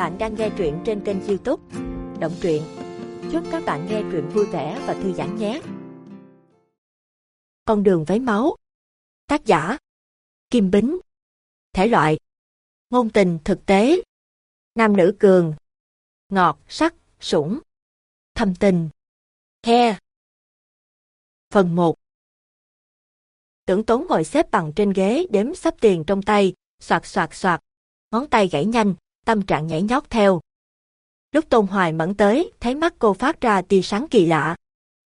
Bạn đang nghe truyện trên kênh youtube Động truyện. Chúc các bạn nghe truyện vui vẻ và thư giãn nhé. Con đường váy máu. Tác giả. Kim Bính. Thể loại. Ngôn tình thực tế. Nam nữ cường. Ngọt, sắc, sủng. Thâm tình. Khe Phần 1 Tưởng tốn ngồi xếp bằng trên ghế đếm sắp tiền trong tay, soạt soạt soạt, ngón tay gãy nhanh, tâm trạng nhảy nhót theo. Lúc Tôn Hoài mẫn tới, thấy mắt cô phát ra tia sáng kỳ lạ.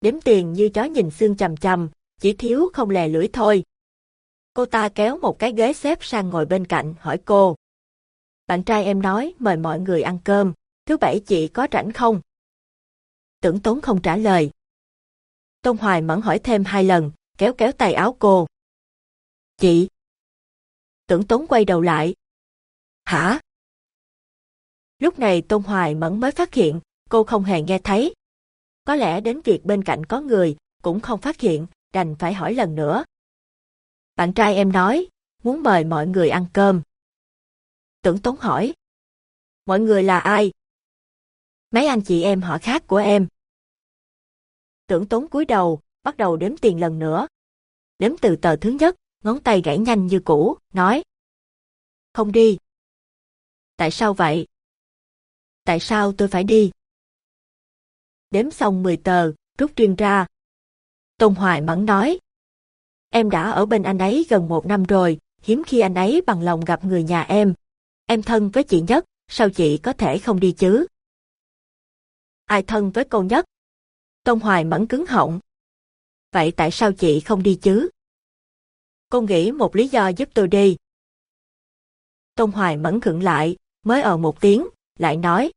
Đếm tiền như chó nhìn xương chầm chầm, chỉ thiếu không lè lưỡi thôi. Cô ta kéo một cái ghế xếp sang ngồi bên cạnh, hỏi cô. Bạn trai em nói mời mọi người ăn cơm, thứ bảy chị có rảnh không? Tưởng tốn không trả lời. Tôn Hoài mẫn hỏi thêm hai lần, kéo kéo tay áo cô. Chị! Tưởng tốn quay đầu lại. Hả? Lúc này Tôn Hoài Mẫn mới phát hiện, cô không hề nghe thấy. Có lẽ đến việc bên cạnh có người, cũng không phát hiện, đành phải hỏi lần nữa. Bạn trai em nói, muốn mời mọi người ăn cơm. Tưởng Tốn hỏi. Mọi người là ai? Mấy anh chị em họ khác của em. Tưởng Tốn cúi đầu, bắt đầu đếm tiền lần nữa. Đếm từ tờ thứ nhất, ngón tay gãy nhanh như cũ, nói. Không đi. Tại sao vậy? Tại sao tôi phải đi? Đếm xong 10 tờ, rút truyền ra. Tôn Hoài mẫn nói. Em đã ở bên anh ấy gần một năm rồi, hiếm khi anh ấy bằng lòng gặp người nhà em. Em thân với chị Nhất, sao chị có thể không đi chứ? Ai thân với cô Nhất? Tôn Hoài mẫn cứng họng. Vậy tại sao chị không đi chứ? Cô nghĩ một lý do giúp tôi đi. Tôn Hoài mẫn khựng lại, mới ở một tiếng, lại nói.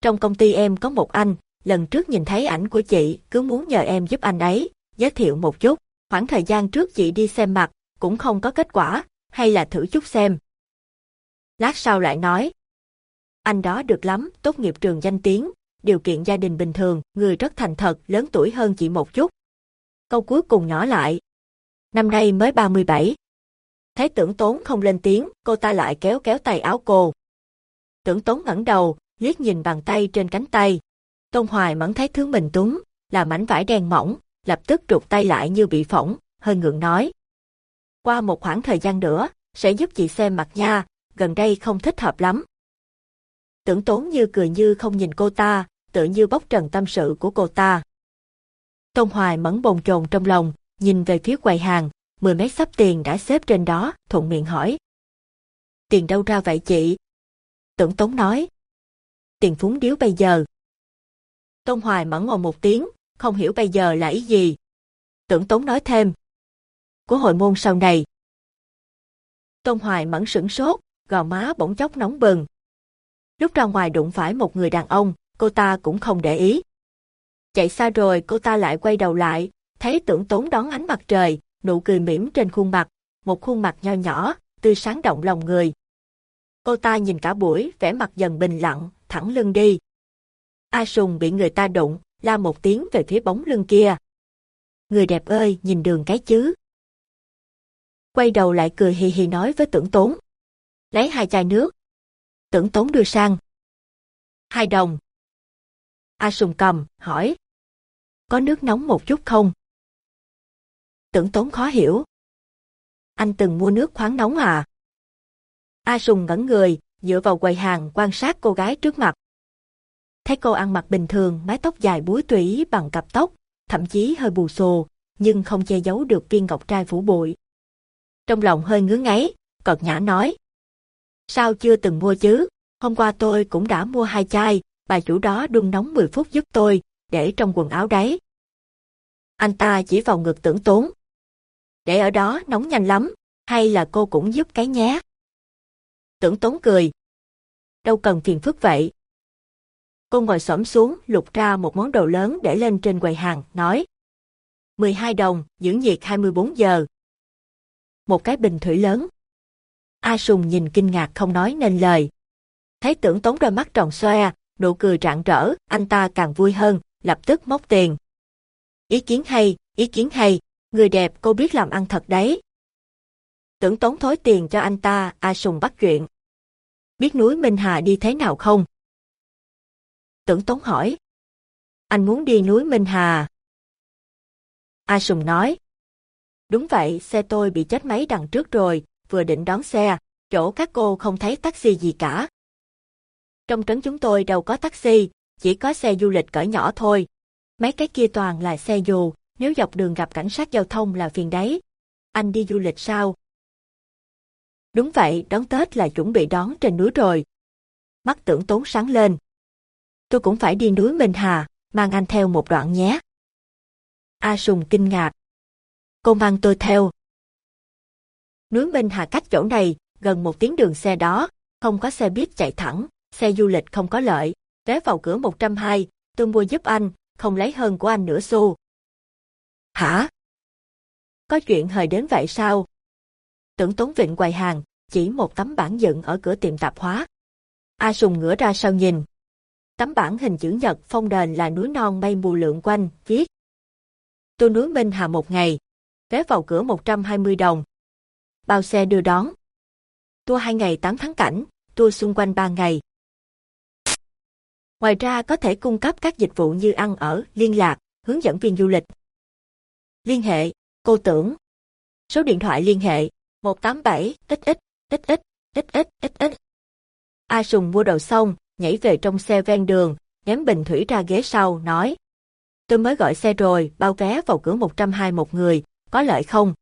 Trong công ty em có một anh, lần trước nhìn thấy ảnh của chị, cứ muốn nhờ em giúp anh ấy, giới thiệu một chút. Khoảng thời gian trước chị đi xem mặt, cũng không có kết quả, hay là thử chút xem. Lát sau lại nói. Anh đó được lắm, tốt nghiệp trường danh tiếng, điều kiện gia đình bình thường, người rất thành thật, lớn tuổi hơn chị một chút. Câu cuối cùng nhỏ lại. Năm nay mới 37. Thấy tưởng tốn không lên tiếng, cô ta lại kéo kéo tay áo cô. Tưởng tốn ngẩng đầu, liếc nhìn bàn tay trên cánh tay. Tôn Hoài mẫn thấy thứ mình túng, là mảnh vải đen mỏng, lập tức trục tay lại như bị phỏng, hơi ngượng nói. Qua một khoảng thời gian nữa, sẽ giúp chị xem mặt nha, gần đây không thích hợp lắm. Tưởng tốn như cười như không nhìn cô ta, tự như bóc trần tâm sự của cô ta. Tôn Hoài mẫn bồn chồn trong lòng, nhìn về phía quầy hàng, mười mấy sắp tiền đã xếp trên đó, thuận miệng hỏi. Tiền đâu ra vậy chị? Tưởng Tống nói. Tiền phúng điếu bây giờ. Tôn Hoài mẫn ngồi một tiếng, không hiểu bây giờ là ý gì. Tưởng Tống nói thêm. Của hội môn sau này. Tôn Hoài mẫn sửng sốt, gò má bỗng chốc nóng bừng. Lúc ra ngoài đụng phải một người đàn ông, cô ta cũng không để ý. Chạy xa rồi cô ta lại quay đầu lại, thấy tưởng tốn đón ánh mặt trời, nụ cười mỉm trên khuôn mặt, một khuôn mặt nho nhỏ, tươi sáng động lòng người. Cô ta nhìn cả buổi, vẻ mặt dần bình lặng, thẳng lưng đi. A Sùng bị người ta đụng, la một tiếng về phía bóng lưng kia. Người đẹp ơi, nhìn đường cái chứ. Quay đầu lại cười hì hì nói với tưởng tốn. Lấy hai chai nước. Tưởng tốn đưa sang. Hai đồng. A Sùng cầm, hỏi. Có nước nóng một chút không? Tưởng tốn khó hiểu. Anh từng mua nước khoáng nóng à? A Sùng ngẩn người, dựa vào quầy hàng quan sát cô gái trước mặt. Thấy cô ăn mặc bình thường, mái tóc dài búi tủy bằng cặp tóc, thậm chí hơi bù xù, nhưng không che giấu được viên ngọc trai phủ bụi. Trong lòng hơi ngứa ngáy, cợt nhã nói. Sao chưa từng mua chứ? Hôm qua tôi cũng đã mua hai chai, bà chủ đó đun nóng 10 phút giúp tôi, để trong quần áo đấy. Anh ta chỉ vào ngực tưởng tốn. Để ở đó nóng nhanh lắm, hay là cô cũng giúp cái nhé? Tưởng tốn cười. Đâu cần phiền phức vậy. Cô ngồi xổm xuống, lục ra một món đồ lớn để lên trên quầy hàng, nói. 12 đồng, dưỡng nhiệt 24 giờ. Một cái bình thủy lớn. A Sùng nhìn kinh ngạc không nói nên lời. Thấy tưởng tốn đôi mắt tròn xoe, nụ cười rạng rỡ, anh ta càng vui hơn, lập tức móc tiền. Ý kiến hay, ý kiến hay, người đẹp cô biết làm ăn thật đấy. Tưởng tốn thối tiền cho anh ta, A Sùng bắt chuyện biết núi Minh Hà đi thế nào không? Tưởng Tốn hỏi. Anh muốn đi núi Minh Hà. A Sùng nói. Đúng vậy, xe tôi bị chết máy đằng trước rồi, vừa định đón xe, chỗ các cô không thấy taxi gì cả. Trong trấn chúng tôi đâu có taxi, chỉ có xe du lịch cỡ nhỏ thôi. Mấy cái kia toàn là xe dù, nếu dọc đường gặp cảnh sát giao thông là phiền đấy. Anh đi du lịch sao? Đúng vậy, đón Tết là chuẩn bị đón trên núi rồi. Mắt tưởng tốn sáng lên. Tôi cũng phải đi núi Minh Hà, mang anh theo một đoạn nhé. A Sùng kinh ngạc. Cô mang tôi theo. Núi Minh Hà cách chỗ này, gần một tiếng đường xe đó, không có xe buýt chạy thẳng, xe du lịch không có lợi, vé vào cửa 120, tôi mua giúp anh, không lấy hơn của anh nửa xu. Hả? Có chuyện hời đến vậy sao? Tưởng Tốn Vịnh quầy hàng, chỉ một tấm bản dựng ở cửa tiệm tạp hóa. A Sùng ngửa ra sau nhìn. Tấm bản hình chữ nhật phong đền là núi non mây mù lượn quanh, viết. Tôi núi Minh Hà một ngày, vé vào cửa 120 đồng. Bao xe đưa đón. Tour hai ngày 8 tháng cảnh, tour xung quanh 3 ngày. Ngoài ra có thể cung cấp các dịch vụ như ăn ở, liên lạc, hướng dẫn viên du lịch. Liên hệ, cô tưởng. Số điện thoại liên hệ 187 ít ít ít ít A Sùng mua đồ xong, nhảy về trong xe ven đường, ném bình thủy ra ghế sau, nói. Tôi mới gọi xe rồi, bao vé vào cửa 120 một người, có lợi không?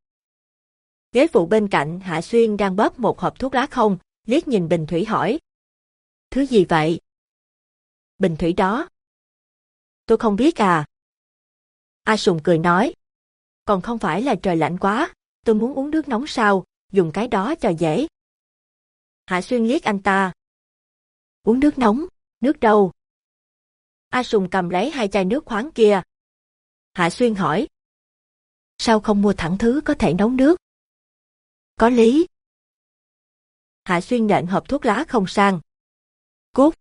Ghế phụ bên cạnh Hạ Xuyên đang bóp một hộp thuốc lá không, liếc nhìn bình thủy hỏi. Thứ gì vậy? Bình thủy đó. Tôi không biết à. A Sùng cười nói. Còn không phải là trời lạnh quá, tôi muốn uống nước nóng sao, dùng cái đó cho dễ. Hạ Xuyên liếc anh ta. Uống nước nóng, nước đâu? A Sùng cầm lấy hai chai nước khoáng kia. Hạ Xuyên hỏi. Sao không mua thẳng thứ có thể nấu nước? Có lý. Hạ Xuyên nện hộp thuốc lá không sang. Cút.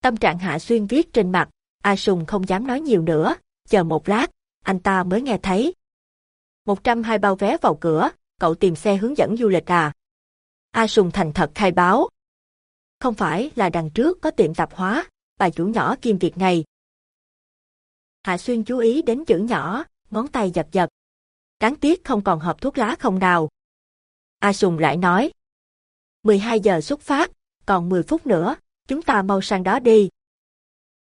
Tâm trạng Hạ Xuyên viết trên mặt, A Sùng không dám nói nhiều nữa, chờ một lát, anh ta mới nghe thấy. 120 bao vé vào cửa, cậu tìm xe hướng dẫn du lịch à? A Sùng thành thật khai báo. Không phải là đằng trước có tiệm tạp hóa, bà chủ nhỏ kim việc này. Hạ Xuyên chú ý đến chữ nhỏ, ngón tay giật giật. Đáng tiếc không còn hộp thuốc lá không nào. A Sùng lại nói. 12 giờ xuất phát, còn 10 phút nữa, chúng ta mau sang đó đi.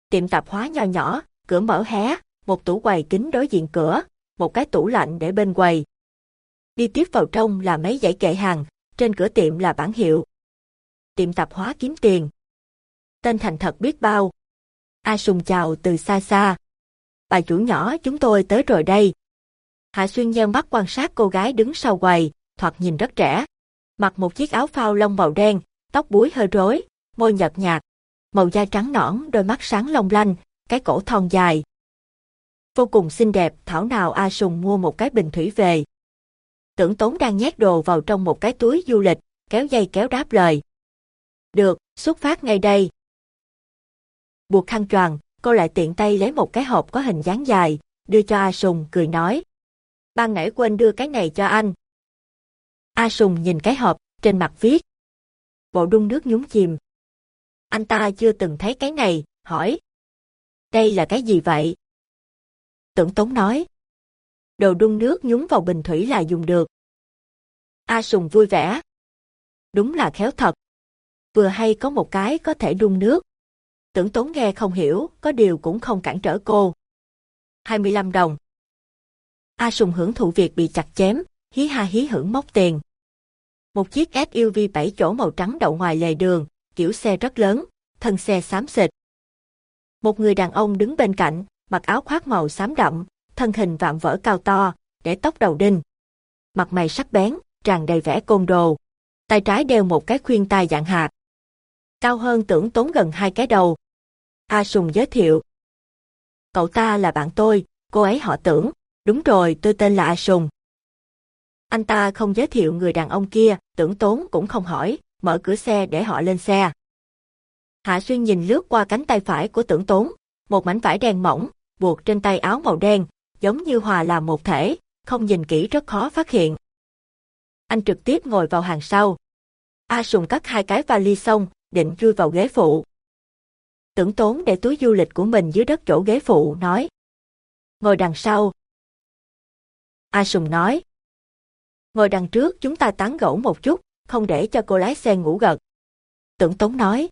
Tiệm tạp hóa nho nhỏ, cửa mở hé, một tủ quầy kính đối diện cửa, một cái tủ lạnh để bên quầy. Đi tiếp vào trong là mấy dãy kệ hàng, trên cửa tiệm là bản hiệu. Tiệm tạp hóa kiếm tiền. Tên thành thật biết bao. A Sùng chào từ xa xa. Bà chủ nhỏ chúng tôi tới rồi đây. Hạ Xuyên nheo mắt quan sát cô gái đứng sau quầy, thoạt nhìn rất trẻ. Mặc một chiếc áo phao lông màu đen, tóc búi hơi rối, môi nhợt nhạt, màu da trắng nõn, đôi mắt sáng long lanh, cái cổ thon dài. Vô cùng xinh đẹp, thảo nào A Sùng mua một cái bình thủy về. Tưởng Tốn đang nhét đồ vào trong một cái túi du lịch, kéo dây kéo đáp lời. Được, xuất phát ngay đây. Buộc khăn choàng, cô lại tiện tay lấy một cái hộp có hình dáng dài, đưa cho A Sùng, cười nói. Ban nãy quên đưa cái này cho anh. A Sùng nhìn cái hộp, trên mặt viết. Bộ đun nước nhúng chìm. Anh ta chưa từng thấy cái này, hỏi. Đây là cái gì vậy? Tưởng Tống nói. Đồ đun nước nhúng vào bình thủy là dùng được. A Sùng vui vẻ. Đúng là khéo thật. Vừa hay có một cái có thể đun nước. Tưởng Tốn nghe không hiểu, có điều cũng không cản trở cô. 25 đồng. A Sùng hưởng thụ việc bị chặt chém, hí ha hí hưởng móc tiền. Một chiếc SUV 7 chỗ màu trắng đậu ngoài lề đường, kiểu xe rất lớn, thân xe xám xịt. Một người đàn ông đứng bên cạnh, mặc áo khoác màu xám đậm, thân hình vạm vỡ cao to, để tóc đầu đinh. Mặt mày sắc bén, tràn đầy vẻ côn đồ. Tay trái đeo một cái khuyên tai dạng hạt. Cao hơn tưởng tốn gần hai cái đầu. A Sùng giới thiệu. Cậu ta là bạn tôi, cô ấy họ tưởng. Đúng rồi, tôi tên là A Sùng. Anh ta không giới thiệu người đàn ông kia, tưởng tốn cũng không hỏi, mở cửa xe để họ lên xe. Hạ Xuyên nhìn lướt qua cánh tay phải của tưởng tốn, một mảnh vải đen mỏng, buộc trên tay áo màu đen, giống như hòa làm một thể, không nhìn kỹ rất khó phát hiện. Anh trực tiếp ngồi vào hàng sau. A Sùng cắt hai cái vali xong, định chui vào ghế phụ. Tưởng tốn để túi du lịch của mình dưới đất chỗ ghế phụ, nói. Ngồi đằng sau. A Sùng nói. Ngồi đằng trước chúng ta tán gẫu một chút, không để cho cô lái xe ngủ gật. Tưởng tốn nói.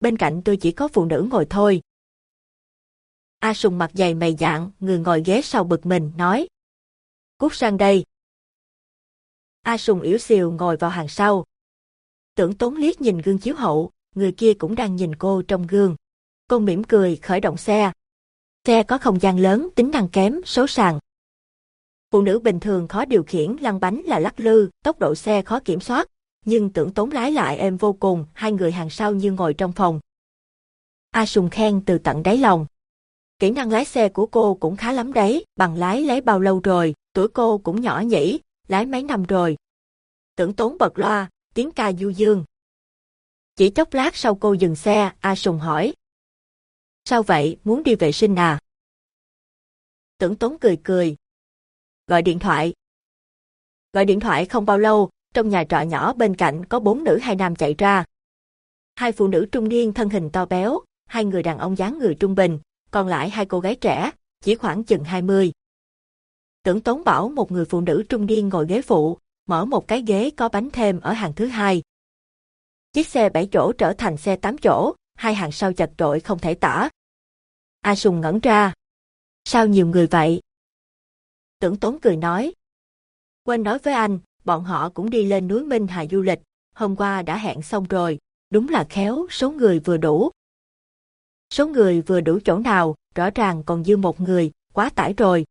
Bên cạnh tôi chỉ có phụ nữ ngồi thôi. A Sùng mặt dày mày dạng, người ngồi ghế sau bực mình, nói. Cút sang đây. A Sùng yếu xìu ngồi vào hàng sau. Tưởng tốn liếc nhìn gương chiếu hậu, người kia cũng đang nhìn cô trong gương. Cô mỉm cười khởi động xe. Xe có không gian lớn, tính năng kém, số sàn. Phụ nữ bình thường khó điều khiển lăn bánh là lắc lư, tốc độ xe khó kiểm soát, nhưng tưởng tốn lái lại êm vô cùng, hai người hàng sau như ngồi trong phòng. A Sùng khen từ tận đáy lòng. Kỹ năng lái xe của cô cũng khá lắm đấy, bằng lái lấy bao lâu rồi, tuổi cô cũng nhỏ nhỉ, lái mấy năm rồi. Tưởng tốn bật loa, tiếng ca du dương. Chỉ chốc lát sau cô dừng xe, A Sùng hỏi. Sao vậy, muốn đi vệ sinh à? Tưởng tốn cười cười. Gọi điện thoại. Gọi điện thoại không bao lâu, trong nhà trọ nhỏ bên cạnh có bốn nữ hai nam chạy ra. Hai phụ nữ trung niên thân hình to béo, hai người đàn ông dáng người trung bình, còn lại hai cô gái trẻ, chỉ khoảng chừng 20. Tưởng Tốn bảo một người phụ nữ trung niên ngồi ghế phụ, mở một cái ghế có bánh thêm ở hàng thứ hai. Chiếc xe 7 chỗ trở thành xe 8 chỗ, hai hàng sau chật trội không thể tả. A Sùng ngẩn ra. Sao nhiều người vậy? Tưởng Tốn cười nói. Quên nói với anh, bọn họ cũng đi lên núi Minh Hà du lịch, hôm qua đã hẹn xong rồi, đúng là khéo, số người vừa đủ. Số người vừa đủ chỗ nào, rõ ràng còn dư một người, quá tải rồi.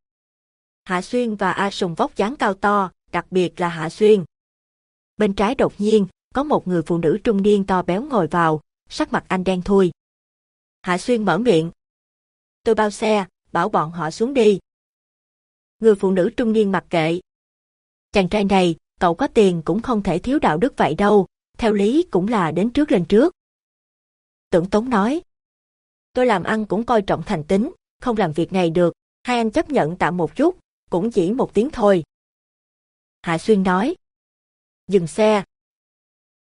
Hạ Xuyên và A Sùng vóc dáng cao to, đặc biệt là Hạ Xuyên. Bên trái đột nhiên, có một người phụ nữ trung niên to béo ngồi vào, sắc mặt anh đen thui. Hạ Xuyên mở miệng. Tôi bao xe, bảo bọn họ xuống đi. Người phụ nữ trung niên mặc kệ. Chàng trai này, cậu có tiền cũng không thể thiếu đạo đức vậy đâu, theo lý cũng là đến trước lên trước. Tưởng Tống nói. Tôi làm ăn cũng coi trọng thành tính, không làm việc này được, hai anh chấp nhận tạm một chút, cũng chỉ một tiếng thôi. Hạ Xuyên nói. Dừng xe.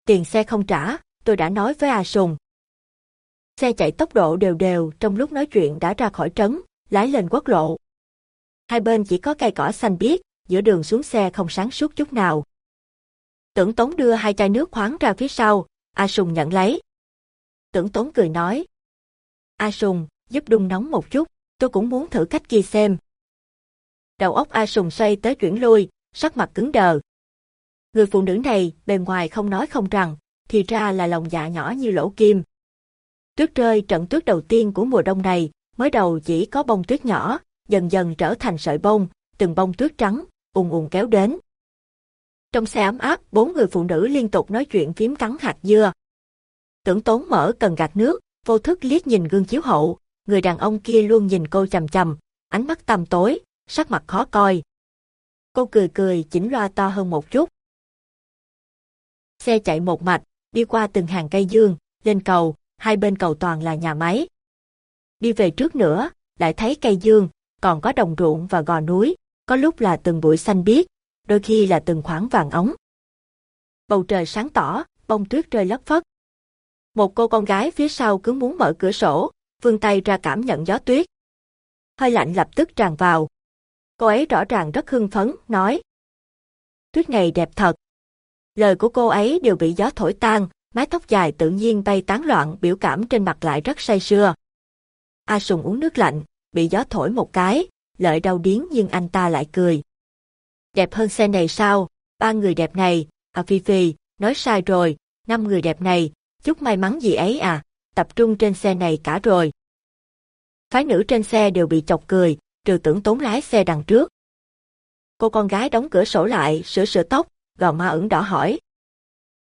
Tiền xe không trả, tôi đã nói với A Sùng. Xe chạy tốc độ đều đều trong lúc nói chuyện đã ra khỏi trấn, lái lên quốc lộ. Hai bên chỉ có cây cỏ xanh biếc, giữa đường xuống xe không sáng suốt chút nào. Tưởng Tống đưa hai chai nước khoáng ra phía sau, A Sùng nhận lấy. Tưởng Tống cười nói. A Sùng, giúp đun nóng một chút, tôi cũng muốn thử cách kia xem. Đầu óc A Sùng xoay tới chuyển lui, sắc mặt cứng đờ. Người phụ nữ này, bề ngoài không nói không rằng, thì ra là lòng dạ nhỏ như lỗ kim. Tuyết rơi trận tuyết đầu tiên của mùa đông này, mới đầu chỉ có bông tuyết nhỏ, dần dần trở thành sợi bông, từng bông tuyết trắng, ùn ùn kéo đến. Trong xe ấm áp, bốn người phụ nữ liên tục nói chuyện phím cắn hạt dưa. Tưởng tốn mở cần gạt nước, vô thức liếc nhìn gương chiếu hậu, người đàn ông kia luôn nhìn cô chầm chầm, ánh mắt tăm tối, sắc mặt khó coi. Cô cười cười chỉnh loa to hơn một chút. Xe chạy một mạch, đi qua từng hàng cây dương, lên cầu, hai bên cầu toàn là nhà máy. Đi về trước nữa, lại thấy cây dương, còn có đồng ruộng và gò núi, có lúc là từng bụi xanh biếc, đôi khi là từng khoảng vàng ống. Bầu trời sáng tỏ, bông tuyết rơi lất phất. Một cô con gái phía sau cứ muốn mở cửa sổ, vươn tay ra cảm nhận gió tuyết. Hơi lạnh lập tức tràn vào. Cô ấy rõ ràng rất hưng phấn, nói. Tuyết này đẹp thật. Lời của cô ấy đều bị gió thổi tan, mái tóc dài tự nhiên bay tán loạn biểu cảm trên mặt lại rất say sưa. A Sùng uống nước lạnh, bị gió thổi một cái, lợi đau điếng nhưng anh ta lại cười. Đẹp hơn xe này sao? Ba người đẹp này, à Phi Phi, nói sai rồi, năm người đẹp này, chút may mắn gì ấy à, tập trung trên xe này cả rồi. Phái nữ trên xe đều bị chọc cười, trừ tưởng tốn lái xe đằng trước. Cô con gái đóng cửa sổ lại, sửa sửa tóc, gò má ửng đỏ hỏi.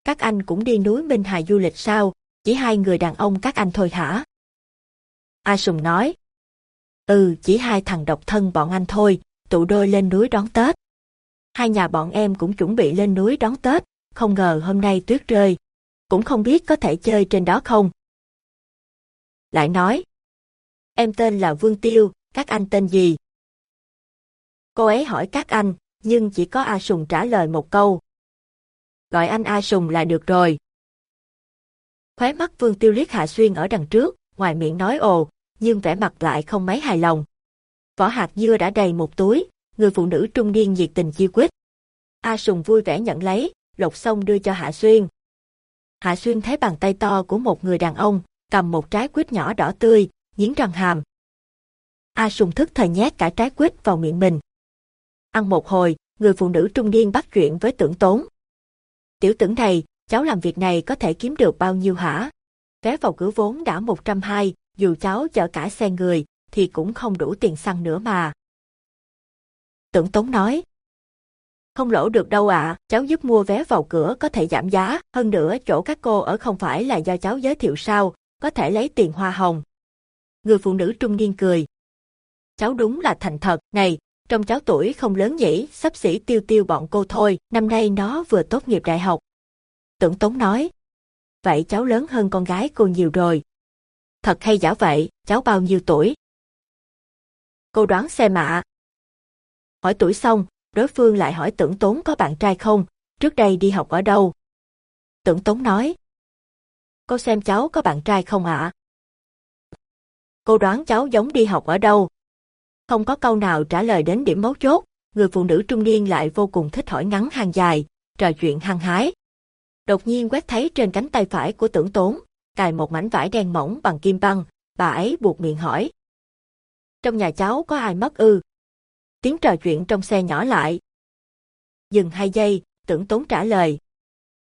Các anh cũng đi núi Minh Hà du lịch sao, chỉ hai người đàn ông các anh thôi hả? A Sùng nói. Ừ, chỉ hai thằng độc thân bọn anh thôi, tụ đôi lên núi đón Tết. Hai nhà bọn em cũng chuẩn bị lên núi đón Tết, không ngờ hôm nay tuyết rơi. Cũng không biết có thể chơi trên đó không. Lại nói. Em tên là Vương Tiêu, các anh tên gì? Cô ấy hỏi các anh, nhưng chỉ có A Sùng trả lời một câu. gọi anh A Sùng là được rồi. Khóe mắt Vương Tiêu liếc Hạ Xuyên ở đằng trước, ngoài miệng nói ồ, nhưng vẻ mặt lại không mấy hài lòng. Vỏ hạt dưa đã đầy một túi, người phụ nữ trung niên nhiệt tình chi quýt. A Sùng vui vẻ nhận lấy, lột xong đưa cho Hạ Xuyên. Hạ Xuyên thấy bàn tay to của một người đàn ông, cầm một trái quýt nhỏ đỏ tươi, nghiến răng hàm. A Sùng thức thời nhét cả trái quýt vào miệng mình. Ăn một hồi, người phụ nữ trung niên bắt chuyện với tưởng tốn. Tiểu tưởng này, cháu làm việc này có thể kiếm được bao nhiêu hả? Vé vào cửa vốn đã 120, dù cháu chở cả xe người, thì cũng không đủ tiền xăng nữa mà. Tưởng tốn nói. Không lỗ được đâu ạ, cháu giúp mua vé vào cửa có thể giảm giá, hơn nữa chỗ các cô ở không phải là do cháu giới thiệu sao, có thể lấy tiền hoa hồng. Người phụ nữ trung niên cười. Cháu đúng là thành thật, này, trong cháu tuổi không lớn nhỉ, sắp xỉ tiêu tiêu bọn cô thôi, năm nay nó vừa tốt nghiệp đại học. Tưởng Tống nói. Vậy cháu lớn hơn con gái cô nhiều rồi. Thật hay giả vậy, cháu bao nhiêu tuổi? Cô đoán xem ạ. Hỏi tuổi xong, đối phương lại hỏi tưởng tốn có bạn trai không, trước đây đi học ở đâu. Tưởng tốn nói. Cô xem cháu có bạn trai không ạ? Cô đoán cháu giống đi học ở đâu? Không có câu nào trả lời đến điểm mấu chốt, người phụ nữ trung niên lại vô cùng thích hỏi ngắn hàng dài, trò chuyện hăng hái. Đột nhiên quét thấy trên cánh tay phải của tưởng tốn, cài một mảnh vải đen mỏng bằng kim băng, bà ấy buộc miệng hỏi. Trong nhà cháu có ai mất ư? Tiếng trò chuyện trong xe nhỏ lại. Dừng hai giây, tưởng tốn trả lời.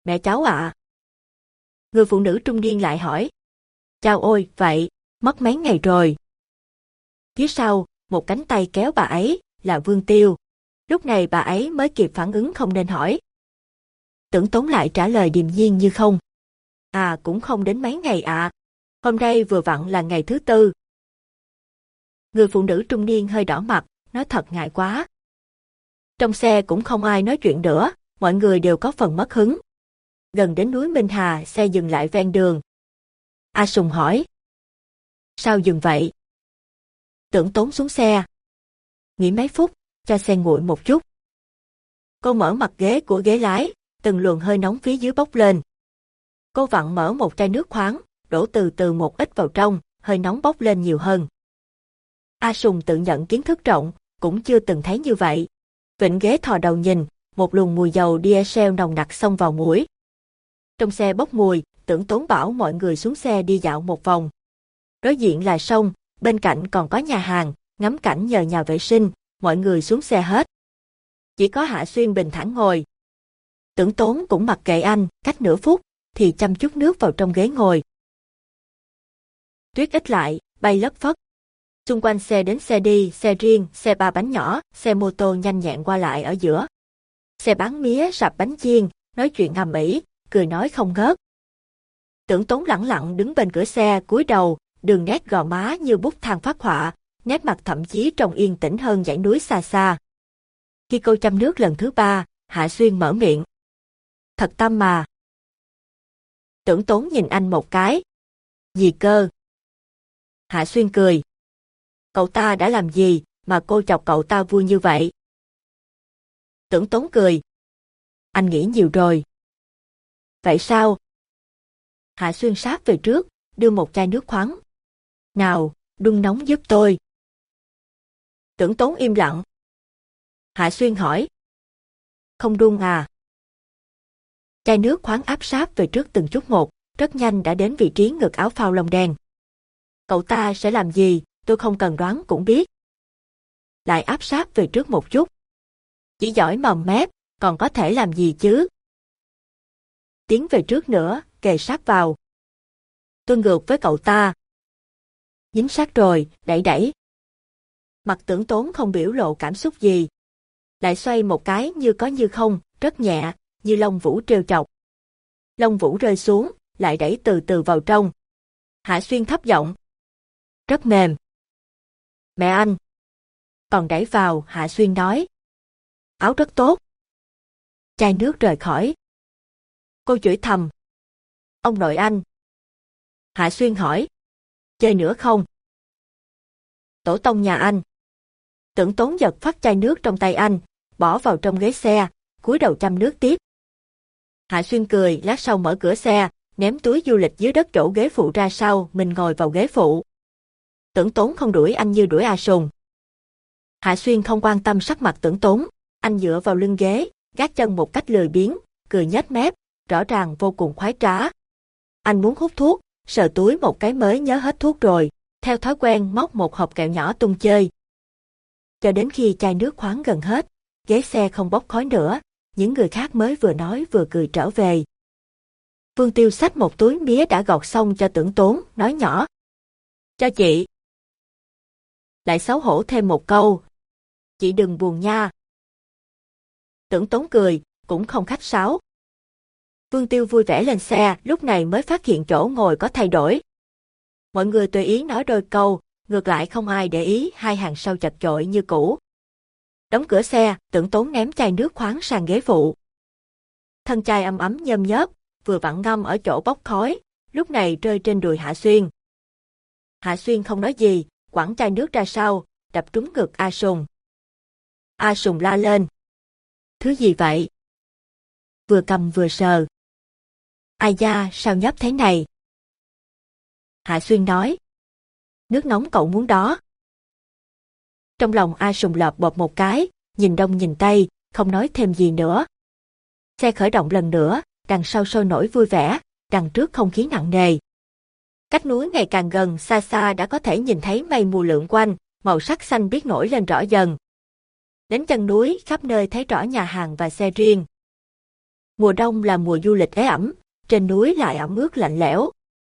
Mẹ cháu ạ. Người phụ nữ trung niên lại hỏi. Chào ôi, vậy, mất mấy ngày rồi. Phía sau, một cánh tay kéo bà ấy, là Vương Tiêu. Lúc này bà ấy mới kịp phản ứng không nên hỏi. Tưởng tốn lại trả lời điềm nhiên như không. À cũng không đến mấy ngày ạ. Hôm nay vừa vặn là ngày thứ tư. Người phụ nữ trung niên hơi đỏ mặt, nói thật ngại quá. Trong xe cũng không ai nói chuyện nữa, mọi người đều có phần mất hứng. Gần đến núi Minh Hà, xe dừng lại ven đường. A Sùng hỏi. Sao dừng vậy? Tưởng tốn xuống xe. Nghỉ mấy phút, cho xe nguội một chút. Cô mở mặt ghế của ghế lái, từng luồng hơi nóng phía dưới bốc lên. Cô vặn mở một chai nước khoáng, đổ từ từ một ít vào trong, hơi nóng bốc lên nhiều hơn. A Sùng tự nhận kiến thức rộng, cũng chưa từng thấy như vậy. Vịnh ghế thò đầu nhìn, một luồng mùi dầu diesel nồng nặc xông vào mũi. Trong xe bốc mùi, tưởng tốn bảo mọi người xuống xe đi dạo một vòng. Đối diện là sông, bên cạnh còn có nhà hàng, ngắm cảnh nhờ nhà vệ sinh, mọi người xuống xe hết. Chỉ có Hạ Xuyên bình thản ngồi. Tưởng tốn cũng mặc kệ anh, cách nửa phút, thì chăm chút nước vào trong ghế ngồi. Tuyết ít lại, bay lất phất. Xung quanh xe đến xe đi, xe riêng, xe ba bánh nhỏ, xe mô tô nhanh nhẹn qua lại ở giữa. Xe bán mía, sạp bánh chiên, nói chuyện ngầm ĩ, cười nói không ngớt. Tưởng tốn lẳng lặng đứng bên cửa xe cúi đầu, đường nét gò má như bút than phát họa, nét mặt thậm chí trông yên tĩnh hơn dãy núi xa xa. Khi cô chăm nước lần thứ ba, Hạ Xuyên mở miệng. Thật tâm mà. Tưởng tốn nhìn anh một cái. Gì cơ? Hạ Xuyên cười. Cậu ta đã làm gì mà cô chọc cậu ta vui như vậy? Tưởng tốn cười. Anh nghĩ nhiều rồi. Vậy sao? Hạ Xuyên sát về trước, đưa một chai nước khoáng. Nào, đun nóng giúp tôi. Tưởng tốn im lặng. Hạ Xuyên hỏi. Không đun à? Chai nước khoáng áp sát về trước từng chút một, rất nhanh đã đến vị trí ngực áo phao lông đen. Cậu ta sẽ làm gì, tôi không cần đoán cũng biết. Lại áp sát về trước một chút. Chỉ giỏi mầm mép, còn có thể làm gì chứ? Tiến về trước nữa, kề sát vào. Tôi ngược với cậu ta. Dính sát rồi, đẩy đẩy. Mặt tưởng tốn không biểu lộ cảm xúc gì. Lại xoay một cái như có như không, rất nhẹ, như lông vũ trêu chọc. Lông vũ rơi xuống, lại đẩy từ từ vào trong. Hạ Xuyên thấp giọng. Rất mềm. Mẹ anh. Còn đẩy vào, Hạ Xuyên nói. Áo rất tốt. Chai nước rời khỏi. Cô chửi thầm. Ông nội anh. Hạ Xuyên hỏi. Chơi nữa không? Tổ tông nhà anh. Tưởng tốn giật phát chai nước trong tay anh, bỏ vào trong ghế xe, cúi đầu chăm nước tiếp. Hạ Xuyên cười, lát sau mở cửa xe, ném túi du lịch dưới đất chỗ ghế phụ ra sau, mình ngồi vào ghế phụ. Tưởng tốn không đuổi anh như đuổi A Sùng. Hạ Xuyên không quan tâm sắc mặt tưởng tốn, anh dựa vào lưng ghế, gác chân một cách lười biếng, cười nhếch mép, rõ ràng vô cùng khoái trá. Anh muốn hút thuốc, sờ túi một cái mới nhớ hết thuốc rồi, theo thói quen móc một hộp kẹo nhỏ tung chơi. Cho đến khi chai nước khoáng gần hết, ghế xe không bốc khói nữa, những người khác mới vừa nói vừa cười trở về. Vương Tiêu xách một túi mía đã gọt xong cho tưởng tốn, nói nhỏ. Cho chị. Lại xấu hổ thêm một câu. Chị đừng buồn nha. Tưởng tốn cười, cũng không khách sáo. Vương Tiêu vui vẻ lên xe, lúc này mới phát hiện chỗ ngồi có thay đổi. Mọi người tùy ý nói đôi câu, ngược lại không ai để ý hai hàng sau chật chội như cũ. Đóng cửa xe, tưởng tốn ném chai nước khoáng sang ghế phụ. Thân chai ấm ấm nhâm nhớp, vừa vặn ngâm ở chỗ bốc khói, lúc này rơi trên đùi Hạ Xuyên. Hạ Xuyên không nói gì, quẳng chai nước ra sau, đập trúng ngực A Sùng. A Sùng la lên. Thứ gì vậy? Vừa cầm vừa sờ. Ai da, sao nhấp thế này? Hạ Xuyên nói. Nước nóng cậu muốn đó. Trong lòng A Sùng lợp bột một cái, nhìn đông nhìn tây, không nói thêm gì nữa. Xe khởi động lần nữa, đằng sau sôi nổi vui vẻ, đằng trước không khí nặng nề. Cách núi ngày càng gần, xa xa đã có thể nhìn thấy mây mù lượn quanh, màu sắc xanh biết nổi lên rõ dần. Đến chân núi, khắp nơi thấy rõ nhà hàng và xe riêng. Mùa đông là mùa du lịch ế ẩm, trên núi lại ẩm ướt lạnh lẽo.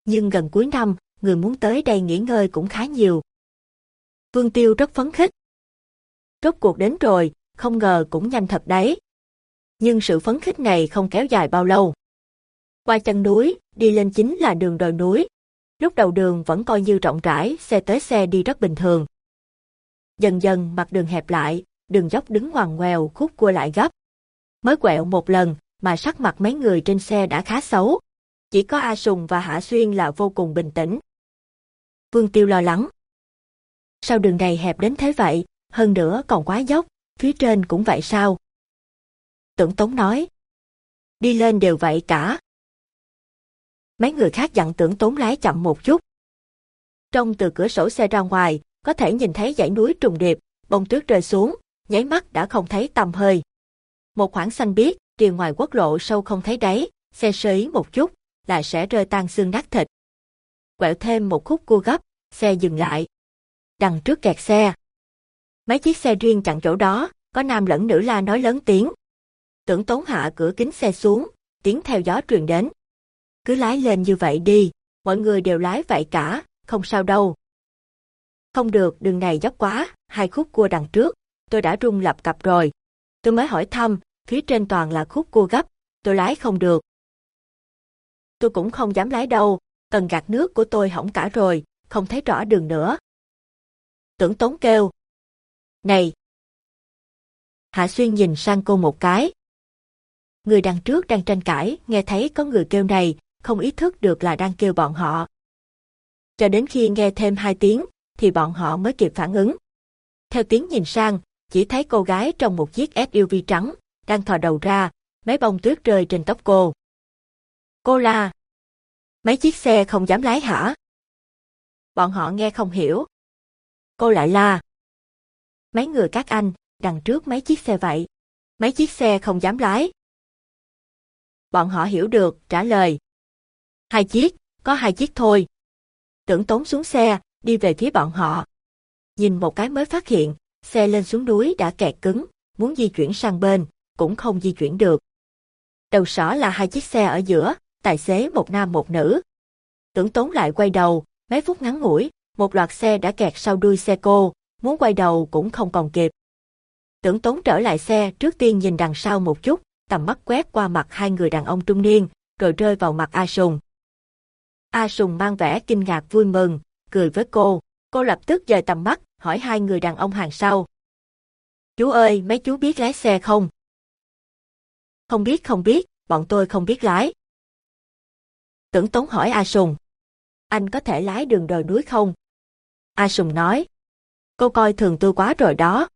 Nhưng gần cuối năm, người muốn tới đây nghỉ ngơi cũng khá nhiều. Vương Tiêu rất phấn khích. Rốt cuộc đến rồi, không ngờ cũng nhanh thật đấy. Nhưng sự phấn khích này không kéo dài bao lâu. Qua chân núi, đi lên chính là đường đồi núi. Lúc đầu đường vẫn coi như rộng rãi, xe tới xe đi rất bình thường. Dần dần mặt đường hẹp lại, đường dốc đứng ngoằn ngoèo khúc cua lại gấp. Mới quẹo một lần, mà sắc mặt mấy người trên xe đã khá xấu. Chỉ có A Sùng và Hạ Xuyên là vô cùng bình tĩnh. Vương Tiêu lo lắng. Sao đường này hẹp đến thế vậy, hơn nữa còn quá dốc, phía trên cũng vậy sao? Tưởng Tống nói. Đi lên đều vậy cả. Mấy người khác dặn tưởng tốn lái chậm một chút. Trong từ cửa sổ xe ra ngoài, có thể nhìn thấy dãy núi trùng điệp, bông tuyết rơi xuống, nháy mắt đã không thấy tầm hơi. Một khoảng xanh biếc, triều ngoài quốc lộ sâu không thấy đáy, xe sơ ý một chút, là sẽ rơi tan xương nát thịt. Quẹo thêm một khúc cua gấp, xe dừng lại. Đằng trước kẹt xe. Mấy chiếc xe riêng chặn chỗ đó, có nam lẫn nữ la nói lớn tiếng. Tưởng tốn hạ cửa kính xe xuống, tiếng theo gió truyền đến. Cứ lái lên như vậy đi, mọi người đều lái vậy cả, không sao đâu. Không được, đường này dốc quá, hai khúc cua đằng trước, tôi đã rung lập cặp rồi. Tôi mới hỏi thăm, phía trên toàn là khúc cua gấp, tôi lái không được. Tôi cũng không dám lái đâu, cần gạt nước của tôi hỏng cả rồi, không thấy rõ đường nữa. Tưởng tốn kêu. Này! Hạ Xuyên nhìn sang cô một cái. Người đằng trước đang tranh cãi, nghe thấy có người kêu này, không ý thức được là đang kêu bọn họ. Cho đến khi nghe thêm hai tiếng, thì bọn họ mới kịp phản ứng. Theo tiếng nhìn sang, chỉ thấy cô gái trong một chiếc SUV trắng, đang thò đầu ra, mấy bông tuyết rơi trên tóc cô. Cô la: Mấy chiếc xe không dám lái hả? Bọn họ nghe không hiểu. Cô lại la. Mấy người các anh, đằng trước mấy chiếc xe vậy. Mấy chiếc xe không dám lái. Bọn họ hiểu được, trả lời. Hai chiếc, có hai chiếc thôi. Tưởng tốn xuống xe, đi về phía bọn họ. Nhìn một cái mới phát hiện, xe lên xuống núi đã kẹt cứng, muốn di chuyển sang bên, cũng không di chuyển được. Đầu sỏ là hai chiếc xe ở giữa, tài xế một nam một nữ. Tưởng tốn lại quay đầu, mấy phút ngắn ngủi, một loạt xe đã kẹt sau đuôi xe cô, muốn quay đầu cũng không còn kịp. Tưởng tốn trở lại xe trước tiên nhìn đằng sau một chút, tầm mắt quét qua mặt hai người đàn ông trung niên, rồi rơi vào mặt A Sùng. A Sùng mang vẻ kinh ngạc vui mừng, cười với cô. Cô lập tức dời tầm mắt, hỏi hai người đàn ông hàng sau. Chú ơi, mấy chú biết lái xe không? Không biết không biết, bọn tôi không biết lái. Tưởng Tống hỏi A Sùng. Anh có thể lái đường đồi núi không? A Sùng nói. Cô coi thường tôi quá rồi đó.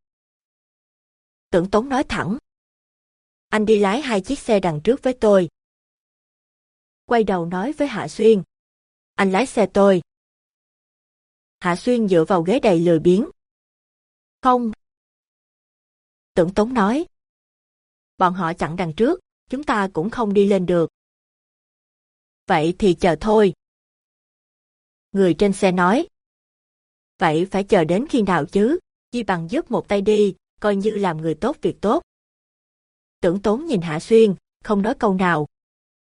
Tưởng Tống nói thẳng. Anh đi lái hai chiếc xe đằng trước với tôi, quay đầu nói với Hạ Xuyên. Anh lái xe tôi. Hạ Xuyên dựa vào ghế đầy lười biếng. Không. Tưởng Tống nói. Bọn họ chặn đằng trước, chúng ta cũng không đi lên được. Vậy thì chờ thôi. Người trên xe nói. Vậy phải chờ đến khi nào chứ, Chi bằng giúp một tay đi, coi như làm người tốt việc tốt. Tưởng tốn nhìn Hạ Xuyên, không nói câu nào.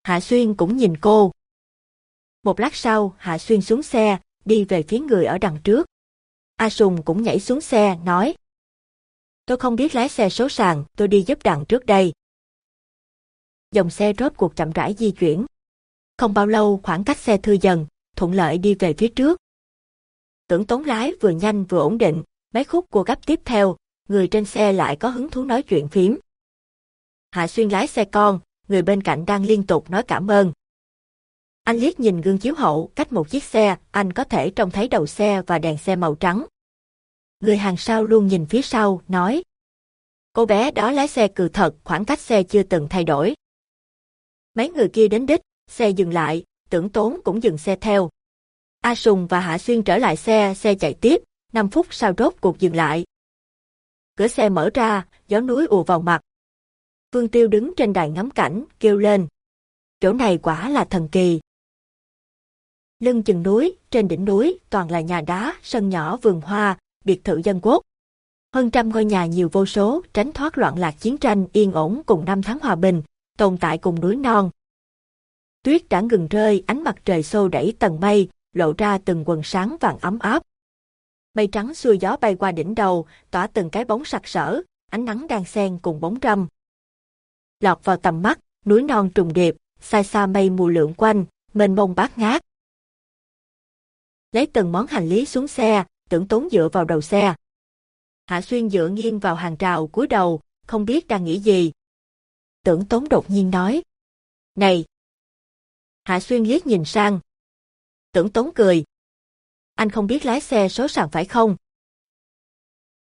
Hạ Xuyên cũng nhìn cô. Một lát sau, Hạ Xuyên xuống xe, đi về phía người ở đằng trước. A Sùng cũng nhảy xuống xe, nói. Tôi không biết lái xe số sàn, tôi đi giúp đằng trước đây. Dòng xe rốt cuộc chậm rãi di chuyển. Không bao lâu khoảng cách xe thư dần, thuận lợi đi về phía trước. Tưởng tốn lái vừa nhanh vừa ổn định, mấy khúc cua gấp tiếp theo, người trên xe lại có hứng thú nói chuyện phím. Hạ Xuyên lái xe con, người bên cạnh đang liên tục nói cảm ơn. Anh liếc nhìn gương chiếu hậu, cách một chiếc xe, anh có thể trông thấy đầu xe và đèn xe màu trắng. Người hàng sau luôn nhìn phía sau, nói. Cô bé đó lái xe cừ thật, khoảng cách xe chưa từng thay đổi. Mấy người kia đến đích, xe dừng lại, tưởng tốn cũng dừng xe theo. A Sùng và Hạ Xuyên trở lại xe, xe chạy tiếp, 5 phút sau rốt cuộc dừng lại. Cửa xe mở ra, gió núi ùa vào mặt. Vương Tiêu đứng trên đài ngắm cảnh, kêu lên. Chỗ này quả là thần kỳ. Lưng chừng núi, trên đỉnh núi, toàn là nhà đá, sân nhỏ vườn hoa, biệt thự dân quốc. Hơn trăm ngôi nhà nhiều vô số, tránh thoát loạn lạc chiến tranh yên ổn cùng năm tháng hòa bình, tồn tại cùng núi non. Tuyết đã ngừng rơi, ánh mặt trời xô đẩy tầng mây, lộ ra từng quần sáng vàng ấm áp. Mây trắng xuôi gió bay qua đỉnh đầu, tỏa từng cái bóng sặc sỡ, ánh nắng đang xen cùng bóng râm. Lọt vào tầm mắt, núi non trùng điệp, xa xa mây mù lượn quanh, mênh mông bát ngát. Lấy từng món hành lý xuống xe, tưởng tốn dựa vào đầu xe. Hạ Xuyên dựa nghiêng vào hàng rào cúi đầu, không biết đang nghĩ gì. Tưởng tốn đột nhiên nói. Này! Hạ Xuyên liếc nhìn sang. Tưởng tốn cười. Anh không biết lái xe số sàn phải không?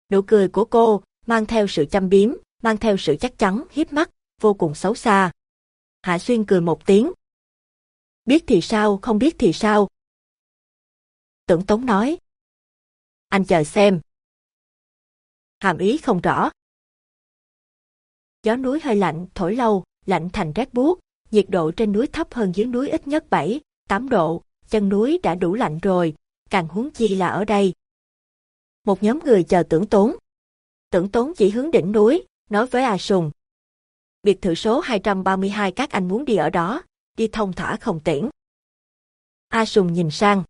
Nụ cười của cô, mang theo sự chăm biếm, mang theo sự chắc chắn, hiếp mắt, vô cùng xấu xa. Hạ Xuyên cười một tiếng. Biết thì sao, không biết thì sao. Tưởng Tống nói. Anh chờ xem. Hàm ý không rõ. Gió núi hơi lạnh, thổi lâu, lạnh thành rét buốt, nhiệt độ trên núi thấp hơn dưới núi ít nhất 7, 8 độ, chân núi đã đủ lạnh rồi, càng huống chi là ở đây. Một nhóm người chờ tưởng tốn. Tưởng tốn chỉ hướng đỉnh núi, nói với A Sùng. Biệt thự số 232 các anh muốn đi ở đó, đi thông thả không tiễn. A Sùng nhìn sang.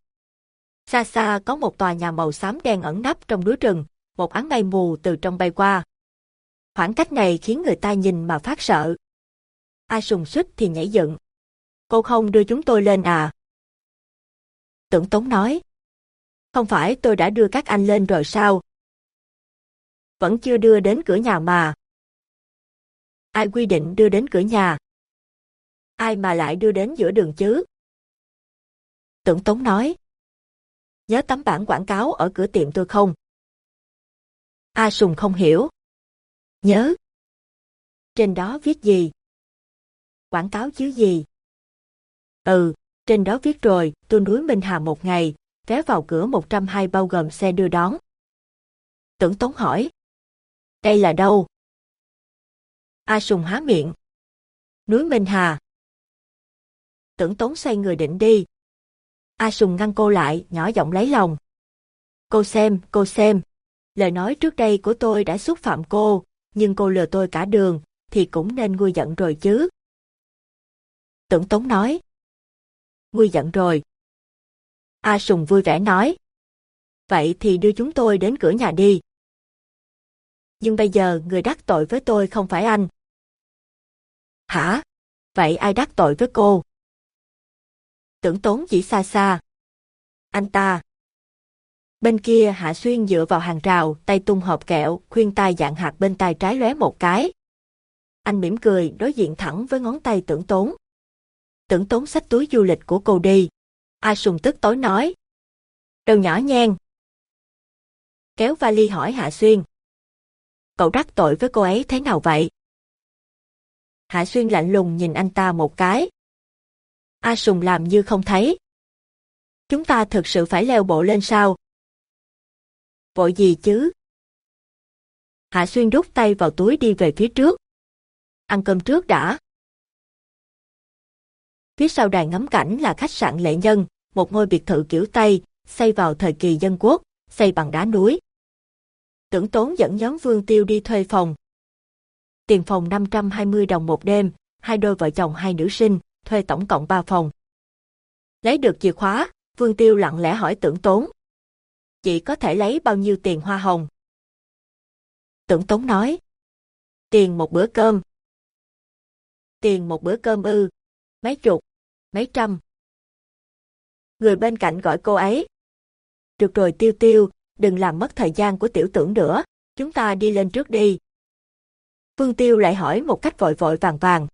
Xa xa có một tòa nhà màu xám đen ẩn nấp trong núi rừng, một áng mây mù từ trong bay qua. Khoảng cách này khiến người ta nhìn mà phát sợ. A Sùng suýt thì nhảy dựng. Cô không đưa chúng tôi lên à? Tưởng Tống nói. Không phải tôi đã đưa các anh lên rồi sao? Vẫn chưa đưa đến cửa nhà mà. Ai quy định đưa đến cửa nhà? Ai mà lại đưa đến giữa đường chứ? Tưởng Tống nói. Nhớ tấm bản quảng cáo ở cửa tiệm tôi không? A Sùng không hiểu. Nhớ. Trên đó viết gì? Quảng cáo chứ gì? Ừ, trên đó viết rồi, tôi núi Minh Hà một ngày, vé vào cửa 120 bao gồm xe đưa đón. Tưởng Tống hỏi. Đây là đâu? A Sùng há miệng. Núi Minh Hà. Tưởng Tống xoay người định đi. A Sùng ngăn cô lại, nhỏ giọng lấy lòng. Cô xem, cô xem. Lời nói trước đây của tôi đã xúc phạm cô, nhưng cô lừa tôi cả đường, thì cũng nên nguôi giận rồi chứ. Tưởng Tống nói. Nguôi giận rồi. A Sùng vui vẻ nói. Vậy thì đưa chúng tôi đến cửa nhà đi. Nhưng bây giờ người đắc tội với tôi không phải anh. Hả? Vậy ai đắc tội với cô? Tưởng tốn chỉ xa xa. Anh ta. Bên kia Hạ Xuyên dựa vào hàng rào, tay tung hộp kẹo, khuyên tai dạng hạt bên tay trái lóe một cái. Anh mỉm cười, đối diện thẳng với ngón tay tưởng tốn. Tưởng tốn xách túi du lịch của cô đi. A Sùng tức tối nói. Đầu nhỏ nhen. Kéo vali hỏi Hạ Xuyên. Cậu đắc tội với cô ấy thế nào vậy? Hạ Xuyên lạnh lùng nhìn anh ta một cái. A Sùng làm như không thấy. Chúng ta thực sự phải leo bộ lên sao? Vội gì chứ? Hạ Xuyên rút tay vào túi đi về phía trước. Ăn cơm trước đã. Phía sau đài ngắm cảnh là khách sạn Lệ Nhân, một ngôi biệt thự kiểu Tây, xây vào thời kỳ dân quốc, xây bằng đá núi. Tưởng tốn dẫn nhóm Vương Tiêu đi thuê phòng. Tiền phòng 520 đồng một đêm, hai đôi vợ chồng hai nữ sinh, thuê tổng cộng 3 phòng. Lấy được chìa khóa, Vương Tiêu lặng lẽ hỏi tưởng tốn. Chị có thể lấy bao nhiêu tiền hoa hồng? Tưởng tốn nói. Tiền một bữa cơm. Tiền một bữa cơm ư. Mấy chục, mấy trăm. Người bên cạnh gọi cô ấy. Được rồi tiêu tiêu, đừng làm mất thời gian của tiểu tưởng nữa, chúng ta đi lên trước đi. Vương Tiêu lại hỏi một cách vội vội vàng vàng.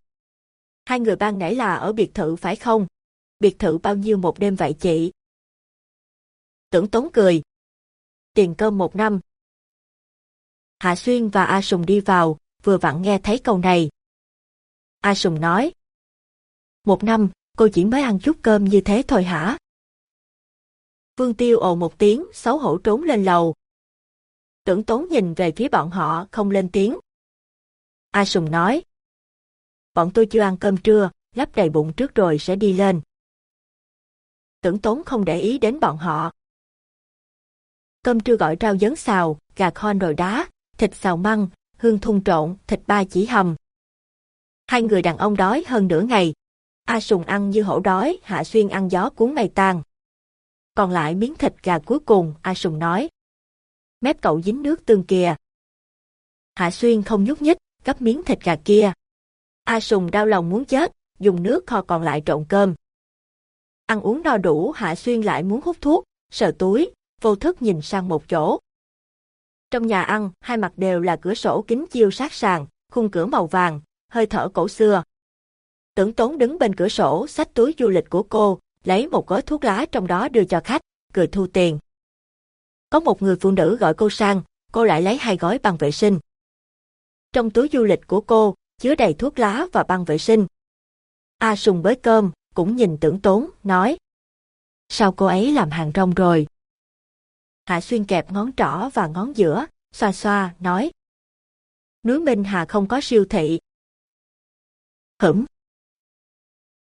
Hai người ban nãy là ở biệt thự phải không? Biệt thự bao nhiêu một đêm vậy chị? Tưởng tốn cười. Tiền cơm một năm. Hạ Xuyên và A Sùng đi vào, vừa vặn nghe thấy câu này. A Sùng nói. Một năm, cô chỉ mới ăn chút cơm như thế thôi hả? Vương Tiêu ồ một tiếng, xấu hổ trốn lên lầu. Tưởng tốn nhìn về phía bọn họ, không lên tiếng. A Sùng nói. Bọn tôi chưa ăn cơm trưa, lấp đầy bụng trước rồi sẽ đi lên. Tưởng tốn không để ý đến bọn họ. Cơm trưa gọi rau dấn xào, gà kho nồi đá, thịt xào măng, hương thun trộn, thịt ba chỉ hầm. Hai người đàn ông đói hơn nửa ngày. A Sùng ăn như hổ đói, Hạ Xuyên ăn gió cuốn mây tan. Còn lại miếng thịt gà cuối cùng, A Sùng nói. Mép cậu dính nước tương kìa. Hạ Xuyên không nhúc nhích, gấp miếng thịt gà kia. A Sùng đau lòng muốn chết, dùng nước kho còn lại trộn cơm. Ăn uống no đủ Hạ Xuyên lại muốn hút thuốc, sờ túi, vô thức nhìn sang một chỗ. Trong nhà ăn, hai mặt đều là cửa sổ kính chiêu sát sàn, khung cửa màu vàng, hơi thở cổ xưa. Tưởng tốn đứng bên cửa sổ, xách túi du lịch của cô, lấy một gói thuốc lá trong đó đưa cho khách, cười thu tiền. Có một người phụ nữ gọi cô sang, cô lại lấy hai gói bằng vệ sinh. Trong túi du lịch của cô, chứa đầy thuốc lá và băng vệ sinh. A Sùng bới cơm, cũng nhìn tưởng tốn, nói. Sao cô ấy làm hàng rong rồi? Hạ Xuyên kẹp ngón trỏ và ngón giữa, xoa xoa, nói. Núi Minh Hà không có siêu thị. Hửm.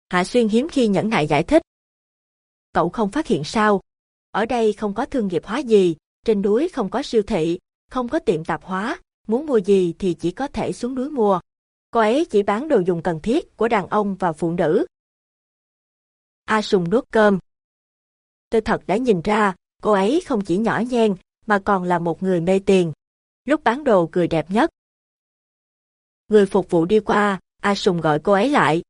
Hạ Xuyên hiếm khi nhẫn nại giải thích. Cậu không phát hiện sao? Ở đây không có thương nghiệp hóa gì, trên núi không có siêu thị, không có tiệm tạp hóa, muốn mua gì thì chỉ có thể xuống núi mua. Cô ấy chỉ bán đồ dùng cần thiết của đàn ông và phụ nữ. A Sùng nuốt cơm. Tôi thật đã nhìn ra, cô ấy không chỉ nhỏ nhen, mà còn là một người mê tiền. Lúc bán đồ cười đẹp nhất. Người phục vụ đi qua, A Sùng gọi cô ấy lại.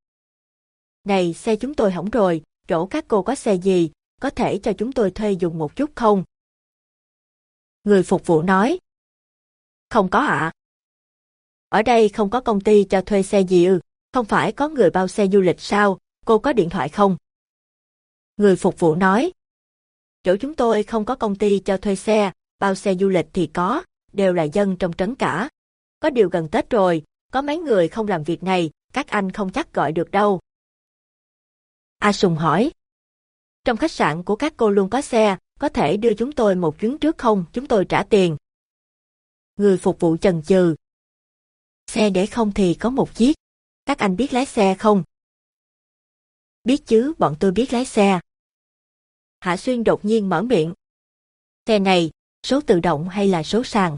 Này, xe chúng tôi hỏng rồi, chỗ các cô có xe gì, có thể cho chúng tôi thuê dùng một chút không? Người phục vụ nói. Không có ạ. Ở đây không có công ty cho thuê xe gì ư, không phải có người bao xe du lịch sao, cô có điện thoại không? Người phục vụ nói. Chỗ chúng tôi không có công ty cho thuê xe, bao xe du lịch thì có, đều là dân trong trấn cả. Có điều gần Tết rồi, có mấy người không làm việc này, các anh không chắc gọi được đâu. A Sùng hỏi. Trong khách sạn của các cô luôn có xe, có thể đưa chúng tôi một chuyến trước không, chúng tôi trả tiền. Người phục vụ chần chừ. Xe để không thì có một chiếc. Các anh biết lái xe không? Biết chứ, bọn tôi biết lái xe. Hạ Xuyên đột nhiên mở miệng. Xe này, số tự động hay là số sàn?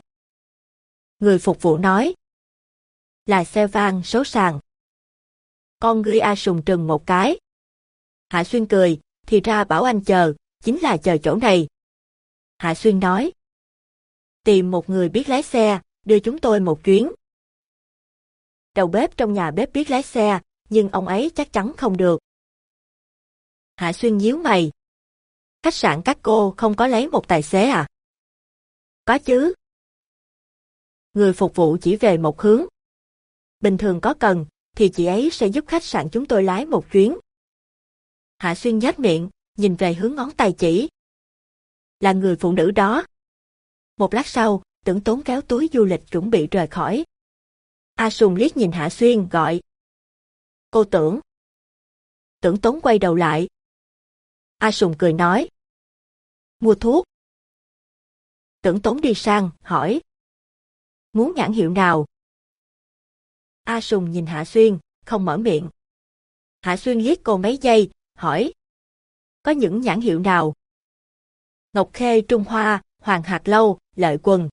Người phục vụ nói. Là xe van số sàn. Con gửi A Sùng trừng một cái. Hạ Xuyên cười, thì ra bảo anh chờ, chính là chờ chỗ này. Hạ Xuyên nói. Tìm một người biết lái xe, đưa chúng tôi một chuyến. Đầu bếp trong nhà bếp biết lái xe, nhưng ông ấy chắc chắn không được. Hạ Xuyên nhíu mày. Khách sạn các cô không có lấy một tài xế à? Có chứ. Người phục vụ chỉ về một hướng. Bình thường có cần, thì chị ấy sẽ giúp khách sạn chúng tôi lái một chuyến. Hạ Xuyên nhếch miệng, nhìn về hướng ngón tay chỉ. Là người phụ nữ đó. Một lát sau, tưởng tốn kéo túi du lịch chuẩn bị rời khỏi. A Sùng liếc nhìn Hạ Xuyên gọi. Cô tưởng. Tưởng Tốn quay đầu lại. A Sùng cười nói. Mua thuốc. Tưởng Tốn đi sang, hỏi. Muốn nhãn hiệu nào? A Sùng nhìn Hạ Xuyên, không mở miệng. Hạ Xuyên liếc cô mấy giây, hỏi. Có những nhãn hiệu nào? Ngọc Khê Trung Hoa, Hoàng Hạc Lâu, Lợi Quần.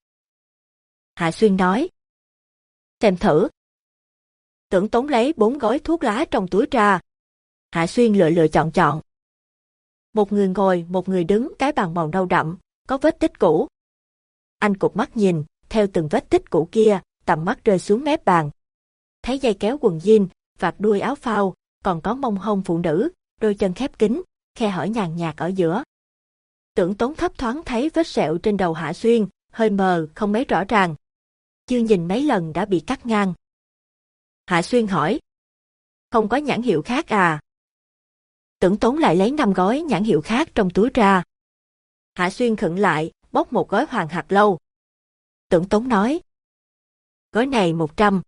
Hạ Xuyên nói. Xem thử. Tưởng Tống lấy bốn gói thuốc lá trong túi ra. Hạ Xuyên lựa lựa chọn chọn. Một người ngồi, một người đứng, cái bàn màu nâu đậm, có vết tích cũ. Anh cụp mắt nhìn, theo từng vết tích cũ kia, tầm mắt rơi xuống mép bàn. Thấy dây kéo quần jean, vạt đuôi áo phao, còn có mông hông phụ nữ, đôi chân khép kín, khe hở nhàn nhạt ở giữa. Tưởng tốn thấp thoáng thấy vết sẹo trên đầu Hạ Xuyên, hơi mờ, không mấy rõ ràng. Chưa nhìn mấy lần đã bị cắt ngang. Hạ Xuyên hỏi. Không có nhãn hiệu khác à? Tưởng tốn lại lấy năm gói nhãn hiệu khác trong túi ra. Hạ Xuyên khựng lại, bóc một gói hoàng hạt lâu. Tưởng tốn nói. Gói này 100.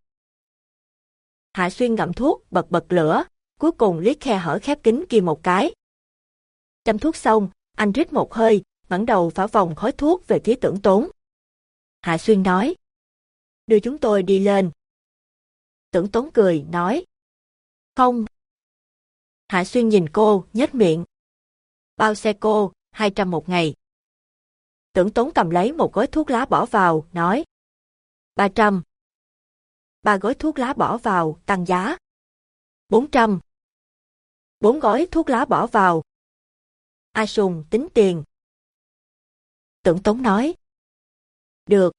Hạ Xuyên ngậm thuốc, bật bật lửa, cuối cùng liếc khe hở khép kín kia một cái. Chăm thuốc xong, anh rít một hơi, ngẩng đầu phả vòng khói thuốc về phía tưởng tốn. Hạ Xuyên nói. Đưa chúng tôi đi lên. Tưởng tốn cười, nói. Không. Hạ Xuyên nhìn cô, nhếch miệng. Bao xe cô, 200 một ngày. Tưởng tốn cầm lấy một gói thuốc lá bỏ vào, nói. 300. Ba gói thuốc lá bỏ vào, tăng giá. 400. Bốn gói thuốc lá bỏ vào. A Sùng tính tiền. Tưởng Tống nói. Được.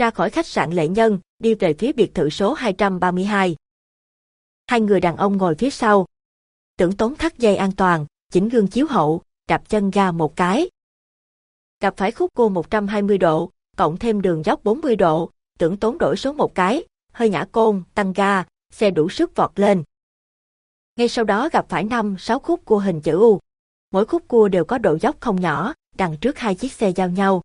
Ra khỏi khách sạn Lệ Nhân, đi về phía biệt thự số 232. Hai người đàn ông ngồi phía sau. Tưởng tốn thắt dây an toàn, chỉnh gương chiếu hậu, đạp chân ga một cái. Gặp phải khúc cua 120 độ, cộng thêm đường dốc 40 độ, tưởng tốn đổi số một cái, hơi ngã côn, tăng ga, xe đủ sức vọt lên. Ngay sau đó gặp phải năm sáu khúc cua hình chữ U. Mỗi khúc cua đều có độ dốc không nhỏ, đằng trước hai chiếc xe giao nhau.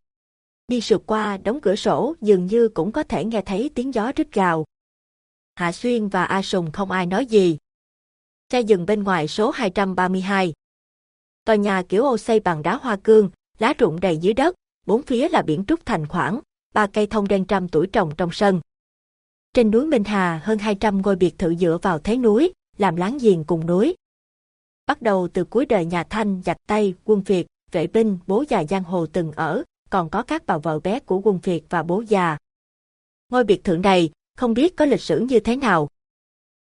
Đi sượt qua đóng cửa sổ dường như cũng có thể nghe thấy tiếng gió rít gào. Hạ Xuyên và A Sùng không ai nói gì. Xe dừng bên ngoài số 232. Tòa nhà kiểu ô xây bằng đá hoa cương, lá rụng đầy dưới đất, bốn phía là biển trúc thành khoảng, ba cây thông đen trăm tuổi trồng trong sân. Trên núi Minh Hà hơn 200 ngôi biệt thự dựa vào thế núi, làm láng giềng cùng núi. Bắt đầu từ cuối đời nhà Thanh, giặc Tây, quân Việt, vệ binh, bố già giang hồ từng ở, còn có các bà vợ bé của quân Việt và bố già. Ngôi biệt thự này, không biết có lịch sử như thế nào.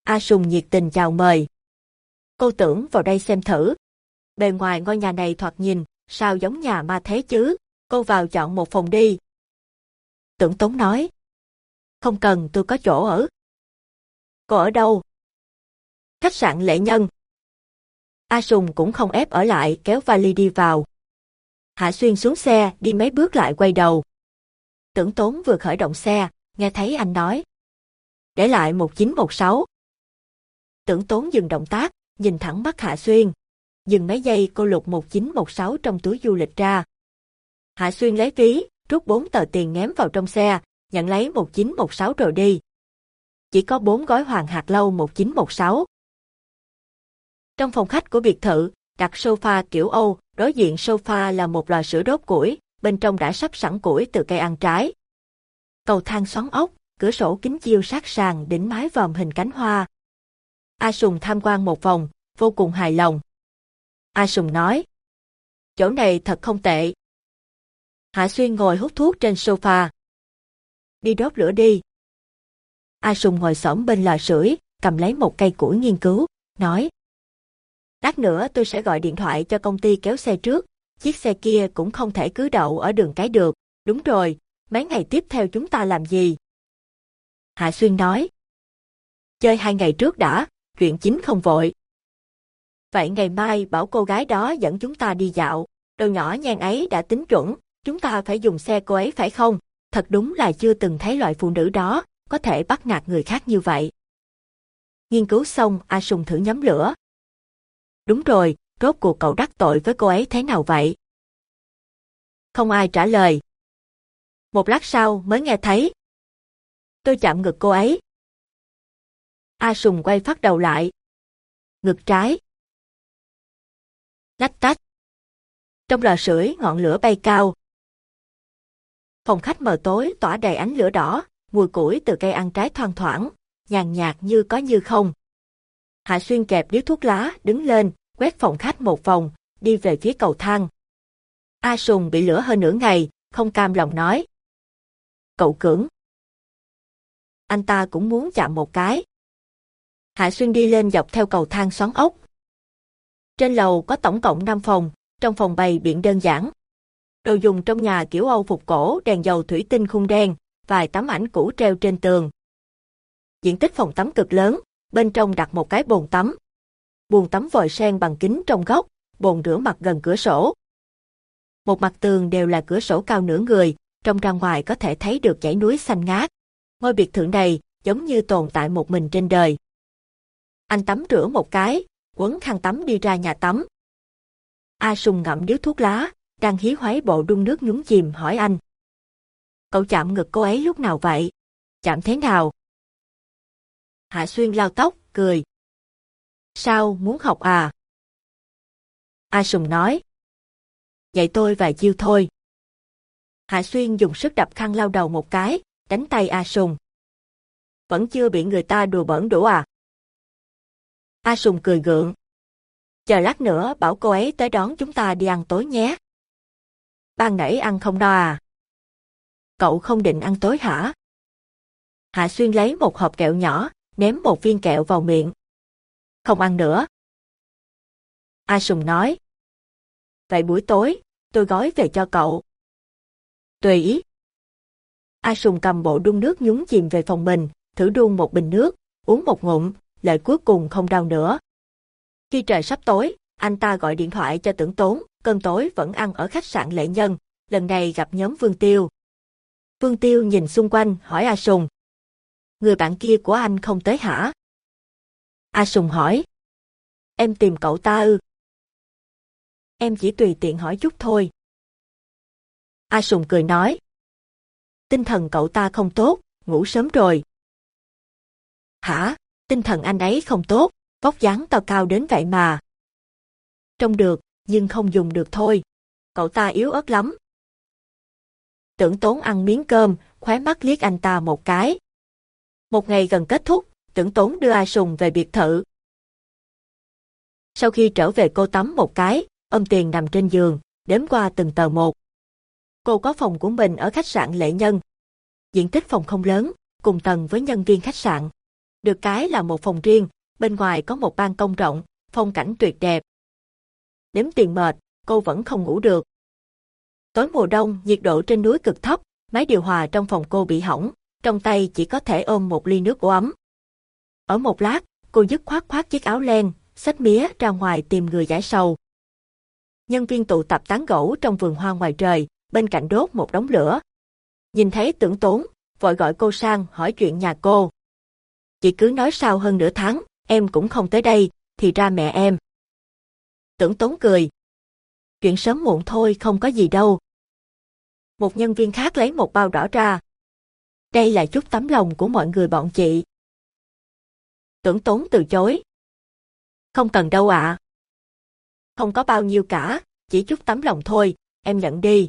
A Sùng nhiệt tình chào mời. Cô tưởng vào đây xem thử. Bề ngoài ngôi nhà này thoạt nhìn, sao giống nhà ma thế chứ, cô vào chọn một phòng đi. Tưởng Tống nói. Không cần tôi có chỗ ở. Cô ở đâu? Khách sạn lệ nhân. A Sùng cũng không ép ở lại kéo vali đi vào. Hạ Xuyên xuống xe, đi mấy bước lại quay đầu. Tưởng Tốn vừa khởi động xe, nghe thấy anh nói. Để lại 1916. Tưởng Tốn dừng động tác, nhìn thẳng mắt Hạ Xuyên. Dừng mấy giây cô lục 1916 trong túi du lịch ra. Hạ Xuyên lấy ví, rút bốn tờ tiền ném vào trong xe, nhận lấy 1916 rồi đi. Chỉ có bốn gói hoàng hạt lâu 1916. Trong phòng khách của biệt thự, đặt sofa kiểu Âu, đối diện sofa là một lò sữa đốt củi, bên trong đã sắp sẵn củi từ cây ăn trái. Cầu thang xoắn ốc, cửa sổ kính chiêu sát sàn đỉnh mái vòm hình cánh hoa. A Sùng tham quan một vòng, vô cùng hài lòng. A Sùng nói, chỗ này thật không tệ. Hạ Xuyên ngồi hút thuốc trên sofa. Đi đốt lửa đi. A Sùng ngồi xổm bên lò sưởi, cầm lấy một cây củi nghiên cứu, nói. Lát nữa tôi sẽ gọi điện thoại cho công ty kéo xe trước, chiếc xe kia cũng không thể cứ đậu ở đường cái được. Đúng rồi, mấy ngày tiếp theo chúng ta làm gì? Hạ Xuyên nói. Chơi hai ngày trước đã, chuyện chính không vội. Vậy ngày mai bảo cô gái đó dẫn chúng ta đi dạo, đồ nhỏ nhan ấy đã tính chuẩn, chúng ta phải dùng xe cô ấy phải không? Thật đúng là chưa từng thấy loại phụ nữ đó, có thể bắt nạt người khác như vậy. Nghiên cứu xong, A Sùng thử nhóm lửa. Đúng rồi, rốt cuộc cậu đắc tội với cô ấy thế nào vậy? Không ai trả lời. Một lát sau mới nghe thấy. Tôi chạm ngực cô ấy. A Sùng quay phát đầu lại, ngực trái. Lách tách. Trong lò sưởi ngọn lửa bay cao. Phòng khách mờ tối tỏa đầy ánh lửa đỏ, mùi củi từ cây ăn trái thoang thoảng, nhàn nhạt như có như không. Hạ Xuyên kẹp điếu thuốc lá, đứng lên, quét phòng khách một vòng, đi về phía cầu thang. A Sùng bị lửa hơn nửa ngày, không cam lòng nói. Cậu cưỡng. Anh ta cũng muốn chạm một cái. Hạ Xuyên đi lên dọc theo cầu thang xoắn ốc. Trên lầu có tổng cộng 5 phòng, trong phòng bày biện đơn giản. Đồ dùng trong nhà kiểu Âu phục cổ, đèn dầu thủy tinh khung đen, vài tấm ảnh cũ treo trên tường. Diện tích phòng tắm cực lớn, bên trong đặt một cái bồn tắm buồn tắm vòi sen bằng kính trong góc, bồn rửa mặt gần cửa sổ. Một mặt tường đều là cửa sổ cao nửa người, trong ra ngoài có thể thấy được dãy núi xanh ngát. Ngôi biệt thự này giống như tồn tại một mình trên đời. Anh tắm rửa một cái, quấn khăn tắm đi ra nhà tắm. A Sùng ngậm điếu thuốc lá, đang hí hoáy bộ đun nước nhúng chìm hỏi anh. Cậu chạm ngực cô ấy lúc nào vậy? Chạm thế nào? Hạ Xuyên lao tóc, cười. Sao, muốn học à? A Sùng nói. Dạy tôi vài chiêu thôi. Hạ Xuyên dùng sức đập khăn lau đầu một cái, đánh tay A Sùng. Vẫn chưa bị người ta đùa bẩn đủ à? A Sùng cười gượng. Chờ lát nữa bảo cô ấy tới đón chúng ta đi ăn tối nhé. Ban nãy ăn không no à? Cậu không định ăn tối hả? Hạ Xuyên lấy một hộp kẹo nhỏ, ném một viên kẹo vào miệng. Không ăn nữa. A Sùng nói. Vậy buổi tối, tôi gói về cho cậu. Tùy ý. A Sùng cầm bộ đun nước nhúng chìm về phòng mình, thử đun một bình nước, uống một ngụm, lợi cuối cùng không đau nữa. Khi trời sắp tối, anh ta gọi điện thoại cho tưởng tốn, cơn tối vẫn ăn ở khách sạn Lệ Nhân, lần này gặp nhóm Vương Tiêu. Vương Tiêu nhìn xung quanh, hỏi A Sùng. Người bạn kia của anh không tới hả? A Sùng hỏi. Em tìm cậu ta ư? Em chỉ tùy tiện hỏi chút thôi. A Sùng cười nói. Tinh thần cậu ta không tốt, ngủ sớm rồi. Hả? Tinh thần anh ấy không tốt, vóc dáng to cao đến vậy mà. Trông được, nhưng không dùng được thôi. Cậu ta yếu ớt lắm. Tưởng tốn ăn miếng cơm, khóe mắt liếc anh ta một cái. Một ngày gần kết thúc, tưởng tốn đưa A Sùng về biệt thự. Sau khi trở về cô tắm một cái, ôm tiền nằm trên giường, đếm qua từng tờ một. Cô có phòng của mình ở khách sạn Lệ Nhân. Diện tích phòng không lớn, cùng tầng với nhân viên khách sạn. Được cái là một phòng riêng, bên ngoài có một ban công rộng, phong cảnh tuyệt đẹp. Đếm tiền mệt, cô vẫn không ngủ được. Tối mùa đông, nhiệt độ trên núi cực thấp, máy điều hòa trong phòng cô bị hỏng, trong tay chỉ có thể ôm một ly nước ấm. Ở một lát, cô dứt khoát khoát chiếc áo len, xách mía ra ngoài tìm người giải sầu. Nhân viên tụ tập tán gẫu trong vườn hoa ngoài trời, bên cạnh đốt một đống lửa. Nhìn thấy tưởng tốn, vội gọi cô sang hỏi chuyện nhà cô. Chị cứ nói sau hơn nửa tháng, em cũng không tới đây, thì ra mẹ em. Tưởng tốn cười. Chuyện sớm muộn thôi không có gì đâu. Một nhân viên khác lấy một bao đỏ ra. Đây là chút tấm lòng của mọi người bọn chị. Tưởng tốn từ chối. Không cần đâu ạ. Không có bao nhiêu cả, chỉ chút tấm lòng thôi, em nhận đi.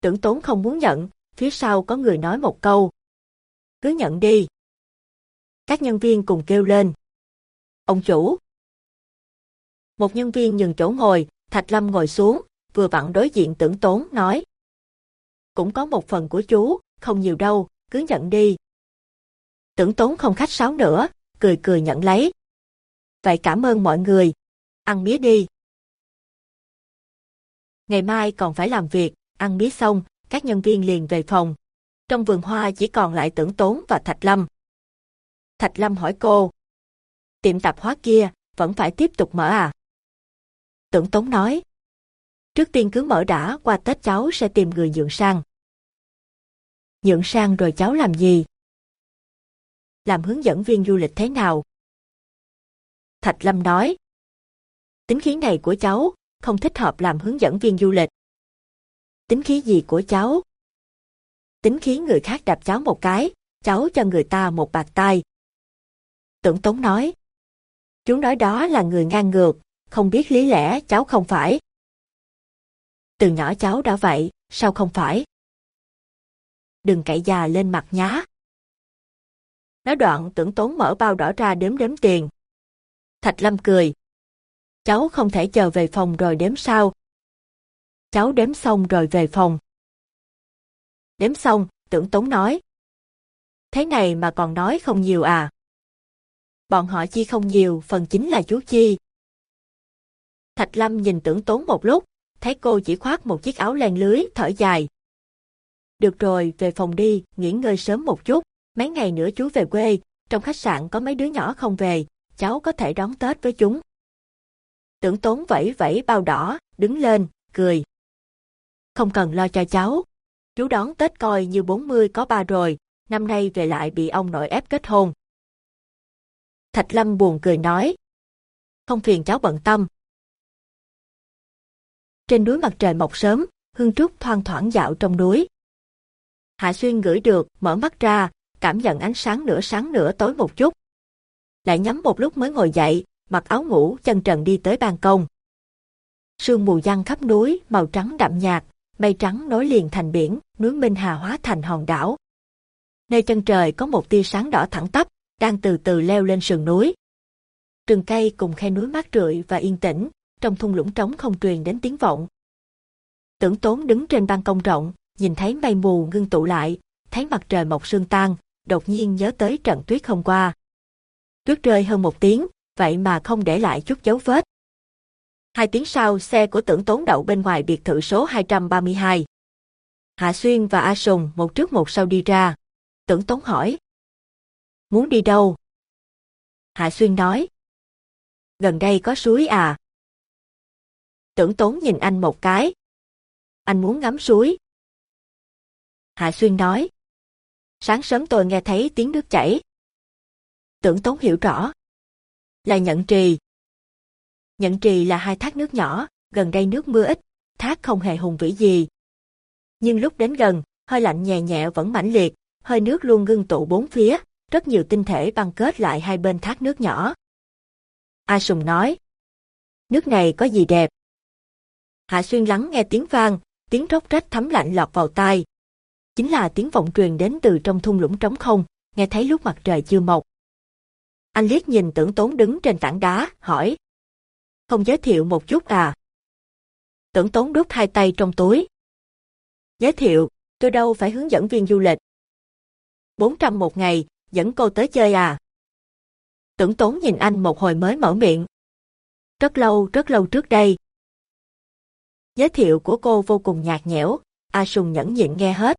Tưởng tốn không muốn nhận, phía sau có người nói một câu. Cứ nhận đi. Các nhân viên cùng kêu lên. Ông chủ. Một nhân viên nhường chỗ ngồi, Thạch Lâm ngồi xuống, vừa vặn đối diện tưởng tốn, nói. Cũng có một phần của chú, không nhiều đâu, cứ nhận đi. Tưởng tốn không khách sáo nữa, cười cười nhận lấy. Vậy cảm ơn mọi người. Ăn mía đi. Ngày mai còn phải làm việc, ăn mía xong, các nhân viên liền về phòng. Trong vườn hoa chỉ còn lại tưởng tốn và Thạch Lâm. Thạch Lâm hỏi cô. Tiệm tạp hóa kia, vẫn phải tiếp tục mở à? Tưởng Tốn nói. Trước tiên cứ mở đã, qua Tết cháu sẽ tìm người nhượng sang. Nhượng sang rồi cháu làm gì? Làm hướng dẫn viên du lịch thế nào? Thạch Lâm nói. Tính khí này của cháu, không thích hợp làm hướng dẫn viên du lịch. Tính khí gì của cháu? Tính khí người khác đạp cháu một cái, cháu cho người ta một bạc tai, Tưởng Tống nói. Chú nói đó là người ngang ngược, không biết lý lẽ cháu không phải. Từ nhỏ cháu đã vậy, sao không phải? Đừng cậy già lên mặt nhá. Nói đoạn tưởng tốn mở bao đỏ ra đếm đếm tiền. Thạch Lâm cười. Cháu không thể chờ về phòng rồi đếm sao. Cháu đếm xong rồi về phòng. Đếm xong, tưởng tốn nói. Thế này mà còn nói không nhiều à? Bọn họ chi không nhiều, phần chính là chú chi. Thạch Lâm nhìn tưởng tốn một lúc, thấy cô chỉ khoác một chiếc áo len lưới, thở dài. Được rồi, về phòng đi, nghỉ ngơi sớm một chút, mấy ngày nữa chú về quê, trong khách sạn có mấy đứa nhỏ không về, cháu có thể đón Tết với chúng. Tưởng tốn vẫy vẫy bao đỏ, đứng lên, cười. Không cần lo cho cháu. Chú đón Tết coi như 40 có ba rồi, năm nay về lại bị ông nội ép kết hôn. Thạch Lâm buồn cười nói. Không phiền cháu bận tâm. Trên núi mặt trời mọc sớm, Hương Trúc thoang thoảng dạo trong núi. Hạ Xuyên ngửi được, mở mắt ra, cảm nhận ánh sáng nửa sáng nửa tối một chút. Lại nhắm một lúc mới ngồi dậy, mặc áo ngủ chân trần đi tới ban công. Sương mù giăng khắp núi, màu trắng đậm nhạt, mây trắng nối liền thành biển, núi Minh Hà hóa thành hòn đảo. Nơi chân trời có một tia sáng đỏ thẳng tắp, đang từ từ leo lên sườn núi. Rừng cây cùng khe núi mát rượi và yên tĩnh, trong thung lũng trống không truyền đến tiếng vọng. Tưởng tốn đứng trên ban công rộng, nhìn thấy mây mù ngưng tụ lại, thấy mặt trời mọc sương tan, đột nhiên nhớ tới trận tuyết hôm qua. Tuyết rơi hơn một tiếng, vậy mà không để lại chút dấu vết. Hai tiếng sau, xe của tưởng tốn đậu bên ngoài biệt thự số 232. Hạ Xuyên và A Sùng một trước một sau đi ra. Tưởng tốn hỏi. Muốn đi đâu? Hạ Xuyên nói. Gần đây có suối à? Tưởng tốn nhìn anh một cái. Anh muốn ngắm suối. Hạ Xuyên nói. Sáng sớm tôi nghe thấy tiếng nước chảy. Tưởng tốn hiểu rõ. Là nhận trì. Nhận trì là hai thác nước nhỏ, gần đây nước mưa ít, thác không hề hùng vĩ gì. Nhưng lúc đến gần, hơi lạnh nhẹ nhẹ vẫn mãnh liệt, hơi nước luôn ngưng tụ bốn phía, rất nhiều tinh thể băng kết lại hai bên thác nước nhỏ. A Sùng nói, nước này có gì đẹp? Hạ Xuyên lắng nghe tiếng vang, tiếng róc rách thấm lạnh lọt vào tai. Chính là tiếng vọng truyền đến từ trong thung lũng trống không, nghe thấy lúc mặt trời chưa mọc. Anh liếc nhìn tưởng tốn đứng trên tảng đá, hỏi. Không giới thiệu một chút à? Tưởng tốn đút hai tay trong túi. Giới thiệu, tôi đâu phải hướng dẫn viên du lịch. 400 một ngày, dẫn cô tới chơi à? Tưởng tốn nhìn anh một hồi mới mở miệng. Rất lâu, rất lâu trước đây. Giới thiệu của cô vô cùng nhạt nhẽo, A Sùng nhẫn nhịn nghe hết.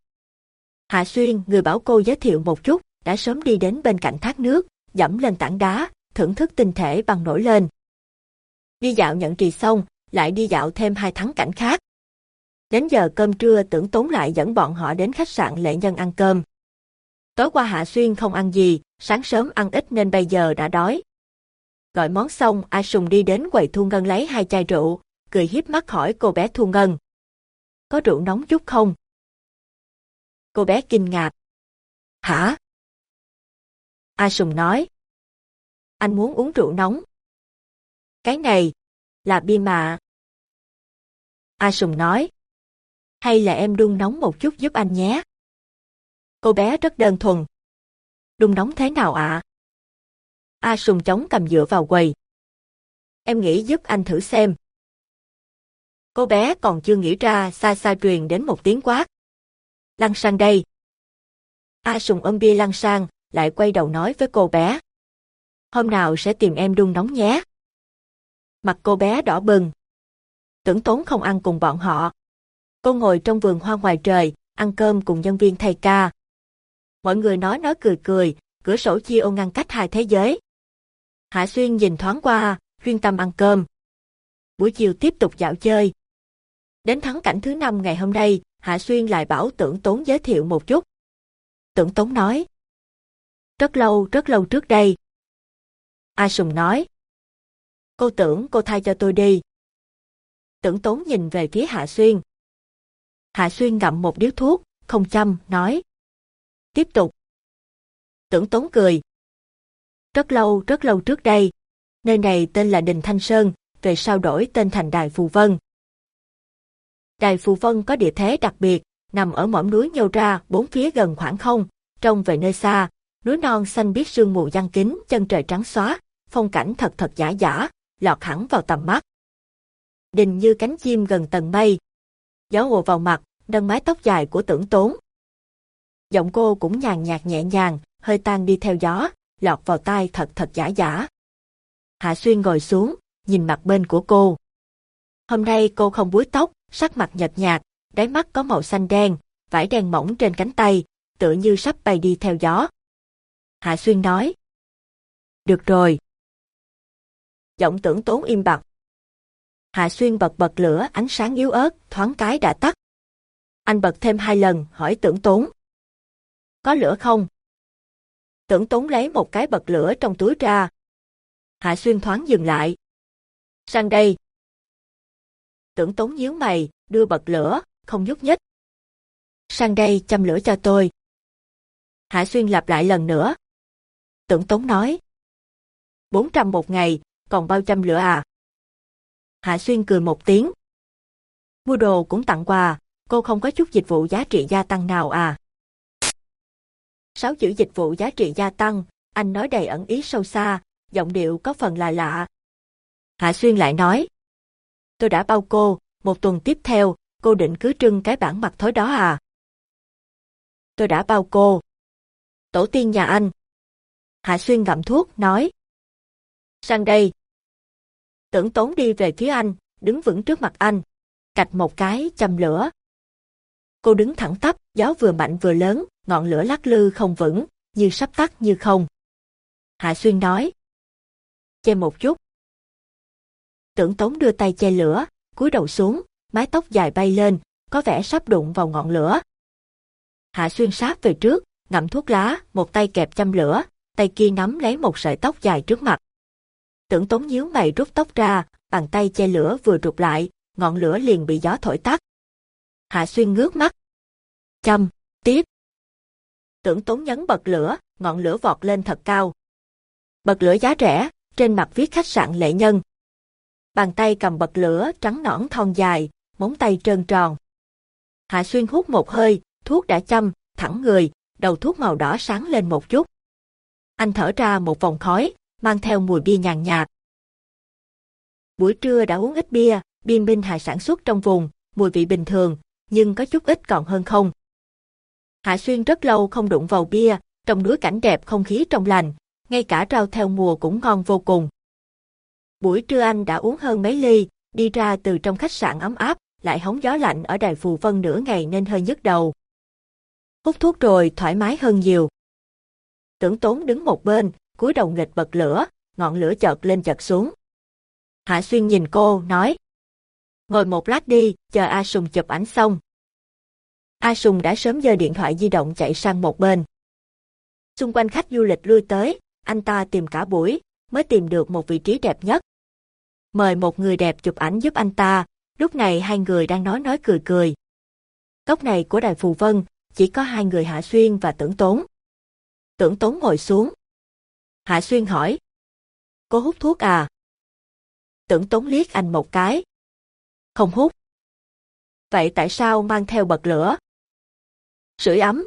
Hạ Xuyên, người bảo cô giới thiệu một chút, đã sớm đi đến bên cạnh thác nước, dẫm lên tảng đá, thưởng thức tinh thể bằng nổi lên. Đi dạo nhận trì xong, lại đi dạo thêm hai thắng cảnh khác. Đến giờ cơm trưa tưởng tốn lại dẫn bọn họ đến khách sạn lệ nhân ăn cơm. Tối qua Hạ Xuyên không ăn gì, sáng sớm ăn ít nên bây giờ đã đói. Gọi món xong, A Sùng đi đến quầy thu ngân lấy hai chai rượu, cười hiếp mắt hỏi cô bé thu ngân. Có rượu nóng chút không? Cô bé kinh ngạc. Hả? A Sùng nói. Anh muốn uống rượu nóng. Cái này, là bia mà. A Sùng nói. Hay là em đun nóng một chút giúp anh nhé. Cô bé rất đơn thuần. Đun nóng thế nào ạ? A Sùng chống cầm dựa vào quầy. Em nghĩ giúp anh thử xem. Cô bé còn chưa nghĩ ra xa xa truyền đến một tiếng quát. Lăn sang đây. A Sùng ôm bia lăn sang, lại quay đầu nói với cô bé. Hôm nào sẽ tìm em đun nóng nhé. Mặt cô bé đỏ bừng. Tưởng tốn không ăn cùng bọn họ. Cô ngồi trong vườn hoa ngoài trời, ăn cơm cùng nhân viên thầy ca. Mọi người nói nói cười cười, cửa sổ chia ô ngăn cách hai thế giới. Hạ Xuyên nhìn thoáng qua, chuyên tâm ăn cơm. Buổi chiều tiếp tục dạo chơi. Đến thắng cảnh thứ năm ngày hôm nay, Hạ Xuyên lại bảo tưởng tốn giới thiệu một chút. Tưởng tốn nói. Rất lâu, rất lâu trước đây. A Sùng nói. Cô tưởng cô thay cho tôi đi. Tưởng tốn nhìn về phía Hạ Xuyên. Hạ Xuyên ngậm một điếu thuốc, không chăm, nói. Tiếp tục. Tưởng tốn cười. Rất lâu, rất lâu trước đây. Nơi này tên là Đình Thanh Sơn, về sau đổi tên thành Đài Phù Vân. Đài Phù Vân có địa thế đặc biệt, nằm ở mỏm núi nhô ra bốn phía gần khoảng không, trông về nơi xa, núi non xanh biếc sương mù giăng kín, chân trời trắng xóa, phong cảnh thật thật giả giả, lọt hẳn vào tầm mắt. Đình như cánh chim gần tầng mây. Gió ùa vào mặt, nâng mái tóc dài của tưởng tốn. Giọng cô cũng nhàn nhạt nhẹ nhàng, hơi tan đi theo gió, lọt vào tai thật thật giả giả. Hạ Xuyên ngồi xuống, nhìn mặt bên của cô. Hôm nay cô không búi tóc, sắc mặt nhợt nhạt, đáy mắt có màu xanh đen, vải đen mỏng trên cánh tay, tựa như sắp bay đi theo gió. Hạ Xuyên nói. Được rồi. Giọng tưởng tốn im bặt. Hạ Xuyên bật bật lửa ánh sáng yếu ớt, thoáng cái đã tắt. Anh bật thêm hai lần, hỏi tưởng tốn. Có lửa không? Tưởng tốn lấy một cái bật lửa trong túi ra. Hạ Xuyên thoáng dừng lại. Sang đây. Tưởng tốn nhíu mày, đưa bật lửa, không nhúc nhích. Sang đây châm lửa cho tôi. Hạ Xuyên lặp lại lần nữa. Tưởng tốn nói. 400 một ngày, còn bao châm lửa à? Hạ Xuyên cười một tiếng. Mua đồ cũng tặng quà, cô không có chút dịch vụ giá trị gia tăng nào à? Sáu chữ dịch vụ giá trị gia tăng, anh nói đầy ẩn ý sâu xa, giọng điệu có phần là lạ. Hạ Xuyên lại nói. Tôi đã bao cô, một tuần tiếp theo, cô định cứ trưng cái bản mặt thối đó à? Tôi đã bao cô. Tổ tiên nhà anh. Hạ Xuyên ngậm thuốc, nói. Sang đây. Tưởng tốn đi về phía anh, đứng vững trước mặt anh. Cạch một cái, châm lửa. Cô đứng thẳng tắp, gió vừa mạnh vừa lớn, ngọn lửa lắc lư không vững, như sắp tắt như không. Hạ Xuyên nói. Che một chút. Tưởng Tống đưa tay che lửa, cúi đầu xuống, mái tóc dài bay lên, có vẻ sắp đụng vào ngọn lửa. Hạ Xuyên sát về trước, ngậm thuốc lá, một tay kẹp châm lửa, tay kia nắm lấy một sợi tóc dài trước mặt. Tưởng tốn nhíu mày rút tóc ra, bàn tay che lửa vừa rụt lại, ngọn lửa liền bị gió thổi tắt. Hạ Xuyên ngước mắt. Châm, tiếp. Tưởng tốn nhấn bật lửa, ngọn lửa vọt lên thật cao. Bật lửa giá rẻ, trên mặt viết khách sạn lệ nhân. Bàn tay cầm bật lửa trắng nõn thon dài, móng tay trơn tròn. Hạ Xuyên hút một hơi, thuốc đã châm, thẳng người, đầu thuốc màu đỏ sáng lên một chút. Anh thở ra một vòng khói, mang theo mùi bia nhàn nhạt. Buổi trưa đã uống ít bia, bia Minh hải sản xuất trong vùng, mùi vị bình thường, nhưng có chút ít còn hơn không. Hạ Xuyên rất lâu không đụng vào bia, trong núi cảnh đẹp không khí trong lành, ngay cả rau theo mùa cũng ngon vô cùng. Buổi trưa anh đã uống hơn mấy ly, đi ra từ trong khách sạn ấm áp, lại hóng gió lạnh ở đài phù vân nửa ngày nên hơi nhức đầu. Hút thuốc rồi thoải mái hơn nhiều. Tưởng tốn đứng một bên, cúi đầu nghịch bật lửa, ngọn lửa chợt lên chợt xuống. Hạ Xuyên nhìn cô, nói. Ngồi một lát đi, chờ A Sùng chụp ảnh xong. A Sùng đã sớm giơ điện thoại di động chạy sang một bên. Xung quanh khách du lịch lui tới, anh ta tìm cả buổi, mới tìm được một vị trí đẹp nhất. Mời một người đẹp chụp ảnh giúp anh ta, lúc này hai người đang nói nói cười cười. Góc này của Đài Phù Vân, chỉ có hai người Hạ Xuyên và Tưởng Tốn. Tưởng Tốn ngồi xuống. Hạ Xuyên hỏi. Cô hút thuốc à? Tưởng Tốn liếc anh một cái. Không hút. Vậy tại sao mang theo bật lửa? Sưởi ấm.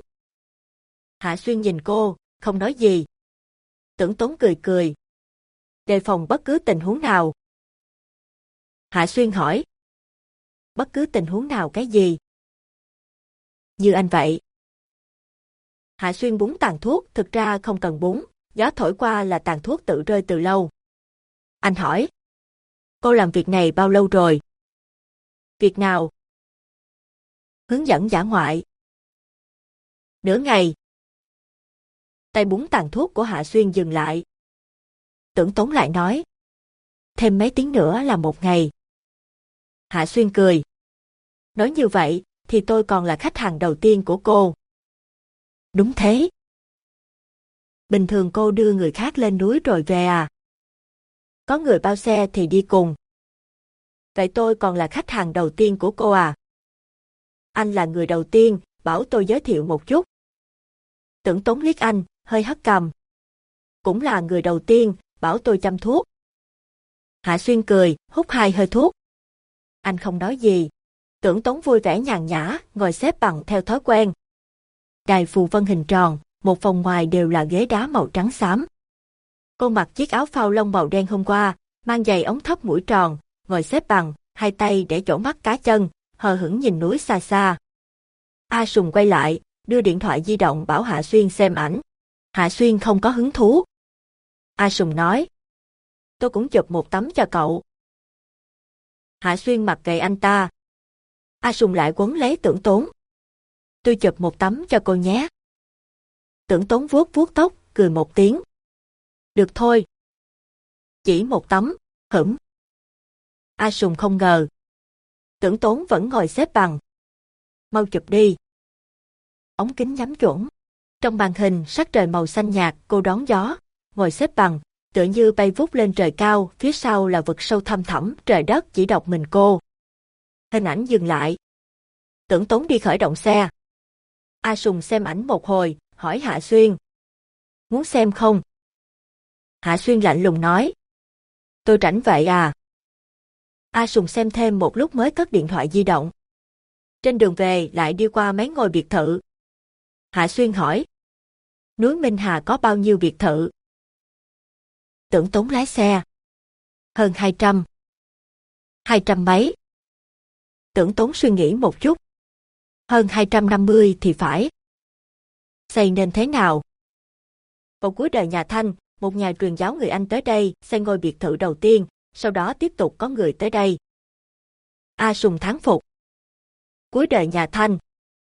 Hạ Xuyên nhìn cô, không nói gì. Tưởng Tốn cười cười. Đề phòng bất cứ tình huống nào. Hạ Xuyên hỏi. Bất cứ tình huống nào cái gì? Như anh vậy. Hạ Xuyên búng tàn thuốc, thực ra không cần búng, gió thổi qua là tàn thuốc tự rơi từ lâu. Anh hỏi. Cô làm việc này bao lâu rồi? Việc nào? Hướng dẫn giả ngoại. Nửa ngày. Tay búng tàn thuốc của Hạ Xuyên dừng lại. Tưởng tốn lại nói. Thêm mấy tiếng nữa là một ngày. Hạ Xuyên cười. Nói như vậy, thì tôi còn là khách hàng đầu tiên của cô. Đúng thế. Bình thường cô đưa người khác lên núi rồi về à? Có người bao xe thì đi cùng. Vậy tôi còn là khách hàng đầu tiên của cô à? Anh là người đầu tiên, bảo tôi giới thiệu một chút. Tưởng tốn liếc anh, hơi hất cầm. Cũng là người đầu tiên, bảo tôi chăm thuốc. Hạ Xuyên cười, hút hai hơi thuốc. Anh không nói gì. Tưởng Tống vui vẻ nhàn nhã, ngồi xếp bằng theo thói quen. Đài phù vân hình tròn, một phòng ngoài đều là ghế đá màu trắng xám. Cô mặc chiếc áo phao lông màu đen hôm qua, mang giày ống thấp mũi tròn, ngồi xếp bằng, hai tay để chỗ mắt cá chân, hờ hững nhìn núi xa xa. A Sùng quay lại, đưa điện thoại di động bảo Hạ Xuyên xem ảnh. Hạ Xuyên không có hứng thú. A Sùng nói. Tôi cũng chụp một tấm cho cậu. Hạ Xuyên mặc kệ anh ta. A Sùng lại quấn lấy tưởng tốn. Tôi chụp một tấm cho cô nhé. Tưởng tốn vuốt vuốt tóc, cười một tiếng. Được thôi. Chỉ một tấm, hửm. A Sùng không ngờ. Tưởng tốn vẫn ngồi xếp bằng. Mau chụp đi. Ống kính nhắm chuẩn. Trong màn hình sắc trời màu xanh nhạt, cô đón gió, ngồi xếp bằng, tựa như bay vút lên trời cao, phía sau là vực sâu thăm thẳm, trời đất chỉ độc mình cô. Hình ảnh dừng lại. Tưởng tốn đi khởi động xe. A Sùng xem ảnh một hồi, hỏi Hạ Xuyên. Muốn xem không? Hạ Xuyên lạnh lùng nói. Tôi rảnh vậy à? A Sùng xem thêm một lúc mới cất điện thoại di động. Trên đường về lại đi qua mấy ngôi biệt thự. Hạ Xuyên hỏi. Núi Minh Hà có bao nhiêu biệt thự? Tưởng tốn lái xe. Hơn 200. 200 mấy. Tưởng tốn suy nghĩ một chút. Hơn 250 thì phải. Xây nên thế nào? Vào cuối đời nhà Thanh, một nhà truyền giáo người Anh tới đây xây ngôi biệt thự đầu tiên, sau đó tiếp tục có người tới đây. A Sùng thắng phục. Cuối đời nhà Thanh,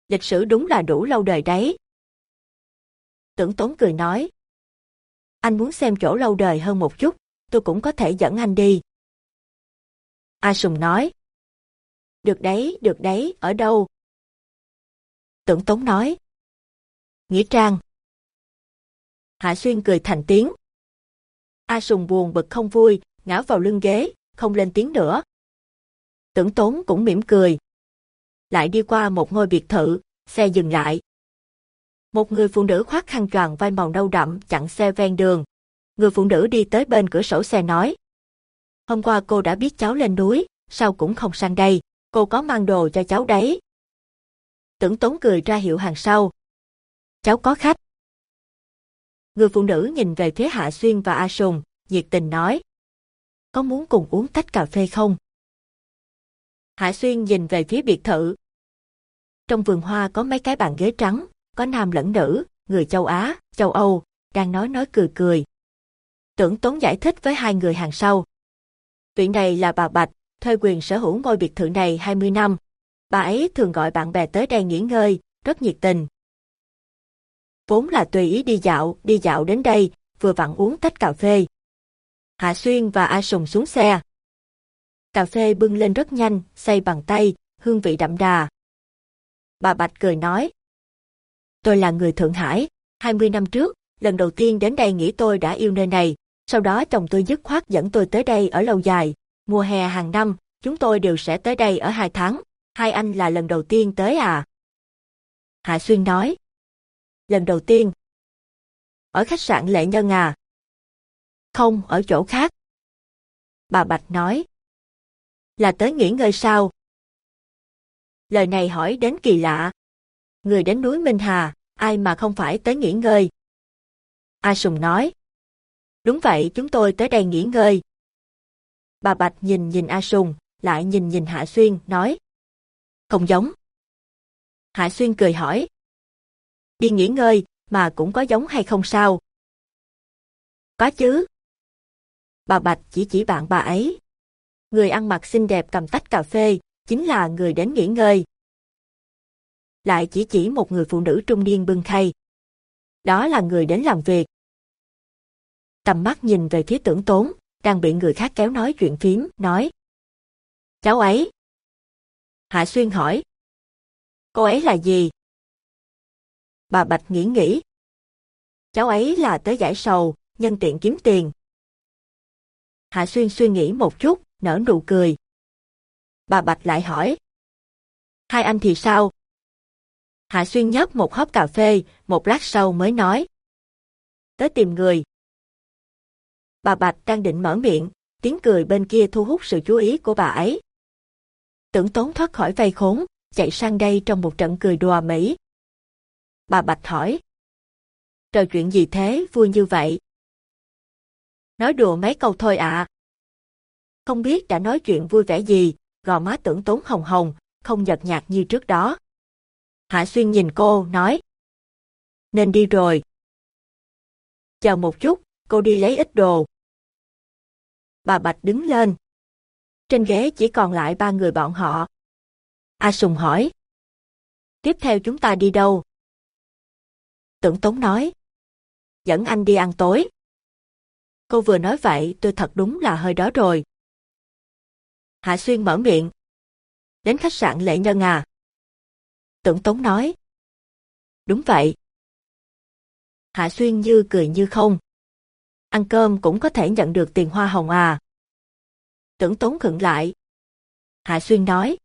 lịch sử đúng là đủ lâu đời đấy. Tưởng Tốn cười nói. Anh muốn xem chỗ lâu đời hơn một chút, tôi cũng có thể dẫn anh đi. A Sùng nói. Được đấy, được đấy, ở đâu? Tưởng Tống nói. Nghĩa Trang. Hạ Xuyên cười thành tiếng. A Sùng buồn bực không vui, ngã vào lưng ghế, không lên tiếng nữa. Tưởng Tốn cũng mỉm cười. Lại đi qua một ngôi biệt thự, xe dừng lại. Một người phụ nữ khoác khăn choàng vai màu nâu đậm chặn xe ven đường. Người phụ nữ đi tới bên cửa sổ xe nói. Hôm qua cô đã biết cháu lên núi, sao cũng không sang đây, cô có mang đồ cho cháu đấy. Tưởng Tốn cười ra hiệu hàng sau. Cháu có khách. Người phụ nữ nhìn về phía Hạ Xuyên và A Sùng, nhiệt tình nói. Có muốn cùng uống tách cà phê không? Hạ Xuyên nhìn về phía biệt thự. Trong vườn hoa có mấy cái bàn ghế trắng, có nam lẫn nữ, người châu Á, châu Âu, đang nói nói cười cười. Tưởng Tốn giải thích với hai người hàng sau. Vị này là bà Bạch, thuê quyền sở hữu ngôi biệt thự này 20 năm. Bà ấy thường gọi bạn bè tới đây nghỉ ngơi, rất nhiệt tình. Vốn là tùy ý đi dạo, đi dạo đến đây, vừa vặn uống tách cà phê. Hạ Xuyên và A Sùng xuống xe. Cà phê bưng lên rất nhanh, xay bằng tay, hương vị đậm đà. Bà Bạch cười nói. Tôi là người Thượng Hải, 20 năm trước, lần đầu tiên đến đây nghĩ tôi đã yêu nơi này, sau đó chồng tôi dứt khoát dẫn tôi tới đây ở lâu dài. Mùa hè hàng năm, chúng tôi đều sẽ tới đây ở hai tháng. Hai anh là lần đầu tiên tới à? Hạ Xuyên nói. Lần đầu tiên. Ở khách sạn Lệ Nhân à? Không, ở chỗ khác. Bà Bạch nói. Là tới nghỉ ngơi sao? Lời này hỏi đến kỳ lạ. Người đến núi Minh Hà, ai mà không phải tới nghỉ ngơi? A Sùng nói. Đúng vậy, chúng tôi tới đây nghỉ ngơi. Bà Bạch nhìn nhìn A Sùng, lại nhìn nhìn Hạ Xuyên, nói. Không giống. Hạ Xuyên cười hỏi. Đi nghỉ ngơi, mà cũng có giống hay không sao? Có chứ. Bà Bạch chỉ chỉ bạn bà ấy. Người ăn mặc xinh đẹp cầm tách cà phê, chính là người đến nghỉ ngơi. Lại chỉ chỉ một người phụ nữ trung niên bưng khay. Đó là người đến làm việc. Tầm mắt nhìn về phía tưởng tốn, đang bị người khác kéo nói chuyện phím, nói. Cháu ấy. Hạ Xuyên hỏi. Cô ấy là gì? Bà Bạch nghĩ nghĩ. Cháu ấy là tới giải sầu, nhân tiện kiếm tiền. Hạ Xuyên suy nghĩ một chút, nở nụ cười. Bà Bạch lại hỏi. Hai anh thì sao? Hạ Xuyên nhấp một hớp cà phê, một lát sau mới nói. Tới tìm người. Bà Bạch đang định mở miệng, tiếng cười bên kia thu hút sự chú ý của bà ấy. Tưởng tốn thoát khỏi vây khốn, chạy sang đây trong một trận cười đùa mỹ. Bà Bạch hỏi. Trò chuyện gì thế, vui như vậy? Nói đùa mấy câu thôi ạ. Không biết đã nói chuyện vui vẻ gì, gò má tưởng tốn hồng hồng, không nhợt nhạt như trước đó. Hạ Xuyên nhìn cô, nói. Nên đi rồi. Chờ một chút, cô đi lấy ít đồ. Bà Bạch đứng lên. Trên ghế chỉ còn lại ba người bọn họ. A Sùng hỏi. Tiếp theo chúng ta đi đâu? Tưởng Tống nói. Dẫn anh đi ăn tối. Cô vừa nói vậy tôi thật đúng là hơi đó rồi. Hạ Xuyên mở miệng. Đến khách sạn Lệ Nhân à? Tưởng Tống nói. Đúng vậy. Hạ Xuyên như cười như không. Ăn cơm cũng có thể nhận được tiền hoa hồng à? Tưởng Tống khựng lại. Hạ Xuyên nói.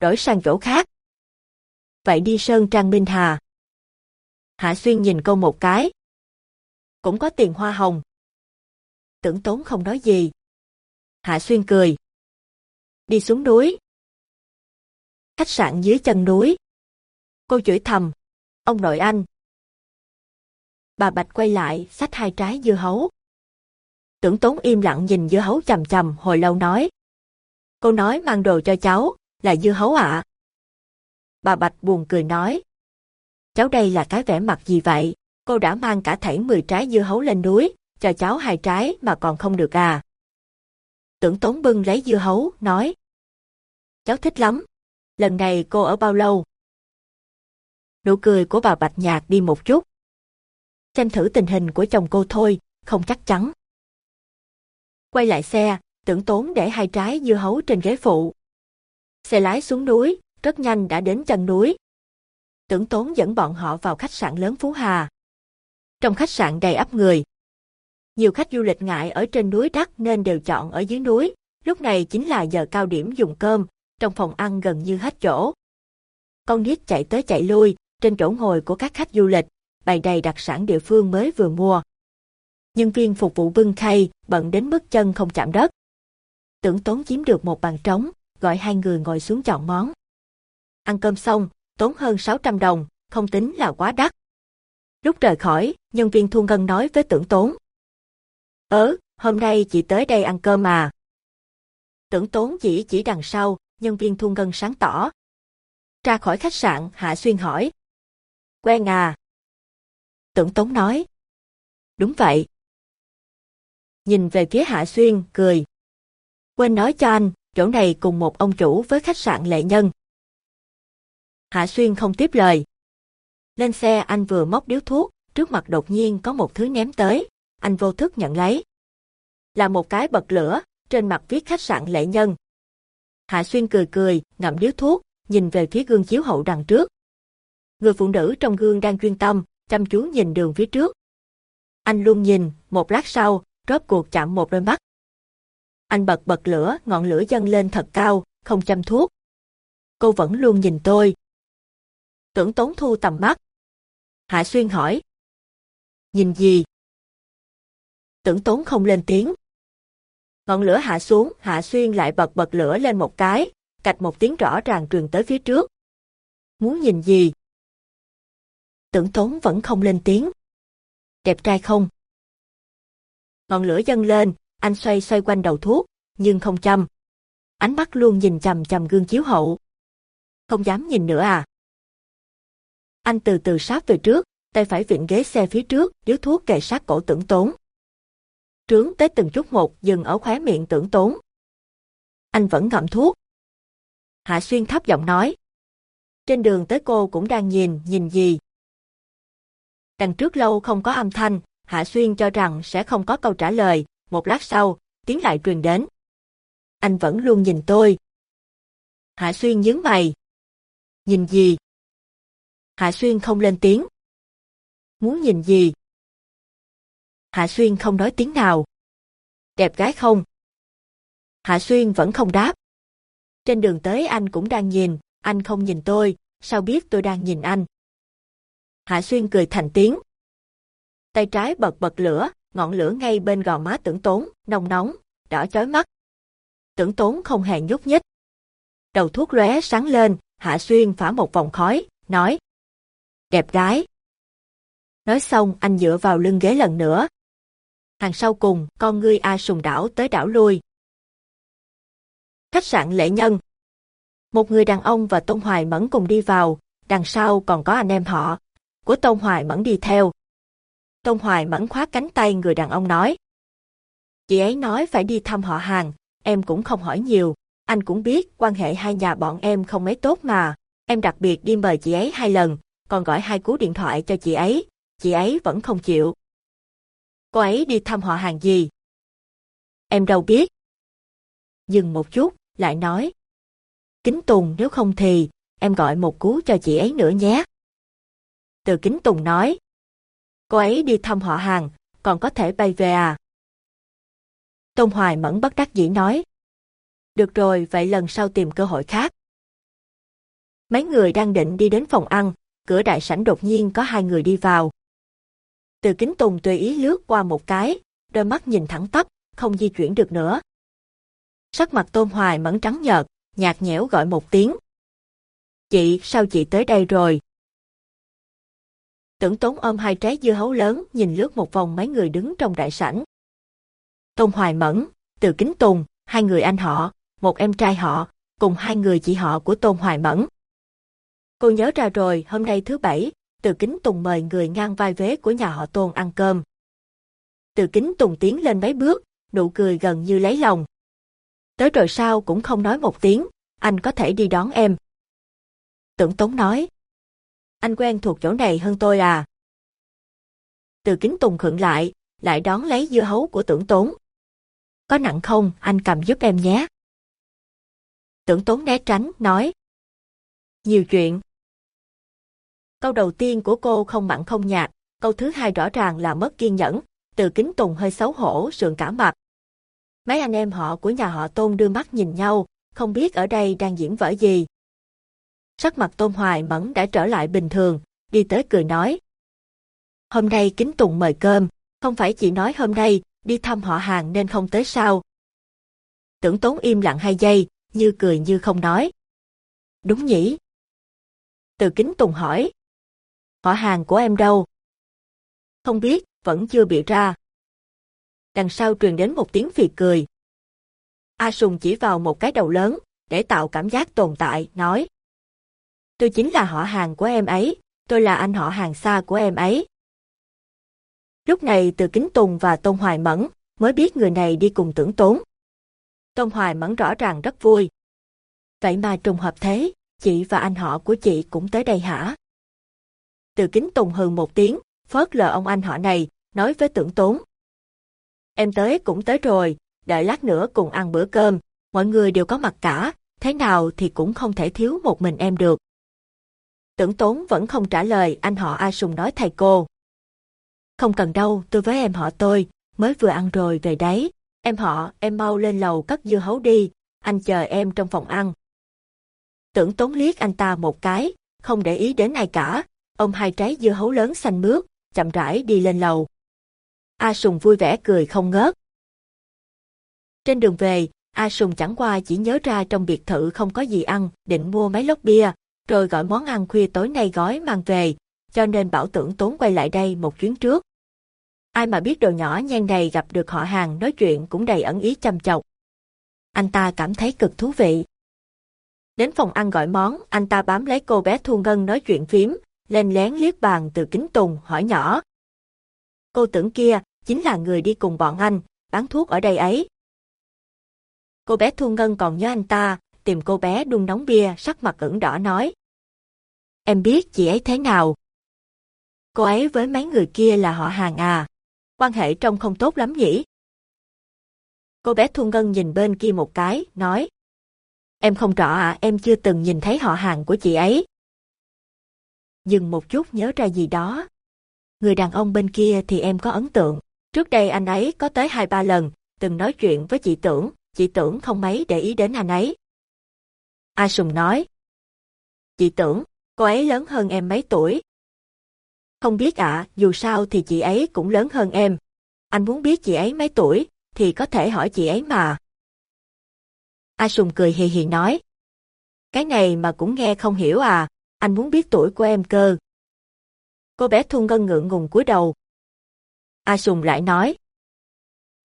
Đổi sang chỗ khác. Vậy đi Sơn Trang Minh Hà. Hạ Xuyên nhìn câu một cái. Cũng có tiền hoa hồng. Tưởng Tống không nói gì. Hạ Xuyên cười. Đi xuống núi. Khách sạn dưới chân núi. Cô chửi thầm. Ông nội anh. Bà Bạch quay lại, xách hai trái dưa hấu. Tưởng Tốn im lặng nhìn dưa hấu chầm chầm hồi lâu nói. Cô nói mang đồ cho cháu, là dưa hấu ạ. Bà Bạch buồn cười nói. Cháu đây là cái vẻ mặt gì vậy? Cô đã mang cả thảy 10 trái dưa hấu lên núi, cho cháu hai trái mà còn không được à. Tưởng Tốn bưng lấy dưa hấu, nói. Cháu thích lắm. Lần này cô ở bao lâu? Nụ cười của bà Bạch nhạt đi một chút. Xem thử tình hình của chồng cô thôi, không chắc chắn. Quay lại xe, tưởng tốn để hai trái dưa hấu trên ghế phụ. Xe lái xuống núi, rất nhanh đã đến chân núi. Tưởng tốn dẫn bọn họ vào khách sạn lớn Phú Hà. Trong khách sạn đầy ắp người. Nhiều khách du lịch ngại ở trên núi đắt nên đều chọn ở dưới núi. Lúc này chính là giờ cao điểm dùng cơm, trong phòng ăn gần như hết chỗ. Con nít chạy tới chạy lui, trên chỗ ngồi của các khách du lịch, bày đầy đặc sản địa phương mới vừa mua. Nhân viên phục vụ bưng khay, bận đến mức chân không chạm đất. Tưởng tốn chiếm được một bàn trống, gọi hai người ngồi xuống chọn món. Ăn cơm xong, tốn hơn 600 đồng, không tính là quá đắt. Lúc rời khỏi, nhân viên thu ngân nói với tưởng tốn. Ớ, hôm nay chị tới đây ăn cơm mà. Tưởng tốn chỉ chỉ đằng sau, nhân viên thu ngân sáng tỏ. Ra khỏi khách sạn, Hạ Xuyên hỏi. Quen à? Tưởng tống nói. Đúng vậy. Nhìn về phía Hạ Xuyên, cười. Quên nói cho anh, chỗ này cùng một ông chủ với khách sạn lệ nhân. Hạ Xuyên không tiếp lời. Lên xe anh vừa móc điếu thuốc, trước mặt đột nhiên có một thứ ném tới, anh vô thức nhận lấy. Là một cái bật lửa, trên mặt viết khách sạn lệ nhân. Hạ Xuyên cười cười, ngậm điếu thuốc, nhìn về phía gương chiếu hậu đằng trước. Người phụ nữ trong gương đang chuyên tâm, chăm chú nhìn đường phía trước. Anh luôn nhìn, một lát sau, rốt cuộc chạm một đôi mắt. Anh bật bật lửa, ngọn lửa dâng lên thật cao, không chăm thuốc. Cô vẫn luôn nhìn tôi. Tưởng tốn thu tầm mắt. Hạ Xuyên hỏi. Nhìn gì? Tưởng tốn không lên tiếng. Ngọn lửa hạ xuống, Hạ Xuyên lại bật bật lửa lên một cái, cạch một tiếng rõ ràng truyền tới phía trước. Muốn nhìn gì? Tưởng tốn vẫn không lên tiếng. Đẹp trai không? Ngọn lửa dâng lên, anh xoay xoay quanh đầu thuốc, nhưng không chăm. Ánh mắt luôn nhìn chầm chầm gương chiếu hậu. Không dám nhìn nữa à? Anh từ từ sát về trước, tay phải vịn ghế xe phía trước, điếu thuốc kề sát cổ tưởng tốn. Trướng tới từng chút một dừng ở khóe miệng tưởng tốn. Anh vẫn ngậm thuốc. Hạ Xuyên thấp giọng nói. Trên đường tới cô cũng đang nhìn, nhìn gì? Đằng trước lâu không có âm thanh, Hạ Xuyên cho rằng sẽ không có câu trả lời, một lát sau, tiếng lại truyền đến. Anh vẫn luôn nhìn tôi. Hạ Xuyên nhướng mày. Nhìn gì? Hạ Xuyên không lên tiếng. Muốn nhìn gì? Hạ Xuyên không nói tiếng nào. Đẹp gái không? Hạ Xuyên vẫn không đáp. Trên đường tới anh cũng đang nhìn, anh không nhìn tôi, sao biết tôi đang nhìn anh? Hạ Xuyên cười thành tiếng. Tay trái bật bật lửa, ngọn lửa ngay bên gò má tưởng tốn, nồng nóng, đỏ chói mắt. Tưởng tốn không hề nhúc nhích. Đầu thuốc lóe sáng lên, Hạ Xuyên phả một vòng khói, nói. Đẹp gái. Nói xong anh dựa vào lưng ghế lần nữa. Hàng sau cùng, con ngươi A sùng đảo tới đảo lui. Khách sạn lệ nhân. Một người đàn ông và Tôn Hoài Mẫn cùng đi vào, đằng sau còn có anh em họ, của Tôn Hoài Mẫn đi theo. Tôn Hoài Mẫn khóa cánh tay người đàn ông nói. Chị ấy nói phải đi thăm họ hàng, em cũng không hỏi nhiều, anh cũng biết quan hệ hai nhà bọn em không mấy tốt mà, em đặc biệt đi mời chị ấy hai lần, còn gọi hai cú điện thoại cho chị ấy, chị ấy vẫn không chịu. Cô ấy đi thăm họ hàng gì? Em đâu biết. Dừng một chút, lại nói. Kính Tùng nếu không thì, em gọi một cú cho chị ấy nữa nhé. Từ Kính Tùng nói. Cô ấy đi thăm họ hàng, còn có thể bay về à? Tôn Hoài Mẫn bất đắc dĩ nói. Được rồi, vậy lần sau tìm cơ hội khác. Mấy người đang định đi đến phòng ăn, cửa đại sảnh đột nhiên có hai người đi vào. Từ kính tùng tùy ý lướt qua một cái, đôi mắt nhìn thẳng tắp, không di chuyển được nữa. Sắc mặt Tôn Hoài mẫn trắng nhợt, nhạt nhẽo gọi một tiếng. Chị, sao chị tới đây rồi? Tưởng tốn ôm hai trái dưa hấu lớn, nhìn lướt một vòng mấy người đứng trong đại sảnh. Tôn Hoài Mẫn, Từ Kính Tùng, hai người anh họ, một em trai họ, cùng hai người chị họ của Tôn Hoài Mẫn. Cô nhớ ra rồi, hôm nay thứ bảy, Từ Kính Tùng mời người ngang vai vế của nhà họ Tôn ăn cơm. Từ Kính Tùng tiến lên mấy bước, nụ cười gần như lấy lòng. Tới rồi sao cũng không nói một tiếng, anh có thể đi đón em. Tưởng Tống nói. Anh quen thuộc chỗ này hơn tôi à? Từ Kính Tùng khựng lại, lại đón lấy dưa hấu của tưởng tốn. Có nặng không, anh cầm giúp em nhé. Tưởng tốn né tránh, nói. Nhiều chuyện. Câu đầu tiên của cô không mặn không nhạt, câu thứ hai rõ ràng là mất kiên nhẫn, từ kính tùng hơi xấu hổ sườn cả mặt. Mấy anh em họ của nhà họ Tôn đưa mắt nhìn nhau, không biết ở đây đang diễn vở gì. Sắc mặt Tôn Hoài Mẫn đã trở lại bình thường, đi tới cười nói. Hôm nay kính tùng mời cơm, không phải chỉ nói hôm nay đi thăm họ hàng nên không tới sao. Tưởng tốn im lặng hai giây, như cười như không nói. Đúng nhỉ? Từ kính tùng hỏi. Họ hàng của em đâu? Không biết, vẫn chưa bị ra. Đằng sau truyền đến một tiếng phì cười. A Sùng chỉ vào một cái đầu lớn, để tạo cảm giác tồn tại, nói. Tôi chính là họ hàng của em ấy, tôi là anh họ hàng xa của em ấy. Lúc này từ Kính Tùng và Tôn Hoài Mẫn mới biết người này đi cùng tưởng tốn. Tôn Hoài Mẫn rõ ràng rất vui. Vậy mà trùng hợp thế, chị và anh họ của chị cũng tới đây hả? Từ Kính Tùng hừ một tiếng, phớt lờ ông anh họ này, nói với tưởng tốn. Em tới cũng tới rồi, đợi lát nữa cùng ăn bữa cơm, mọi người đều có mặt cả, thế nào thì cũng không thể thiếu một mình em được. Tưởng tốn vẫn không trả lời anh họ A Sùng nói thầy cô. Không cần đâu, tôi với em họ tôi, mới vừa ăn rồi về đấy. Em họ, em mau lên lầu cất dưa hấu đi, anh chờ em trong phòng ăn. Tưởng tốn liếc anh ta một cái, không để ý đến ai cả, ông hai trái dưa hấu lớn xanh mướt, chậm rãi đi lên lầu. A Sùng vui vẻ cười không ngớt. Trên đường về, A Sùng chẳng qua chỉ nhớ ra trong biệt thự không có gì ăn, định mua mấy lốc bia, rồi gọi món ăn khuya tối nay gói mang về, cho nên bảo tưởng tốn quay lại đây một chuyến trước. Ai mà biết đồ nhỏ nhen này gặp được họ hàng nói chuyện cũng đầy ẩn ý chăm chọc. Anh ta cảm thấy cực thú vị. Đến phòng ăn gọi món, anh ta bám lấy cô bé Thu Ngân nói chuyện phím, lên lén liếc bàn từ kính tùng, hỏi nhỏ. Cô tưởng kia, chính là người đi cùng bọn anh, bán thuốc ở đây ấy. Cô bé Thu Ngân còn nhớ anh ta, tìm cô bé đun nóng bia, sắc mặt ửng đỏ nói. Em biết chị ấy thế nào, Cô ấy với mấy người kia là họ hàng à. Quan hệ trông không tốt lắm nhỉ? Cô bé Thu Ngân nhìn bên kia một cái, nói. Em không rõ à, em chưa từng nhìn thấy họ hàng của chị ấy. Dừng một chút nhớ ra gì đó. Người đàn ông bên kia thì em có ấn tượng. Trước đây anh ấy có tới hai ba lần, từng nói chuyện với chị Tưởng, chị Tưởng không mấy để ý đến anh ấy. A Sùng nói. Chị Tưởng, cô ấy lớn hơn em mấy tuổi, không biết ạ, dù sao thì chị ấy cũng lớn hơn em. Anh muốn biết chị ấy mấy tuổi, thì có thể hỏi chị ấy mà. A Sùng cười hì hì nói. Cái này mà cũng nghe không hiểu à, anh muốn biết tuổi của em cơ. Cô bé Thu Ngân ngượng ngùng cúi đầu. A Sùng lại nói.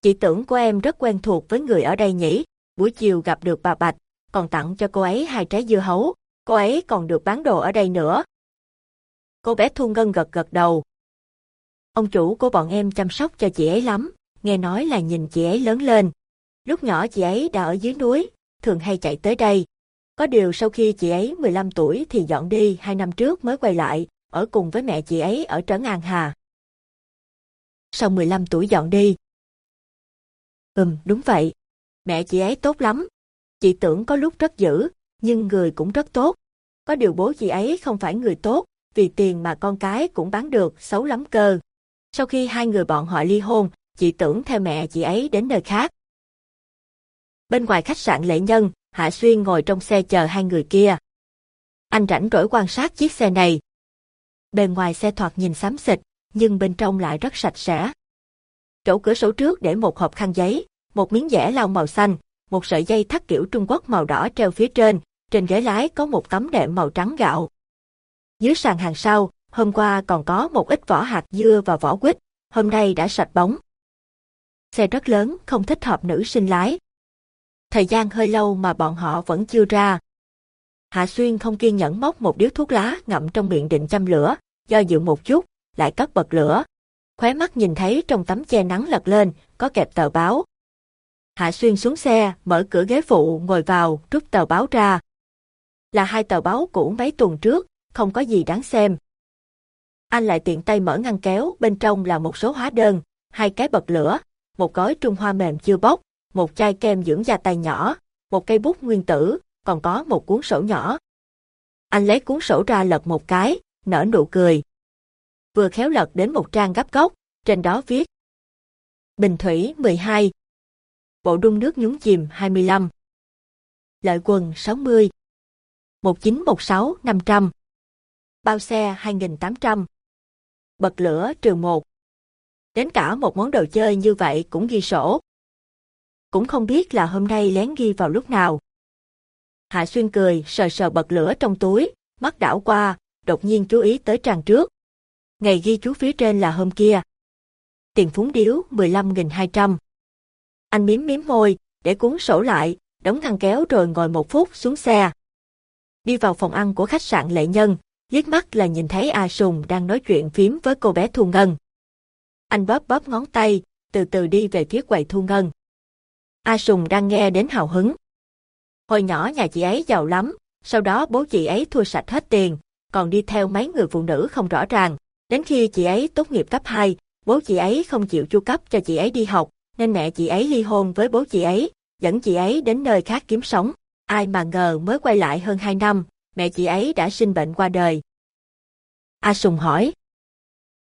Chị tưởng của em rất quen thuộc với người ở đây nhỉ, buổi chiều gặp được bà Bạch, còn tặng cho cô ấy hai trái dưa hấu, cô ấy còn được bán đồ ở đây nữa. Cô bé Thu Ngân gật gật đầu. Ông chủ của bọn em chăm sóc cho chị ấy lắm, nghe nói là nhìn chị ấy lớn lên. Lúc nhỏ chị ấy đã ở dưới núi, thường hay chạy tới đây. Có điều sau khi chị ấy 15 tuổi thì dọn đi hai năm trước mới quay lại, ở cùng với mẹ chị ấy ở Trấn An Hà. Sau 15 tuổi dọn đi. Ừm, đúng vậy. Mẹ chị ấy tốt lắm. Chị tưởng có lúc rất dữ, nhưng người cũng rất tốt. Có điều bố chị ấy không phải người tốt, vì tiền mà con cái cũng bán được, xấu lắm cơ. Sau khi hai người bọn họ ly hôn, chị tưởng theo mẹ chị ấy đến nơi khác. Bên ngoài khách sạn Lệ Nhân, Hạ Xuyên ngồi trong xe chờ hai người kia. Anh rảnh rỗi quan sát chiếc xe này. Bên ngoài xe thoạt nhìn xám xịt, nhưng bên trong lại rất sạch sẽ. Chỗ cửa sổ trước để một hộp khăn giấy, một miếng dẻ lau màu xanh, một sợi dây thắt kiểu Trung Quốc màu đỏ treo phía trên, trên ghế lái có một tấm đệm màu trắng gạo. Dưới sàn hàng sau, hôm qua còn có một ít vỏ hạt dưa và vỏ quýt, hôm nay đã sạch bóng. Xe rất lớn, không thích hợp nữ sinh lái. Thời gian hơi lâu mà bọn họ vẫn chưa ra. Hạ Xuyên không kiên nhẫn móc một điếu thuốc lá ngậm trong miệng định châm lửa, do dự một chút, lại cất bật lửa. Khóe mắt nhìn thấy trong tấm che nắng lật lên, có kẹp tờ báo. Hạ Xuyên xuống xe, mở cửa ghế phụ, ngồi vào, rút tờ báo ra. Là hai tờ báo cũ mấy tuần trước, không có gì đáng xem. Anh lại tiện tay mở ngăn kéo, bên trong là một số hóa đơn, hai cái bật lửa, một gói trung hoa mềm chưa bóc, một chai kem dưỡng da tay nhỏ, một cây bút nguyên tử, còn có một cuốn sổ nhỏ. Anh lấy cuốn sổ ra lật một cái, nở nụ cười. Vừa khéo lật đến một trang gấp góc, trên đó viết. Bình Thủy 12. Bộ đun nước nhúng chìm 25. Lợi quần 60. 1916 500. Bao xe 2800. Bật lửa trừ 1. Đến cả một món đồ chơi như vậy cũng ghi sổ. Cũng không biết là hôm nay lén ghi vào lúc nào. Hạ Xuyên cười, sờ sờ bật lửa trong túi, mắt đảo qua, đột nhiên chú ý tới trang trước. Ngày ghi chú phía trên là hôm kia. Tiền phúng điếu 15.200. Anh miếm miếm môi, để cuốn sổ lại, đóng thằng kéo rồi ngồi một phút xuống xe. Đi vào phòng ăn của khách sạn Lệ Nhân, liếc mắt là nhìn thấy A Sùng đang nói chuyện phím với cô bé Thu Ngân. Anh bóp bóp ngón tay, từ từ đi về phía quầy Thu Ngân. A Sùng đang nghe đến hào hứng. Hồi nhỏ nhà chị ấy giàu lắm, sau đó bố chị ấy thua sạch hết tiền, còn đi theo mấy người phụ nữ không rõ ràng. Đến khi chị ấy tốt nghiệp cấp 2, bố chị ấy không chịu chu cấp cho chị ấy đi học, nên mẹ chị ấy ly hôn với bố chị ấy, dẫn chị ấy đến nơi khác kiếm sống. Ai mà ngờ mới quay lại hơn 2 năm, mẹ chị ấy đã sinh bệnh qua đời. A Sùng hỏi.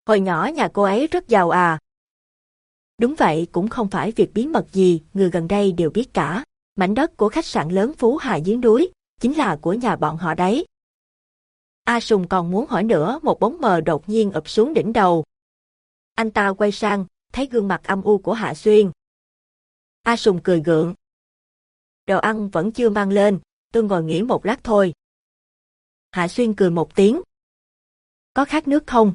Hồi nhỏ nhà cô ấy rất giàu à? Đúng vậy cũng không phải việc bí mật gì, người gần đây đều biết cả. Mảnh đất của khách sạn lớn Phú Hà dưới núi, chính là của nhà bọn họ đấy. A Sùng còn muốn hỏi nữa một bóng mờ đột nhiên ập xuống đỉnh đầu. Anh ta quay sang, thấy gương mặt âm u của Hạ Xuyên. A Sùng cười gượng. Đồ ăn vẫn chưa mang lên, tôi ngồi nghỉ một lát thôi. Hạ Xuyên cười một tiếng. Có khát nước không?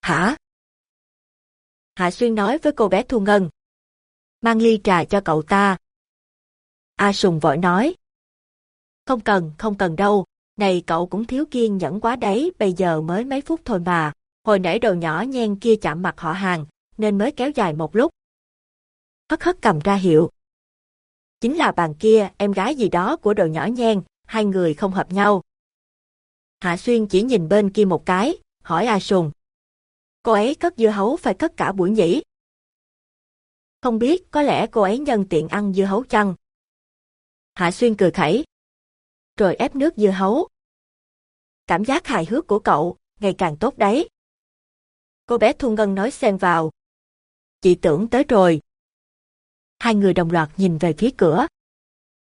Hả? Hạ Xuyên nói với cô bé Thu Ngân. Mang ly trà cho cậu ta. A Sùng vội nói. Không cần, không cần đâu, này cậu cũng thiếu kiên nhẫn quá đấy, bây giờ mới mấy phút thôi mà. Hồi nãy đầu nhỏ nhen kia chạm mặt họ hàng, nên mới kéo dài một lúc. Hất hất cầm ra hiệu. Chính là bàn kia, em gái gì đó của đồ nhỏ nhen, hai người không hợp nhau. Hạ Xuyên chỉ nhìn bên kia một cái, hỏi A Sùng. Cô ấy cất dưa hấu phải cất cả buổi nhỉ? Không biết, có lẽ cô ấy nhân tiện ăn dưa hấu chăng? Hạ Xuyên cười khẩy. Rồi ép nước dưa hấu. Cảm giác hài hước của cậu, ngày càng tốt đấy. Cô bé Thu Ngân nói xen vào. Chị tưởng tới rồi. Hai người đồng loạt nhìn về phía cửa.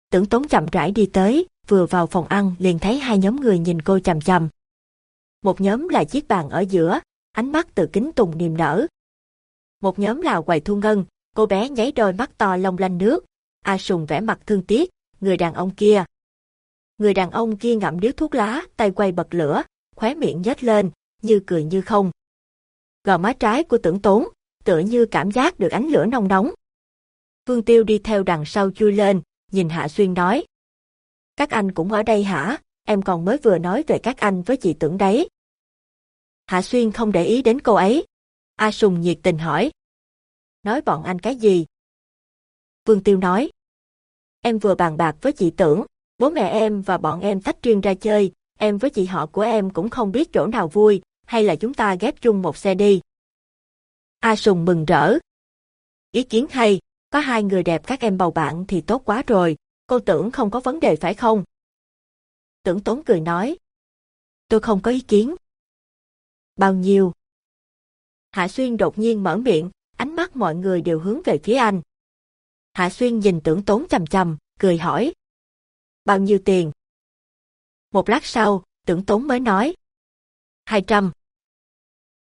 Tưởng tốn chậm rãi đi tới, vừa vào phòng ăn liền thấy hai nhóm người nhìn cô chằm chằm. Một nhóm là chiếc bàn ở giữa, ánh mắt từ kính tùng niềm nở. Một nhóm là quầy thu ngân, Cô bé nháy đôi mắt to long lanh nước. A Sùng vẻ mặt thương tiếc, người đàn ông kia. Người đàn ông kia ngậm điếu thuốc lá, tay quay bật lửa, khóe miệng nhếch lên, như cười như không. Gò má trái của tưởng tốn, tựa như cảm giác được ánh lửa nồng nóng. Vương Tiêu đi theo đằng sau chui lên, nhìn Hạ Xuyên nói. Các anh cũng ở đây hả? Em còn mới vừa nói về các anh với chị tưởng đấy. Hạ Xuyên không để ý đến cô ấy. A Sùng nhiệt tình hỏi. Nói bọn anh cái gì? Vương Tiêu nói. Em vừa bàn bạc với chị tưởng, bố mẹ em và bọn em tách riêng ra chơi, em với chị họ của em cũng không biết chỗ nào vui, hay là chúng ta ghép chung một xe đi. A Sùng mừng rỡ. Ý kiến hay, có hai người đẹp các em bầu bạn thì tốt quá rồi, cô tưởng không có vấn đề phải không? Tưởng tốn cười nói. Tôi không có ý kiến. Bao nhiêu? Hạ Xuyên đột nhiên mở miệng, ánh mắt mọi người đều hướng về phía anh. Hạ Xuyên nhìn tưởng tốn chầm chầm, cười hỏi. Bao nhiêu tiền? Một lát sau, tưởng tốn mới nói. Hai trăm.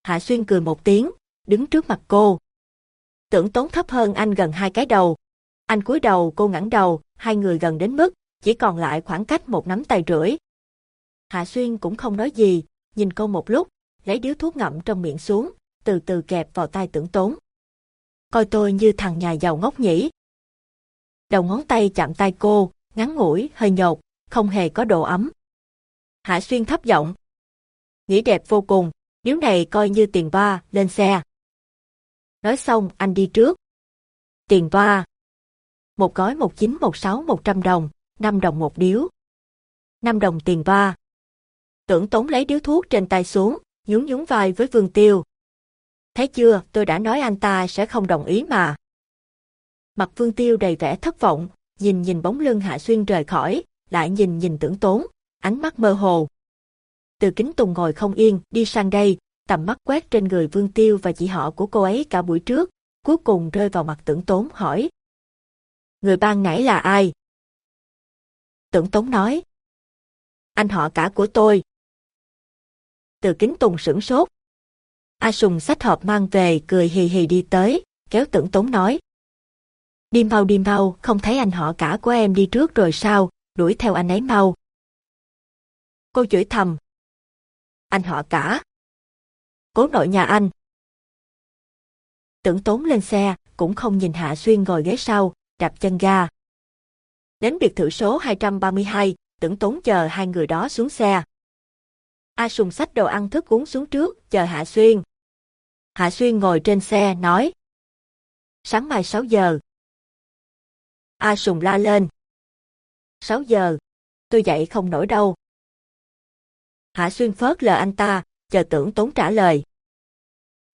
Hạ Xuyên cười một tiếng, đứng trước mặt cô. Tưởng tốn thấp hơn anh gần hai cái đầu. Anh cúi đầu cô ngẩng đầu, hai người gần đến mức, chỉ còn lại khoảng cách một nắm tay rưỡi. Hạ Xuyên cũng không nói gì, nhìn cô một lúc, lấy điếu thuốc ngậm trong miệng xuống, từ từ kẹp vào tay tưởng tốn. Coi tôi như thằng nhà giàu ngốc nhỉ. Đầu ngón tay chạm tay cô, ngắn ngủi, hơi nhột, không hề có độ ấm. Hạ Xuyên thấp giọng. Nghĩ đẹp vô cùng, điếu này coi như tiền ba, lên xe. Nói xong anh đi trước. Tiền va. Một gói 1916-100 đồng, 5 đồng một điếu. 5 đồng tiền va. Tưởng tốn lấy điếu thuốc trên tay xuống, nhún nhún vai với Vương Tiêu. Thấy chưa, tôi đã nói anh ta sẽ không đồng ý mà. Mặt Vương Tiêu đầy vẻ thất vọng, nhìn nhìn bóng lưng Hạ Xuyên rời khỏi, lại nhìn nhìn tưởng tốn, ánh mắt mơ hồ. Từ kính tùng ngồi không yên, đi sang đây, tầm mắt quét trên người Vương Tiêu và chị họ của cô ấy cả buổi trước, cuối cùng rơi vào mặt tưởng tốn hỏi. Người ban nãy là ai? Tưởng tốn nói. Anh họ cả của tôi. Từ kính tùng sửng sốt. A Sùng sách hộp mang về cười hì hì đi tới, kéo tưởng tốn nói. Đi mau đi mau, không thấy anh họ cả của em đi trước rồi sao, đuổi theo anh ấy mau. Cô chửi thầm. Anh họ cả. Cố nội nhà anh. Tưởng tốn lên xe, cũng không nhìn Hạ Xuyên ngồi ghế sau, đạp chân ga. Đến biệt thự số 232, tưởng tốn chờ hai người đó xuống xe. A Sùng sách đồ ăn thức uống xuống trước, chờ Hạ Xuyên. Hạ Xuyên ngồi trên xe, nói. Sáng mai 6 giờ. A Sùng la lên. 6 giờ. Tôi dậy không nổi đâu. Hạ Xuyên phớt lờ anh ta, chờ tưởng tốn trả lời.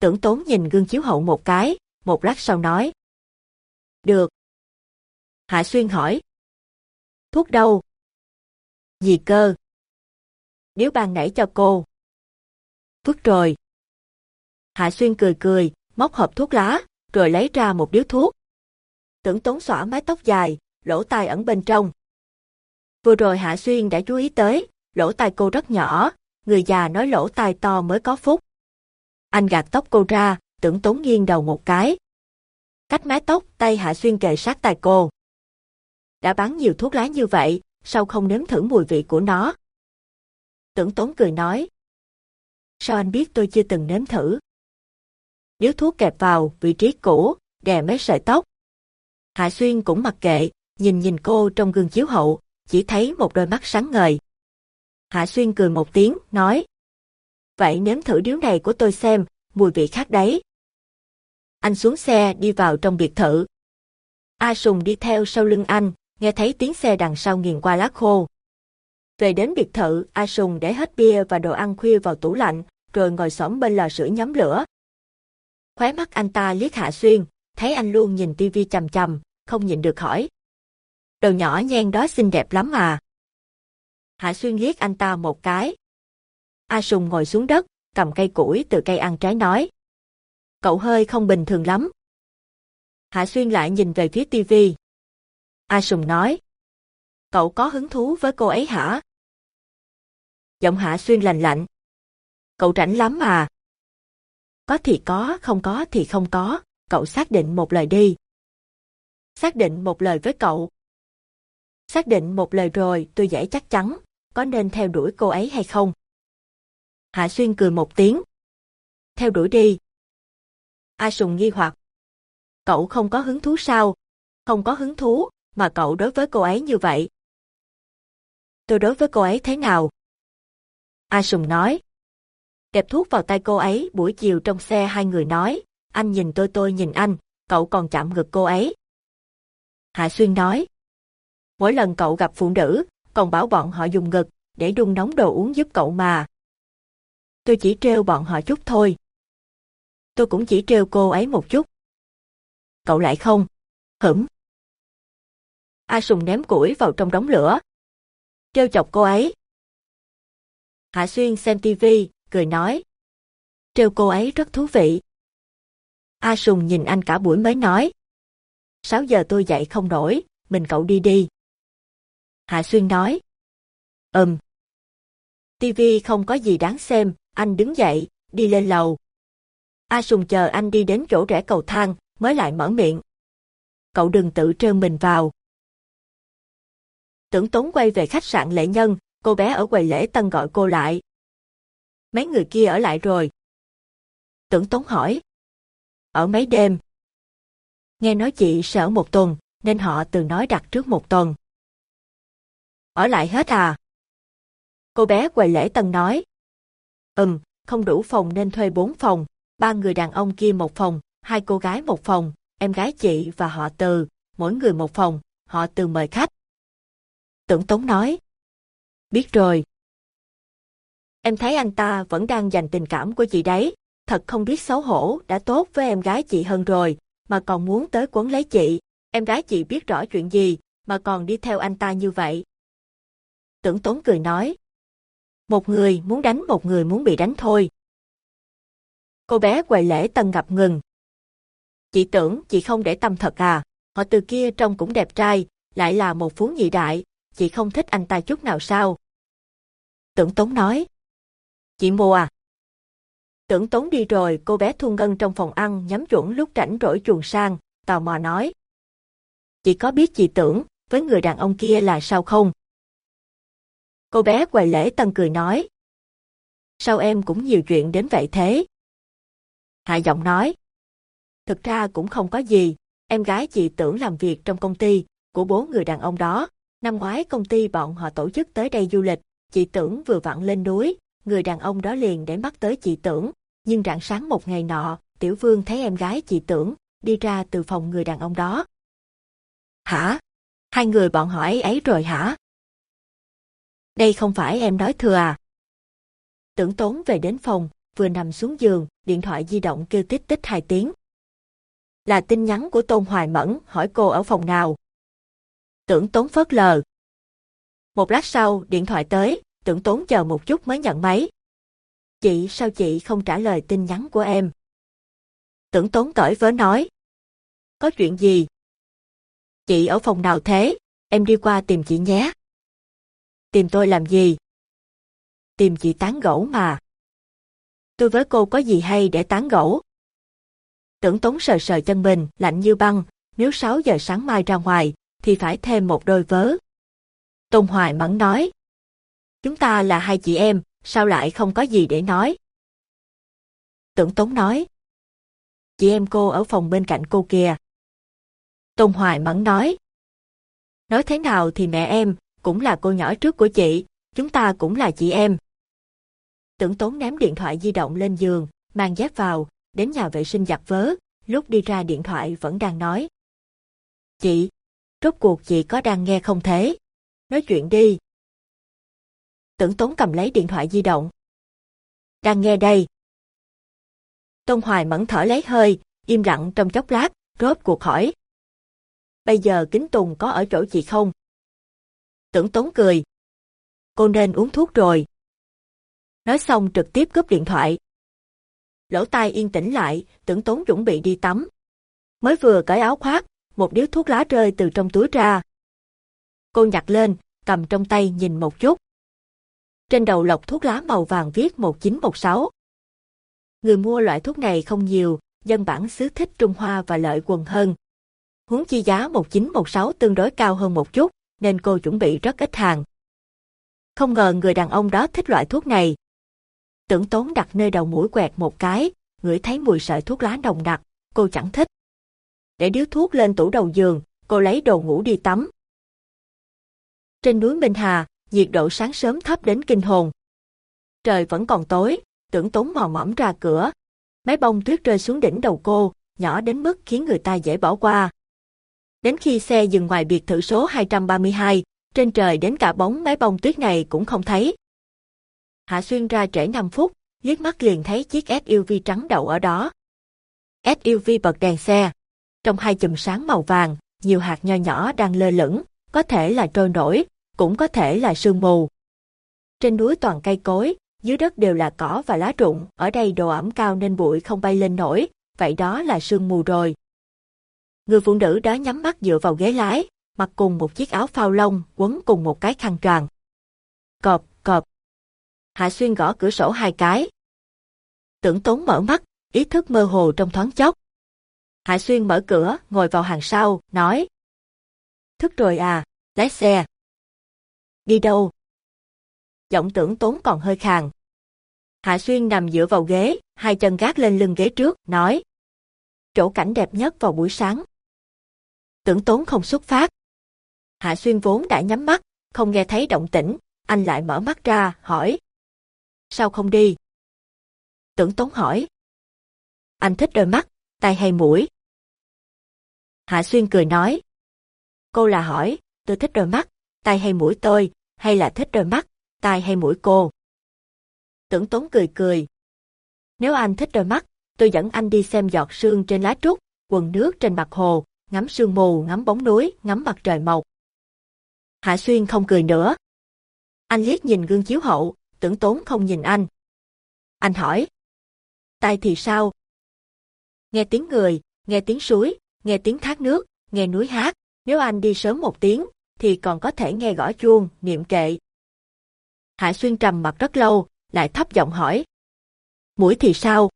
Tưởng tốn nhìn gương chiếu hậu một cái, một lát sau nói. Được. Hạ Xuyên hỏi. Thuốc đâu? Gì cơ? Nếu ban nãy cho cô. Vứt rồi. Hạ Xuyên cười cười, móc hộp thuốc lá, rồi lấy ra một điếu thuốc. Tưởng tốn xõa mái tóc dài, lỗ tai ẩn bên trong. Vừa rồi Hạ Xuyên đã chú ý tới, lỗ tai cô rất nhỏ, người già nói lỗ tai to mới có phúc. Anh gạt tóc cô ra, tưởng tốn nghiêng đầu một cái. Cách mái tóc, tay Hạ Xuyên kề sát tai cô. Đã bán nhiều thuốc lá như vậy, sao không nếm thử mùi vị của nó? Tưởng tốn cười nói. Sao anh biết tôi chưa từng nếm thử? Điếu thuốc kẹp vào vị trí cũ, đè mấy sợi tóc. Hạ Xuyên cũng mặc kệ, nhìn nhìn cô trong gương chiếu hậu, chỉ thấy một đôi mắt sáng ngời. Hạ Xuyên cười một tiếng, nói. Vậy nếm thử điếu này của tôi xem, mùi vị khác đấy. Anh xuống xe đi vào trong biệt thự. A Sùng đi theo sau lưng anh, nghe thấy tiếng xe đằng sau nghiền qua lá khô. Về đến biệt thự, A Sùng để hết bia và đồ ăn khuya vào tủ lạnh, rồi ngồi xổm bên lò sưởi nhóm lửa. Khóe mắt anh ta liếc Hạ Xuyên, thấy anh luôn nhìn tivi chầm chầm, không nhịn được hỏi. Đầu nhỏ nhen đó xinh đẹp lắm à. Hạ Xuyên liếc anh ta một cái. A Sùng ngồi xuống đất, cầm cây củi từ cây ăn trái nói. Cậu hơi không bình thường lắm. Hạ Xuyên lại nhìn về phía tivi. A Sùng nói. Cậu có hứng thú với cô ấy hả? Giọng Hạ Xuyên lành lạnh. Cậu rảnh lắm à? Có thì có, không có thì không có, cậu xác định một lời đi. Xác định một lời với cậu. Xác định một lời rồi tôi dễ chắc chắn, có nên theo đuổi cô ấy hay không? Hạ Xuyên cười một tiếng. Theo đuổi đi. A Sùng nghi hoặc. Cậu không có hứng thú sao? Không có hứng thú, mà cậu đối với cô ấy như vậy. Tôi đối với cô ấy thế nào? A Sùng nói. Kẹp thuốc vào tay cô ấy buổi chiều trong xe hai người nói, anh nhìn tôi tôi nhìn anh, cậu còn chạm ngực cô ấy. Hạ Xuyên nói. Mỗi lần cậu gặp phụ nữ, còn bảo bọn họ dùng ngực, để đun nóng đồ uống giúp cậu mà. Tôi chỉ trêu bọn họ chút thôi. Tôi cũng chỉ trêu cô ấy một chút. Cậu lại không? Hửm. A Sùng ném củi vào trong đống lửa. Trêu chọc cô ấy. Hạ Xuyên xem tivi, cười nói. Trêu cô ấy rất thú vị. A Sùng nhìn anh cả buổi mới nói. 6 giờ tôi dậy không nổi, mình cậu đi đi. Hạ Xuyên nói. Ừm. TV không có gì đáng xem, anh đứng dậy, đi lên lầu. A Sùng chờ anh đi đến chỗ rẽ cầu thang, mới lại mở miệng. Cậu đừng tự trêu mình vào. Tưởng Tốn quay về khách sạn lễ nhân, cô bé ở quầy lễ tân gọi cô lại. Mấy người kia ở lại rồi. Tưởng Tốn hỏi. Ở mấy đêm? Nghe nói chị sẽ ở một tuần, nên họ từ nói đặt trước một tuần. Ở lại hết à? Cô bé quầy lễ tân nói. Ừm, không đủ phòng nên thuê bốn phòng, ba người đàn ông kia một phòng, hai cô gái một phòng, em gái chị và họ từ, mỗi người một phòng, họ từ mời khách. Tưởng Tống nói. Biết rồi. Em thấy anh ta vẫn đang dành tình cảm của chị đấy, thật không biết xấu hổ, đã tốt với em gái chị hơn rồi, mà còn muốn tới quấn lấy chị. Em gái chị biết rõ chuyện gì, mà còn đi theo anh ta như vậy. Tưởng Tốn cười nói. Một người muốn đánh một người muốn bị đánh thôi. Cô bé quầy lễ tân gặp ngừng. Chị tưởng chị không để tâm thật à, họ từ kia trông cũng đẹp trai, lại là một phú nhị đại, chị không thích anh ta chút nào sao? Tưởng Tốn nói. Chị mua à? Tưởng Tốn đi rồi, cô bé Thu Ngân trong phòng ăn nhắm chuẩn lúc rảnh rỗi chuồng sang, tò mò nói. Chị có biết chị tưởng, với người đàn ông kia là sao không? Cô bé quầy lễ tân cười nói. Sao em cũng nhiều chuyện đến vậy thế? Hạ giọng nói. Thực ra cũng không có gì, em gái chị tưởng làm việc trong công ty của bố người đàn ông đó. Năm ngoái công ty bọn họ tổ chức tới đây du lịch, chị tưởng vừa vặn lên núi, người đàn ông đó liền để mắt tới chị tưởng. Nhưng rạng sáng một ngày nọ, Tiểu Vương thấy em gái chị tưởng, đi ra từ phòng người đàn ông đó. Hả? Hai người bọn họ ấy ấy rồi hả? Đây không phải em nói thừa à? Tưởng tốn về đến phòng, vừa nằm xuống giường, điện thoại di động kêu tích tích hai tiếng. Là tin nhắn của Tôn Hoài Mẫn hỏi cô ở phòng nào. Tưởng tốn phớt lờ. Một lát sau, điện thoại tới, tưởng tốn chờ một chút mới nhận máy. Chị sao chị không trả lời tin nhắn của em? Tưởng tốn cởi vớ nói. Có chuyện gì? Chị ở phòng nào thế? Em đi qua tìm chị nhé. Tìm tôi làm gì? Tìm chị tán gẫu mà. Tôi với cô có gì hay để tán gẫu? Tưởng tốn sờ sờ chân mình, lạnh như băng, nếu 6 giờ sáng mai ra ngoài, thì phải thêm một đôi vớ. Tôn Hoài mẫn nói. Chúng ta là hai chị em, sao lại không có gì để nói? Tưởng Tống nói. Chị em cô ở phòng bên cạnh cô kìa. Tôn Hoài mẫn nói. Nói thế nào thì mẹ em, cũng là cô nhỏ trước của chị, chúng ta cũng là chị em. Tưởng tốn ném điện thoại di động lên giường, mang dép vào, đến nhà vệ sinh giặt vớ, lúc đi ra điện thoại vẫn đang nói. Chị, rốt cuộc chị có đang nghe không thế? Nói chuyện đi. Tưởng tốn cầm lấy điện thoại di động. Đang nghe đây. Tôn Hoài mẫn thở lấy hơi, im lặng trong chốc lát, rốt cuộc hỏi. Bây giờ Kính Tùng có ở chỗ chị không? Tưởng tốn cười. Cô nên uống thuốc rồi. Nói xong trực tiếp cướp điện thoại. Lỗ tai yên tĩnh lại, tưởng tốn chuẩn bị đi tắm. Mới vừa cởi áo khoác, một điếu thuốc lá rơi từ trong túi ra. Cô nhặt lên, cầm trong tay nhìn một chút. Trên đầu lọc thuốc lá màu vàng viết 1916. Người mua loại thuốc này không nhiều, dân bản xứ thích Trung Hoa và lợi quần hơn. Huống chi giá 1916 tương đối cao hơn một chút, nên cô chuẩn bị rất ít hàng. Không ngờ người đàn ông đó thích loại thuốc này. Tưởng tốn đặt nơi đầu mũi quẹt một cái, ngửi thấy mùi sợi thuốc lá nồng đặc, cô chẳng thích. Để điếu thuốc lên tủ đầu giường, cô lấy đồ ngủ đi tắm. Trên núi Minh Hà, nhiệt độ sáng sớm thấp đến kinh hồn. Trời vẫn còn tối, tưởng tốn mò mẫm ra cửa. Mấy bông tuyết rơi xuống đỉnh đầu cô, nhỏ đến mức khiến người ta dễ bỏ qua. Đến khi xe dừng ngoài biệt thự số 232, trên trời đến cả bóng máy bông tuyết này cũng không thấy. Hạ Xuyên ra trễ 5 phút, liếc mắt liền thấy chiếc SUV trắng đậu ở đó. SUV bật đèn xe. Trong hai chùm sáng màu vàng, nhiều hạt nho nhỏ đang lơ lửng, có thể là trôi nổi, cũng có thể là sương mù. Trên núi toàn cây cối, dưới đất đều là cỏ và lá rụng, ở đây độ ẩm cao nên bụi không bay lên nổi, vậy đó là sương mù rồi. Người phụ nữ đó nhắm mắt dựa vào ghế lái, mặc cùng một chiếc áo phao lông, quấn cùng một cái khăn tròn. Cọp, cọp. Hạ Xuyên gõ cửa sổ hai cái. Tưởng tốn mở mắt, ý thức mơ hồ trong thoáng chốc. Hạ Xuyên mở cửa, ngồi vào hàng sau, nói. Thức rồi à, lái xe. Đi đâu? Giọng tưởng tốn còn hơi khàn. Hạ Xuyên nằm dựa vào ghế, hai chân gác lên lưng ghế trước, nói. Chỗ cảnh đẹp nhất vào buổi sáng. Tưởng tốn không xuất phát. Hạ Xuyên vốn đã nhắm mắt, không nghe thấy động tĩnh, anh lại mở mắt ra, hỏi. Sao không đi? Tưởng tốn hỏi. Anh thích đôi mắt, tai hay mũi? Hạ Xuyên cười nói. Cô là hỏi, tôi thích đôi mắt, tai hay mũi tôi, hay là thích đôi mắt, tai hay mũi cô? Tưởng tốn cười cười. Nếu anh thích đôi mắt, tôi dẫn anh đi xem giọt sương trên lá trúc, quần nước trên mặt hồ, ngắm sương mù, ngắm bóng núi, ngắm mặt trời mọc. Hạ Xuyên không cười nữa. Anh liếc nhìn gương chiếu hậu, tưởng tốn không nhìn anh. Anh hỏi. Tai thì sao? Nghe tiếng người, nghe tiếng suối, nghe tiếng thác nước, nghe núi hát, nếu anh đi sớm một tiếng, thì còn có thể nghe gõ chuông, niệm kệ. Hạ Xuyên trầm mặt rất lâu, lại thấp giọng hỏi. Mũi thì sao?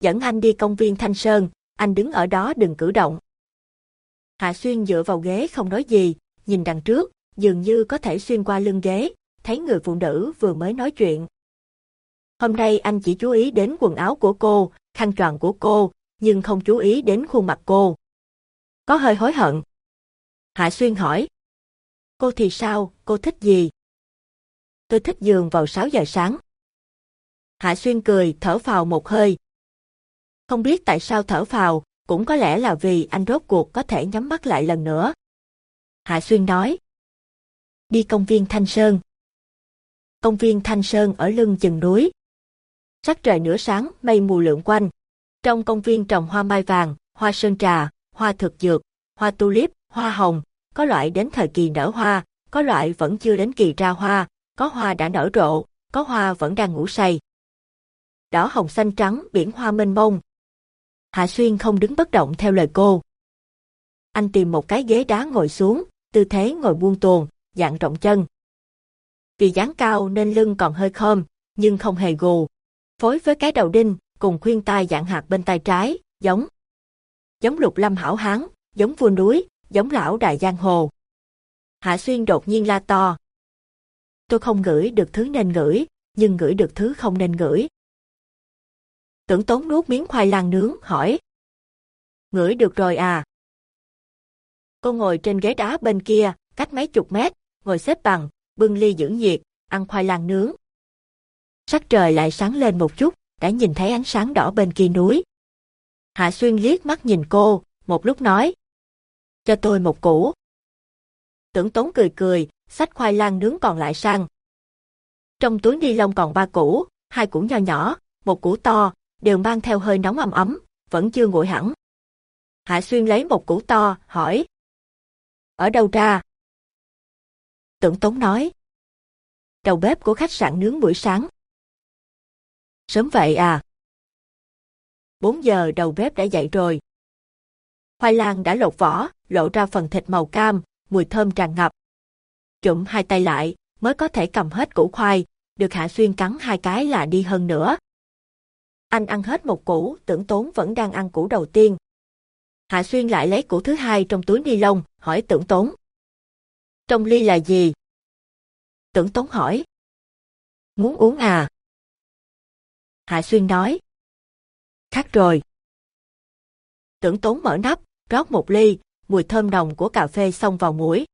Dẫn anh đi công viên Thanh Sơn, anh đứng ở đó đừng cử động. Hạ Xuyên dựa vào ghế không nói gì, nhìn đằng trước, dường như có thể xuyên qua lưng ghế, thấy người phụ nữ vừa mới nói chuyện. Hôm nay anh chỉ chú ý đến quần áo của cô, khăn tròn của cô, nhưng không chú ý đến khuôn mặt cô. Có hơi hối hận. Hạ Xuyên hỏi. Cô thì sao, cô thích gì? Tôi thích giường vào 6 giờ sáng. Hạ Xuyên cười, thở phào một hơi. Không biết tại sao thở phào, cũng có lẽ là vì anh rốt cuộc có thể nhắm mắt lại lần nữa. Hạ Xuyên nói. Đi công viên Thanh Sơn. Công viên Thanh Sơn ở lưng chừng núi. Sắc trời nửa sáng, mây mù lượn quanh. Trong công viên trồng hoa mai vàng, hoa sơn trà, hoa thực dược, hoa tulip, hoa hồng, có loại đến thời kỳ nở hoa, có loại vẫn chưa đến kỳ ra hoa, có hoa đã nở rộ, có hoa vẫn đang ngủ say. Đỏ hồng xanh trắng, biển hoa mênh mông. Hạ Xuyên không đứng bất động theo lời cô. Anh tìm một cái ghế đá ngồi xuống, tư thế ngồi buông tuồn, dạng rộng chân. Vì dáng cao nên lưng còn hơi khom, nhưng không hề gù. Phối với cái đầu đinh, cùng khuyên tai dạng hạt bên tay trái, giống. Giống lục lâm hảo hán, giống vua núi, giống lão đại giang hồ. Hạ Xuyên đột nhiên la to. Tôi không ngửi được thứ nên ngửi, nhưng ngửi được thứ không nên ngửi. Tưởng tốn nuốt miếng khoai lang nướng, hỏi. Ngửi được rồi à? Cô ngồi trên ghế đá bên kia, cách mấy chục mét, ngồi xếp bằng, bưng ly giữ nhiệt, ăn khoai lang nướng. Sắc trời lại sáng lên một chút, đã nhìn thấy ánh sáng đỏ bên kia núi. Hạ Xuyên liếc mắt nhìn cô, một lúc nói. Cho tôi một củ. Tưởng tốn cười cười, xách khoai lang nướng còn lại sang. Trong túi ni lông còn ba củ, hai củ nho nhỏ, một củ to, đều mang theo hơi nóng ấm ấm, vẫn chưa nguội hẳn. Hạ Xuyên lấy một củ to, hỏi. Ở đâu ra? Tưởng Tống nói. Đầu bếp của khách sạn nướng buổi sáng. Sớm vậy à? 4 giờ đầu bếp đã dậy rồi. Khoai lang đã lột vỏ, lộ ra phần thịt màu cam, mùi thơm tràn ngập. Trụm hai tay lại, mới có thể cầm hết củ khoai, được Hạ Xuyên cắn hai cái là đi hơn nữa. Anh ăn hết một củ, tưởng tốn vẫn đang ăn củ đầu tiên. Hạ Xuyên lại lấy củ thứ hai trong túi ni lông, hỏi tưởng tốn. Trong ly là gì? Tưởng tốn hỏi. Muốn uống à? Hạ Xuyên nói. Khác rồi. Tưởng tốn mở nắp, rót một ly, mùi thơm nồng của cà phê xông vào mũi.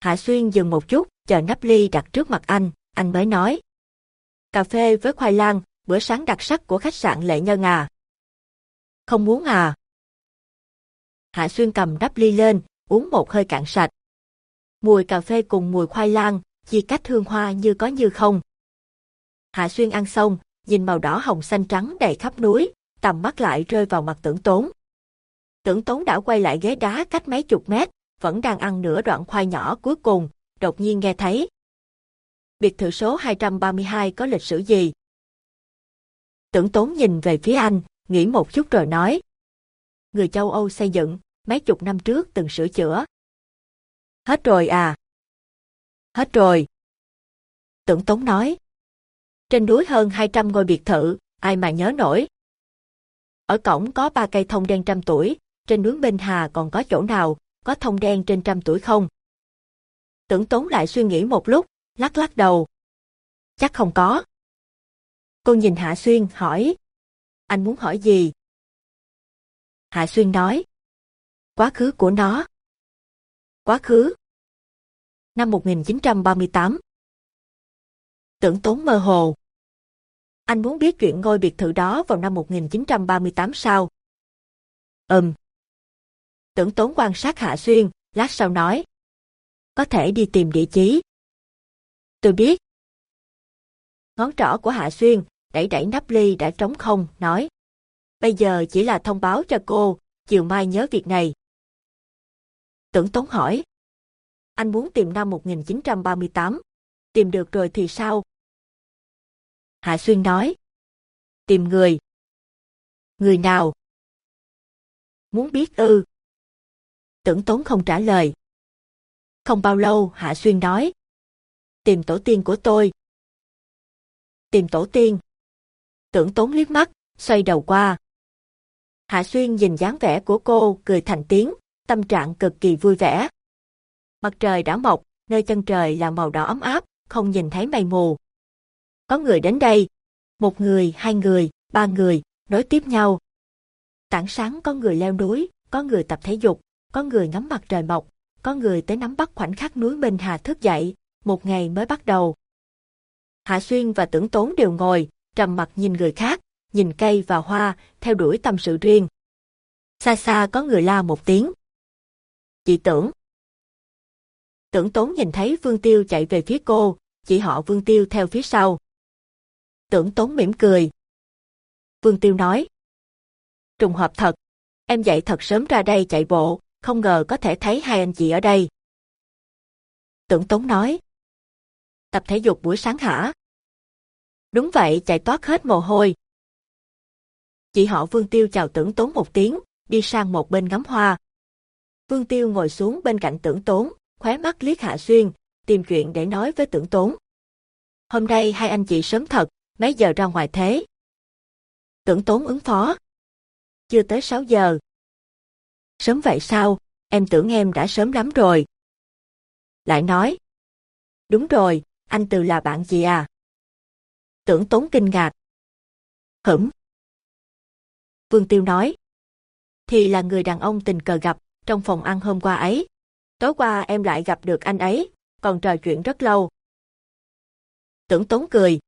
Hạ Xuyên dừng một chút, chờ nắp ly đặt trước mặt anh, anh mới nói. Cà phê với khoai lang, bữa sáng đặc sắc của khách sạn Lệ Nhân à. Không muốn à? Hạ Xuyên cầm nắp ly lên, uống một hơi cạn sạch. Mùi cà phê cùng mùi khoai lang, chia cách hương hoa như có như không. Hạ Xuyên ăn xong, nhìn màu đỏ hồng xanh trắng đầy khắp núi, tầm mắt lại rơi vào mặt tưởng tốn. Tưởng tốn đã quay lại ghế đá cách mấy chục mét, vẫn đang ăn nửa đoạn khoai nhỏ cuối cùng, đột nhiên nghe thấy. Biệt thự số 232 có lịch sử gì? Tưởng tốn nhìn về phía anh, nghĩ một chút rồi nói. Người châu Âu xây dựng, mấy chục năm trước từng sửa chữa. Hết rồi à? Hết rồi. Tưởng tốn nói. Trên núi hơn 200 ngôi biệt thự, ai mà nhớ nổi. Ở cổng có ba cây thông đen trăm tuổi, trên núi Bên Hà còn có chỗ nào, có thông đen trên trăm tuổi không? Tưởng tốn lại suy nghĩ một lúc, lắc lắc đầu. Chắc không có. Cô nhìn Hạ Xuyên, hỏi. Anh muốn hỏi gì? Hạ Xuyên nói. Quá khứ của nó. Quá khứ. Năm 1938. Tưởng tốn mơ hồ. Anh muốn biết chuyện ngôi biệt thự đó vào năm 1938 sao? Ừm. Tưởng tốn quan sát Hạ Xuyên, lát sau nói. Có thể đi tìm địa chí. Tôi biết. Ngón trỏ của Hạ Xuyên, đẩy đẩy nắp ly đã trống không, nói. Bây giờ chỉ là thông báo cho cô, chiều mai nhớ việc này. Tưởng Tốn hỏi. Anh muốn tìm năm 1938. Tìm được rồi thì sao? Hạ Xuyên nói. Tìm người. Người nào? Muốn biết ư? Tưởng Tốn không trả lời. Không bao lâu Hạ Xuyên nói. Tìm tổ tiên của tôi. Tìm tổ tiên. Tưởng Tốn liếc mắt, xoay đầu qua. Hạ Xuyên nhìn dáng vẻ của cô, cười thành tiếng, tâm trạng cực kỳ vui vẻ. Mặt trời đã mọc, nơi chân trời là màu đỏ ấm áp, không nhìn thấy mây mù. Có người đến đây. Một người, hai người, ba người, nối tiếp nhau. Tảng sáng có người leo núi, có người tập thể dục, có người ngắm mặt trời mọc, có người tới nắm bắt khoảnh khắc núi Minh Hà thức dậy, một ngày mới bắt đầu. Hạ Xuyên và Tưởng Tốn đều ngồi, trầm mặt nhìn người khác, nhìn cây và hoa, theo đuổi tâm sự riêng. Xa xa có người la một tiếng. Chị Tưởng. Tưởng Tốn nhìn thấy Vương Tiêu chạy về phía cô, chỉ họ Vương Tiêu theo phía sau. Tưởng Tốn mỉm cười. Vương Tiêu nói. Trùng hợp thật, em dậy thật sớm ra đây chạy bộ, không ngờ có thể thấy hai anh chị ở đây. Tưởng Tốn nói. Tập thể dục buổi sáng hả? Đúng vậy, chạy toát hết mồ hôi. Chị họ Vương Tiêu chào Tưởng Tốn một tiếng, đi sang một bên ngắm hoa. Vương Tiêu ngồi xuống bên cạnh Tưởng Tốn, khóe mắt liếc Hạ Xuyên, tìm chuyện để nói với Tưởng Tốn. Hôm nay hai anh chị sớm thật, mấy giờ ra ngoài thế? Tưởng Tốn ứng phó. Chưa tới 6 giờ. Sớm vậy sao, em tưởng em đã sớm lắm rồi. Lại nói. Đúng rồi, anh Từ là bạn gì à? Tưởng Tốn kinh ngạc. Hửm. Vương Tiêu nói. Thì là người đàn ông tình cờ gặp trong phòng ăn hôm qua ấy. Tối qua em lại gặp được anh ấy, còn trò chuyện rất lâu. Tưởng Tốn cười.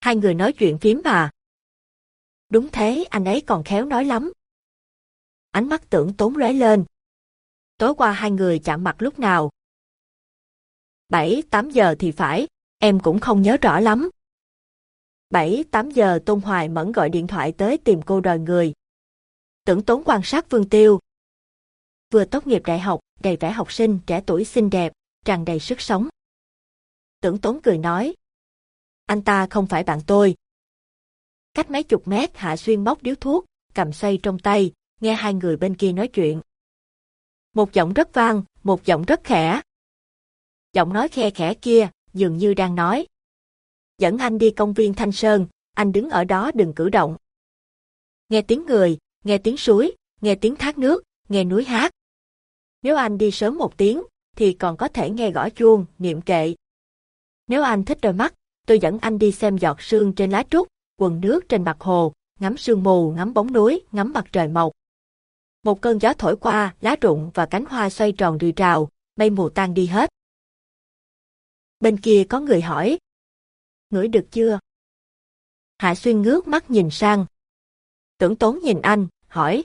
Hai người nói chuyện phím mà. Đúng thế, anh ấy còn khéo nói lắm. Ánh mắt tưởng Tốn lóe lên. Tối qua hai người chạm mặt lúc nào? 7-8 giờ thì phải, em cũng không nhớ rõ lắm. 7-8 giờ Tôn Hoài Mẫn gọi điện thoại tới tìm cô đòi người. Tưởng tốn quan sát Vương Tiêu. Vừa tốt nghiệp đại học, đầy vẻ học sinh, trẻ tuổi xinh đẹp, tràn đầy sức sống. Tưởng tốn cười nói. Anh ta không phải bạn tôi. Cách mấy chục mét Hạ Xuyên móc điếu thuốc, cầm xoay trong tay, nghe hai người bên kia nói chuyện. Một giọng rất vang, một giọng rất khẽ. Giọng nói khe khẽ kia, dường như đang nói dẫn anh đi công viên Thanh Sơn, anh đứng ở đó đừng cử động. Nghe tiếng người, nghe tiếng suối, nghe tiếng thác nước, nghe núi hát. Nếu anh đi sớm một tiếng, thì còn có thể nghe gõ chuông, niệm kệ. Nếu anh thích đôi mắt, tôi dẫn anh đi xem giọt sương trên lá trúc, quần nước trên mặt hồ, ngắm sương mù, ngắm bóng núi, ngắm mặt trời mọc. Một cơn gió thổi qua, lá rụng và cánh hoa xoay tròn rì rào, mây mù tan đi hết. Bên kia có người hỏi. Ngửi được chưa? Hạ Xuyên ngước mắt nhìn sang. Tưởng tốn nhìn anh, hỏi.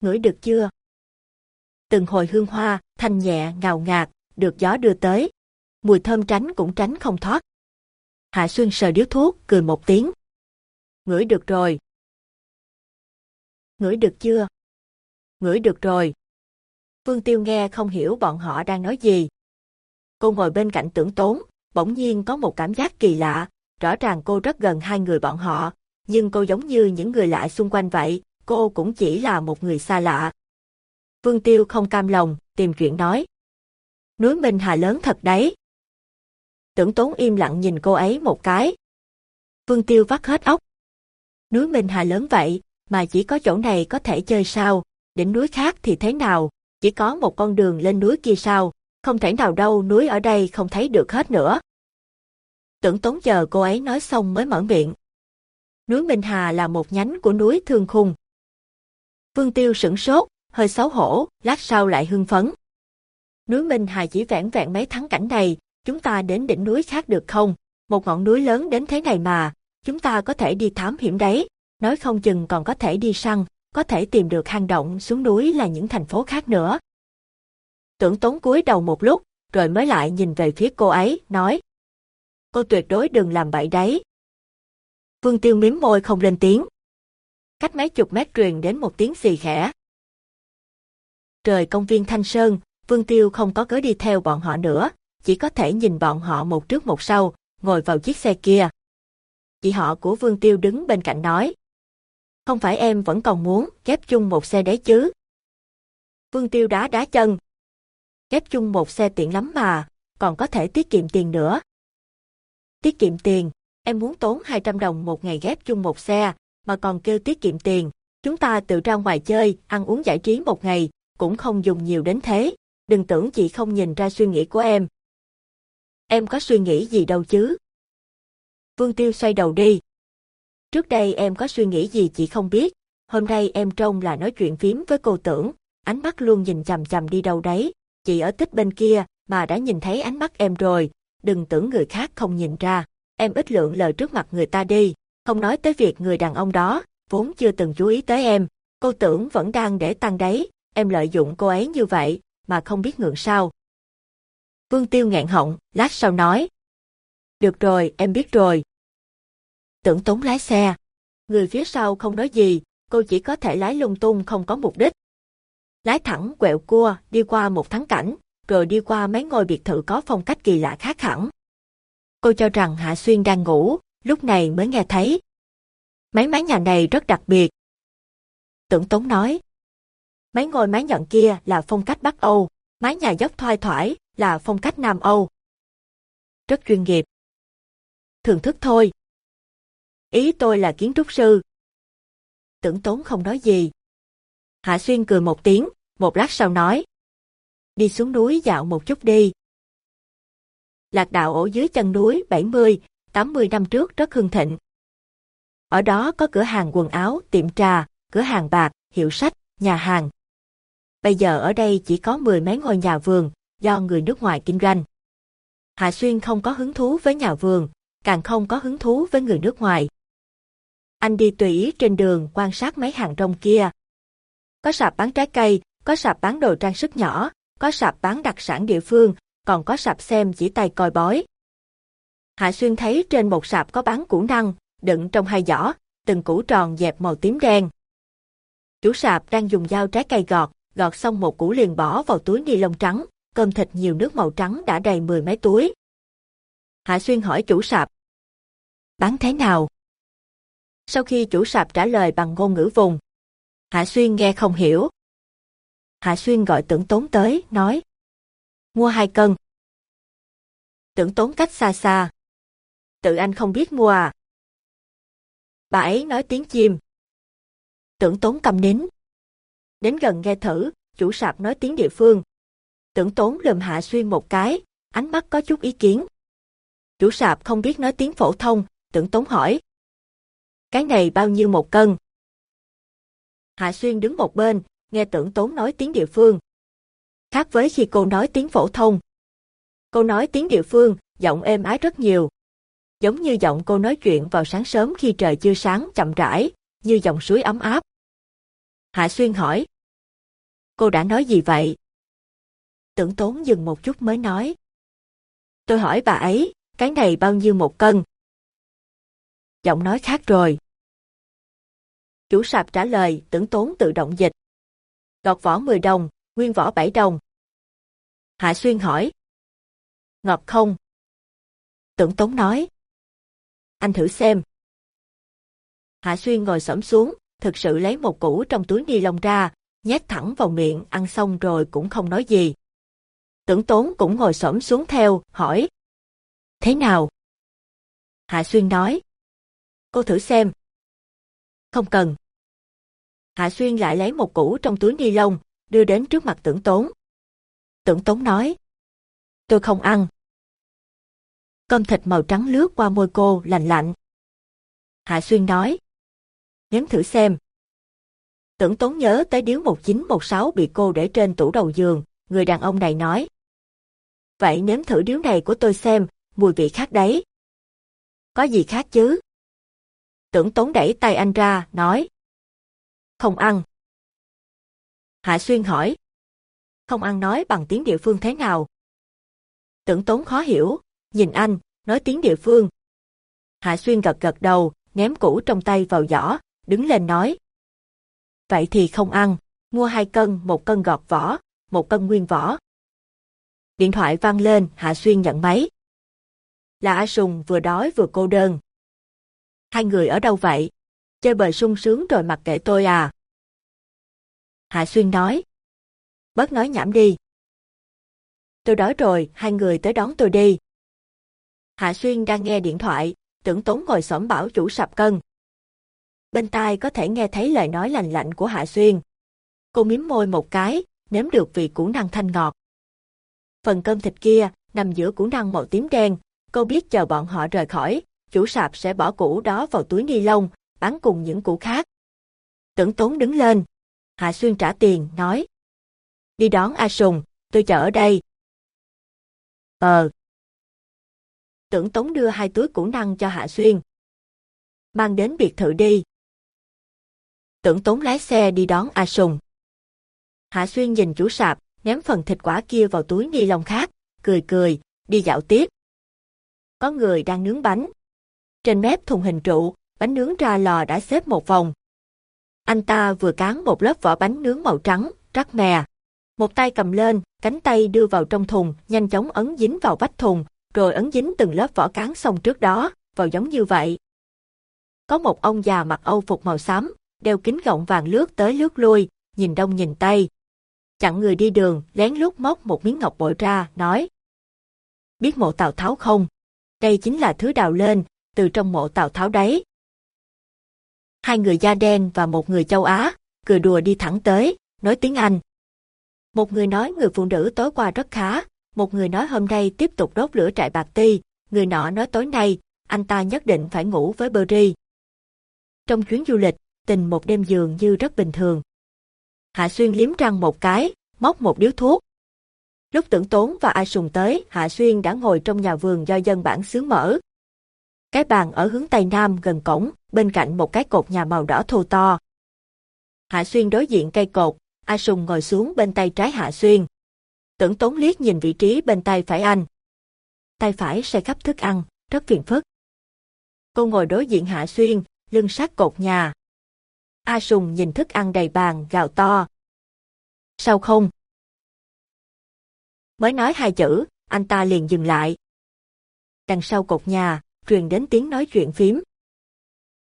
Ngửi được chưa? Từng hồi hương hoa, thanh nhẹ, ngào ngạt, được gió đưa tới. Mùi thơm tránh cũng tránh không thoát. Hạ Xuyên sờ điếu thuốc, cười một tiếng. Ngửi được rồi. Ngửi được chưa? Ngửi được rồi. Vương Tiêu nghe không hiểu bọn họ đang nói gì. Cô ngồi bên cạnh tưởng tốn, bỗng nhiên có một cảm giác kỳ lạ, rõ ràng cô rất gần hai người bọn họ, nhưng cô giống như những người lạ xung quanh vậy, cô cũng chỉ là một người xa lạ. Vương Tiêu không cam lòng, tìm chuyện nói. Núi Minh Hà lớn thật đấy. Tưởng tốn im lặng nhìn cô ấy một cái. Vương Tiêu vắt hết óc. Núi Minh Hà lớn vậy, mà chỉ có chỗ này có thể chơi sao, đỉnh núi khác thì thế nào, chỉ có một con đường lên núi kia sao, không thể nào đâu núi ở đây không thấy được hết nữa. Tưởng tốn chờ cô ấy nói xong mới mở miệng. Núi Minh Hà là một nhánh của núi Thương Khung. Vương Tiêu sửng sốt, hơi xấu hổ, lát sau lại hưng phấn. Núi Minh Hà chỉ vẹn vẹn mấy thắng cảnh này, chúng ta đến đỉnh núi khác được không? Một ngọn núi lớn đến thế này mà, chúng ta có thể đi thám hiểm đấy, nói không chừng còn có thể đi săn, có thể tìm được hang động xuống núi là những thành phố khác nữa. Tưởng tốn cúi đầu một lúc, rồi mới lại nhìn về phía cô ấy, nói. Cô tuyệt đối đừng làm bậy đấy. Vương Tiêu miếm môi không lên tiếng. Cách mấy chục mét truyền đến một tiếng xì khẽ. Trời công viên Thanh Sơn, Vương Tiêu không có cớ đi theo bọn họ nữa, chỉ có thể nhìn bọn họ một trước một sau, ngồi vào chiếc xe kia. Chị họ của Vương Tiêu đứng bên cạnh nói. Không phải em vẫn còn muốn ghép chung một xe đấy chứ? Vương Tiêu đá đá chân. Ghép chung một xe tiện lắm mà, còn có thể tiết kiệm tiền nữa. Tiết kiệm tiền, em muốn tốn 200 đồng một ngày ghép chung một xe, mà còn kêu tiết kiệm tiền. Chúng ta tự ra ngoài chơi, ăn uống giải trí một ngày, cũng không dùng nhiều đến thế. Đừng tưởng chị không nhìn ra suy nghĩ của em. Em có suy nghĩ gì đâu chứ? Vương Tiêu xoay đầu đi. Trước đây em có suy nghĩ gì chị không biết, hôm nay em trông là nói chuyện phím với cô tưởng, ánh mắt luôn nhìn chằm chằm đi đâu đấy, chị ở tích bên kia mà đã nhìn thấy ánh mắt em rồi, đừng tưởng người khác không nhìn ra, em ít lượng lời trước mặt người ta đi, không nói tới việc người đàn ông đó, vốn chưa từng chú ý tới em, cô tưởng vẫn đang để tăng đấy, em lợi dụng cô ấy như vậy, mà không biết ngượng sao. Vương Tiêu ngạn họng, lát sau nói. Được rồi, em biết rồi. Tưởng tốn lái xe. Người phía sau không nói gì, cô chỉ có thể lái lung tung không có mục đích. Lái thẳng quẹo cua, đi qua một thắng cảnh, rồi đi qua mấy ngôi biệt thự có phong cách kỳ lạ khác hẳn. Cô cho rằng Hạ Xuyên đang ngủ, lúc này mới nghe thấy. Mấy mái nhà này rất đặc biệt. Tưởng Tống nói. Mấy ngôi mái nhọn kia là phong cách Bắc Âu, mái nhà dốc thoai thoải là phong cách Nam Âu. Rất chuyên nghiệp. Thưởng thức thôi. Ý tôi là kiến trúc sư. Tưởng Tốn không nói gì. Hạ Xuyên cười một tiếng, một lát sau nói. Đi xuống núi dạo một chút đi. Lạc đạo ổ dưới chân núi 70, 80 năm trước rất hưng thịnh. Ở đó có cửa hàng quần áo, tiệm trà, cửa hàng bạc, hiệu sách, nhà hàng. Bây giờ ở đây chỉ có mười mấy ngôi nhà vườn, do người nước ngoài kinh doanh. Hạ Xuyên không có hứng thú với nhà vườn, càng không có hứng thú với người nước ngoài. Anh đi tùy ý trên đường quan sát mấy hàng rong kia. Có sạp bán trái cây, có sạp bán đồ trang sức nhỏ, có sạp bán đặc sản địa phương, còn có sạp xem chỉ tay coi bói. Hạ Xuyên thấy trên một sạp có bán củ năng, đựng trong hai giỏ, từng củ tròn dẹp màu tím đen. Chủ sạp đang dùng dao trái cây gọt, gọt xong một củ liền bỏ vào túi ni lông trắng, cơm thịt nhiều nước màu trắng đã đầy mười mấy túi. Hạ Xuyên hỏi chủ sạp. Bán thế nào? Sau khi chủ sạp trả lời bằng ngôn ngữ vùng, Hạ Xuyên nghe không hiểu. Hạ Xuyên gọi tưởng tốn tới, nói. Mua hai cân. Tưởng tốn cách xa xa. Tự anh không biết mua à? Bà ấy nói tiếng chim. Tưởng tốn cầm nín. Đến gần nghe thử, chủ sạp nói tiếng địa phương. Tưởng tốn lườm Hạ Xuyên một cái, ánh mắt có chút ý kiến. Chủ sạp không biết nói tiếng phổ thông, tưởng tốn hỏi. Cái này bao nhiêu một cân? Hạ Xuyên đứng một bên, nghe tưởng tốn nói tiếng địa phương. Khác với khi cô nói tiếng phổ thông. Cô nói tiếng địa phương, giọng êm ái rất nhiều. Giống như giọng cô nói chuyện vào sáng sớm khi trời chưa sáng chậm rãi, như dòng suối ấm áp. Hạ Xuyên hỏi. Cô đã nói gì vậy? Tưởng tốn dừng một chút mới nói. Tôi hỏi bà ấy, cái này bao nhiêu một cân? Giọng nói khác rồi. Chủ sạp trả lời, tưởng tốn tự động dịch. Gọt vỏ 10 đồng, nguyên vỏ 7 đồng. Hạ Xuyên hỏi. Ngọt không? Tưởng tốn nói. Anh thử xem. Hạ Xuyên ngồi xổm xuống, thực sự lấy một củ trong túi ni lông ra, nhét thẳng vào miệng, ăn xong rồi cũng không nói gì. Tưởng tốn cũng ngồi xổm xuống theo, hỏi. Thế nào? Hạ Xuyên nói. Cô thử xem. Không cần. Hạ Xuyên lại lấy một củ trong túi ni lông, đưa đến trước mặt tưởng tốn. Tưởng tốn nói. Tôi không ăn. Cơm thịt màu trắng lướt qua môi cô lạnh lạnh. Hạ Xuyên nói. Nếm thử xem. Tưởng tốn nhớ tới điếu 1916 bị cô để trên tủ đầu giường, người đàn ông này nói. Vậy nếm thử điếu này của tôi xem, mùi vị khác đấy. Có gì khác chứ? Tưởng tốn đẩy tay anh ra, nói. Không ăn. Hạ Xuyên hỏi. Không ăn nói bằng tiếng địa phương thế nào? Tưởng tốn khó hiểu, nhìn anh, nói tiếng địa phương. Hạ Xuyên gật gật đầu, ném củ trong tay vào giỏ, đứng lên nói. Vậy thì không ăn, mua hai cân, một cân gọt vỏ, một cân nguyên vỏ. Điện thoại vang lên, Hạ Xuyên nhận máy. Là A Sùng vừa đói vừa cô đơn. Hai người ở đâu vậy? Chơi bời sung sướng rồi mặc kệ tôi à? Hạ Xuyên nói. Bớt nói nhảm đi. Tôi đói rồi, hai người tới đón tôi đi. Hạ Xuyên đang nghe điện thoại, tưởng tốn ngồi xổm bảo chủ sạp cân. Bên tai có thể nghe thấy lời nói lành lạnh của Hạ Xuyên. Cô miếm môi một cái, nếm được vị củ năng thanh ngọt. Phần cơm thịt kia, nằm giữa củ năng màu tím đen, cô biết chờ bọn họ rời khỏi, chủ sạp sẽ bỏ củ đó vào túi ni lông, bán cùng những củ khác. Tưởng tốn đứng lên. Hạ Xuyên trả tiền, nói. Đi đón A Sùng, tôi chờ ở đây. Ờ. Tưởng tốn đưa hai túi củ năng cho Hạ Xuyên. Mang đến biệt thự đi. Tưởng tốn lái xe đi đón A Sùng. Hạ Xuyên nhìn chủ sạp, ném phần thịt quả kia vào túi ni lông khác, cười cười, đi dạo tiếp. Có người đang nướng bánh. Trên mép thùng hình trụ, bánh nướng ra lò đã xếp một vòng. Anh ta vừa cán một lớp vỏ bánh nướng màu trắng, rắc mè. Một tay cầm lên, cánh tay đưa vào trong thùng, nhanh chóng ấn dính vào vách thùng, rồi ấn dính từng lớp vỏ cán xong trước đó, vào giống như vậy. Có một ông già mặc âu phục màu xám, đeo kính gọng vàng lướt tới lướt lui, nhìn đông nhìn tây. Chặn người đi đường, lén lút móc một miếng ngọc bội ra, nói. Biết mộ Tào Tháo không? Đây chính là thứ đào lên, từ trong mộ Tào Tháo đấy. Hai người da đen và một người châu Á, cười đùa đi thẳng tới, nói tiếng Anh. Một người nói người phụ nữ tối qua rất khá, một người nói hôm nay tiếp tục đốt lửa trại bạc ti, người nọ nói tối nay, anh ta nhất định phải ngủ với Berry. Trong chuyến du lịch, tình một đêm giường như rất bình thường. Hạ Xuyên liếm răng một cái, móc một điếu thuốc. Lúc tưởng tốn và ai sùng tới, Hạ Xuyên đã ngồi trong nhà vườn do dân bản xứ mở. Cái bàn ở hướng Tây Nam gần cổng, bên cạnh một cái cột nhà màu đỏ thô to. Hạ Xuyên đối diện cây cột, A Sùng ngồi xuống bên tay trái Hạ Xuyên. Tưởng tốn liếc nhìn vị trí bên tay phải anh. Tay phải xe khắp thức ăn, rất phiền phức. Cô ngồi đối diện Hạ Xuyên, lưng sát cột nhà. A Sùng nhìn thức ăn đầy bàn, gào to. Sao không? Mới nói hai chữ, anh ta liền dừng lại. Đằng sau cột nhà, truyền đến tiếng nói chuyện phím.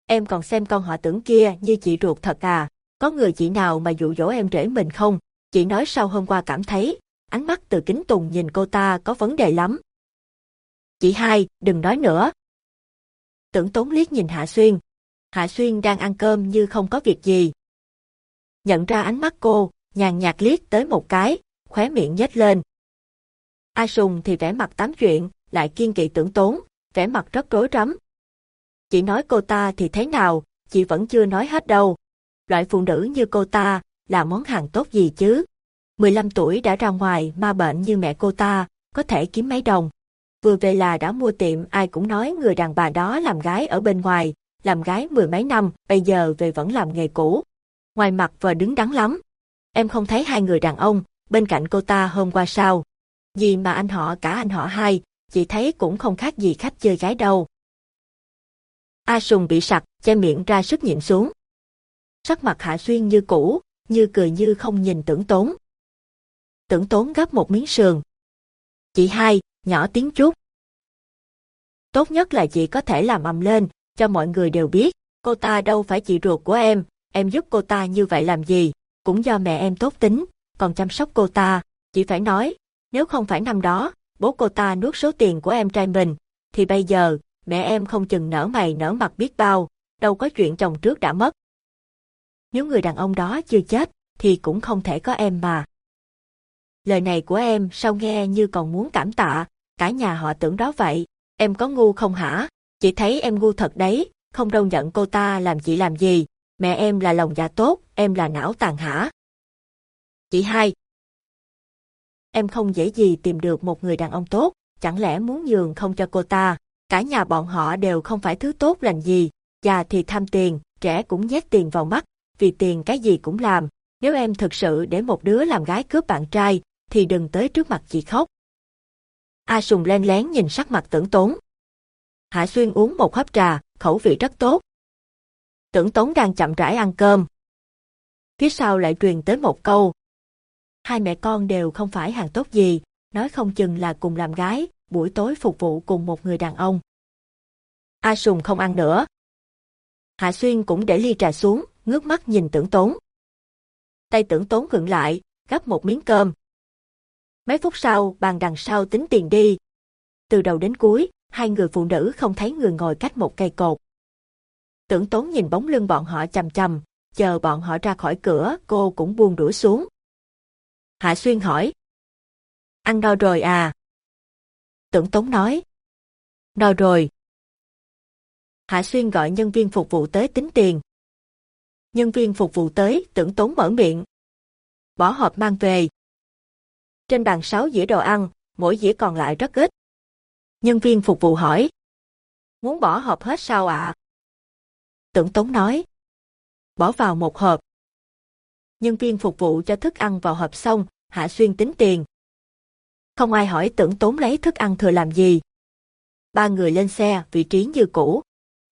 Em còn xem con họ tưởng kia như chị ruột thật à, có người chị nào mà dụ dỗ em rể mình không? Chị nói sau hôm qua cảm thấy, ánh mắt từ kính tùng nhìn cô ta có vấn đề lắm. Chị hai, đừng nói nữa. Tưởng tốn liếc nhìn Hạ Xuyên. Hạ Xuyên đang ăn cơm như không có việc gì. Nhận ra ánh mắt cô, nhàn nhạt liếc tới một cái, khóe miệng nhếch lên. A Sùng thì vẻ mặt tám chuyện, lại kiên kỵ tưởng tốn, vẻ mặt rất rối rắm. Chị nói cô ta thì thế nào, chị vẫn chưa nói hết đâu. Loại phụ nữ như cô ta, là món hàng tốt gì chứ? 15 tuổi đã ra ngoài ma bệnh như mẹ cô ta, có thể kiếm mấy đồng. Vừa về là đã mua tiệm ai cũng nói người đàn bà đó làm gái ở bên ngoài, làm gái mười mấy năm, bây giờ về vẫn làm nghề cũ. Ngoài mặt và đứng đắn lắm. Em không thấy hai người đàn ông, bên cạnh cô ta hôm qua sao. Gì mà anh họ cả anh họ hai, chị thấy cũng không khác gì khách chơi gái đâu. A Sùng bị sặc, che miệng ra sức nhịn xuống. Sắc mặt Hạ Xuyên như cũ, như cười như không nhìn tưởng tốn. Tưởng tốn gấp một miếng sườn. Chị hai, nhỏ tiếng chút. Tốt nhất là chị có thể làm ầm lên, cho mọi người đều biết, cô ta đâu phải chị ruột của em, em giúp cô ta như vậy làm gì, cũng do mẹ em tốt tính, còn chăm sóc cô ta, chỉ phải nói, nếu không phải năm đó, bố cô ta nuốt số tiền của em trai mình, thì bây giờ, mẹ em không chừng nở mày nở mặt biết bao, đâu có chuyện chồng trước đã mất. Nếu người đàn ông đó chưa chết, thì cũng không thể có em mà. Lời này của em sao nghe như còn muốn cảm tạ, cả nhà họ tưởng đó vậy, em có ngu không hả? Chị thấy em ngu thật đấy, không đâu nhận cô ta làm chị làm gì, mẹ em là lòng dạ tốt, em là não tàn hả? Chị hai. Em không dễ gì tìm được một người đàn ông tốt, chẳng lẽ muốn nhường không cho cô ta, cả nhà bọn họ đều không phải thứ tốt lành gì, già thì tham tiền, trẻ cũng nhét tiền vào mắt, vì tiền cái gì cũng làm, nếu em thực sự để một đứa làm gái cướp bạn trai, thì đừng tới trước mặt chị khóc. A Sùng len lén nhìn sắc mặt tưởng tốn. Hạ Xuyên uống một hớp trà, khẩu vị rất tốt. Tưởng tốn đang chậm rãi ăn cơm. Phía sau lại truyền tới một câu. Hai mẹ con đều không phải hàng tốt gì, nói không chừng là cùng làm gái, buổi tối phục vụ cùng một người đàn ông. A Sùng không ăn nữa. Hạ Xuyên cũng để ly trà xuống, ngước mắt nhìn tưởng tốn. Tay tưởng tốn gượng lại, gắp một miếng cơm. Mấy phút sau, bàn đằng sau tính tiền đi. Từ đầu đến cuối, hai người phụ nữ không thấy người ngồi cách một cây cột. Tưởng tốn nhìn bóng lưng bọn họ chầm chầm, chờ bọn họ ra khỏi cửa, cô cũng buông đũa xuống. Hạ Xuyên hỏi. Ăn no rồi à? Tưởng Tống nói. No rồi. Hạ Xuyên gọi nhân viên phục vụ tới tính tiền. Nhân viên phục vụ tới, tưởng Tống mở miệng. Bỏ hộp mang về. Trên bàn sáu dĩa đồ ăn, mỗi dĩa còn lại rất ít. Nhân viên phục vụ hỏi. Muốn bỏ hộp hết sao ạ? Tưởng Tống nói. Bỏ vào một hộp. Nhân viên phục vụ cho thức ăn vào hộp xong, Hạ Xuyên tính tiền. Không ai hỏi tưởng tốn lấy thức ăn thừa làm gì. Ba người lên xe, vị trí như cũ.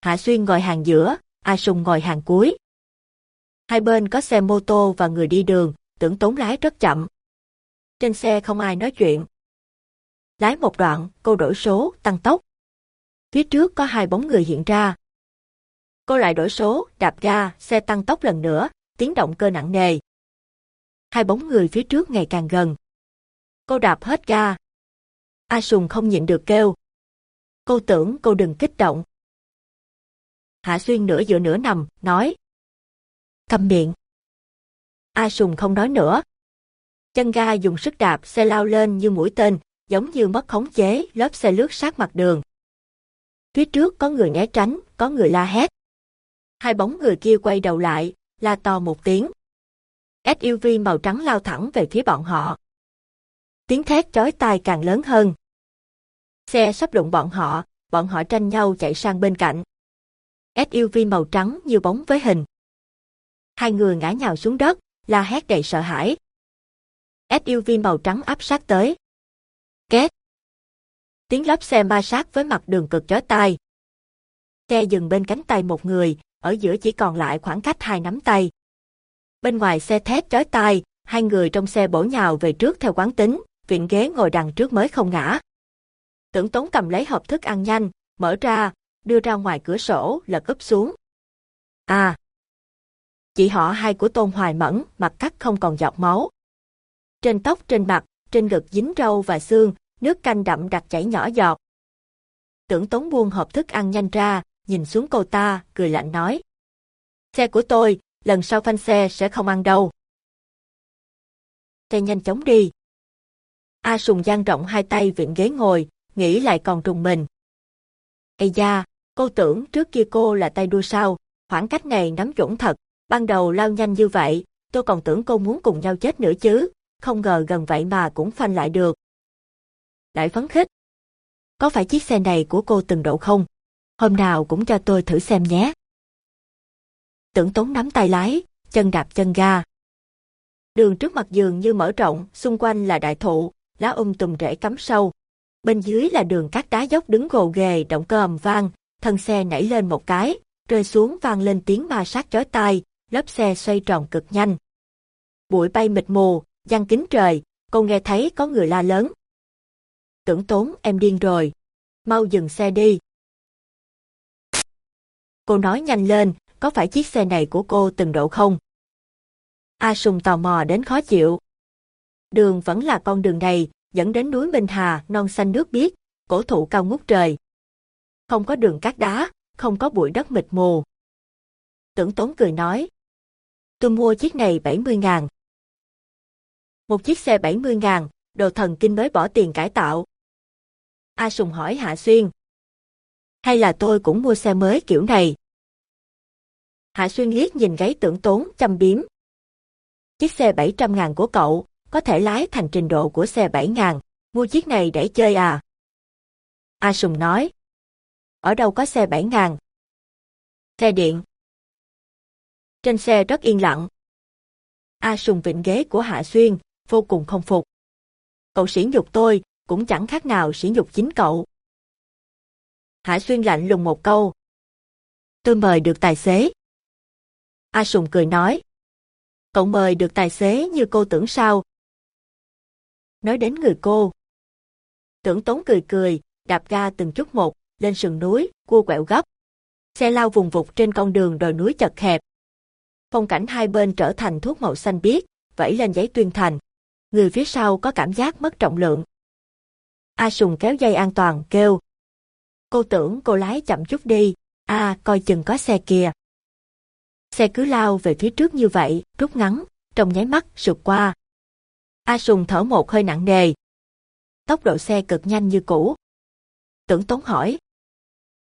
Hạ Xuyên ngồi hàng giữa, A Sùng ngồi hàng cuối. Hai bên có xe mô tô và người đi đường, tưởng tốn lái rất chậm. Trên xe không ai nói chuyện. Lái một đoạn, cô đổi số, tăng tốc. Phía trước có hai bóng người hiện ra. Cô lại đổi số, đạp ga, xe tăng tốc lần nữa, tiếng động cơ nặng nề. Hai bóng người phía trước ngày càng gần. Cô đạp hết ga. A Sùng không nhịn được kêu. Cô tưởng cô đừng kích động. Hạ Xuyên nửa giữa nửa nằm, nói. Cầm miệng. A Sùng không nói nữa. Chân ga dùng sức đạp xe lao lên như mũi tên, giống như mất khống chế, lớp xe lướt sát mặt đường. Phía trước có người né tránh, có người la hét. Hai bóng người kia quay đầu lại, la to một tiếng. SUV màu trắng lao thẳng về phía bọn họ. Tiếng thét chói tai càng lớn hơn. Xe sắp đụng bọn họ, bọn họ tranh nhau chạy sang bên cạnh. SUV màu trắng như bóng với hình. Hai người ngã nhào xuống đất, la hét đầy sợ hãi. SUV màu trắng áp sát tới. Két. Tiếng lốp xe ma sát với mặt đường cực chói tai. Xe dừng bên cánh tay một người, ở giữa chỉ còn lại khoảng cách hai nắm tay. Bên ngoài xe thét chói tai, hai người trong xe bổ nhào về trước theo quán tính, viện ghế ngồi đằng trước mới không ngã. Tưởng Tống cầm lấy hộp thức ăn nhanh, mở ra, đưa ra ngoài cửa sổ, lật úp xuống. À! Chị họ hai của Tôn Hoài Mẫn, mặt cắt không còn giọt máu. Trên tóc trên mặt, trên ngực dính râu và xương, nước canh đậm đặc chảy nhỏ giọt. Tưởng Tống buông hộp thức ăn nhanh ra, nhìn xuống cô ta, cười lạnh nói. Xe của tôi, lần sau phanh xe sẽ không ăn đâu. Xe nhanh chóng đi. A Sùng dang rộng hai tay viện ghế ngồi, nghĩ lại còn trùng mình. Ây da, cô tưởng trước kia cô là tay đua sao, khoảng cách này nắm chuẩn thật, ban đầu lao nhanh như vậy, tôi còn tưởng cô muốn cùng nhau chết nữa chứ, không ngờ gần vậy mà cũng phanh lại được. Đại phấn khích. Có phải chiếc xe này của cô từng đậu không? Hôm nào cũng cho tôi thử xem nhé. Tưởng tốn nắm tay lái, chân đạp chân ga. Đường trước mặt giường như mở rộng, xung quanh là đại thụ, lá um tùm rễ cắm sâu. Bên dưới là đường cát đá dốc đứng gồ ghề động cơ ầm vang, thân xe nảy lên một cái, rơi xuống vang lên tiếng ma sát chói tai, lớp xe xoay tròn cực nhanh. Bụi bay mịt mù, giăng kính trời, cô nghe thấy có người la lớn. Tưởng tốn em điên rồi. Mau dừng xe đi. Cô nói nhanh lên, có phải chiếc xe này của cô từng đậu không? A Sùng tò mò đến khó chịu. Đường vẫn là con đường này, dẫn đến núi Minh Hà, non xanh nước biếc, cổ thụ cao ngút trời. Không có đường cát đá, không có bụi đất mịt mù. Tưởng Tốn cười nói. Tôi mua chiếc này 70 ngàn. Một chiếc xe 70 ngàn, đồ thần kinh mới bỏ tiền cải tạo. A Sùng hỏi Hạ Xuyên. Hay là tôi cũng mua xe mới kiểu này? Hạ Xuyên liếc nhìn gáy tưởng tốn chăm biếm. Chiếc xe 700 ngàn của cậu, có thể lái thành trình độ của xe 7 ngàn, mua chiếc này để chơi à? A Sùng nói. Ở đâu có xe 7 ngàn? Xe điện. Trên xe rất yên lặng. A Sùng vịnh ghế của Hạ Xuyên, vô cùng không phục. Cậu sỉ nhục tôi, cũng chẳng khác nào sỉ nhục chính cậu. Hạ Xuyên lạnh lùng một câu. Tôi mời được tài xế. A Sùng cười nói. Cậu mời được tài xế như cô tưởng sao? Nói đến người cô. Tưởng tốn cười cười, đạp ga từng chút một, lên sườn núi, cua quẹo gấp. Xe lao vùng vụt trên con đường đồi núi chật hẹp. Phong cảnh hai bên trở thành thuốc màu xanh biếc, vẫy lên giấy tuyên thành. Người phía sau có cảm giác mất trọng lượng. A Sùng kéo dây an toàn, kêu. Cô tưởng cô lái chậm chút đi, a coi chừng có xe kìa. Xe cứ lao về phía trước như vậy, rút ngắn, trong nháy mắt sụt qua. A Sùng thở một hơi nặng nề. Tốc độ xe cực nhanh như cũ. Tưởng Tốn hỏi.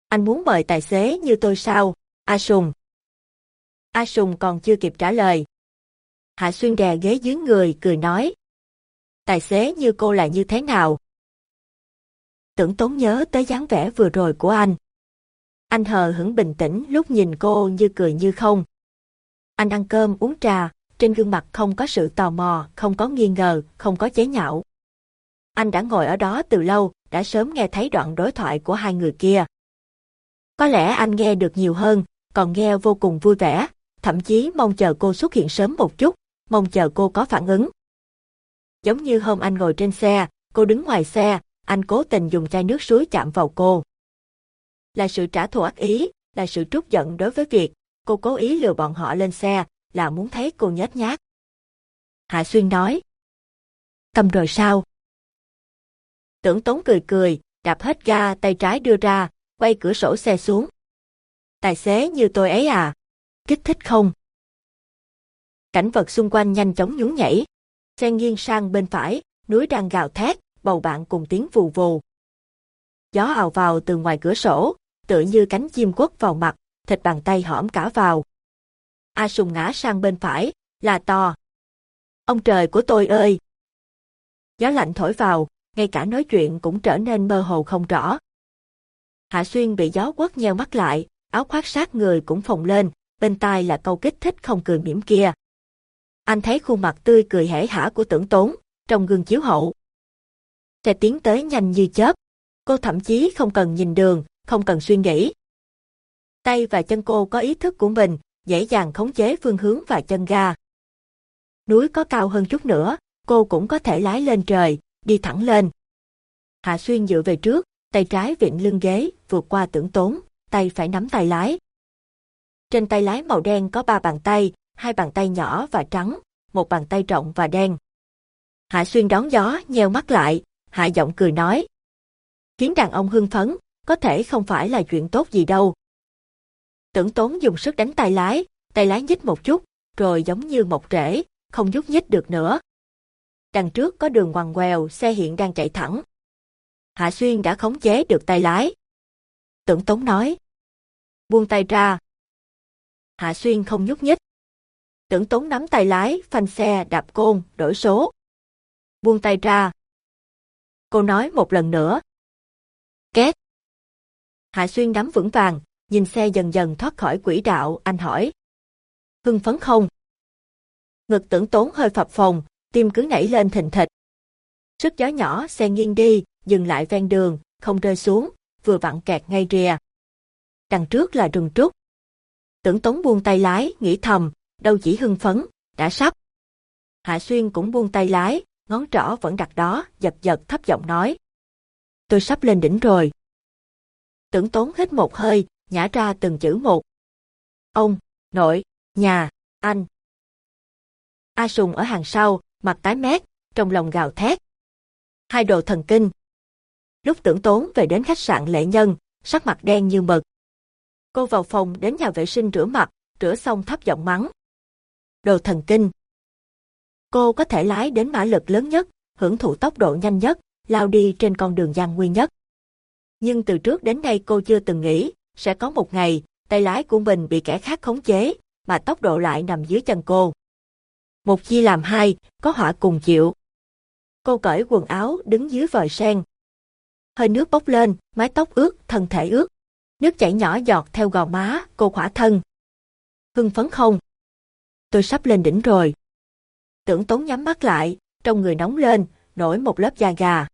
Anh muốn mời tài xế như tôi sao, A Sùng? A Sùng còn chưa kịp trả lời. Hạ Xuyên đè ghế dưới người, cười nói. Tài xế như cô là như thế nào? Tưởng Tốn nhớ tới dáng vẻ vừa rồi của anh. Anh hờ hững bình tĩnh lúc nhìn cô như cười như không. Anh ăn cơm uống trà, trên gương mặt không có sự tò mò, không có nghi ngờ, không có chế nhạo. Anh đã ngồi ở đó từ lâu, đã sớm nghe thấy đoạn đối thoại của hai người kia. Có lẽ anh nghe được nhiều hơn, còn nghe vô cùng vui vẻ, thậm chí mong chờ cô xuất hiện sớm một chút, mong chờ cô có phản ứng. Giống như hôm anh ngồi trên xe, cô đứng ngoài xe, anh cố tình dùng chai nước suối chạm vào cô. Là sự trả thù ác ý, là sự trút giận đối với việc cô cố ý lừa bọn họ lên xe, là muốn thấy cô nhếch nhác. Hạ Xuyên nói. Cầm rồi sao? Tưởng Tống cười cười, đạp hết ga tay trái đưa ra, quay cửa sổ xe xuống. Tài xế như tôi ấy à? Kích thích không? Cảnh vật xung quanh nhanh chóng nhún nhảy. Xe nghiêng sang bên phải, núi đang gào thét, bầu bạn cùng tiếng vù vù. Gió ào vào từ ngoài cửa sổ, tựa như cánh chim quất vào mặt, thịt bàn tay hõm cả vào. A Sùng ngã sang bên phải, là to. Ông trời của tôi ơi! Gió lạnh thổi vào, ngay cả nói chuyện cũng trở nên mơ hồ không rõ. Hạ Xuyên bị gió quất nheo mắt lại, áo khoác sát người cũng phồng lên, bên tai là câu kích thích không cười mỉm kia. Anh thấy khuôn mặt tươi cười hể hả của tưởng tốn, trong gương chiếu hậu. Xe tiến tới nhanh như chớp, cô thậm chí không cần nhìn đường, không cần suy nghĩ. Tay và chân cô có ý thức của mình, dễ dàng khống chế phương hướng và chân ga. Núi có cao hơn chút nữa, cô cũng có thể lái lên trời, đi thẳng lên. Hạ Xuyên dựa về trước, tay trái vịn lưng ghế, vượt qua tưởng tốn, tay phải nắm tay lái. Trên tay lái màu đen có ba bàn tay, hai bàn tay nhỏ và trắng, một bàn tay rộng và đen. Hạ Xuyên đón gió, nheo mắt lại, hạ giọng cười nói. Khiến đàn ông hưng phấn, có thể không phải là chuyện tốt gì đâu. Tưởng tốn dùng sức đánh tay lái, tay lái nhích một chút, rồi giống như một rễ, không nhúc nhích được nữa. Đằng trước có đường ngoằn ngoèo, xe hiện đang chạy thẳng. Hạ Xuyên đã khống chế được tay lái. Tưởng Tốn nói. Buông tay ra. Hạ Xuyên không nhúc nhích. Tưởng Tốn nắm tay lái, phanh xe, đạp côn, đổi số. Buông tay ra. Cô nói một lần nữa. Két. Hạ Xuyên nắm vững vàng, nhìn xe dần dần thoát khỏi quỹ đạo, anh hỏi. Hưng phấn không? Ngực tưởng tốn hơi phập phồng, tim cứ nảy lên thình thịch. Sức gió nhỏ xe nghiêng đi, dừng lại ven đường, không rơi xuống, vừa vặn kẹt ngay rìa. Đằng trước là rừng trúc. Tưởng tốn buông tay lái, nghĩ thầm, đâu chỉ hưng phấn, đã sắp. Hạ Xuyên cũng buông tay lái, ngón trỏ vẫn đặt đó, giật giật thấp giọng nói. Tôi sắp lên đỉnh rồi. Tưởng tốn hết một hơi, nhả ra từng chữ một. Ông, nội, nhà, anh. A Sùng ở hàng sau, mặt tái mét, trong lòng gào thét. Hai đồ thần kinh. Lúc tưởng tốn về đến khách sạn lệ nhân, sắc mặt đen như mực. Cô vào phòng đến nhà vệ sinh rửa mặt, rửa xong thấp giọng mắng. Đồ thần kinh. Cô có thể lái đến mã lực lớn nhất, hưởng thụ tốc độ nhanh nhất, lao đi trên con đường gian nguy nhất. Nhưng từ trước đến nay cô chưa từng nghĩ, sẽ có một ngày, tay lái của mình bị kẻ khác khống chế, mà tốc độ lại nằm dưới chân cô. Một chia làm hai, có họa cùng chịu. Cô cởi quần áo đứng dưới vòi sen. Hơi nước bốc lên, mái tóc ướt, thân thể ướt. Nước chảy nhỏ giọt theo gò má, cô khỏa thân. Hưng phấn không? Tôi sắp lên đỉnh rồi. Tưởng tốn nhắm mắt lại, trong người nóng lên, nổi một lớp da gà.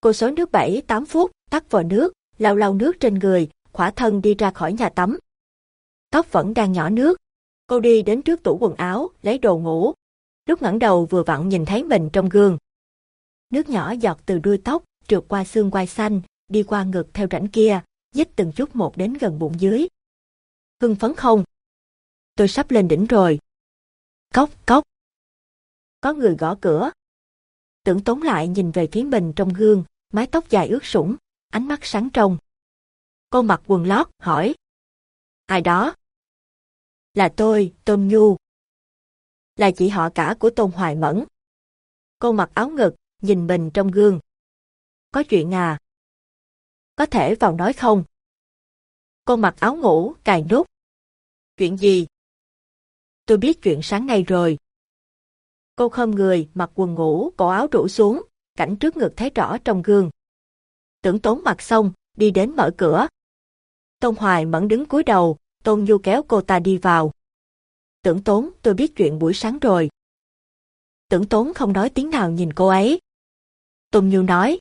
Cô xối nước 7-8 phút, tắt vòi nước, lau lau nước trên người, khỏa thân đi ra khỏi nhà tắm. Tóc vẫn đang nhỏ nước. Cô đi đến trước tủ quần áo, lấy đồ ngủ. Lúc ngẩng đầu vừa vặn nhìn thấy mình trong gương. Nước nhỏ giọt từ đuôi tóc, trượt qua xương quai xanh, đi qua ngực theo rãnh kia, dích từng chút một đến gần bụng dưới. Hưng phấn không? Tôi sắp lên đỉnh rồi. Cốc, cốc. Có người gõ cửa. Tưởng tốn lại nhìn về phía mình trong gương, mái tóc dài ướt sũng, ánh mắt sáng trong. Cô mặc quần lót, hỏi. Ai đó? Là tôi, Tôn Nhu. Là chị họ cả của Tôn Hoài Mẫn. Cô mặc áo ngực, nhìn mình trong gương. Có chuyện à? Có thể vào nói không? Cô mặc áo ngủ, cài nút. Chuyện gì? Tôi biết chuyện sáng nay rồi. Cô khom người, mặc quần ngủ, cổ áo rủ xuống, cảnh trước ngực thấy rõ trong gương. Tưởng tốn mặc xong, đi đến mở cửa. Tôn Hoài mẫn đứng cúi đầu, Tôn Du kéo cô ta đi vào. Tưởng tốn, tôi biết chuyện buổi sáng rồi. Tưởng tốn không nói tiếng nào nhìn cô ấy. Tôn Nhu nói.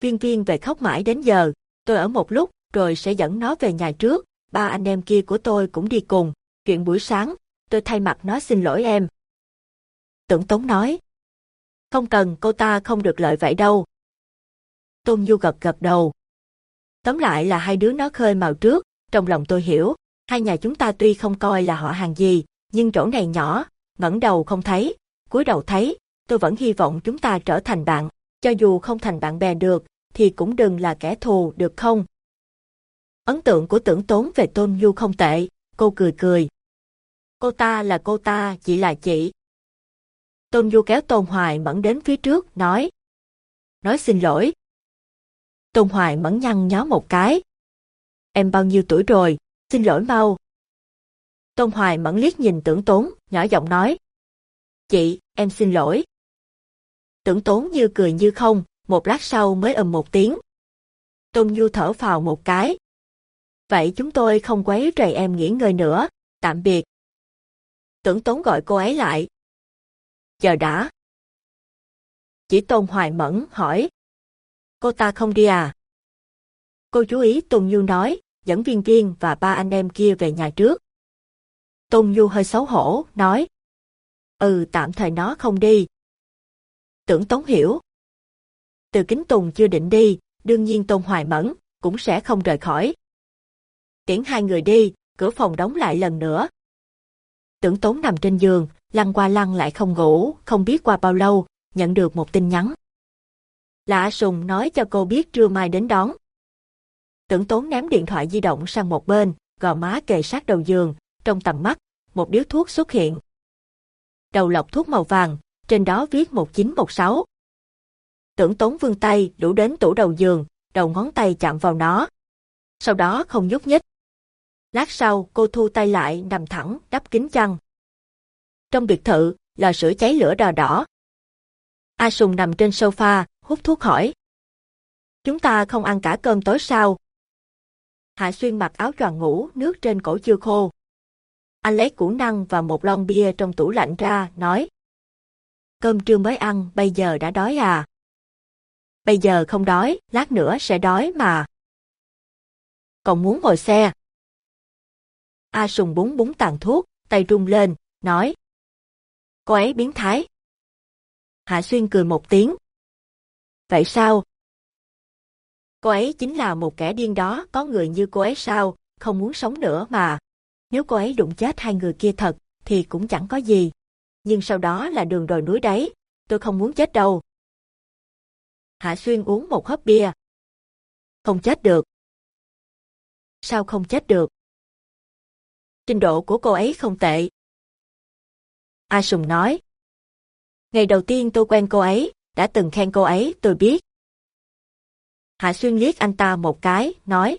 Viên viên về khóc mãi đến giờ, tôi ở một lúc, rồi sẽ dẫn nó về nhà trước, ba anh em kia của tôi cũng đi cùng. Chuyện buổi sáng, tôi thay mặt nó xin lỗi em. Tưởng Tống nói. Không cần, cô ta không được lợi vậy đâu. Tôn Du gật gật đầu. Tóm lại là hai đứa nó khơi màu trước, trong lòng tôi hiểu, hai nhà chúng ta tuy không coi là họ hàng gì, nhưng chỗ này nhỏ, ngẩng đầu không thấy, cúi đầu thấy, tôi vẫn hy vọng chúng ta trở thành bạn, cho dù không thành bạn bè được, thì cũng đừng là kẻ thù được không? Ấn tượng của tưởng tốn về Tôn Du không tệ, cô cười cười. Cô ta là cô ta, chị là chị. Tôn Du kéo Tôn Hoài Mẫn đến phía trước, nói. Nói xin lỗi. Tôn Hoài Mẫn nhăn nhó một cái. Em bao nhiêu tuổi rồi, xin lỗi mau. Tôn Hoài Mẫn liếc nhìn tưởng tốn, nhỏ giọng nói. Chị, em xin lỗi. Tưởng tốn như cười như không, một lát sau mới ầm một tiếng. Tôn Du thở phào một cái. Vậy chúng tôi không quấy rầy em nghỉ ngơi nữa, tạm biệt. Tưởng tốn gọi cô ấy lại. Chờ đã. Chỉ Tôn Hoài Mẫn hỏi. Cô ta không đi à? Cô chú ý Tôn Du nói, dẫn viên viên và ba anh em kia về nhà trước. Tôn Du hơi xấu hổ, nói. Ừ tạm thời nó không đi. Tưởng Tống hiểu. Từ Kính Tùng chưa định đi, đương nhiên Tôn Hoài Mẫn cũng sẽ không rời khỏi. Tiễn hai người đi, cửa phòng đóng lại lần nữa. Tưởng Tống nằm trên giường, lăn qua lăn lại không ngủ, không biết qua bao lâu, nhận được một tin nhắn. Lạ Sùng nói cho cô biết trưa mai đến đón. Tưởng Tốn ném điện thoại di động sang một bên, gò má kề sát đầu giường, trong tầm mắt, một điếu thuốc xuất hiện. Đầu lọc thuốc màu vàng, trên đó viết 1916. Tưởng tốn vương tay đủ đến tủ đầu giường, đầu ngón tay chạm vào nó. Sau đó không nhúc nhích. Lát sau, cô thu tay lại nằm thẳng, đắp kính chăn. Trong biệt thự, lò sưởi cháy lửa đỏ đỏ. A Sùng nằm trên sofa, hút thuốc hỏi. Chúng ta không ăn cả cơm tối sao? Hạ Xuyên mặc áo choàng ngủ, nước trên cổ chưa khô. Anh lấy củ năng và một lon bia trong tủ lạnh ra, nói. Cơm trưa mới ăn, bây giờ đã đói à? Bây giờ không đói, lát nữa sẽ đói mà. Còn muốn ngồi xe? A Sùng búng búng tàn thuốc, tay rung lên, nói. Cô ấy biến thái. Hạ Xuyên cười một tiếng. Vậy sao? Cô ấy chính là một kẻ điên đó, có người như cô ấy sao, không muốn sống nữa mà. Nếu cô ấy đụng chết hai người kia thật, thì cũng chẳng có gì. Nhưng sau đó là đường đồi núi đấy, tôi không muốn chết đâu. Hạ Xuyên uống một hớp bia. Không chết được. Sao không chết được? Trình độ của cô ấy không tệ. A Sùng nói. Ngày đầu tiên tôi quen cô ấy, đã từng khen cô ấy, tôi biết. Hạ Xuyên liếc anh ta một cái, nói.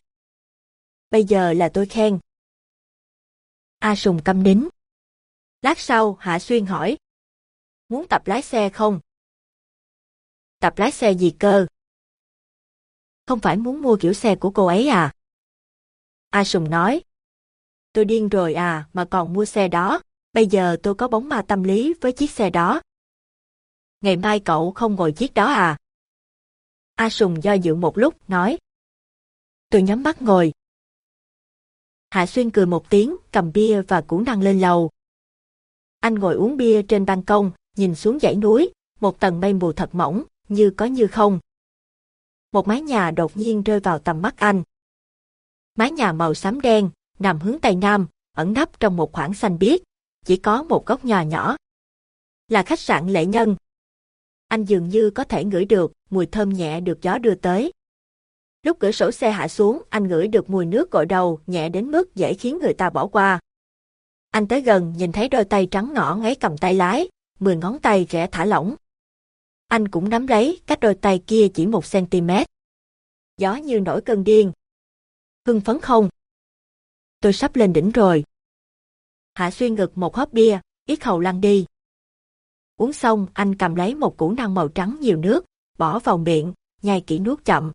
Bây giờ là tôi khen. A Sùng câm nín. Lát sau, Hạ Xuyên hỏi. Muốn tập lái xe không? Tập lái xe gì cơ? Không phải muốn mua kiểu xe của cô ấy à? A Sùng nói. Tôi điên rồi à, mà còn mua xe đó. Bây giờ tôi có bóng ma tâm lý với chiếc xe đó. Ngày mai cậu không ngồi chiếc đó à? A Sùng do dự một lúc, nói. Tôi nhắm mắt ngồi. Hạ Xuyên cười một tiếng, cầm bia và củ năng lên lầu. Anh ngồi uống bia trên ban công, nhìn xuống dãy núi, một tầng mây mù thật mỏng, như có như không. Một mái nhà đột nhiên rơi vào tầm mắt anh. Mái nhà màu xám đen, nằm hướng tây nam, ẩn nấp trong một khoảng xanh biếc, chỉ có một góc nhỏ nhỏ. Là khách sạn lệ nhân. Anh dường như có thể ngửi được mùi thơm nhẹ được gió đưa tới. Lúc cửa sổ xe hạ xuống, anh ngửi được mùi nước gội đầu nhẹ đến mức dễ khiến người ta bỏ qua. Anh tới gần nhìn thấy đôi tay trắng ngõ ấy cầm tay lái, mười ngón tay khẽ thả lỏng. Anh cũng nắm lấy, cách đôi tay kia chỉ một cm. Gió như nổi cơn điên. Hưng phấn không? Tôi sắp lên đỉnh rồi. Hạ xuyên ngực một hớp bia, ít hầu lăn đi. Uống xong, anh cầm lấy một củ năng màu trắng nhiều nước, bỏ vào miệng, nhai kỹ nuốt chậm.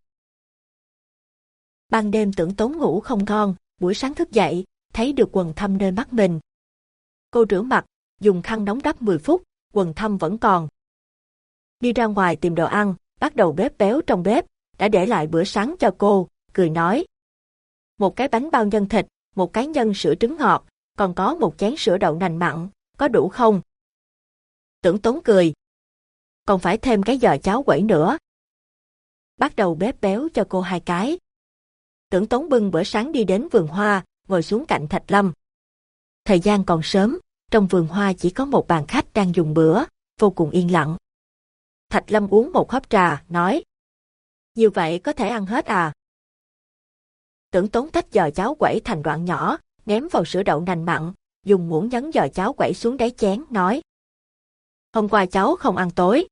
Ban đêm tưởng tốn ngủ không ngon, buổi sáng thức dậy, thấy được quần thâm nơi mắt mình. Cô rửa mặt, dùng khăn nóng đắp 10 phút, quần thâm vẫn còn. Đi ra ngoài tìm đồ ăn, bắt đầu bếp béo trong bếp, đã để lại bữa sáng cho cô, cười nói. Một cái bánh bao nhân thịt, một cái nhân sữa trứng ngọt, còn có một chén sữa đậu nành mặn, có đủ không? Tưởng tốn cười. Còn phải thêm cái giò cháo quẩy nữa. Bắt đầu bếp béo cho cô hai cái. Tưởng tốn bưng bữa sáng đi đến vườn hoa, ngồi xuống cạnh Thạch Lâm. Thời gian còn sớm, trong vườn hoa chỉ có một bàn khách đang dùng bữa, vô cùng yên lặng. Thạch Lâm uống một hớp trà, nói. Như vậy có thể ăn hết à? Tưởng tốn tách giò cháo quẩy thành đoạn nhỏ, ném vào sữa đậu nành mặn, dùng muỗng nhấn giò cháo quẩy xuống đáy chén, nói. Hôm qua cháu không ăn tối.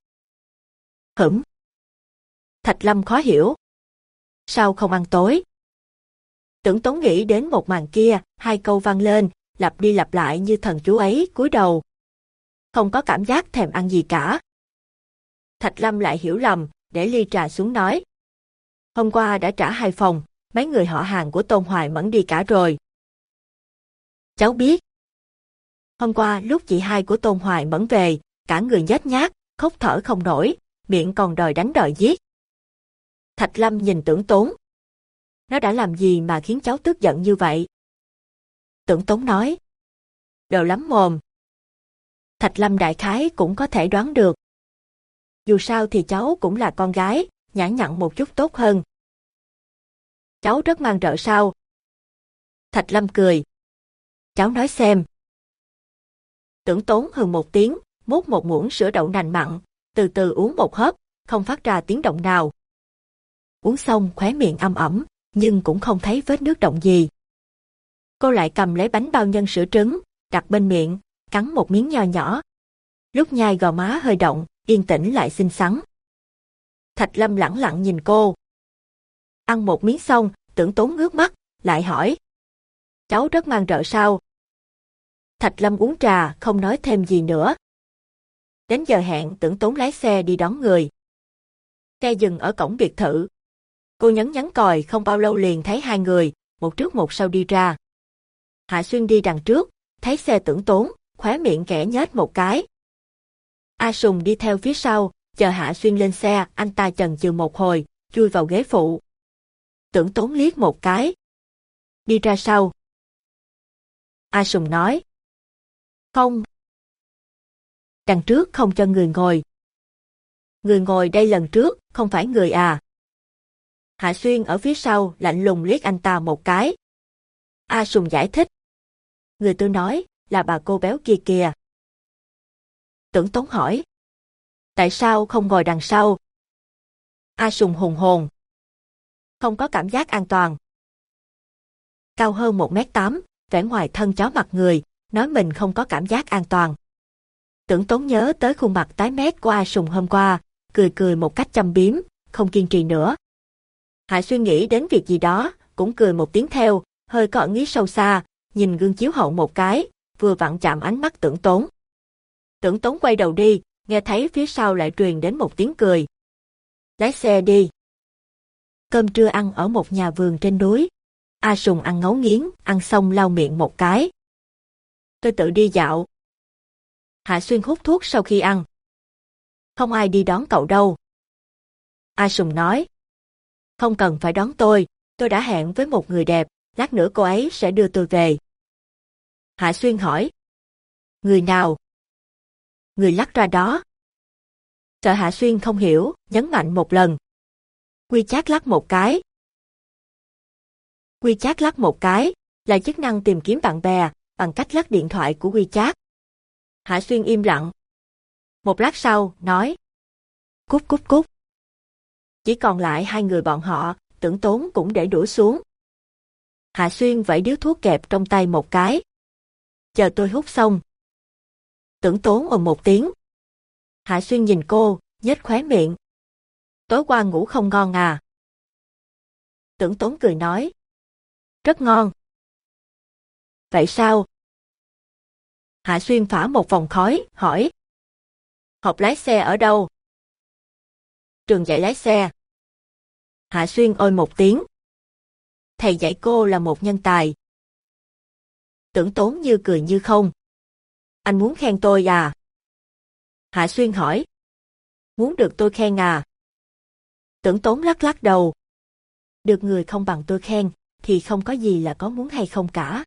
Hửm. Thạch Lâm khó hiểu. Sao không ăn tối? Tưởng Tốn nghĩ đến một màn kia, hai câu vang lên, lặp đi lặp lại như thần chú ấy cúi đầu. Không có cảm giác thèm ăn gì cả. Thạch Lâm lại hiểu lầm, để ly trà xuống nói. Hôm qua đã trả hai phòng, mấy người họ hàng của Tôn Hoài Mẫn đi cả rồi. Cháu biết. Hôm qua lúc chị hai của Tôn Hoài Mẫn về, cả người nhét nhát, khóc thở không nổi, miệng còn đòi đánh đòi giết. Thạch Lâm nhìn tưởng tốn. Nó đã làm gì mà khiến cháu tức giận như vậy? Tưởng tốn nói. Đồ lắm mồm. Thạch Lâm đại khái cũng có thể đoán được. Dù sao thì cháu cũng là con gái, nhã nhặn một chút tốt hơn. Cháu rất mang rợ sao? Thạch Lâm cười. Cháu nói xem. Tưởng tốn hơn một tiếng, múc một muỗng sữa đậu nành mặn, từ từ uống một hớp, không phát ra tiếng động nào. Uống xong khóe miệng âm ẩm, nhưng cũng không thấy vết nước động gì. Cô lại cầm lấy bánh bao nhân sữa trứng, đặt bên miệng, cắn một miếng nho nhỏ. Lúc nhai gò má hơi động, yên tĩnh lại xinh xắn. Thạch Lâm lẳng lặng nhìn cô. Ăn một miếng xong, tưởng tốn ngước mắt, lại hỏi. Cháu rất mang rợ sao? Thạch Lâm uống trà, không nói thêm gì nữa. Đến giờ hẹn tưởng tốn lái xe đi đón người. Xe dừng ở cổng biệt thự. Cô nhấn nhắn còi không bao lâu liền thấy hai người, một trước một sau đi ra. Hạ Xuyên đi đằng trước, thấy xe tưởng tốn, khóe miệng kẻ nhếch một cái. A Sùng đi theo phía sau, chờ Hạ Xuyên lên xe, anh ta chần chừ một hồi, chui vào ghế phụ. Tưởng tốn liếc một cái. Đi ra sau. A Sùng nói. Không. Đằng trước không cho người ngồi. Người ngồi đây lần trước, không phải người à. Hạ Xuyên ở phía sau lạnh lùng liếc anh ta một cái. A Sùng giải thích. Người tôi nói là bà cô béo kia kìa. Tưởng Tống hỏi. Tại sao không ngồi đằng sau? A Sùng hùng hồn. Không có cảm giác an toàn. Cao hơn 1m8, vẻ ngoài thân chó mặt người, nói mình không có cảm giác an toàn. Tưởng Tốn nhớ tới khuôn mặt tái mét của A Sùng hôm qua, cười cười một cách châm biếm, không kiên trì nữa. Hạ suy nghĩ đến việc gì đó, cũng cười một tiếng theo, hơi có nghĩ ý sâu xa, nhìn gương chiếu hậu một cái, vừa vặn chạm ánh mắt tưởng tốn. Tưởng tốn quay đầu đi, nghe thấy phía sau lại truyền đến một tiếng cười. Lái xe đi. Cơm trưa ăn ở một nhà vườn trên núi. A Sùng ăn ngấu nghiến, ăn xong lau miệng một cái. Tôi tự đi dạo. Hạ Xuyên hút thuốc sau khi ăn. Không ai đi đón cậu đâu. A Sùng nói. Không cần phải đón tôi, tôi đã hẹn với một người đẹp, lát nữa cô ấy sẽ đưa tôi về. Hạ Xuyên hỏi. Người nào? Người lắc ra đó. Sợ Hạ Xuyên không hiểu, nhấn mạnh một lần. Quy chát lắc một cái. WeChat lắc một cái, là chức năng tìm kiếm bạn bè, bằng cách lắc điện thoại của WeChat. Hạ Xuyên im lặng. Một lát sau, nói. Cúp cúp cúp. Chỉ còn lại hai người bọn họ, tưởng tốn cũng để đũa xuống. Hạ Xuyên vẫy điếu thuốc kẹp trong tay một cái. Chờ tôi hút xong. Tưởng tốn ồn một tiếng. Hạ Xuyên nhìn cô, nhếch khóe miệng. Tối qua ngủ không ngon à? Tưởng tốn cười nói. Rất ngon. Vậy sao? Hạ Xuyên phả một vòng khói, hỏi. Học lái xe ở đâu? Trường dạy lái xe. Hạ Xuyên ôi một tiếng. Thầy dạy cô là một nhân tài. Tưởng tốn như cười như không. Anh muốn khen tôi à? Hạ Xuyên hỏi. Muốn được tôi khen à? Tưởng tốn lắc lắc đầu. Được người không bằng tôi khen, thì không có gì là có muốn hay không cả.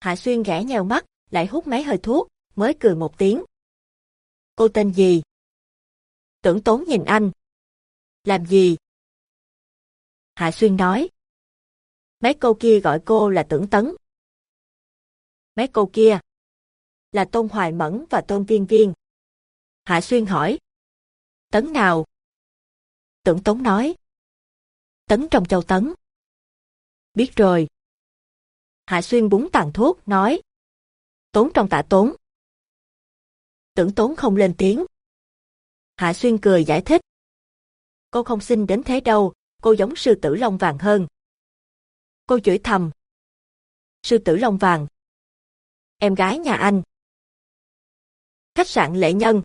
Hạ Xuyên gã nhèo mắt, lại hút mấy hơi thuốc, mới cười một tiếng. Cô tên gì? Tưởng tốn nhìn anh. Làm gì? Hạ Xuyên nói. Mấy cô kia gọi cô là tưởng tấn. Mấy cô kia là Tôn Hoài Mẫn và Tôn Viên Viên. Hạ Xuyên hỏi. Tấn nào? Tưởng Tống nói. Tấn trong châu Tấn. Biết rồi. Hạ Xuyên búng tàn thuốc, nói. Tốn trong tạ tốn. Tưởng Tốn không lên tiếng. Hạ Xuyên cười giải thích. Cô không xin đến thế đâu, cô giống sư tử lông vàng hơn. Cô chửi thầm. Sư tử lông vàng. Em gái nhà anh. Khách sạn lệ nhân.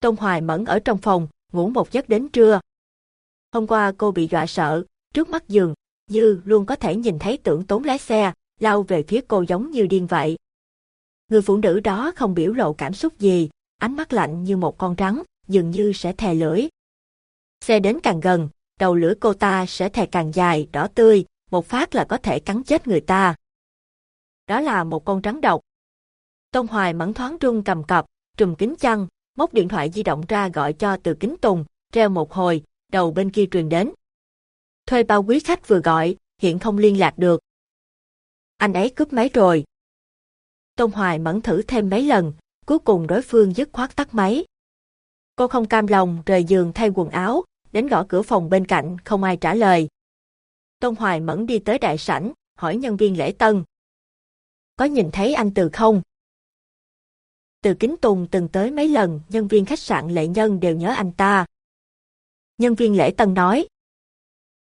Tôn Hoài Mẫn ở trong phòng, ngủ một giấc đến trưa. Hôm qua cô bị dọa sợ, trước mắt giường, như luôn có thể nhìn thấy tưởng tốn lái xe, lao về phía cô giống như điên vậy. Người phụ nữ đó không biểu lộ cảm xúc gì, ánh mắt lạnh như một con rắn, dường như sẽ thè lưỡi. Xe đến càng gần, đầu lưỡi cô ta sẽ thè càng dài, đỏ tươi, một phát là có thể cắn chết người ta. Đó là một con rắn độc. Tôn Hoài mẫn thoáng run cầm cập, trùm kính chăn, móc điện thoại di động ra gọi cho từ kính tùng, treo một hồi, đầu bên kia truyền đến. Thuê bao quý khách vừa gọi, hiện không liên lạc được. Anh ấy cướp máy rồi. Tôn Hoài mẫn thử thêm mấy lần, cuối cùng đối phương dứt khoát tắt máy. Cô không cam lòng rời giường thay quần áo, đến gõ cửa phòng bên cạnh không ai trả lời. Tôn Hoài mẫn đi tới đại sảnh, hỏi nhân viên lễ tân. Có nhìn thấy anh Từ không? Từ Kính Tùng từng tới mấy lần, nhân viên khách sạn lệ nhân đều nhớ anh ta. Nhân viên lễ tân nói.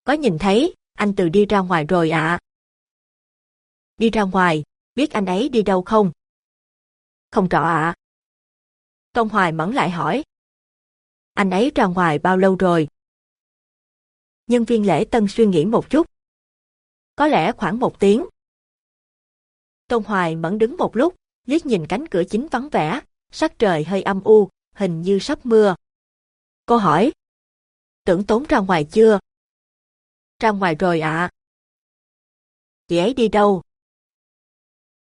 Có nhìn thấy, anh Từ đi ra ngoài rồi ạ. Đi ra ngoài, biết anh ấy đi đâu không? Không rõ ạ. Công Hoài mẫn lại hỏi. Anh ấy ra ngoài bao lâu rồi? Nhân viên lễ tân suy nghĩ một chút. Có lẽ khoảng một tiếng. Tôn Hoài mẫn đứng một lúc, liếc nhìn cánh cửa chính vắng vẻ, sắc trời hơi âm u, hình như sắp mưa. Cô hỏi. Tưởng tốn ra ngoài chưa? Ra ngoài rồi ạ. Chị ấy đi đâu?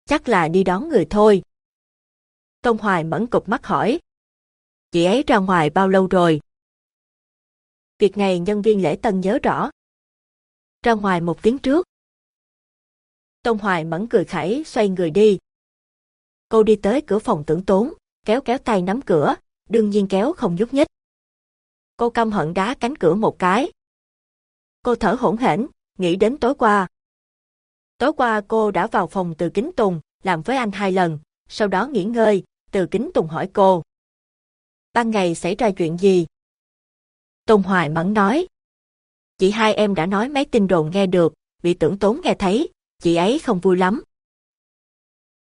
Chắc là đi đón người thôi. Tông Hoài mẫn cục mắt hỏi. Chị ấy ra ngoài bao lâu rồi? Việc này nhân viên lễ tân nhớ rõ. Ra ngoài một tiếng trước. Tông Hoài mẫn cười khẩy xoay người đi. Cô đi tới cửa phòng tưởng tốn, kéo kéo tay nắm cửa, đương nhiên kéo không nhúc nhích. Cô căm hận đá cánh cửa một cái. Cô thở hổn hển, nghĩ đến tối qua. Tối qua cô đã vào phòng từ kính tùng, làm với anh hai lần, sau đó nghỉ ngơi, từ kính tùng hỏi cô. Ban ngày xảy ra chuyện gì? tùng Hoài mẫn nói. Chị hai em đã nói mấy tin đồn nghe được, bị tưởng tốn nghe thấy, chị ấy không vui lắm.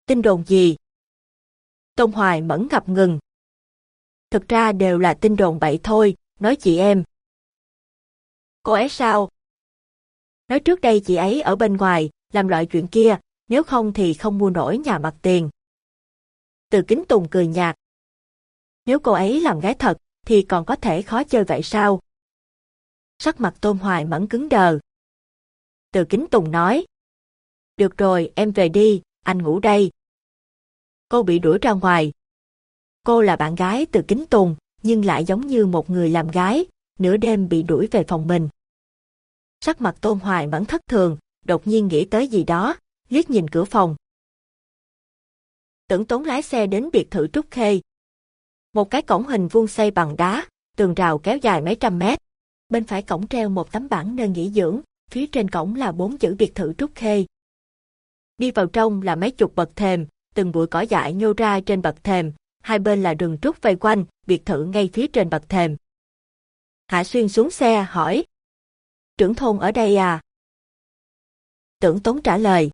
Tin đồn gì? tùng Hoài mẫn ngập ngừng. Thực ra đều là tin đồn bậy thôi, nói chị em. Cô ấy sao? Nói trước đây chị ấy ở bên ngoài, làm loại chuyện kia, nếu không thì không mua nổi nhà mặt tiền. Từ kính tùng cười nhạt. Nếu cô ấy làm gái thật, thì còn có thể khó chơi vậy sao? Sắc mặt Tôn Hoài mẫn cứng đờ. Từ kính tùng nói. Được rồi, em về đi, anh ngủ đây. Cô bị đuổi ra ngoài. Cô là bạn gái từ kính tùng, nhưng lại giống như một người làm gái, nửa đêm bị đuổi về phòng mình. Sắc mặt Tôn Hoài mẫn thất thường, đột nhiên nghĩ tới gì đó, liếc nhìn cửa phòng. Tưởng tốn lái xe đến biệt thự Trúc Khê. Một cái cổng hình vuông xây bằng đá, tường rào kéo dài mấy trăm mét. Bên phải cổng treo một tấm bảng nơi nghỉ dưỡng, phía trên cổng là bốn chữ biệt thự Trúc Khê. Đi vào trong là mấy chục bậc thềm, từng bụi cỏ dại nhô ra trên bậc thềm, hai bên là rừng trúc vây quanh, biệt thự ngay phía trên bậc thềm. Hạ Xuyên xuống xe hỏi. Trưởng thôn ở đây à? Tưởng Tốn trả lời.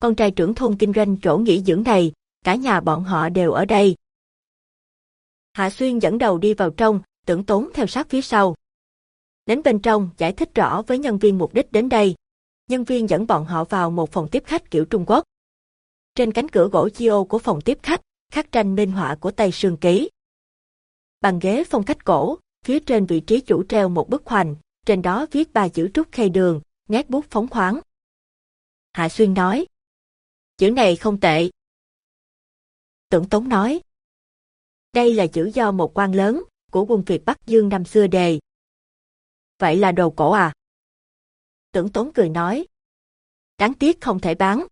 Con trai trưởng thôn kinh doanh chỗ nghỉ dưỡng này, cả nhà bọn họ đều ở đây. Hạ Xuyên dẫn đầu đi vào trong, tưởng Tốn theo sát phía sau. Đến bên trong, giải thích rõ với nhân viên mục đích đến đây. Nhân viên dẫn bọn họ vào một phòng tiếp khách kiểu Trung Quốc. Trên cánh cửa gỗ chi ô của phòng tiếp khách, khắc tranh minh họa của Tây Sương Ký. Bàn ghế phong cách cổ, phía trên vị trí chủ treo một bức hoành, trên đó viết ba chữ trúc khay đường, nét bút phóng khoáng. Hạ Xuyên nói. Chữ này không tệ. Tưởng Tống nói. Đây là chữ do một quan lớn của quân Việt Bắc Dương năm xưa đề. Vậy là đồ cổ à? Tưởng Tống cười nói. Đáng tiếc không thể bán.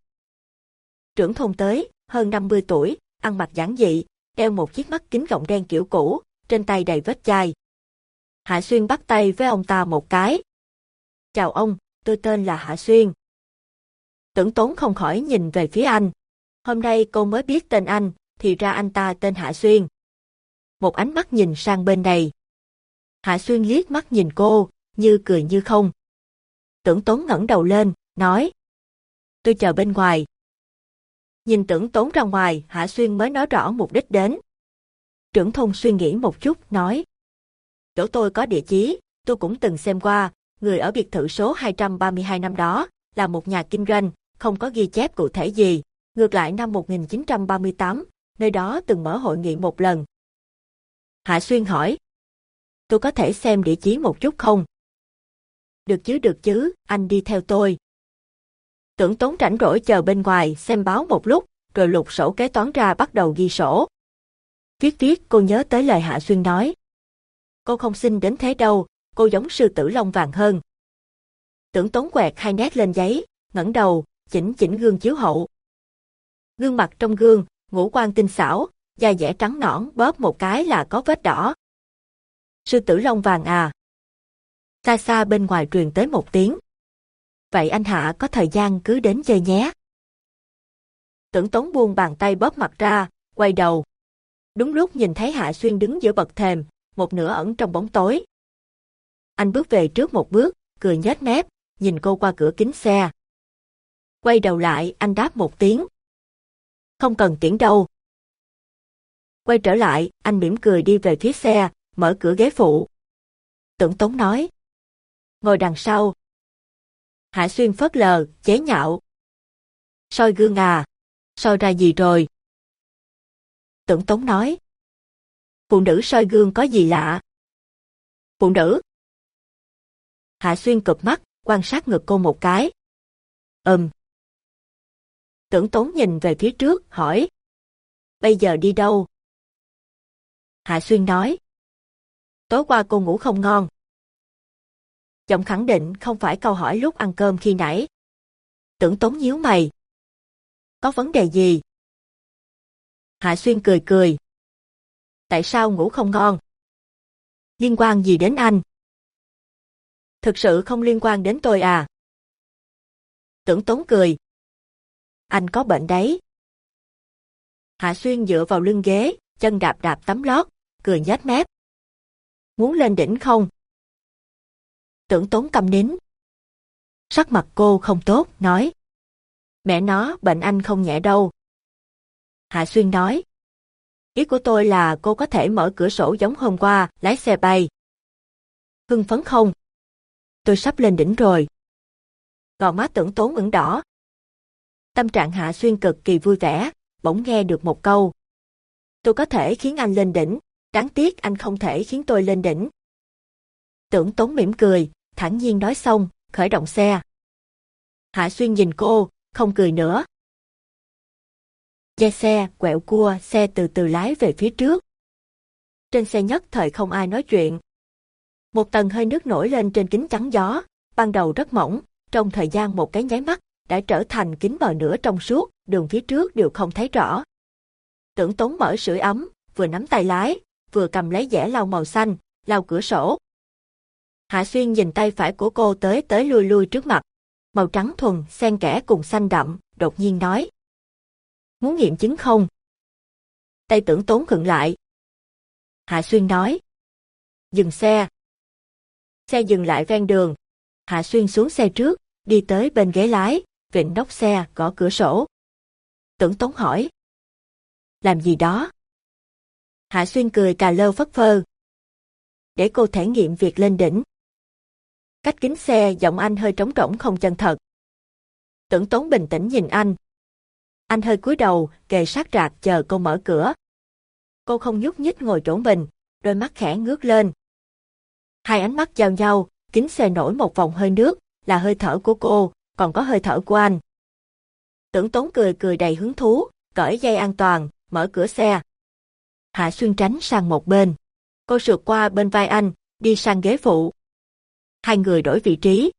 Trưởng thôn tới, hơn 50 tuổi, ăn mặc giản dị, đeo một chiếc mắt kính gọng đen kiểu cũ, trên tay đầy vết chai. Hạ Xuyên bắt tay với ông ta một cái. Chào ông, tôi tên là Hạ Xuyên. Tưởng tốn không khỏi nhìn về phía anh. Hôm nay cô mới biết tên anh, thì ra anh ta tên Hạ Xuyên. Một ánh mắt nhìn sang bên này. Hạ Xuyên liếc mắt nhìn cô, như cười như không. Tưởng tốn ngẩng đầu lên, nói. Tôi chờ bên ngoài. Nhìn tưởng tốn ra ngoài, Hạ Xuyên mới nói rõ mục đích đến. Trưởng thôn suy nghĩ một chút, nói. Chỗ tôi có địa chí, tôi cũng từng xem qua, người ở biệt thự số 232 năm đó, là một nhà kinh doanh, không có ghi chép cụ thể gì. Ngược lại năm 1938, nơi đó từng mở hội nghị một lần. Hạ Xuyên hỏi, tôi có thể xem địa chí một chút không? Được chứ được chứ, anh đi theo tôi. Tưởng tốn rảnh rỗi chờ bên ngoài xem báo một lúc, rồi lục sổ kế toán ra bắt đầu ghi sổ. Viết viết cô nhớ tới lời Hạ Xuyên nói. Cô không xin đến thế đâu, cô giống sư tử lông vàng hơn. Tưởng tốn quẹt hai nét lên giấy, ngẩng đầu, chỉnh chỉnh gương chiếu hậu. Gương mặt trong gương, ngũ quan tinh xảo, da dẻ trắng nõn bóp một cái là có vết đỏ. Sư tử lông vàng à. Xa xa bên ngoài truyền tới một tiếng. Vậy anh Hạ có thời gian cứ đến chơi nhé. Tưởng Tốn buông bàn tay bóp mặt ra, quay đầu. Đúng lúc nhìn thấy Hạ Xuyên đứng giữa bậc thềm, một nửa ẩn trong bóng tối. Anh bước về trước một bước, cười nhếch mép, nhìn cô qua cửa kính xe. Quay đầu lại, anh đáp một tiếng. Không cần tiễn đâu. Quay trở lại, anh mỉm cười đi về phía xe, mở cửa ghế phụ. Tưởng Tống nói. Ngồi đằng sau. Hạ Xuyên phớt lờ, chế nhạo. soi gương à? soi ra gì rồi? Tưởng Tống nói. Phụ nữ soi gương có gì lạ? Phụ nữ? Hạ Xuyên cụp mắt, quan sát ngực cô một cái. Ừm. Tưởng Tốn nhìn về phía trước, hỏi. Bây giờ đi đâu? Hạ Xuyên nói. Tối qua cô ngủ không ngon. Giọng khẳng định không phải câu hỏi lúc ăn cơm khi nãy. Tưởng Tốn nhíu mày. Có vấn đề gì? Hạ Xuyên cười cười. Tại sao ngủ không ngon? Liên quan gì đến anh? Thực sự không liên quan đến tôi à? Tưởng tốn cười. Anh có bệnh đấy. Hạ Xuyên dựa vào lưng ghế, chân đạp đạp tấm lót, cười nhếch mép. Muốn lên đỉnh không? Tưởng tốn cầm nín. Sắc mặt cô không tốt, nói. Mẹ nó, bệnh anh không nhẹ đâu. Hạ Xuyên nói. Ý của tôi là cô có thể mở cửa sổ giống hôm qua, lái xe bay. Hưng phấn không? Tôi sắp lên đỉnh rồi. Gò má tưởng tốn ửng đỏ. Tâm trạng Hạ Xuyên cực kỳ vui vẻ, bỗng nghe được một câu. Tôi có thể khiến anh lên đỉnh, đáng tiếc anh không thể khiến tôi lên đỉnh. Tưởng tốn mỉm cười, thản nhiên nói xong, khởi động xe. Hạ Xuyên nhìn cô, không cười nữa. Dây xe, quẹo cua, xe từ từ lái về phía trước. Trên xe nhất thời không ai nói chuyện. Một tầng hơi nước nổi lên trên kính chắn gió, ban đầu rất mỏng, trong thời gian một cái nháy mắt, đã trở thành kính bờ nửa trong suốt, đường phía trước đều không thấy rõ. Tưởng tốn mở sưởi ấm, vừa nắm tay lái, vừa cầm lấy dẻ lau màu xanh, lau cửa sổ. Hạ Xuyên nhìn tay phải của cô tới tới lui lui trước mặt. Màu trắng thuần, xen kẽ cùng xanh đậm, đột nhiên nói. Muốn nghiệm chứng không? Tay tưởng tốn khựng lại. Hạ Xuyên nói. Dừng xe. Xe dừng lại ven đường. Hạ Xuyên xuống xe trước, đi tới bên ghế lái, vịnh nóc xe, gõ cửa sổ. Tưởng tốn hỏi. Làm gì đó? Hạ Xuyên cười cà lơ phất phơ. Để cô thể nghiệm việc lên đỉnh. Cách kính xe giọng anh hơi trống rỗng không chân thật. Tưởng tốn bình tĩnh nhìn anh. Anh hơi cúi đầu, kề sát rạc chờ cô mở cửa. Cô không nhúc nhích ngồi chỗ mình, đôi mắt khẽ ngước lên. Hai ánh mắt giao nhau, kính xe nổi một vòng hơi nước, là hơi thở của cô, còn có hơi thở của anh. Tưởng tốn cười cười đầy hứng thú, cởi dây an toàn, mở cửa xe. Hạ Xuyên tránh sang một bên. Cô sượt qua bên vai anh, đi sang ghế phụ. Hai người đổi vị trí.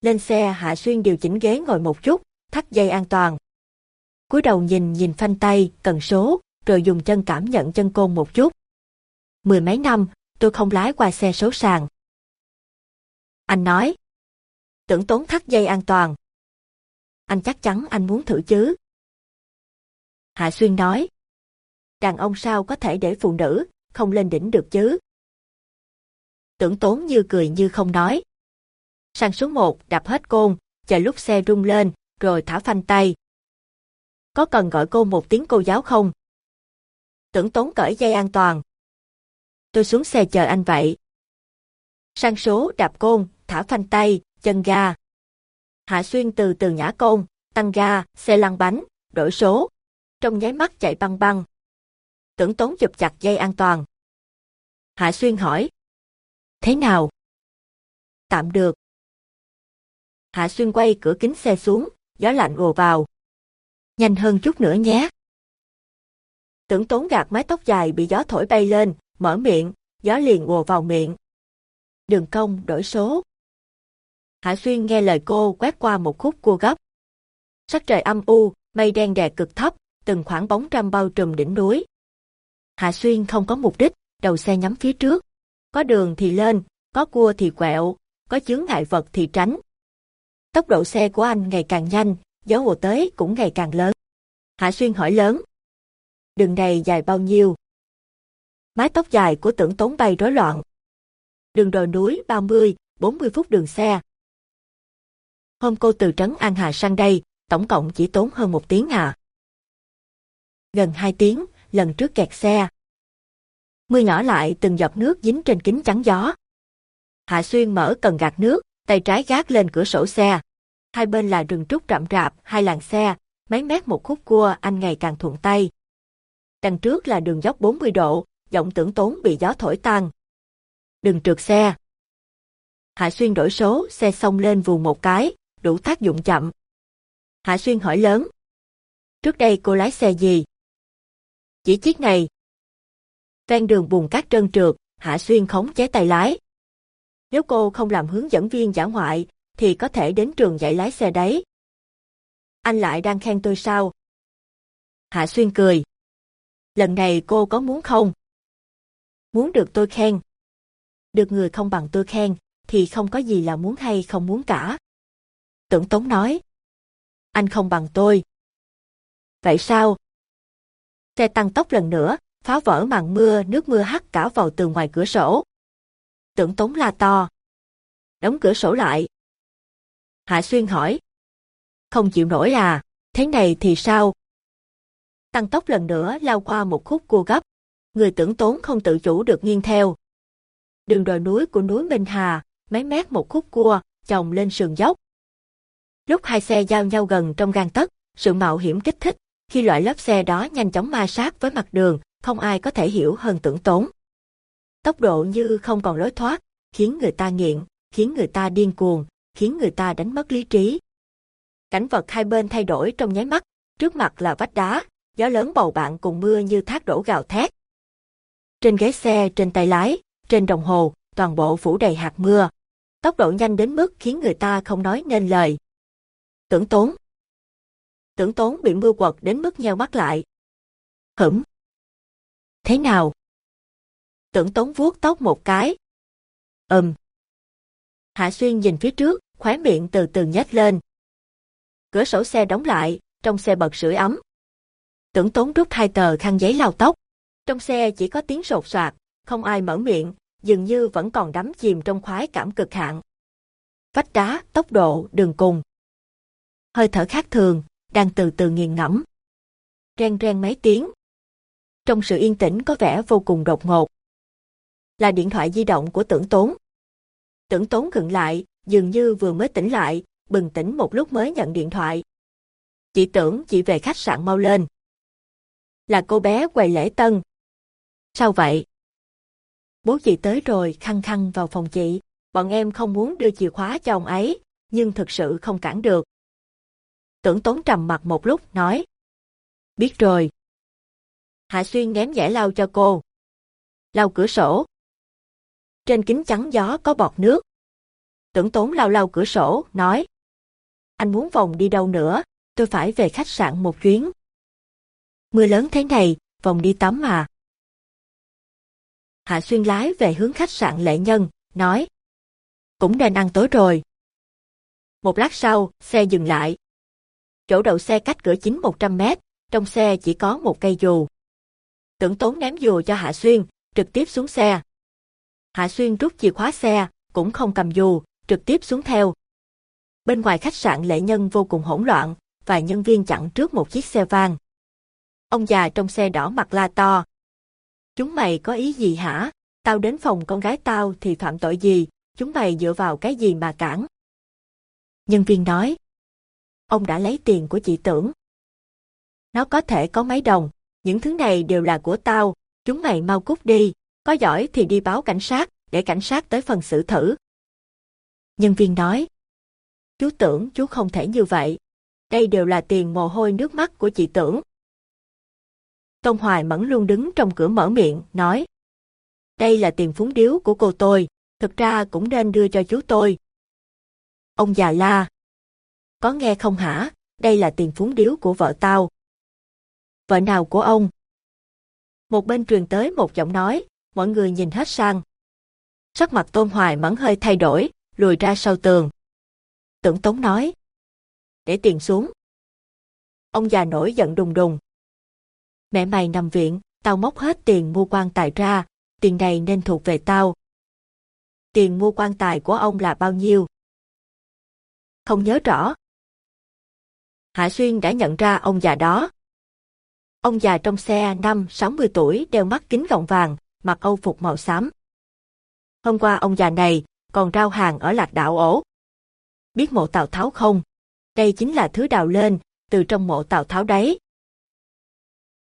Lên xe Hạ Xuyên điều chỉnh ghế ngồi một chút, thắt dây an toàn cúi đầu nhìn nhìn phanh tay, cần số, rồi dùng chân cảm nhận chân côn một chút. Mười mấy năm, tôi không lái qua xe số sàn. Anh nói. Tưởng tốn thắt dây an toàn. Anh chắc chắn anh muốn thử chứ. Hạ Xuyên nói. Đàn ông sao có thể để phụ nữ, không lên đỉnh được chứ? Tưởng tốn như cười như không nói. Sang số một đạp hết côn, chờ lúc xe rung lên, rồi thả phanh tay. Có cần gọi cô một tiếng cô giáo không? Tưởng tốn cởi dây an toàn. Tôi xuống xe chờ anh vậy. Sang số đạp côn, thả phanh tay, chân ga. Hạ Xuyên từ từ nhả côn, tăng ga, xe lăn bánh, đổi số. Trong nháy mắt chạy băng băng. Tưởng tốn chụp chặt dây an toàn. Hạ Xuyên hỏi. Thế nào? Tạm được. Hạ Xuyên quay cửa kính xe xuống, gió lạnh ùa vào. Nhanh hơn chút nữa nhé. Tưởng tốn gạt mái tóc dài bị gió thổi bay lên, mở miệng, gió liền ùa vào miệng. Đường công đổi số. Hạ Xuyên nghe lời cô quét qua một khúc cua gấp. Sắc trời âm u, mây đen đè cực thấp, từng khoảng bóng trăm bao trùm đỉnh núi. Hạ Xuyên không có mục đích, đầu xe nhắm phía trước. Có đường thì lên, có cua thì quẹo, có chướng ngại vật thì tránh. Tốc độ xe của anh ngày càng nhanh, gió hồ tới cũng ngày càng lớn. Hạ Xuyên hỏi lớn. Đường này dài bao nhiêu? Mái tóc dài của tưởng tốn bay rối loạn. Đường đồi núi 30, 40 phút đường xe. Hôm cô từ Trấn An Hà sang đây, tổng cộng chỉ tốn hơn một tiếng hạ. Gần hai tiếng, lần trước kẹt xe. Mưa nhỏ lại từng giọt nước dính trên kính chắn gió. Hạ Xuyên mở cần gạt nước, tay trái gác lên cửa sổ xe. Hai bên là rừng trúc rậm rạp, hai làn xe, mấy mét một khúc cua anh ngày càng thuận tay. Đằng trước là đường dốc 40 độ, giọng tưởng tốn bị gió thổi tan. Đừng trượt xe. Hạ Xuyên đổi số, xe xông lên vùng một cái, đủ tác dụng chậm. Hạ Xuyên hỏi lớn. Trước đây cô lái xe gì? Chỉ chiếc này. Ven đường bùn cát trơn trượt, Hạ Xuyên khống chế tay lái. Nếu cô không làm hướng dẫn viên giả ngoại, thì có thể đến trường dạy lái xe đấy. Anh lại đang khen tôi sao? Hạ Xuyên cười. Lần này cô có muốn không? Muốn được tôi khen. Được người không bằng tôi khen, thì không có gì là muốn hay không muốn cả. Tưởng Tống nói. Anh không bằng tôi. Vậy sao? Xe tăng tốc lần nữa, phá vỡ màn mưa, nước mưa hắt cả vào từ ngoài cửa sổ. Tưởng Tống la to. Đóng cửa sổ lại. Hạ Xuyên hỏi. Không chịu nổi à, thế này thì sao? Tăng tốc lần nữa lao qua một khúc cua gấp. Người tưởng tốn không tự chủ được nghiêng theo. Đường đồi núi của núi Minh Hà, mấy mét một khúc cua, chồng lên sườn dốc. Lúc hai xe giao nhau gần trong gang tấc, sự mạo hiểm kích thích, khi loại lớp xe đó nhanh chóng ma sát với mặt đường, không ai có thể hiểu hơn tưởng tốn. Tốc độ như không còn lối thoát, khiến người ta nghiện, khiến người ta điên cuồng, khiến người ta đánh mất lý trí. Cảnh vật hai bên thay đổi trong nháy mắt, trước mặt là vách đá, gió lớn bầu bạn cùng mưa như thác đổ gào thét. Trên ghế xe, trên tay lái, trên đồng hồ, toàn bộ phủ đầy hạt mưa. Tốc độ nhanh đến mức khiến người ta không nói nên lời. Tưởng tốn. Tưởng tốn bị mưa quật đến mức nheo mắt lại. Hửm. Thế nào? Tưởng tốn vuốt tóc một cái. Ừm. Hạ Xuyên nhìn phía trước, khóe miệng từ từ nhếch lên. Cửa sổ xe đóng lại, trong xe bật sưởi ấm. Tưởng tốn rút hai tờ khăn giấy lau tóc. Trong xe chỉ có tiếng sột soạt, không ai mở miệng, dường như vẫn còn đắm chìm trong khoái cảm cực hạn. Vách đá, tốc độ, đường cùng. Hơi thở khác thường, đang từ từ nghiền ngẫm. Ren ren mấy tiếng. Trong sự yên tĩnh có vẻ vô cùng đột ngột. Là điện thoại di động của tưởng tốn. Tưởng tốn khựng lại, dường như vừa mới tỉnh lại, bừng tỉnh một lúc mới nhận điện thoại. Chị tưởng chị về khách sạn mau lên. Là cô bé quầy lễ tân. Sao vậy? Bố chị tới rồi khăng khăng vào phòng chị, bọn em không muốn đưa chìa khóa cho ông ấy, nhưng thực sự không cản được. Tưởng tốn trầm mặt một lúc, nói. Biết rồi. Hạ Xuyên ném giải lau cho cô. Lau cửa sổ. Trên kính chắn gió có bọt nước. Tưởng tốn lau lau cửa sổ, nói. Anh muốn vòng đi đâu nữa, tôi phải về khách sạn một chuyến. Mưa lớn thế này, vòng đi tắm mà. Hạ Xuyên lái về hướng khách sạn Lệ Nhân, nói. Cũng nên ăn tối rồi. Một lát sau, xe dừng lại. Chỗ đậu xe cách cửa chính 100 mét, trong xe chỉ có một cây dù. Tưởng tốn ném dù cho Hạ Xuyên, trực tiếp xuống xe. Hạ Xuyên rút chìa khóa xe, cũng không cầm dù, trực tiếp xuống theo. Bên ngoài khách sạn Lệ Nhân vô cùng hỗn loạn, vài nhân viên chặn trước một chiếc xe vàng Ông già trong xe đỏ mặt la to, Chúng mày có ý gì hả? Tao đến phòng con gái tao thì phạm tội gì? Chúng mày dựa vào cái gì mà cản? Nhân viên nói. Ông đã lấy tiền của chị tưởng. Nó có thể có mấy đồng. Những thứ này đều là của tao. Chúng mày mau cút đi. Có giỏi thì đi báo cảnh sát, để cảnh sát tới phần xử thử. Nhân viên nói. Chú tưởng chú không thể như vậy. Đây đều là tiền mồ hôi nước mắt của chị tưởng. Tôn Hoài Mẫn luôn đứng trong cửa mở miệng, nói. Đây là tiền phúng điếu của cô tôi, thực ra cũng nên đưa cho chú tôi. Ông già la. Có nghe không hả, đây là tiền phúng điếu của vợ tao. Vợ nào của ông? Một bên truyền tới một giọng nói, mọi người nhìn hết sang. Sắc mặt Tôn Hoài Mẫn hơi thay đổi, lùi ra sau tường. Tưởng Tống nói. Để tiền xuống. Ông già nổi giận đùng đùng. Mẹ mày nằm viện, tao móc hết tiền mua quan tài ra, tiền này nên thuộc về tao. Tiền mua quan tài của ông là bao nhiêu? Không nhớ rõ. Hạ Xuyên đã nhận ra ông già đó. Ông già trong xe năm 60 tuổi đeo mắt kính gọng vàng, mặc âu phục màu xám. Hôm qua ông già này còn rau hàng ở lạc đạo ổ. Biết mộ Tào Tháo không? Đây chính là thứ đào lên, từ trong mộ Tào Tháo đấy.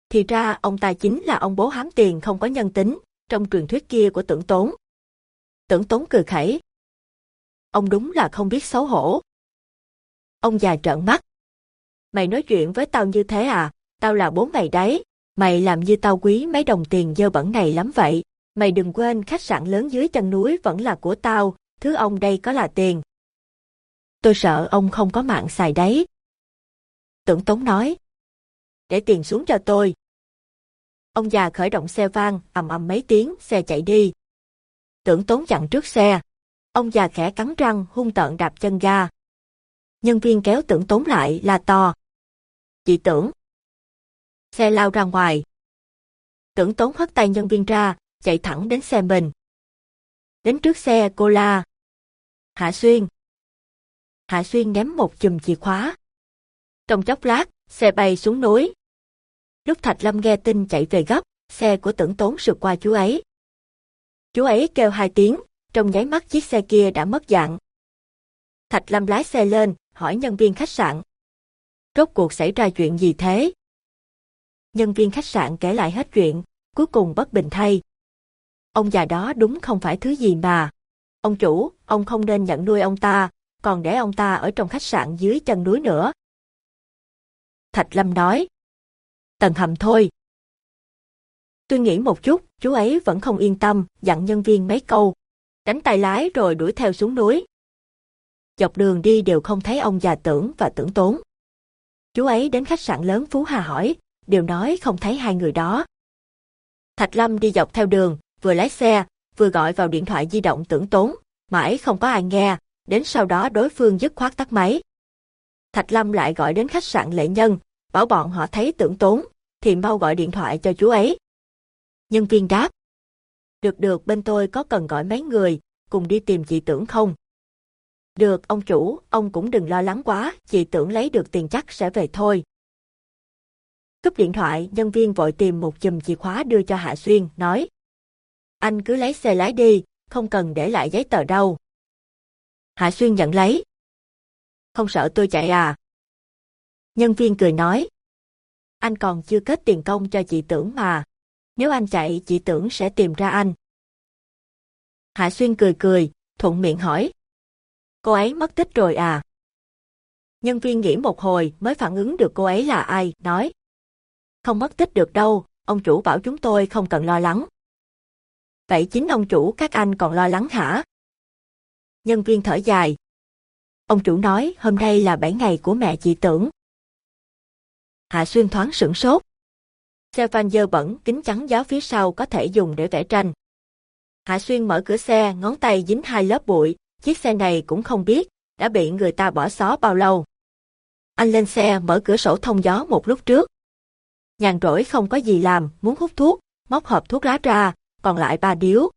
Thì ra ông ta chính là ông bố hám tiền không có nhân tính, trong truyền thuyết kia của tưởng tốn. Tưởng tốn cười khẩy. Ông đúng là không biết xấu hổ. Ông già trợn mắt. Mày nói chuyện với tao như thế à, tao là bố mày đấy, mày làm như tao quý mấy đồng tiền dơ bẩn này lắm vậy. Mày đừng quên khách sạn lớn dưới chân núi vẫn là của tao, thứ ông đây có là tiền. Tôi sợ ông không có mạng xài đấy. Tưởng Tống nói. Để tiền xuống cho tôi. Ông già khởi động xe vang, ầm ầm mấy tiếng, xe chạy đi. Tưởng Tống chặn trước xe. Ông già khẽ cắn răng, hung tợn đạp chân ga. Nhân viên kéo tưởng Tống lại, là to. Chị tưởng. Xe lao ra ngoài. Tưởng Tống hất tay nhân viên ra, chạy thẳng đến xe mình. Đến trước xe cô la. Hạ Xuyên. Hạ Xuyên ném một chùm chìa khóa. Trong chốc lát, xe bay xuống núi. Lúc Thạch Lâm nghe tin chạy về gấp, xe của tưởng tốn sượt qua chú ấy. Chú ấy kêu hai tiếng, trong nháy mắt chiếc xe kia đã mất dạng. Thạch Lâm lái xe lên, hỏi nhân viên khách sạn. Rốt cuộc xảy ra chuyện gì thế? Nhân viên khách sạn kể lại hết chuyện, cuối cùng bất bình thay. Ông già đó đúng không phải thứ gì mà. Ông chủ, ông không nên nhận nuôi ông ta, còn để ông ta ở trong khách sạn dưới chân núi nữa. Thạch Lâm nói. Tầng hầm thôi. Tôi nghĩ một chút, chú ấy vẫn không yên tâm, dặn nhân viên mấy câu. Đánh tay lái rồi đuổi theo xuống núi. Dọc đường đi đều không thấy ông già tưởng và tưởng tốn. Chú ấy đến khách sạn lớn Phú Hà hỏi, đều nói không thấy hai người đó. Thạch Lâm đi dọc theo đường, vừa lái xe, vừa gọi vào điện thoại di động tưởng tốn, mãi không có ai nghe, đến sau đó đối phương dứt khoát tắt máy. Thạch Lâm lại gọi đến khách sạn Lệ Nhân, bảo bọn họ thấy tưởng tốn, thì mau gọi điện thoại cho chú ấy. Nhân viên đáp. Được được bên tôi có cần gọi mấy người, cùng đi tìm chị tưởng không? Được ông chủ, ông cũng đừng lo lắng quá, chị tưởng lấy được tiền chắc sẽ về thôi. Cúp điện thoại, nhân viên vội tìm một chùm chìa khóa đưa cho Hạ Xuyên, nói. Anh cứ lấy xe lái đi, không cần để lại giấy tờ đâu. Hạ Xuyên nhận lấy. Không sợ tôi chạy à? Nhân viên cười nói. Anh còn chưa kết tiền công cho chị tưởng mà. Nếu anh chạy, chị tưởng sẽ tìm ra anh. Hạ Xuyên cười cười, thuận miệng hỏi. Cô ấy mất tích rồi à? Nhân viên nghĩ một hồi mới phản ứng được cô ấy là ai, nói. Không mất tích được đâu, ông chủ bảo chúng tôi không cần lo lắng. Vậy chính ông chủ các anh còn lo lắng hả? Nhân viên thở dài. Ông chủ nói hôm nay là 7 ngày của mẹ chị tưởng. Hạ Xuyên thoáng sửng sốt. Xe van dơ bẩn, kính trắng gió phía sau có thể dùng để vẽ tranh. Hạ Xuyên mở cửa xe, ngón tay dính hai lớp bụi, chiếc xe này cũng không biết, đã bị người ta bỏ xó bao lâu. Anh lên xe mở cửa sổ thông gió một lúc trước. Nhàn rỗi không có gì làm, muốn hút thuốc, móc hộp thuốc lá ra, còn lại ba điếu.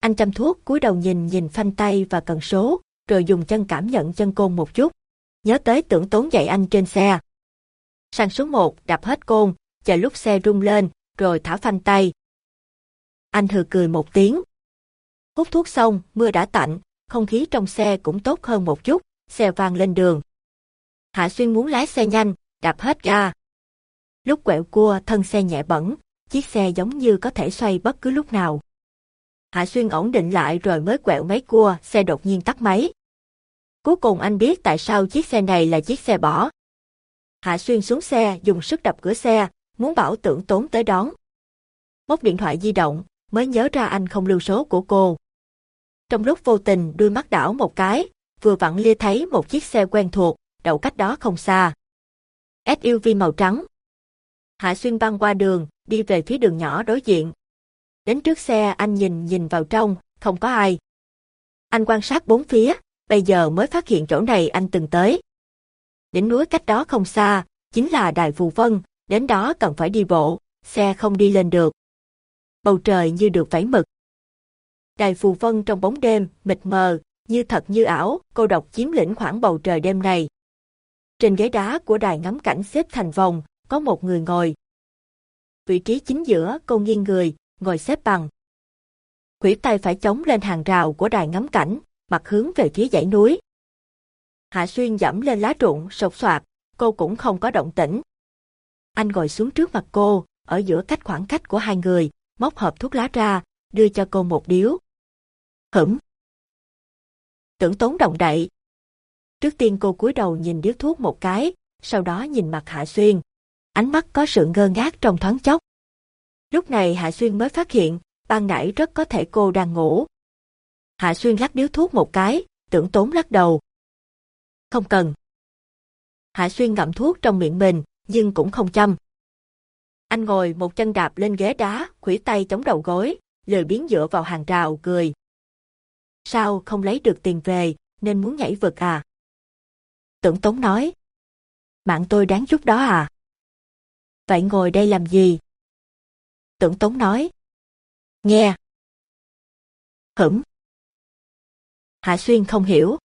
Anh chăm thuốc cúi đầu nhìn nhìn phanh tay và cần số, rồi dùng chân cảm nhận chân côn một chút. Nhớ tới tưởng tốn dậy anh trên xe. Sang số 1 đạp hết côn, chờ lúc xe rung lên, rồi thả phanh tay. Anh hừ cười một tiếng. Hút thuốc xong, mưa đã tạnh, không khí trong xe cũng tốt hơn một chút, xe vang lên đường. Hạ Xuyên muốn lái xe nhanh, đạp hết ga. Lúc quẹo cua thân xe nhẹ bẩn, chiếc xe giống như có thể xoay bất cứ lúc nào. Hạ Xuyên ổn định lại rồi mới quẹo mấy cua, xe đột nhiên tắt máy. Cuối cùng anh biết tại sao chiếc xe này là chiếc xe bỏ. Hạ Xuyên xuống xe, dùng sức đập cửa xe, muốn bảo tưởng tốn tới đón. Móc điện thoại di động, mới nhớ ra anh không lưu số của cô. Trong lúc vô tình đuôi mắt đảo một cái, vừa vặn lia thấy một chiếc xe quen thuộc, đậu cách đó không xa. SUV màu trắng. Hạ Xuyên băng qua đường, đi về phía đường nhỏ đối diện. Đến trước xe anh nhìn nhìn vào trong, không có ai. Anh quan sát bốn phía, bây giờ mới phát hiện chỗ này anh từng tới. Đỉnh núi cách đó không xa, chính là Đài Phù Vân, đến đó cần phải đi bộ, xe không đi lên được. Bầu trời như được vẫy mực. Đài Phù Vân trong bóng đêm, mịt mờ, như thật như ảo, cô độc chiếm lĩnh khoảng bầu trời đêm này. Trên ghế đá của đài ngắm cảnh xếp thành vòng, có một người ngồi. Vị trí chính giữa, cô nghiêng người, ngồi xếp bằng. Khủy tay phải chống lên hàng rào của đài ngắm cảnh, mặt hướng về phía dãy núi. Hạ Xuyên dẫm lên lá trụng, sột soạt, cô cũng không có động tĩnh. Anh ngồi xuống trước mặt cô, ở giữa cách khoảng cách của hai người, móc hộp thuốc lá ra, đưa cho cô một điếu. Hửm. Tưởng tốn động đậy. Trước tiên cô cúi đầu nhìn điếu thuốc một cái, sau đó nhìn mặt Hạ Xuyên. Ánh mắt có sự ngơ ngác trong thoáng chốc. Lúc này Hạ Xuyên mới phát hiện, ban nãy rất có thể cô đang ngủ. Hạ Xuyên lắc điếu thuốc một cái, tưởng tốn lắc đầu. Không cần. Hạ Xuyên ngậm thuốc trong miệng mình, nhưng cũng không chăm. Anh ngồi một chân đạp lên ghế đá, khủy tay chống đầu gối, lười biến dựa vào hàng rào, cười. Sao không lấy được tiền về, nên muốn nhảy vực à? Tưởng Tống nói. Mạng tôi đáng chút đó à? Vậy ngồi đây làm gì? Tưởng Tống nói. Nghe. Hửm. Hạ Xuyên không hiểu.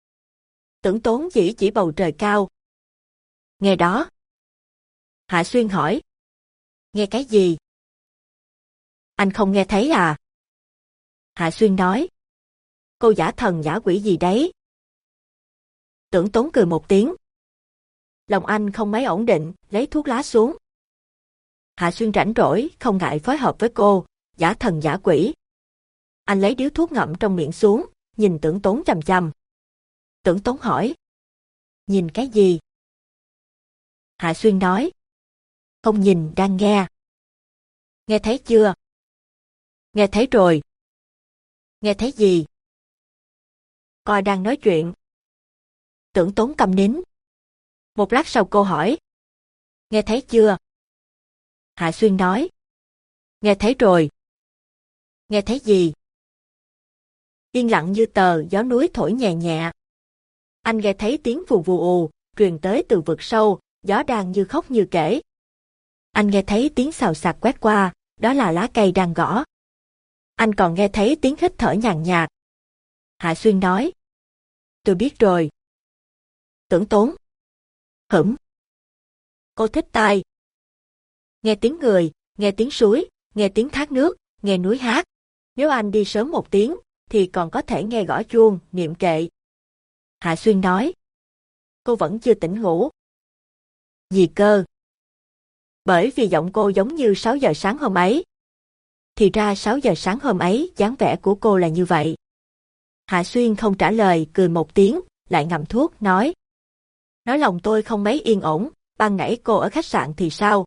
Tưởng Tốn chỉ chỉ bầu trời cao. Nghe đó. Hạ Xuyên hỏi. Nghe cái gì? Anh không nghe thấy à? Hạ Xuyên nói. Cô giả thần giả quỷ gì đấy? Tưởng tốn cười một tiếng. Lòng anh không mấy ổn định, lấy thuốc lá xuống. Hạ Xuyên rảnh rỗi, không ngại phối hợp với cô, giả thần giả quỷ. Anh lấy điếu thuốc ngậm trong miệng xuống, nhìn tưởng tốn chầm chầm. Tưởng tốn hỏi. Nhìn cái gì? Hạ Xuyên nói. Không nhìn, đang nghe. Nghe thấy chưa? Nghe thấy rồi. Nghe thấy gì? Coi đang nói chuyện. Tưởng tốn cầm nín. Một lát sau cô hỏi. Nghe thấy chưa? Hạ Xuyên nói. Nghe thấy rồi. Nghe thấy gì? Yên lặng như tờ, gió núi thổi nhẹ nhẹ. Anh nghe thấy tiếng vù vù ù, truyền tới từ vực sâu, gió đang như khóc như kể. Anh nghe thấy tiếng xào xạc quét qua, đó là lá cây đang gõ. Anh còn nghe thấy tiếng hít thở nhàn nhạt. Hạ Xuyên nói. Tôi biết rồi. Tưởng tốn. Hửm. Cô thích tai. Nghe tiếng người, nghe tiếng suối, nghe tiếng thác nước, nghe núi hát. Nếu anh đi sớm một tiếng, thì còn có thể nghe gõ chuông, niệm kệ. Hạ Xuyên nói. Cô vẫn chưa tỉnh ngủ. Gì cơ? Bởi vì giọng cô giống như 6 giờ sáng hôm ấy. Thì ra 6 giờ sáng hôm ấy, dáng vẻ của cô là như vậy. Hạ Xuyên không trả lời, cười một tiếng, lại ngậm thuốc, nói. Nói lòng tôi không mấy yên ổn, ban nãy cô ở khách sạn thì sao?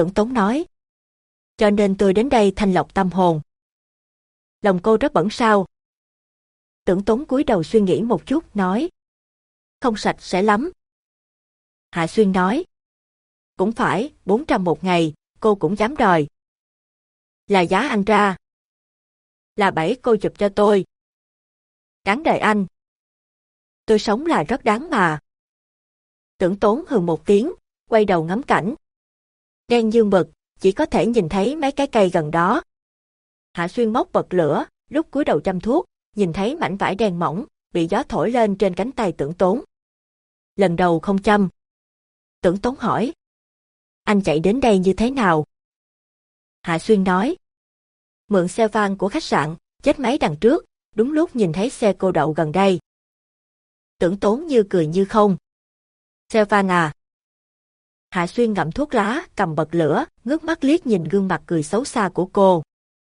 Tưởng Tống nói. Cho nên tôi đến đây thanh lọc tâm hồn. Lòng cô rất bẩn sao? Tưởng Tống cúi đầu suy nghĩ một chút, nói. Không sạch sẽ lắm. Hạ Xuyên nói. Cũng phải, 400 một ngày, cô cũng dám đòi. Là giá anh ra. Là bảy cô chụp cho tôi. Đáng đời anh. Tôi sống là rất đáng mà. Tưởng tốn hừ một tiếng, quay đầu ngắm cảnh. Đen dương mực, chỉ có thể nhìn thấy mấy cái cây gần đó. Hạ Xuyên móc bật lửa, lúc cúi đầu chăm thuốc, nhìn thấy mảnh vải đen mỏng, bị gió thổi lên trên cánh tay tưởng tốn. Lần đầu không chăm. Tưởng tốn hỏi. Anh chạy đến đây như thế nào? Hạ Xuyên nói. Mượn xe van của khách sạn, chết máy đằng trước, đúng lúc nhìn thấy xe cô đậu gần đây. Tưởng tốn như cười như không. Xe van à? Hạ Xuyên ngậm thuốc lá, cầm bật lửa, ngước mắt liếc nhìn gương mặt cười xấu xa của cô.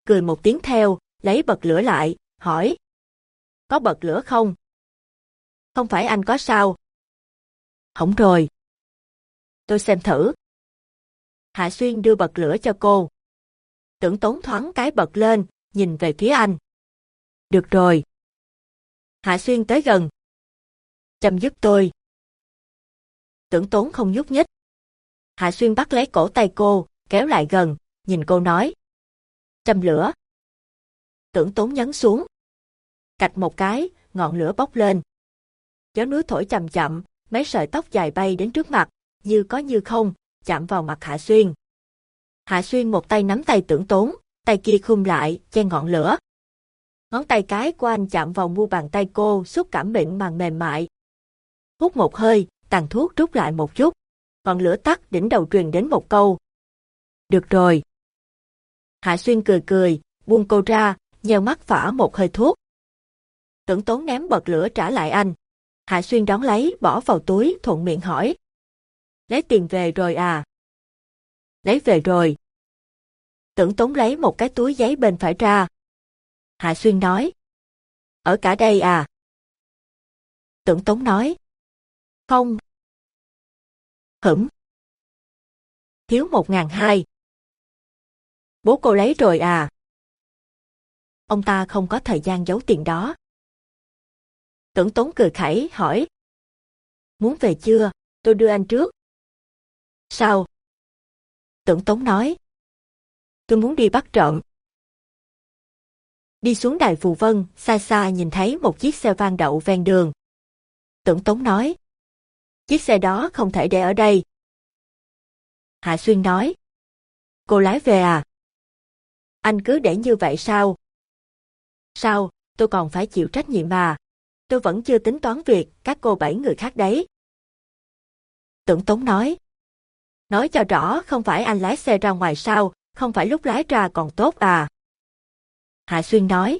Cười một tiếng theo, lấy bật lửa lại, hỏi. Có bật lửa không? Không phải anh có sao? Không rồi. Tôi xem thử. Hạ Xuyên đưa bật lửa cho cô. Tưởng tốn thoáng cái bật lên, nhìn về phía anh. Được rồi. Hạ Xuyên tới gần. Chăm giúp tôi. Tưởng tốn không nhúc nhích. Hạ Xuyên bắt lấy cổ tay cô, kéo lại gần, nhìn cô nói. Châm lửa. Tưởng tốn nhấn xuống. Cạch một cái, ngọn lửa bốc lên. Gió núi thổi chậm chậm, mấy sợi tóc dài bay đến trước mặt, như có như không, chạm vào mặt Hạ Xuyên. Hạ Xuyên một tay nắm tay tưởng tốn, tay kia khum lại, che ngọn lửa. Ngón tay cái của anh chạm vào mu bàn tay cô, xúc cảm mịn màng mềm mại. Hút một hơi, tàn thuốc rút lại một chút. Ngọn lửa tắt đỉnh đầu truyền đến một câu. Được rồi. Hạ Xuyên cười cười, buông cô ra, nheo mắt phả một hơi thuốc. Tưởng tốn ném bật lửa trả lại anh. Hạ Xuyên đón lấy, bỏ vào túi, thuận miệng hỏi. Lấy tiền về rồi à? Lấy về rồi. Tưởng tốn lấy một cái túi giấy bên phải ra. Hạ Xuyên nói. Ở cả đây à? Tưởng tốn nói. Không. Hửm. Thiếu một ngàn hai. Bố cô lấy rồi à? Ông ta không có thời gian giấu tiền đó. Tưởng tốn cười khẩy, hỏi. Muốn về chưa? Tôi đưa anh trước. Sao? Tưởng tốn nói. Tôi muốn đi bắt trộm. Đi xuống đài phù vân, xa xa nhìn thấy một chiếc xe van đậu ven đường. Tưởng tốn nói. Chiếc xe đó không thể để ở đây. Hạ Xuyên nói. Cô lái về à? Anh cứ để như vậy sao? Sao, tôi còn phải chịu trách nhiệm mà. Tôi vẫn chưa tính toán việc các cô bảy người khác đấy. Tưởng Tống nói. Nói cho rõ không phải anh lái xe ra ngoài sao, không phải lúc lái ra còn tốt à. Hạ Xuyên nói.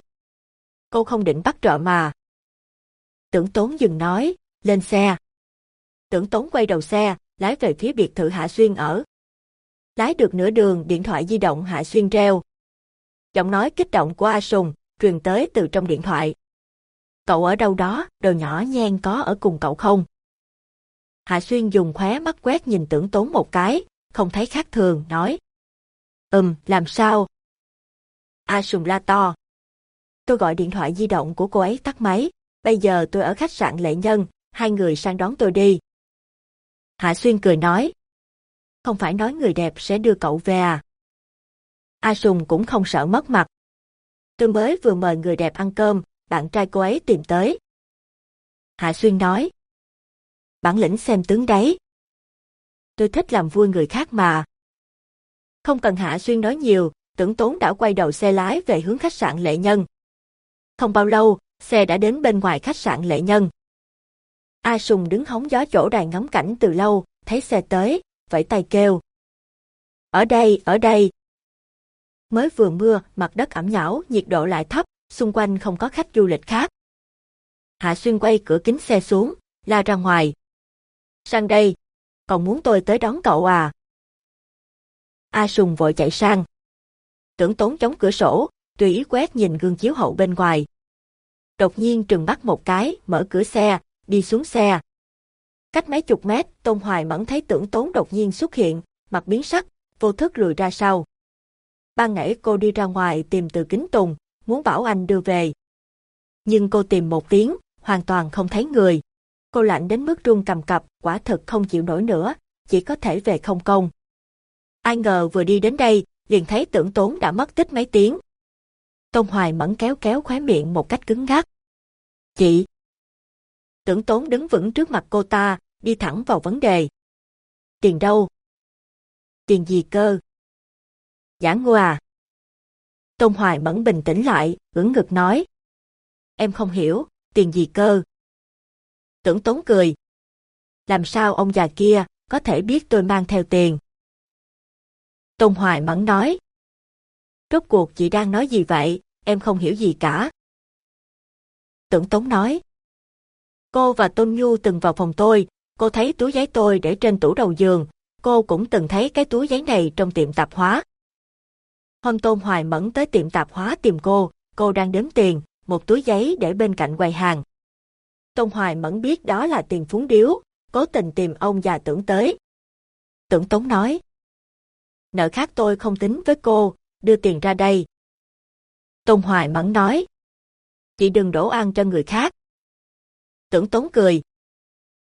Cô không định bắt trộm mà. Tưởng Tốn dừng nói, lên xe. Tưởng Tốn quay đầu xe, lái về phía biệt thự Hạ Xuyên ở. Lái được nửa đường điện thoại di động Hạ Xuyên reo. Giọng nói kích động của A Sùng, truyền tới từ trong điện thoại. Cậu ở đâu đó, đồ nhỏ nhen có ở cùng cậu không? Hạ Xuyên dùng khóe mắt quét nhìn tưởng tốn một cái, không thấy khác thường, nói. Ừm, làm sao? A Sùng la to. Tôi gọi điện thoại di động của cô ấy tắt máy, bây giờ tôi ở khách sạn Lệ Nhân, hai người sang đón tôi đi. Hạ Xuyên cười nói. Không phải nói người đẹp sẽ đưa cậu về à? A Sùng cũng không sợ mất mặt. Tôi mới vừa mời người đẹp ăn cơm, bạn trai cô ấy tìm tới. Hạ Xuyên nói. Bản lĩnh xem tướng đấy. Tôi thích làm vui người khác mà. Không cần Hạ Xuyên nói nhiều, tưởng tốn đã quay đầu xe lái về hướng khách sạn Lệ Nhân. Không bao lâu, xe đã đến bên ngoài khách sạn Lệ Nhân. A Sùng đứng hóng gió chỗ đài ngắm cảnh từ lâu, thấy xe tới, vẫy tay kêu. Ở đây, ở đây. Mới vừa mưa, mặt đất ẩm nhão, nhiệt độ lại thấp, xung quanh không có khách du lịch khác. Hạ Xuyên quay cửa kính xe xuống, la ra ngoài. Sang đây, còn muốn tôi tới đón cậu à? A Sùng vội chạy sang. Tưởng tốn chống cửa sổ, tùy ý quét nhìn gương chiếu hậu bên ngoài. Đột nhiên trừng bắt một cái, mở cửa xe, đi xuống xe. Cách mấy chục mét, Tôn Hoài Mẫn thấy tưởng tốn đột nhiên xuất hiện, mặt biến sắc, vô thức lùi ra sau. Ban nãy cô đi ra ngoài tìm từ kính tùng, muốn bảo anh đưa về. Nhưng cô tìm một tiếng, hoàn toàn không thấy người. Cô lạnh đến mức run cầm cập, quả thực không chịu nổi nữa, chỉ có thể về không công. Ai ngờ vừa đi đến đây, liền thấy tưởng tốn đã mất tích mấy tiếng. Tôn Hoài Mẫn kéo kéo khóe miệng một cách cứng ngắc. Chị! Tưởng tốn đứng vững trước mặt cô ta, đi thẳng vào vấn đề. Tiền đâu? Tiền gì cơ? Giả ngu à? Tôn Hoài Mẫn bình tĩnh lại, ưỡn ngực nói. Em không hiểu, tiền gì cơ? Tưởng tốn cười. Làm sao ông già kia có thể biết tôi mang theo tiền? Tôn Hoài Mẫn nói. Rốt cuộc chị đang nói gì vậy, em không hiểu gì cả. Tưởng Tốn nói. Cô và Tôn Nhu từng vào phòng tôi, cô thấy túi giấy tôi để trên tủ đầu giường, cô cũng từng thấy cái túi giấy này trong tiệm tạp hóa. Hôm Tôn Hoài Mẫn tới tiệm tạp hóa tìm cô, cô đang đếm tiền, một túi giấy để bên cạnh quầy hàng. Tôn Hoài Mẫn biết đó là tiền phúng điếu, cố tình tìm ông già tưởng tới. Tưởng Tống nói. Nợ khác tôi không tính với cô, đưa tiền ra đây. Tôn Hoài Mẫn nói. Chị đừng đổ ăn cho người khác. Tưởng Tốn cười.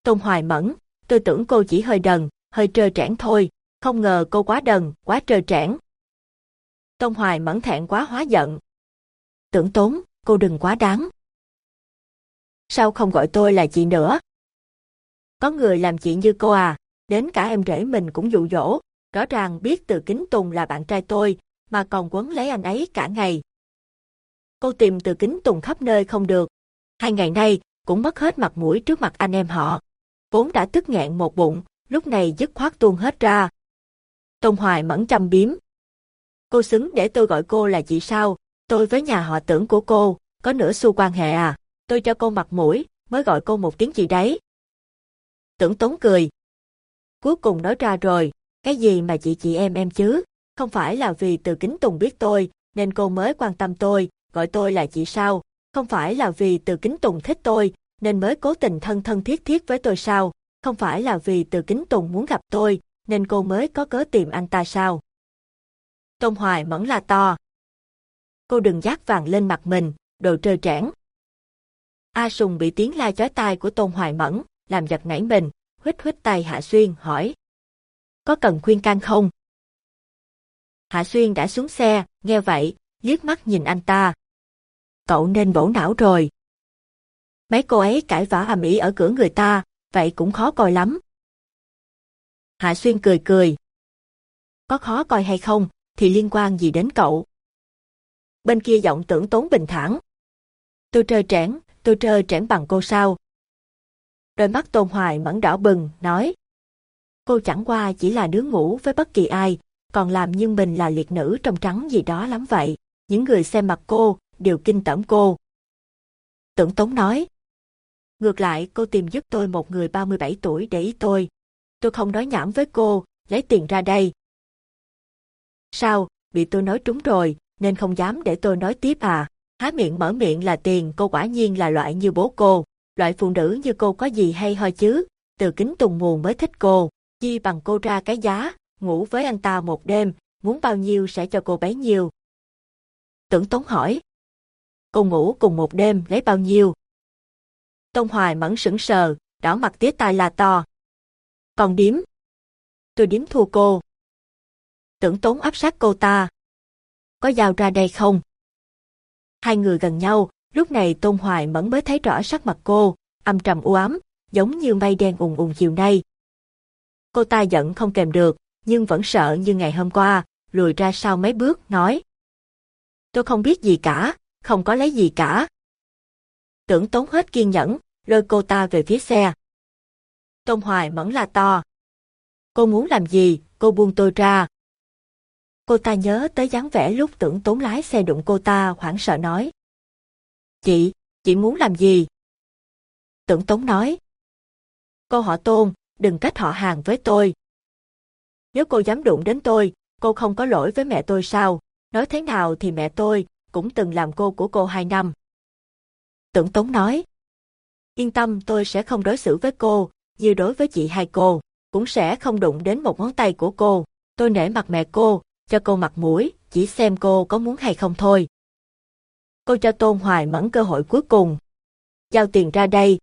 Tôn Hoài Mẫn, tôi tưởng cô chỉ hơi đần, hơi trơ trẽn thôi, không ngờ cô quá đần, quá trơ trẽn. Tôn Hoài Mẫn thẹn quá hóa giận. Tưởng Tốn, cô đừng quá đáng. Sao không gọi tôi là chị nữa? Có người làm chị như cô à, đến cả em rể mình cũng dụ dỗ, rõ ràng biết từ kính tùng là bạn trai tôi, mà còn quấn lấy anh ấy cả ngày. Cô tìm từ kính tùng khắp nơi không được. Hai ngày nay, cũng mất hết mặt mũi trước mặt anh em họ. Vốn đã tức nghẹn một bụng, lúc này dứt khoát tuôn hết ra. Tôn Hoài mẫn chăm biếm. Cô xứng để tôi gọi cô là chị sao, tôi với nhà họ tưởng của cô, có nửa xu quan hệ à, tôi cho cô mặt mũi, mới gọi cô một tiếng chị đấy. Tưởng tốn cười. Cuối cùng nói ra rồi, cái gì mà chị chị em em chứ, không phải là vì từ kính tùng biết tôi, nên cô mới quan tâm tôi, gọi tôi là chị sao, không phải là vì từ kính tùng thích tôi, nên mới cố tình thân thân thiết thiết với tôi sao, không phải là vì từ kính tùng muốn gặp tôi, nên cô mới có cớ tìm anh ta sao. Tôn Hoài mẫn là to. Cô đừng giác vàng lên mặt mình, đồ trơ trẽn. A Sùng bị tiếng la chói tai của Tôn Hoài mẫn, làm giật nảy mình, huýt huýt tay Hạ Xuyên hỏi. Có cần khuyên can không? Hạ Xuyên đã xuống xe, nghe vậy, liếc mắt nhìn anh ta. Cậu nên bổ não rồi. Mấy cô ấy cãi vã ầm ĩ ở cửa người ta, vậy cũng khó coi lắm. Hạ Xuyên cười cười. Có khó coi hay không, thì liên quan gì đến cậu? Bên kia giọng tưởng tốn bình thản. Tôi trơ trẽn, tôi trơ trẽn bằng cô sao? Đôi mắt Tôn Hoài mẫn đỏ bừng, nói. Cô chẳng qua chỉ là đứa ngủ với bất kỳ ai, còn làm như mình là liệt nữ trong trắng gì đó lắm vậy. Những người xem mặt cô, đều kinh tởm cô. Tưởng Tống nói. Ngược lại cô tìm giúp tôi một người 37 tuổi để ý tôi. Tôi không nói nhảm với cô, lấy tiền ra đây. Sao, bị tôi nói trúng rồi, nên không dám để tôi nói tiếp à? Há miệng mở miệng là tiền cô quả nhiên là loại như bố cô. Loại phụ nữ như cô có gì hay ho chứ? Từ kính tùng nguồn mới thích cô. Chi bằng cô ra cái giá, ngủ với anh ta một đêm, muốn bao nhiêu sẽ cho cô bấy nhiêu. Tưởng Tống hỏi. Cô ngủ cùng một đêm lấy bao nhiêu? Tông Hoài mẫn sững sờ, đỏ mặt tía tai là to. Còn điếm? Tôi điếm thua cô. Tưởng tốn áp sát cô ta. Có dao ra đây không? Hai người gần nhau, lúc này Tôn Hoài mẫn mới thấy rõ sắc mặt cô, âm trầm u ám, giống như mây đen ùn ùn chiều nay. Cô ta giận không kèm được, nhưng vẫn sợ như ngày hôm qua, lùi ra sau mấy bước, nói. Tôi không biết gì cả, không có lấy gì cả. Tưởng tốn hết kiên nhẫn, lôi cô ta về phía xe. Tôn Hoài mẫn là to. Cô muốn làm gì, cô buông tôi ra. Cô ta nhớ tới dáng vẻ lúc tưởng tốn lái xe đụng cô ta hoảng sợ nói. Chị, chị muốn làm gì? Tưởng tốn nói. Cô họ tôn, đừng cách họ hàng với tôi. Nếu cô dám đụng đến tôi, cô không có lỗi với mẹ tôi sao? Nói thế nào thì mẹ tôi cũng từng làm cô của cô hai năm. Tưởng Tống nói. Yên tâm tôi sẽ không đối xử với cô, như đối với chị hai cô, cũng sẽ không đụng đến một ngón tay của cô. Tôi nể mặt mẹ cô, cho cô mặt mũi, chỉ xem cô có muốn hay không thôi. Cô cho Tôn Hoài Mẫn cơ hội cuối cùng. Giao tiền ra đây.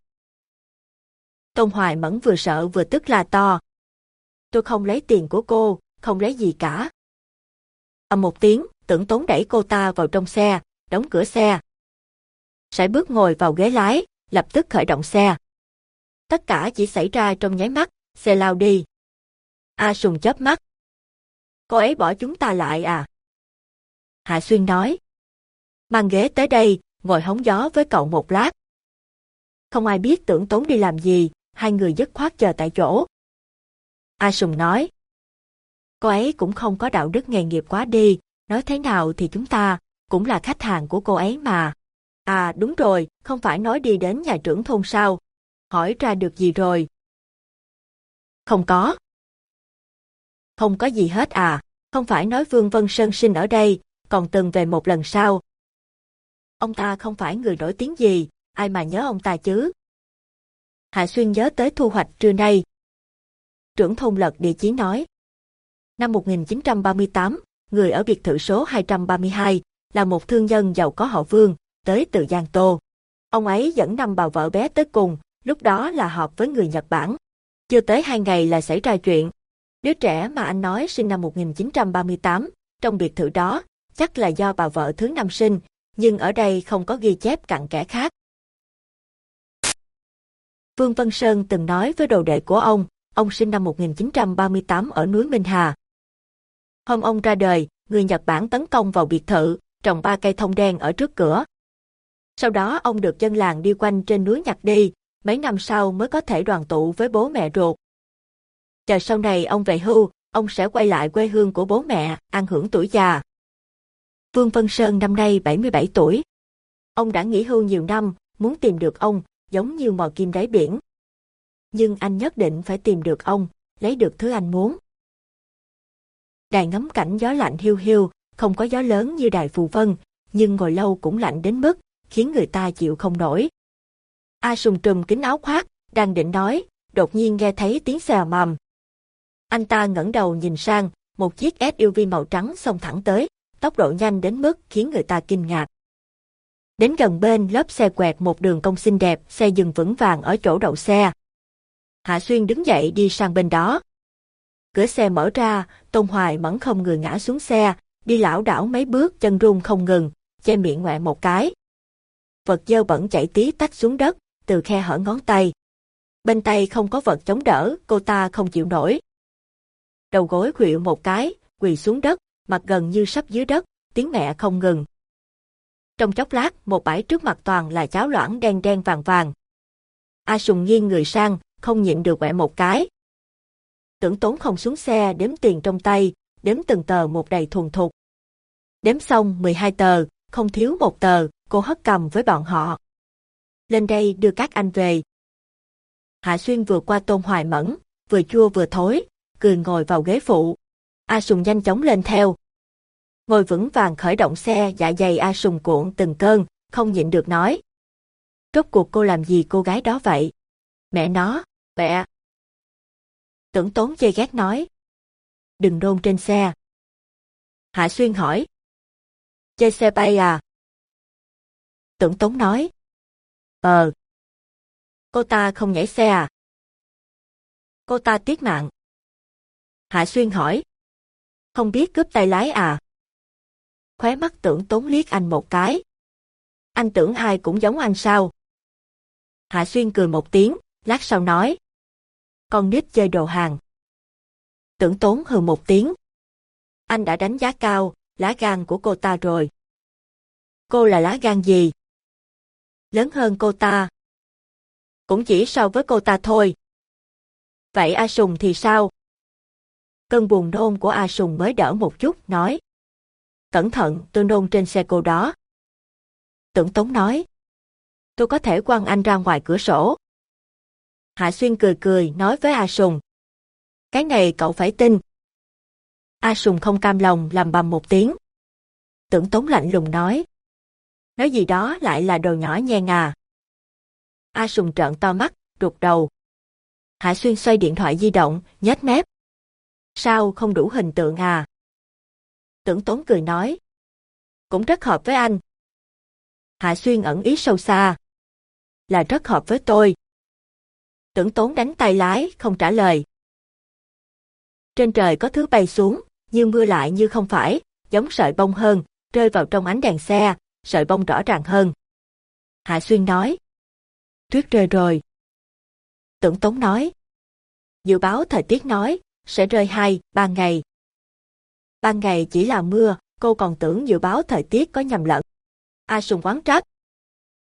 Tôn Hoài Mẫn vừa sợ vừa tức là to. Tôi không lấy tiền của cô, không lấy gì cả. Âm một tiếng, tưởng tốn đẩy cô ta vào trong xe, đóng cửa xe. Sải bước ngồi vào ghế lái, lập tức khởi động xe. Tất cả chỉ xảy ra trong nháy mắt, xe lao đi. A Sùng chớp mắt. Cô ấy bỏ chúng ta lại à? Hạ Xuyên nói. Mang ghế tới đây, ngồi hóng gió với cậu một lát. Không ai biết tưởng tốn đi làm gì, hai người dứt khoát chờ tại chỗ. A Sùng nói. Cô ấy cũng không có đạo đức nghề nghiệp quá đi, nói thế nào thì chúng ta cũng là khách hàng của cô ấy mà. À đúng rồi, không phải nói đi đến nhà trưởng thôn sao? Hỏi ra được gì rồi? Không có. Không có gì hết à, không phải nói Vương Vân Sơn sinh ở đây, còn từng về một lần sau. Ông ta không phải người nổi tiếng gì, ai mà nhớ ông ta chứ? Hạ Xuyên nhớ tới thu hoạch trưa nay. Trưởng thôn lật địa chí nói. Năm 1938, người ở biệt thự số 232, là một thương nhân giàu có họ Vương, tới từ Giang Tô. Ông ấy dẫn năm bà vợ bé tới cùng, lúc đó là họp với người Nhật Bản. Chưa tới hai ngày là xảy ra chuyện. Đứa trẻ mà anh nói sinh năm 1938, trong biệt thự đó, chắc là do bà vợ thứ năm sinh, nhưng ở đây không có ghi chép cặn kẽ khác. Vương Văn Sơn từng nói với đồ đệ của ông, ông sinh năm 1938 ở núi Minh Hà. Hôm ông ra đời, người Nhật Bản tấn công vào biệt thự, trồng ba cây thông đen ở trước cửa. Sau đó ông được dân làng đi quanh trên núi nhặt đi, mấy năm sau mới có thể đoàn tụ với bố mẹ ruột. Chờ sau này ông về hưu, ông sẽ quay lại quê hương của bố mẹ, ăn hưởng tuổi già. Vương Vân Sơn năm nay 77 tuổi. Ông đã nghỉ hưu nhiều năm, muốn tìm được ông, giống như mò kim đáy biển. Nhưng anh nhất định phải tìm được ông, lấy được thứ anh muốn. Đài ngắm cảnh gió lạnh hiu hiu, không có gió lớn như đài phù vân, nhưng ngồi lâu cũng lạnh đến mức khiến người ta chịu không nổi. A sùng trùm kính áo khoác, đang định nói, đột nhiên nghe thấy tiếng xè mầm. Anh ta ngẩng đầu nhìn sang, một chiếc SUV màu trắng xông thẳng tới, tốc độ nhanh đến mức khiến người ta kinh ngạc. Đến gần bên lớp xe quẹt một đường cong xinh đẹp, xe dừng vững vàng ở chỗ đậu xe. Hạ Xuyên đứng dậy đi sang bên đó. Cửa xe mở ra, Tôn Hoài mẫn không người ngã xuống xe, đi lảo đảo mấy bước chân run không ngừng, che miệng ngoẹ một cái. Vật dơ bẩn chảy tí tách xuống đất, từ khe hở ngón tay. Bên tay không có vật chống đỡ, cô ta không chịu nổi. Đầu gối khuỵu một cái, quỳ xuống đất, mặt gần như sắp dưới đất, tiếng mẹ không ngừng. Trong chốc lát, một bãi trước mặt toàn là cháo loãng đen đen vàng vàng. A Sùng nghiêng người sang, không nhịn được quẹ một cái. Tưởng tốn không xuống xe đếm tiền trong tay, đếm từng tờ một đầy thuần thục. Đếm xong 12 tờ, không thiếu một tờ, cô hất cầm với bọn họ. Lên đây đưa các anh về. Hạ Xuyên vừa qua tôn hoài mẫn, vừa chua vừa thối, cười ngồi vào ghế phụ. A Sùng nhanh chóng lên theo. Ngồi vững vàng khởi động xe dạ dày A Sùng cuộn từng cơn, không nhịn được nói. Rốt cuộc cô làm gì cô gái đó vậy? Mẹ nó, mẹ. Tưởng tốn chê ghét nói. Đừng nôn trên xe. Hạ Xuyên hỏi. Chơi xe bay à? Tưởng tốn nói. Ờ. Cô ta không nhảy xe à? Cô ta tiếc mạng. Hạ Xuyên hỏi. Không biết cướp tay lái à? Khóe mắt tưởng tốn liếc anh một cái. Anh tưởng ai cũng giống anh sao? Hạ Xuyên cười một tiếng, lát sau nói. Con nít chơi đồ hàng. Tưởng tốn hừ một tiếng. Anh đã đánh giá cao, lá gan của cô ta rồi. Cô là lá gan gì? Lớn hơn cô ta. Cũng chỉ so với cô ta thôi. Vậy A Sùng thì sao? Cơn buồn nôn của A Sùng mới đỡ một chút, nói. Cẩn thận, tôi nôn trên xe cô đó. Tưởng Tống nói. Tôi có thể quăng anh ra ngoài cửa sổ. Hạ Xuyên cười cười nói với A Sùng. Cái này cậu phải tin. A Sùng không cam lòng làm bầm một tiếng. Tưởng Tống lạnh lùng nói. Nói gì đó lại là đồ nhỏ nhe ngà. A Sùng trợn to mắt, rụt đầu. Hạ Xuyên xoay điện thoại di động, nhếch mép. Sao không đủ hình tượng à? Tưởng Tốn cười nói. Cũng rất hợp với anh. Hạ Xuyên ẩn ý sâu xa. Là rất hợp với tôi. Tưởng Tốn đánh tay lái, không trả lời. Trên trời có thứ bay xuống, như mưa lại như không phải, giống sợi bông hơn, rơi vào trong ánh đèn xe, sợi bông rõ ràng hơn. Hạ Xuyên nói. Tuyết rơi rồi. Tưởng Tống nói. Dự báo thời tiết nói, sẽ rơi hai, ba ngày. Ban ngày chỉ là mưa, cô còn tưởng dự báo thời tiết có nhầm lẫn. A Sùng quán trách.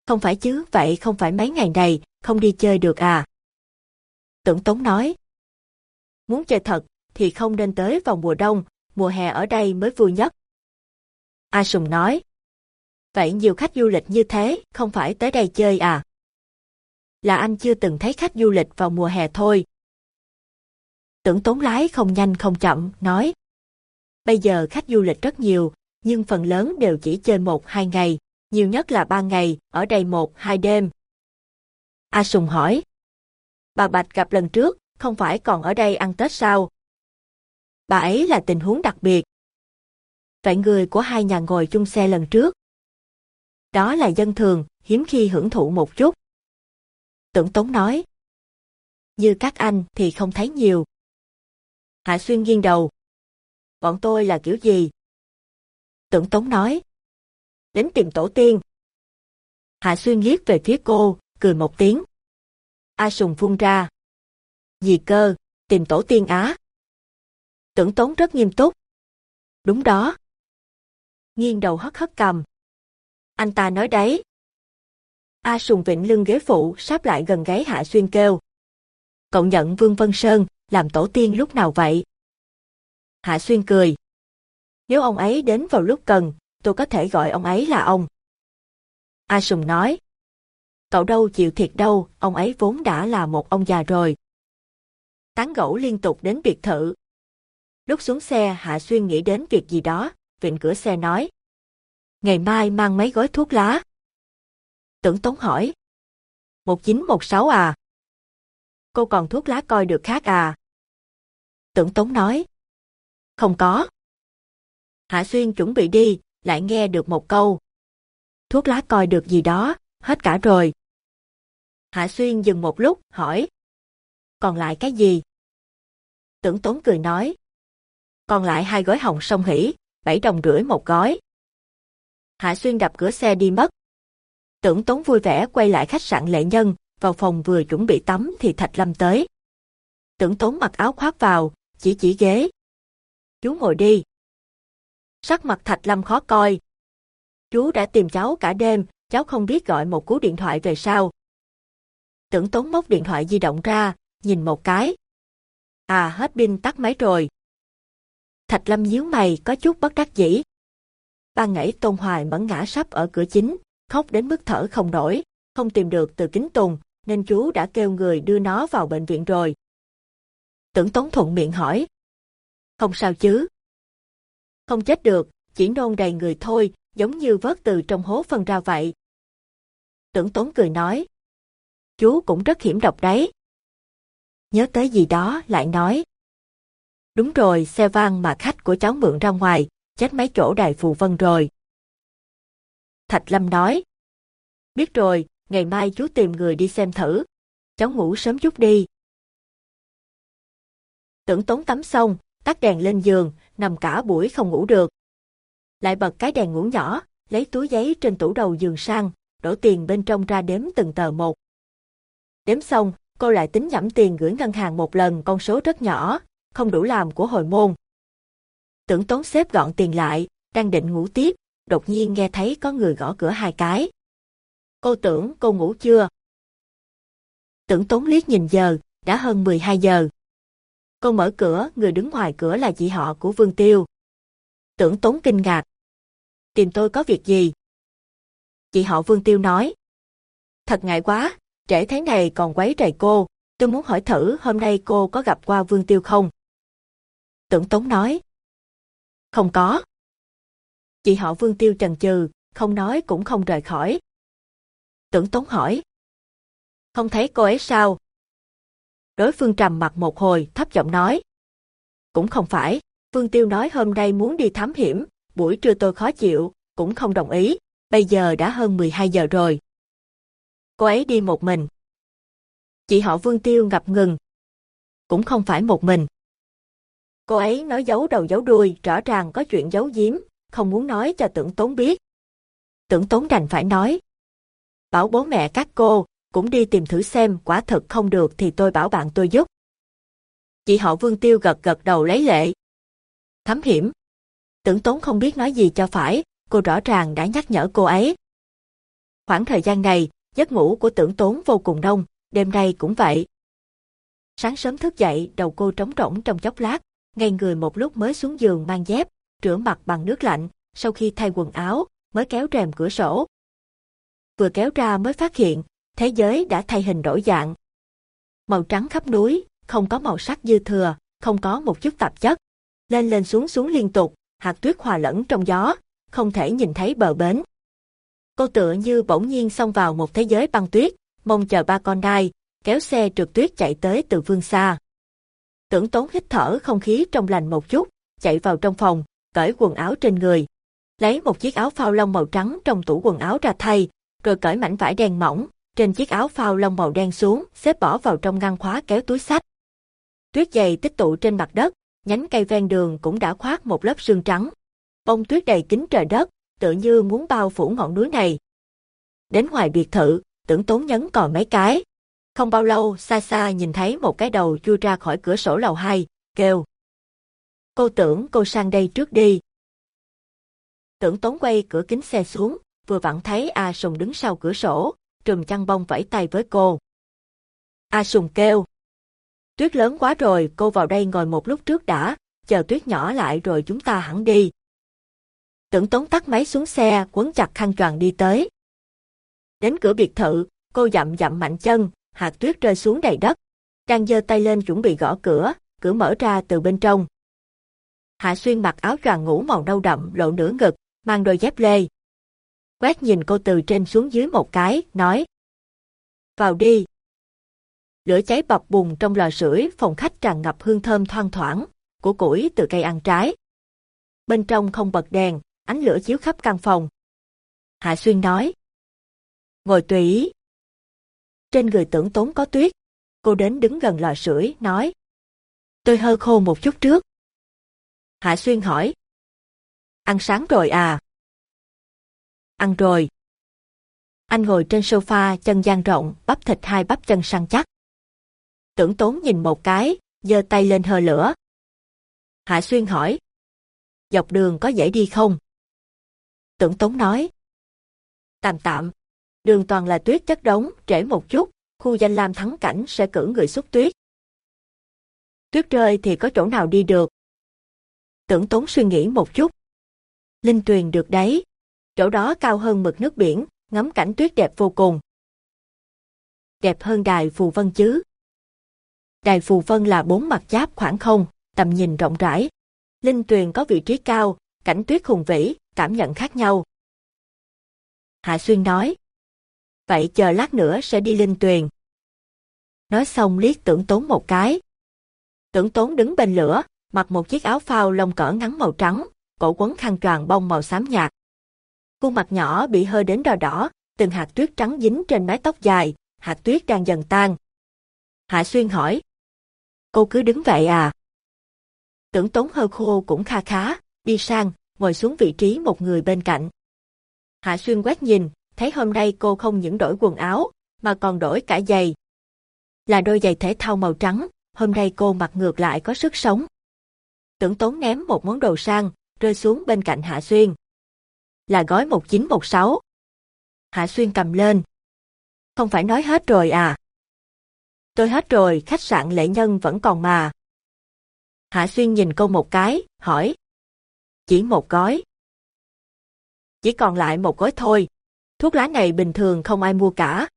Không phải chứ, vậy không phải mấy ngày này, không đi chơi được à? Tưởng Tống nói. Muốn chơi thật, thì không nên tới vào mùa đông, mùa hè ở đây mới vui nhất. A Sùng nói. Vậy nhiều khách du lịch như thế, không phải tới đây chơi à? Là anh chưa từng thấy khách du lịch vào mùa hè thôi. Tưởng tốn lái không nhanh không chậm, nói. Bây giờ khách du lịch rất nhiều, nhưng phần lớn đều chỉ chơi một hai ngày, nhiều nhất là ba ngày, ở đây một hai đêm. A Sùng hỏi. Bà Bạch gặp lần trước, không phải còn ở đây ăn Tết sao? Bà ấy là tình huống đặc biệt. Vậy người của hai nhà ngồi chung xe lần trước. Đó là dân thường, hiếm khi hưởng thụ một chút. Tưởng Tống nói. Như các anh thì không thấy nhiều. Hạ Xuyên nghiêng đầu. Bọn tôi là kiểu gì? Tưởng Tống nói. Đến tìm tổ tiên. Hạ Xuyên liếc về phía cô, cười một tiếng. A Sùng phun ra. Gì cơ, tìm tổ tiên á. Tưởng tốn rất nghiêm túc. Đúng đó. Nghiêng đầu hất hất cầm. Anh ta nói đấy. A Sùng vịnh lưng ghế phụ sáp lại gần gáy Hạ Xuyên kêu. Cậu nhận Vương Vân Sơn làm tổ tiên lúc nào vậy? Hạ Xuyên cười. Nếu ông ấy đến vào lúc cần, tôi có thể gọi ông ấy là ông. A Sùng nói. Cậu đâu chịu thiệt đâu, ông ấy vốn đã là một ông già rồi. Tán gẫu liên tục đến biệt thự. Lúc xuống xe Hạ Xuyên nghĩ đến việc gì đó, vịnh cửa xe nói. Ngày mai mang mấy gói thuốc lá. Tưởng Tống hỏi. 1916 à? Cô còn thuốc lá coi được khác à? Tưởng Tống nói. Không có. Hạ Xuyên chuẩn bị đi, lại nghe được một câu. Thuốc lá coi được gì đó, hết cả rồi. Hạ Xuyên dừng một lúc, hỏi. Còn lại cái gì? Tưởng Tốn cười nói. Còn lại hai gói hồng sông hỉ, bảy đồng rưỡi một gói. Hạ Xuyên đập cửa xe đi mất. Tưởng Tốn vui vẻ quay lại khách sạn Lệ Nhân, vào phòng vừa chuẩn bị tắm thì Thạch Lâm tới. Tưởng Tốn mặc áo khoác vào, chỉ chỉ ghế. Chú ngồi đi. Sắc mặt Thạch Lâm khó coi. Chú đã tìm cháu cả đêm, cháu không biết gọi một cú điện thoại về sao. Tưởng Tốn móc điện thoại di động ra, nhìn một cái. À hết pin tắt máy rồi. Thạch Lâm nhíu mày có chút bất đắc dĩ. ba ngẫy Tôn Hoài mẫn ngã sắp ở cửa chính, khóc đến mức thở không nổi, không tìm được từ kính tùng, nên chú đã kêu người đưa nó vào bệnh viện rồi. Tưởng Tống thuận miệng hỏi. Không sao chứ? Không chết được, chỉ nôn đầy người thôi, giống như vớt từ trong hố phân ra vậy. Tưởng Tống cười nói. Chú cũng rất hiểm độc đấy. Nhớ tới gì đó lại nói. Đúng rồi, xe van mà khách của cháu mượn ra ngoài, chết mấy chỗ đài phù vân rồi. Thạch Lâm nói. Biết rồi, ngày mai chú tìm người đi xem thử. Cháu ngủ sớm chút đi. Tưởng tốn tắm xong, tắt đèn lên giường, nằm cả buổi không ngủ được. Lại bật cái đèn ngủ nhỏ, lấy túi giấy trên tủ đầu giường sang, đổ tiền bên trong ra đếm từng tờ một. Đếm xong, cô lại tính nhẩm tiền gửi ngân hàng một lần con số rất nhỏ, không đủ làm của hồi môn. Tưởng tốn xếp gọn tiền lại, đang định ngủ tiếp, đột nhiên nghe thấy có người gõ cửa hai cái. Cô tưởng cô ngủ chưa? Tưởng tốn liếc nhìn giờ, đã hơn 12 giờ. Cô mở cửa, người đứng ngoài cửa là chị họ của Vương Tiêu. Tưởng tốn kinh ngạc. Tìm tôi có việc gì? Chị họ Vương Tiêu nói. Thật ngại quá, trễ thế này còn quấy rầy cô, tôi muốn hỏi thử hôm nay cô có gặp qua Vương Tiêu không? Tưởng Tống nói. Không có. Chị họ Vương Tiêu trần trừ, không nói cũng không rời khỏi. Tưởng Tống hỏi. Không thấy cô ấy sao? Đối phương trầm mặt một hồi, thấp giọng nói. Cũng không phải, Vương Tiêu nói hôm nay muốn đi thám hiểm, buổi trưa tôi khó chịu, cũng không đồng ý, bây giờ đã hơn 12 giờ rồi. Cô ấy đi một mình. Chị họ Vương Tiêu ngập ngừng. Cũng không phải một mình. Cô ấy nói giấu đầu giấu đuôi, rõ ràng có chuyện giấu giếm, không muốn nói cho tưởng tốn biết. Tưởng tốn đành phải nói. Bảo bố mẹ các cô, cũng đi tìm thử xem quả thực không được thì tôi bảo bạn tôi giúp. Chị họ Vương Tiêu gật gật đầu lấy lệ. Thám hiểm. Tưởng tốn không biết nói gì cho phải, cô rõ ràng đã nhắc nhở cô ấy. Khoảng thời gian này, giấc ngủ của tưởng tốn vô cùng đông, đêm nay cũng vậy. Sáng sớm thức dậy, đầu cô trống rỗng trong chốc lát, ngay người một lúc mới xuống giường mang dép, rửa mặt bằng nước lạnh, sau khi thay quần áo, mới kéo rèm cửa sổ. Vừa kéo ra mới phát hiện, thế giới đã thay hình đổi dạng. Màu trắng khắp núi, không có màu sắc dư thừa, không có một chút tạp chất. Lên lên xuống xuống liên tục, hạt tuyết hòa lẫn trong gió, không thể nhìn thấy bờ bến. Cô tựa như bỗng nhiên xông vào một thế giới băng tuyết, mong chờ ba con đai, kéo xe trượt tuyết chạy tới từ phương xa. Tưởng tốn hít thở không khí trong lành một chút, chạy vào trong phòng, cởi quần áo trên người. Lấy một chiếc áo phao lông màu trắng trong tủ quần áo ra thay, rồi cởi mảnh vải đen mỏng, trên chiếc áo phao lông màu đen xuống, xếp bỏ vào trong ngăn khóa kéo túi sách. Tuyết dày tích tụ trên mặt đất, nhánh cây ven đường cũng đã khoác một lớp sương trắng. Bông tuyết đầy kín trời đất, tựa như muốn bao phủ ngọn núi này. Đến ngoài biệt thự, tưởng tốn nhấn còn mấy cái. Không bao lâu, xa xa nhìn thấy một cái đầu chui ra khỏi cửa sổ lầu 2, kêu. Cô tưởng cô sang đây trước đi. Tưởng tốn quay cửa kính xe xuống, vừa vặn thấy A Sùng đứng sau cửa sổ, trùm chăn bông vẫy tay với cô. A Sùng kêu. Tuyết lớn quá rồi, cô vào đây ngồi một lúc trước đã, chờ tuyết nhỏ lại rồi chúng ta hẳn đi. Tưởng tốn tắt máy xuống xe, quấn chặt khăn choàng đi tới. Đến cửa biệt thự, cô dậm dậm mạnh chân, hạt tuyết rơi xuống đầy đất. trang giơ tay lên chuẩn bị gõ cửa, cửa mở ra từ bên trong. Hạ Xuyên mặc áo choàng ngủ màu nâu đậm lộ nửa ngực, mang đôi dép lê. Quét nhìn cô từ trên xuống dưới một cái, nói. Vào đi. Lửa cháy bập bùng trong lò sưởi phòng khách tràn ngập hương thơm thoang thoảng, của củi từ cây ăn trái. Bên trong không bật đèn, ánh lửa chiếu khắp căn phòng. Hạ Xuyên nói. Ngồi tùy ý. Trên người tưởng tốn có tuyết. Cô đến đứng gần lò sưởi, nói. Tôi hơi khô một chút trước. Hạ Xuyên hỏi. Ăn sáng rồi à? Ăn rồi. Anh ngồi trên sofa, chân dang rộng, bắp thịt hai bắp chân săn chắc. Tưởng tốn nhìn một cái, giơ tay lên hơ lửa. Hạ Xuyên hỏi. Dọc đường có dễ đi không? Tưởng tốn nói. Tạm tạm. Đường toàn là tuyết chất đống, trễ một chút, khu danh lam thắng cảnh sẽ cử người xúc tuyết. Tuyết rơi thì có chỗ nào đi được? Tưởng tốn suy nghĩ một chút. Linh tuyền được đấy. Chỗ đó cao hơn mực nước biển, ngắm cảnh tuyết đẹp vô cùng. Đẹp hơn đài Phù Vân chứ. Đài Phù Vân là bốn mặt giáp khoảng không, tầm nhìn rộng rãi. Linh tuyền có vị trí cao, cảnh tuyết hùng vĩ, cảm nhận khác nhau. Hạ Xuyên nói. Vậy chờ lát nữa sẽ đi linh tuyền. Nói xong liếc tưởng tốn một cái. Tưởng tốn đứng bên lửa, mặc một chiếc áo phao lông cỡ ngắn màu trắng, cổ quấn khăn choàng bông màu xám nhạt. Khuôn mặt nhỏ bị hơi đến đỏ đỏ, từng hạt tuyết trắng dính trên mái tóc dài, hạt tuyết đang dần tan. Hạ Xuyên hỏi. Cô cứ đứng vậy à? Tưởng tốn hơi khô cũng kha khá, đi sang, ngồi xuống vị trí một người bên cạnh. Hạ Xuyên quét nhìn, thấy hôm nay cô không những đổi quần áo, mà còn đổi cả giày. Là đôi giày thể thao màu trắng, hôm nay cô mặc ngược lại có sức sống. Tưởng tốn ném một món đồ sang, rơi xuống bên cạnh Hạ Xuyên. Là gói 1916. Hạ Xuyên cầm lên. Không phải nói hết rồi à? Tôi hết rồi, khách sạn lệ nhân vẫn còn mà. Hạ Xuyên nhìn cô một cái, hỏi. Chỉ một gói. Chỉ còn lại một gói thôi. Thuốc lá này bình thường không ai mua cả.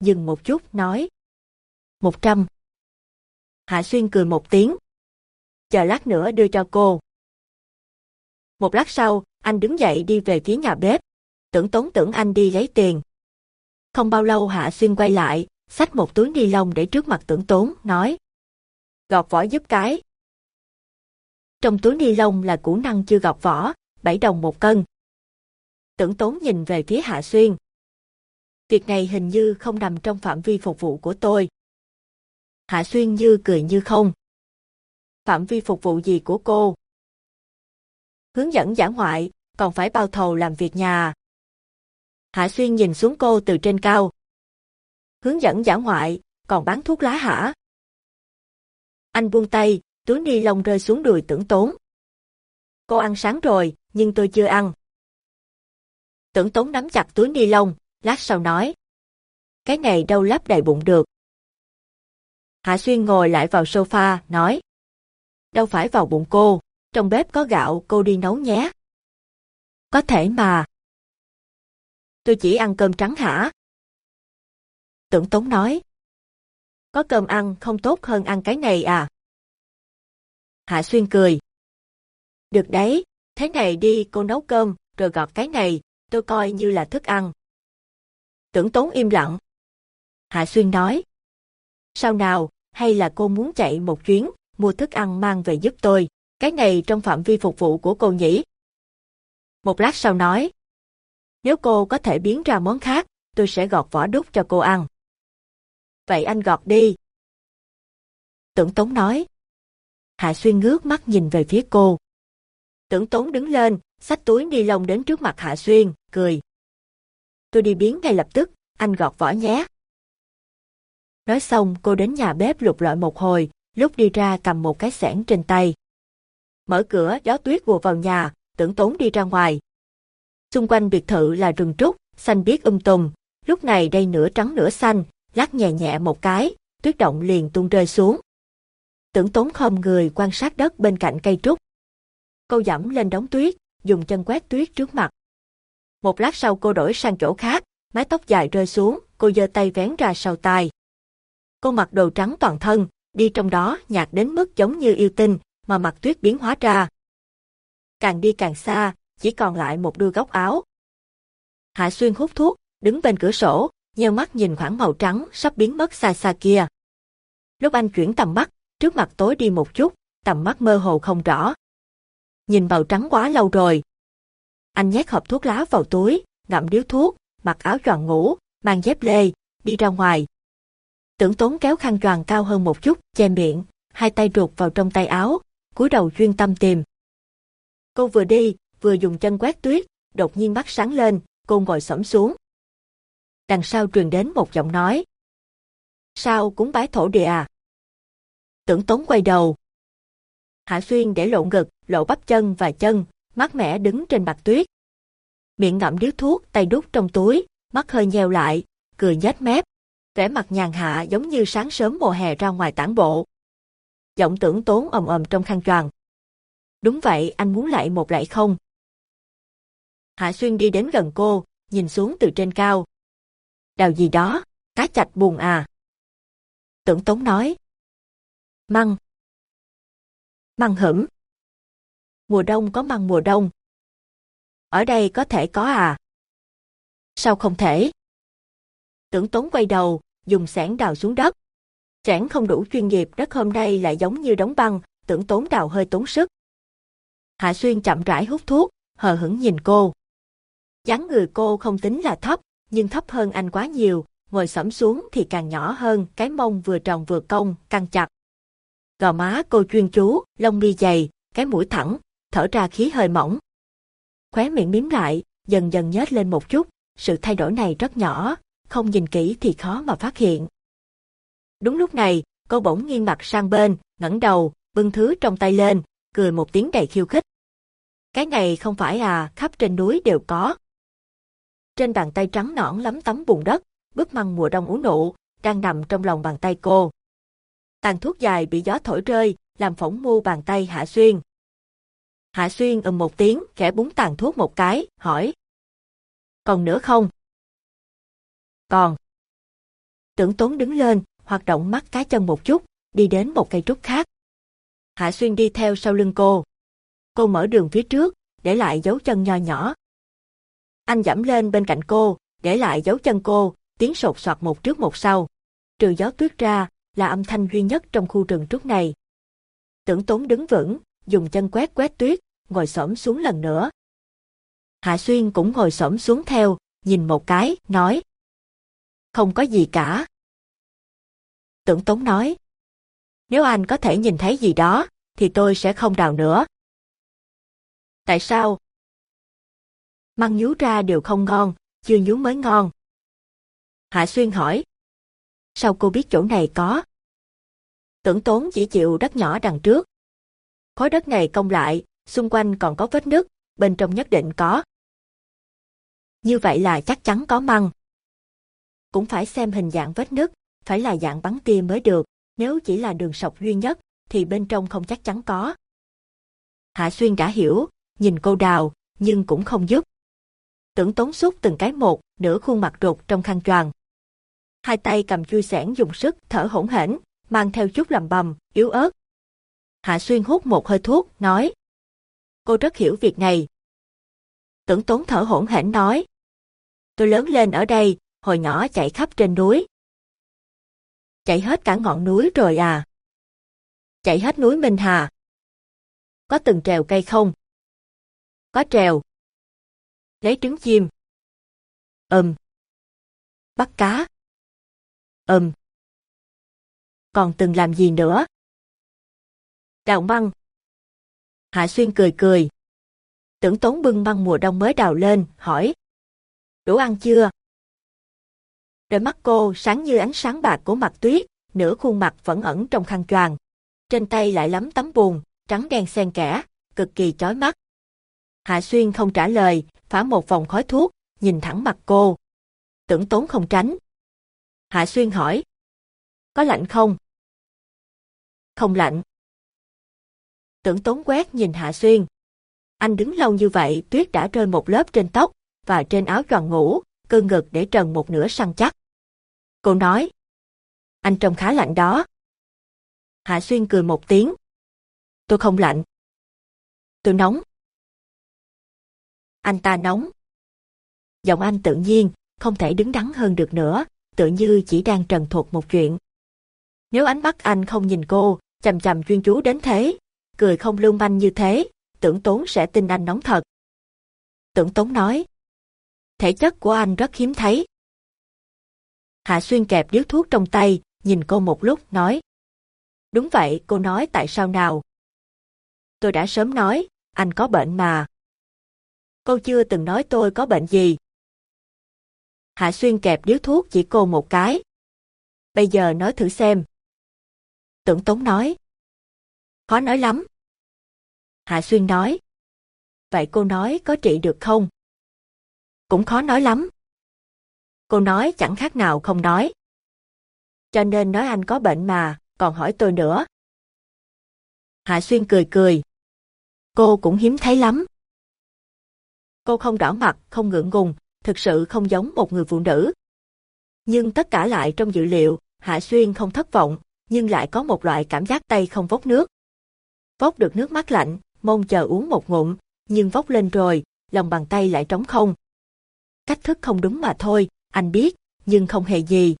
Dừng một chút, nói. Một trăm. Hạ Xuyên cười một tiếng. Chờ lát nữa đưa cho cô. Một lát sau, anh đứng dậy đi về phía nhà bếp. Tưởng tốn tưởng anh đi lấy tiền. Không bao lâu Hạ Xuyên quay lại, xách một túi ni lông để trước mặt tưởng tốn, nói. Gọt vỏ giúp cái. Trong túi ni lông là củ năng chưa gọt vỏ, 7 đồng một cân. Tưởng tốn nhìn về phía Hạ Xuyên. Việc này hình như không nằm trong phạm vi phục vụ của tôi. Hạ Xuyên như cười như không. Phạm vi phục vụ gì của cô? Hướng dẫn giảng ngoại, còn phải bao thầu làm việc nhà. Hạ Xuyên nhìn xuống cô từ trên cao. Hướng dẫn giảng ngoại, còn bán thuốc lá hả? Anh buông tay, túi ni lông rơi xuống đùi tưởng tốn. Cô ăn sáng rồi, nhưng tôi chưa ăn. Tưởng tốn nắm chặt túi ni lông, lát sau nói. Cái này đâu lắp đầy bụng được. Hạ Xuyên ngồi lại vào sofa, nói. Đâu phải vào bụng cô, trong bếp có gạo cô đi nấu nhé. Có thể mà. Tôi chỉ ăn cơm trắng hả? Tưởng Tống nói. Có cơm ăn không tốt hơn ăn cái này à? Hạ Xuyên cười. Được đấy, thế này đi cô nấu cơm, rồi gọt cái này, tôi coi như là thức ăn. Tưởng Tốn im lặng. Hạ Xuyên nói. Sao nào, hay là cô muốn chạy một chuyến, mua thức ăn mang về giúp tôi, cái này trong phạm vi phục vụ của cô nhỉ? Một lát sau nói. Nếu cô có thể biến ra món khác, tôi sẽ gọt vỏ đúc cho cô ăn. Vậy anh gọt đi. Tưởng Tống nói. Hạ Xuyên ngước mắt nhìn về phía cô. Tưởng Tốn đứng lên, xách túi ni lông đến trước mặt Hạ Xuyên, cười. Tôi đi biến ngay lập tức, anh gọt vỏ nhé. Nói xong cô đến nhà bếp lục lọi một hồi, lúc đi ra cầm một cái xẻng trên tay. Mở cửa, gió tuyết vùa vào nhà, tưởng tốn đi ra ngoài. Xung quanh biệt thự là rừng trúc, xanh biếc um tùm, lúc này đây nửa trắng nửa xanh, lắc nhẹ nhẹ một cái, tuyết động liền tung rơi xuống. Tưởng tốn khom người quan sát đất bên cạnh cây trúc. Cô dẫm lên đống tuyết, dùng chân quét tuyết trước mặt. Một lát sau cô đổi sang chỗ khác, mái tóc dài rơi xuống, cô giơ tay vén ra sau tai. Cô mặc đồ trắng toàn thân, đi trong đó nhạt đến mức giống như yêu tinh, mà mặt tuyết biến hóa ra. Càng đi càng xa, chỉ còn lại một đôi góc áo. Hạ Xuyên hút thuốc, đứng bên cửa sổ, nheo mắt nhìn khoảng màu trắng sắp biến mất xa xa kia. Lúc anh chuyển tầm mắt, trước mặt tối đi một chút, tầm mắt mơ hồ không rõ. Nhìn màu trắng quá lâu rồi. Anh nhét hộp thuốc lá vào túi, ngậm điếu thuốc, mặc áo choàng ngủ, mang dép lê, đi ra ngoài. Tưởng tốn kéo khăn choàng cao hơn một chút, che miệng, hai tay ruột vào trong tay áo, cúi đầu chuyên tâm tìm. Cô vừa đi, vừa dùng chân quét tuyết, đột nhiên mắt sáng lên, cô ngồi xổm xuống. Đằng sau truyền đến một giọng nói. Sao cũng bái thổ địa à? Tưởng tốn quay đầu. Hạ Xuyên để lộ ngực, lộ bắp chân và chân, mát mẻ đứng trên bạc tuyết. Miệng ngậm điếu thuốc, tay đút trong túi, mắt hơi nheo lại, cười nhếch mép. Vẻ mặt nhàn hạ giống như sáng sớm mùa hè ra ngoài tản bộ. Giọng tưởng tốn ầm ầm trong khăn choàng. Đúng vậy, anh muốn lại một lại không? Hạ Xuyên đi đến gần cô, nhìn xuống từ trên cao. Đào gì đó, cá chạch buồn à. Tưởng tốn nói. Măng. Măng hửm. Mùa đông có măng mùa đông. Ở đây có thể có à? Sao không thể? Tưởng tốn quay đầu, dùng sẻn đào xuống đất. Sẻn không đủ chuyên nghiệp, đất hôm nay lại giống như đóng băng, tưởng tốn đào hơi tốn sức. Hạ Xuyên chậm rãi hút thuốc, hờ hững nhìn cô. dáng người cô không tính là thấp, nhưng thấp hơn anh quá nhiều, ngồi xổm xuống thì càng nhỏ hơn, cái mông vừa tròn vừa cong, căng chặt. Gò má cô chuyên chú, lông mi dày, cái mũi thẳng, thở ra khí hơi mỏng. Khóe miệng miếm lại, dần dần nhếch lên một chút, sự thay đổi này rất nhỏ, không nhìn kỹ thì khó mà phát hiện. Đúng lúc này, cô bỗng nghiêng mặt sang bên, ngẩng đầu, bưng thứ trong tay lên, cười một tiếng đầy khiêu khích. Cái này không phải à, khắp trên núi đều có. Trên bàn tay trắng nõn lắm tấm bùn đất, bức măng mùa đông ủ nụ, đang nằm trong lòng bàn tay cô. Tàn thuốc dài bị gió thổi rơi, làm phỏng mu bàn tay Hạ Xuyên. Hạ Xuyên ầm một tiếng, khẽ búng tàn thuốc một cái, hỏi. Còn nữa không? Còn. Tưởng tốn đứng lên, hoạt động mắt cá chân một chút, đi đến một cây trúc khác. Hạ Xuyên đi theo sau lưng cô. Cô mở đường phía trước, để lại dấu chân nho nhỏ. Anh dẫm lên bên cạnh cô, để lại dấu chân cô, tiếng sột soạt một trước một sau. Trừ gió tuyết ra, là âm thanh duy nhất trong khu rừng trúc này. Tưởng tốn đứng vững, dùng chân quét quét tuyết, ngồi xổm xuống lần nữa. Hạ Xuyên cũng ngồi xổm xuống theo, nhìn một cái, nói. Không có gì cả. Tưởng tốn nói. Nếu anh có thể nhìn thấy gì đó, thì tôi sẽ không đào nữa. Tại sao? Măng nhú ra đều không ngon, chưa nhú mới ngon. Hạ Xuyên hỏi. Sao cô biết chỗ này có? Tưởng tốn chỉ chịu đất nhỏ đằng trước. Khối đất này cong lại, xung quanh còn có vết nứt, bên trong nhất định có. Như vậy là chắc chắn có măng. Cũng phải xem hình dạng vết nứt, phải là dạng bắn tia mới được, nếu chỉ là đường sọc duy nhất, thì bên trong không chắc chắn có. Hạ Xuyên đã hiểu, nhìn cô đào, nhưng cũng không giúp. Tưởng tốn xúc từng cái một, nửa khuôn mặt ruột trong khăn choàng. Hai tay cầm chui sẻn dùng sức, thở hỗn hển, mang theo chút làm bầm, yếu ớt. Hạ Xuyên hút một hơi thuốc, nói. Cô rất hiểu việc này. Tưởng tốn thở hỗn hển nói. Tôi lớn lên ở đây, hồi nhỏ chạy khắp trên núi. Chạy hết cả ngọn núi rồi à? Chạy hết núi Minh Hà. Có từng trèo cây không? Có trèo. Lấy trứng chim. Ừm. Bắt cá ầm. Còn từng làm gì nữa? Đào măng. Hạ Xuyên cười cười. Tưởng tốn bưng măng mùa đông mới đào lên, hỏi. Đủ ăn chưa? Đôi mắt cô sáng như ánh sáng bạc của mặt tuyết, nửa khuôn mặt vẫn ẩn trong khăn choàng. Trên tay lại lắm tấm buồn, trắng đen xen kẽ, cực kỳ chói mắt. Hạ Xuyên không trả lời, phá một vòng khói thuốc, nhìn thẳng mặt cô. Tưởng tốn không tránh. Hạ Xuyên hỏi. Có lạnh không? Không lạnh. Tưởng tốn quét nhìn Hạ Xuyên. Anh đứng lâu như vậy, tuyết đã rơi một lớp trên tóc, và trên áo choàng ngủ, cơ ngực để trần một nửa săn chắc. Cô nói. Anh trông khá lạnh đó. Hạ Xuyên cười một tiếng. Tôi không lạnh. Tôi nóng. Anh ta nóng. Giọng anh tự nhiên, không thể đứng đắn hơn được nữa, tựa như chỉ đang trần thuật một chuyện. Nếu ánh mắt anh không nhìn cô, chầm chầm chuyên chú đến thế, cười không lưu manh như thế, tưởng tốn sẽ tin anh nóng thật. Tưởng tốn nói, thể chất của anh rất hiếm thấy. Hạ Xuyên kẹp điếu thuốc trong tay, nhìn cô một lúc, nói. Đúng vậy, cô nói tại sao nào? Tôi đã sớm nói, anh có bệnh mà. Cô chưa từng nói tôi có bệnh gì. Hạ Xuyên kẹp điếu thuốc chỉ cô một cái. Bây giờ nói thử xem. Tưởng Tống nói. Khó nói lắm. Hạ Xuyên nói. Vậy cô nói có trị được không? Cũng khó nói lắm. Cô nói chẳng khác nào không nói. Cho nên nói anh có bệnh mà, còn hỏi tôi nữa. Hạ Xuyên cười cười. Cô cũng hiếm thấy lắm. Cô không đỏ mặt, không ngượng ngùng, thực sự không giống một người phụ nữ. Nhưng tất cả lại trong dự liệu, Hạ Xuyên không thất vọng, nhưng lại có một loại cảm giác tay không vốc nước. Vốc được nước mắt lạnh, mong chờ uống một ngụm, nhưng vốc lên rồi, lòng bàn tay lại trống không. Cách thức không đúng mà thôi, anh biết, nhưng không hề gì.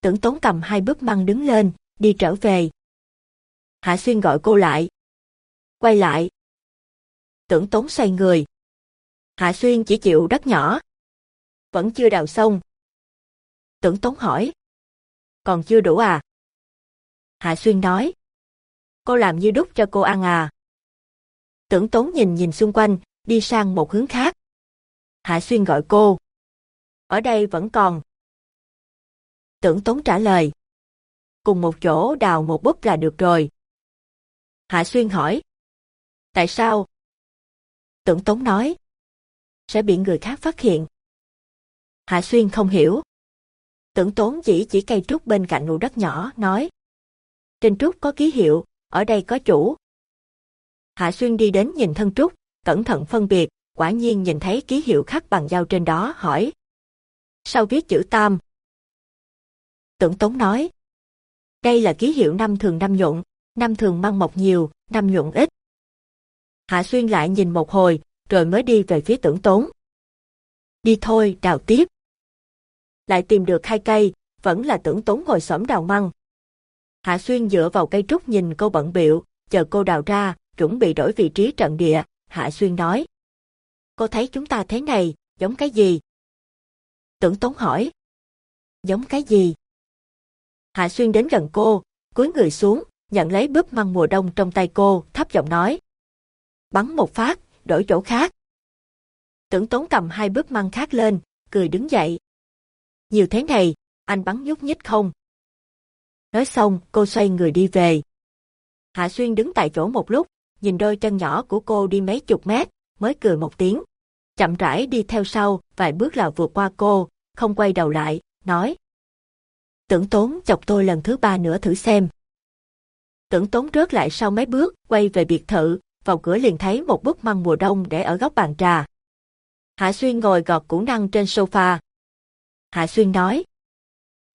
Tưởng tốn cầm hai bước măng đứng lên, đi trở về. Hạ Xuyên gọi cô lại. Quay lại. Tưởng tốn xoay người. Hạ Xuyên chỉ chịu đất nhỏ. Vẫn chưa đào xong. Tưởng Tống hỏi. Còn chưa đủ à? Hạ Xuyên nói. Cô làm như đúc cho cô ăn à? Tưởng Tống nhìn nhìn xung quanh, đi sang một hướng khác. Hạ Xuyên gọi cô. Ở đây vẫn còn. Tưởng Tống trả lời. Cùng một chỗ đào một búp là được rồi. Hạ Xuyên hỏi. Tại sao? Tưởng Tống nói. Sẽ bị người khác phát hiện. Hạ Xuyên không hiểu. Tưởng tốn chỉ chỉ cây trúc bên cạnh nụ đất nhỏ, nói. Trên trúc có ký hiệu, ở đây có chủ. Hạ Xuyên đi đến nhìn thân trúc, cẩn thận phân biệt, quả nhiên nhìn thấy ký hiệu khắc bằng dao trên đó, hỏi. Sao viết chữ tam? Tưởng Tốn nói. Đây là ký hiệu năm thường năm nhuận, năm thường mang mọc nhiều, năm nhuận ít. Hạ Xuyên lại nhìn một hồi, rồi mới đi về phía tưởng tốn. Đi thôi, đào tiếp. Lại tìm được hai cây, vẫn là tưởng tốn ngồi xổm đào măng. Hạ Xuyên dựa vào cây trúc nhìn cô bận biệu, chờ cô đào ra, chuẩn bị đổi vị trí trận địa, Hạ Xuyên nói. Cô thấy chúng ta thế này, giống cái gì? Tưởng tốn hỏi. Giống cái gì? Hạ Xuyên đến gần cô, cúi người xuống, nhận lấy búp măng mùa đông trong tay cô, thấp giọng nói. Bắn một phát, đổi chỗ khác. Tưởng Tốn cầm hai bước măng khác lên, cười đứng dậy. Nhiều thế này, anh bắn nhúc nhích không? Nói xong, cô xoay người đi về. Hạ Xuyên đứng tại chỗ một lúc, nhìn đôi chân nhỏ của cô đi mấy chục mét, mới cười một tiếng. Chậm rãi đi theo sau, vài bước là vượt qua cô, không quay đầu lại, nói. Tưởng tốn chọc tôi lần thứ ba nữa thử xem. Tưởng tốn rớt lại sau mấy bước, quay về biệt thự, vào cửa liền thấy một bức măng mùa đông để ở góc bàn trà. Hạ Xuyên ngồi gọt củ năng trên sofa. Hạ Xuyên nói.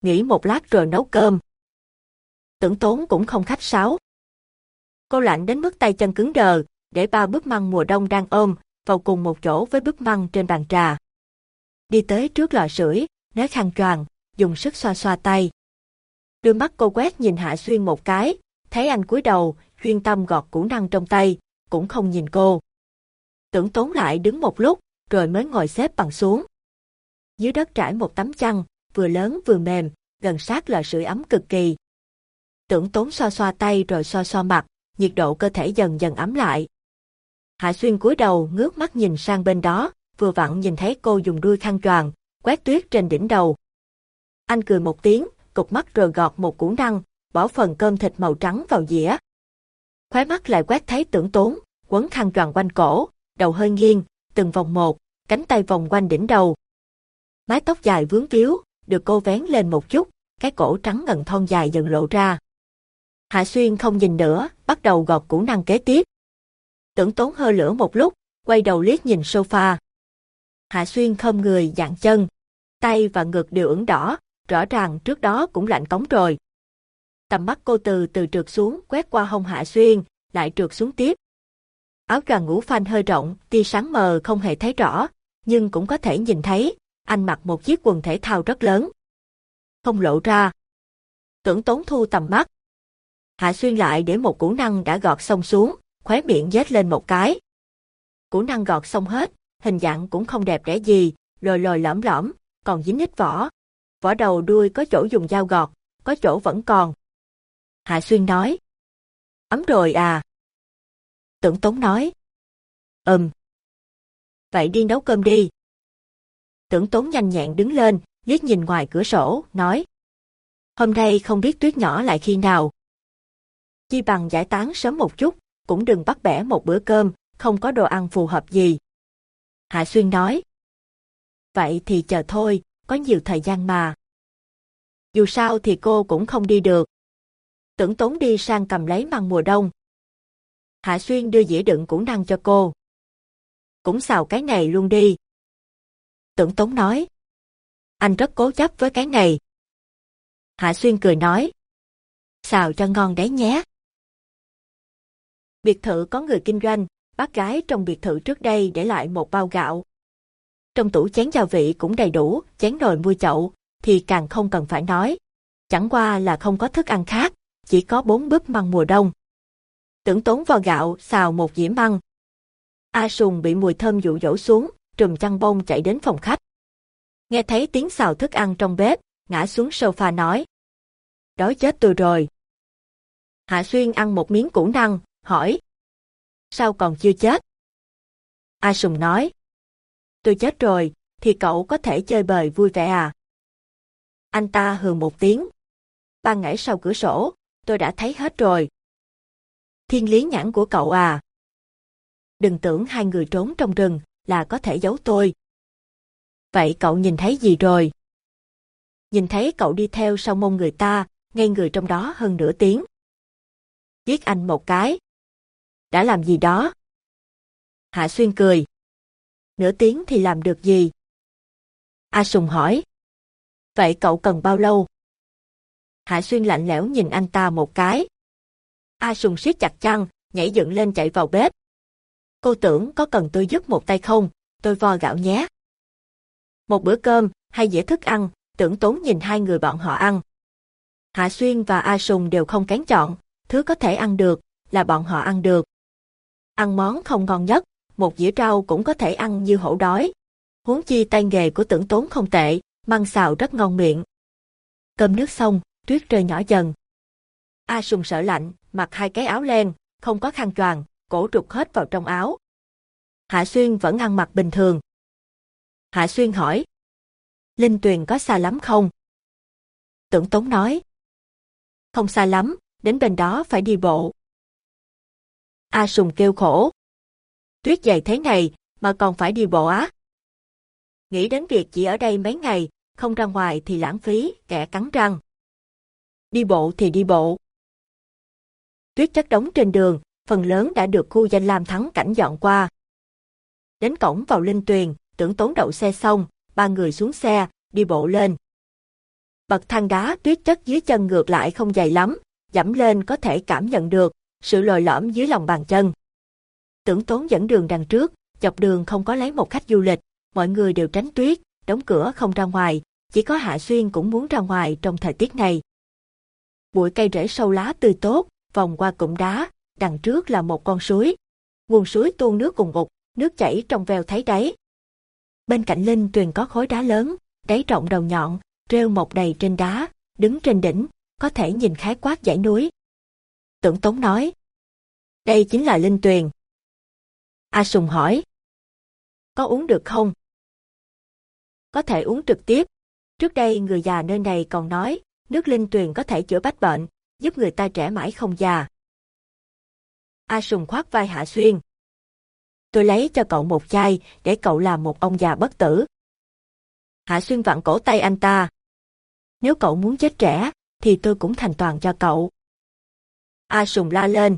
Nghỉ một lát rồi nấu cơm. Tưởng tốn cũng không khách sáo. Cô lạnh đến mức tay chân cứng đờ, để ba bức măng mùa đông đang ôm, vào cùng một chỗ với bức măng trên bàn trà. Đi tới trước lò sưởi, né khăn choàng, dùng sức xoa xoa tay. Đôi mắt cô quét nhìn Hạ Xuyên một cái, thấy anh cúi đầu, chuyên tâm gọt củ năng trong tay, cũng không nhìn cô. Tưởng tốn lại đứng một lúc, rồi mới ngồi xếp bằng xuống. Dưới đất trải một tấm chăn, vừa lớn vừa mềm, gần sát là sưởi ấm cực kỳ. Tưởng tốn xoa xoa tay rồi xoa xoa mặt, nhiệt độ cơ thể dần dần ấm lại. Hạ Xuyên cúi đầu ngước mắt nhìn sang bên đó, vừa vặn nhìn thấy cô dùng đuôi khăn choàng, quét tuyết trên đỉnh đầu. Anh cười một tiếng, cục mắt rồi gọt một củ năng, bỏ phần cơm thịt màu trắng vào dĩa. Khóe mắt lại quét thấy tưởng tốn, quấn khăn tròn quanh cổ, đầu hơi nghiêng, từng vòng một, cánh tay vòng quanh đỉnh đầu. Mái tóc dài vướng víu, được cô vén lên một chút, cái cổ trắng ngần thon dài dần lộ ra. Hạ Xuyên không nhìn nữa, bắt đầu gọt củ năng kế tiếp. Tưởng tốn hơi lửa một lúc, quay đầu liếc nhìn sofa. Hạ Xuyên không người dạng chân, tay và ngực đều ửng đỏ, rõ ràng trước đó cũng lạnh cống rồi. Tầm mắt cô từ từ trượt xuống, quét qua hông Hạ Xuyên, lại trượt xuống tiếp. Áo choàng ngủ phanh hơi rộng, tia sáng mờ không hề thấy rõ, nhưng cũng có thể nhìn thấy, anh mặc một chiếc quần thể thao rất lớn. Không lộ ra. Tưởng tốn thu tầm mắt. Hạ Xuyên lại để một củ năng đã gọt xong xuống, khóe miệng nhếch lên một cái. Củ năng gọt xong hết, hình dạng cũng không đẹp đẽ gì, lồi lồi lõm lõm, còn dính ít vỏ. Vỏ đầu đuôi có chỗ dùng dao gọt, có chỗ vẫn còn. Hạ Xuyên nói. Ấm rồi à? Tưởng Tống nói. Ừm. Vậy đi nấu cơm đi. Tưởng Tống nhanh nhẹn đứng lên, liếc nhìn ngoài cửa sổ, nói. Hôm nay không biết tuyết nhỏ lại khi nào. Chi bằng giải tán sớm một chút, cũng đừng bắt bẻ một bữa cơm, không có đồ ăn phù hợp gì. Hạ Xuyên nói. Vậy thì chờ thôi, có nhiều thời gian mà. Dù sao thì cô cũng không đi được. Tưởng tốn đi sang cầm lấy măng mùa đông. Hạ Xuyên đưa dĩa đựng củ năng cho cô. Cũng xào cái này luôn đi. Tưởng tốn nói. Anh rất cố chấp với cái này. Hạ Xuyên cười nói. Xào cho ngon đấy nhé. Biệt thự có người kinh doanh, bác gái trong biệt thự trước đây để lại một bao gạo. Trong tủ chén gia vị cũng đầy đủ, chén nồi mua chậu, thì càng không cần phải nói. Chẳng qua là không có thức ăn khác, chỉ có bốn búp măng mùa đông. Tưởng tốn vào gạo, xào một dĩa măng. A Sùng bị mùi thơm dụ dỗ xuống, trùm chăn bông chạy đến phòng khách. Nghe thấy tiếng xào thức ăn trong bếp, ngã xuống sofa nói. Đói chết tôi rồi. Hạ Xuyên ăn một miếng củ năng, hỏi. Sao còn chưa chết? A Sùng nói. Tôi chết rồi, thì cậu có thể chơi bời vui vẻ à? Anh ta hừ một tiếng. Ba ngảy sau cửa sổ, tôi đã thấy hết rồi. Thiên lý nhãn của cậu à? Đừng tưởng hai người trốn trong rừng là có thể giấu tôi. Vậy cậu nhìn thấy gì rồi? Nhìn thấy cậu đi theo sau mông người ta, ngay người trong đó hơn nửa tiếng. Giết anh một cái. Đã làm gì đó? Hạ Xuyên cười. Nửa tiếng thì làm được gì? A Sùng hỏi. Vậy cậu cần bao lâu? Hạ Xuyên lạnh lẽo nhìn anh ta một cái. A Sùng siết chặt chăn, nhảy dựng lên chạy vào bếp. Cô tưởng có cần tôi giúp một tay không? Tôi vo gạo nhé. Một bữa cơm, hay dĩa thức ăn, tưởng tốn nhìn hai người bọn họ ăn. Hạ Xuyên và A Sùng đều không kén chọn, thứ có thể ăn được, là bọn họ ăn được. Ăn món không ngon nhất, một dĩa rau cũng có thể ăn như hổ đói. Huống chi tay nghề của tưởng tốn không tệ, măng xào rất ngon miệng. Cơm nước xong, tuyết rơi nhỏ dần. A sùng sợ lạnh, mặc hai cái áo len, không có khăn choàng, cổ trục hết vào trong áo. Hạ Xuyên vẫn ăn mặc bình thường. Hạ Xuyên hỏi. Linh Tuyền có xa lắm không? Tưởng Tống nói. Không xa lắm, đến bên đó phải đi bộ. A Sùng kêu khổ. Tuyết dày thế này, mà còn phải đi bộ á. Nghĩ đến việc chỉ ở đây mấy ngày, không ra ngoài thì lãng phí, kẻ cắn răng. Đi bộ thì đi bộ. Tuyết chất đóng trên đường, phần lớn đã được khu danh lam thắng cảnh dọn qua. Đến cổng vào Linh Tuyền, tưởng tốn đậu xe xong, ba người xuống xe, đi bộ lên. Bậc thang đá tuyết chất dưới chân ngược lại không dày lắm, dẫm lên có thể cảm nhận được sự lồi lõm dưới lòng bàn chân. Tưởng tốn dẫn đường đằng trước, dọc đường không có lấy một khách du lịch, mọi người đều tránh tuyết, đóng cửa không ra ngoài, chỉ có Hạ Xuyên cũng muốn ra ngoài trong thời tiết này. Bụi cây rễ sâu lá tươi tốt, vòng qua cụm đá, đằng trước là một con suối. Nguồn suối tuôn nước cùng ngục, nước chảy trong veo thấy đáy. Bên cạnh linh tuyền có khối đá lớn, đáy rộng đầu nhọn, rêu mọc đầy trên đá, đứng trên đỉnh, có thể nhìn khái quát dãy núi. Tưởng Tống nói, đây chính là linh tuyền. A Sùng hỏi, có uống được không? Có thể uống trực tiếp, Trước đây người già nơi này còn nói, nước linh tuyền có thể chữa bách bệnh, giúp người ta trẻ mãi không già. A Sùng khoát vai Hạ Xuyên. Tôi lấy cho cậu một chai, để cậu làm một ông già bất tử. Hạ Xuyên vặn cổ tay anh ta. Nếu cậu muốn chết trẻ, thì tôi cũng thành toàn cho cậu. A Sùng la lên.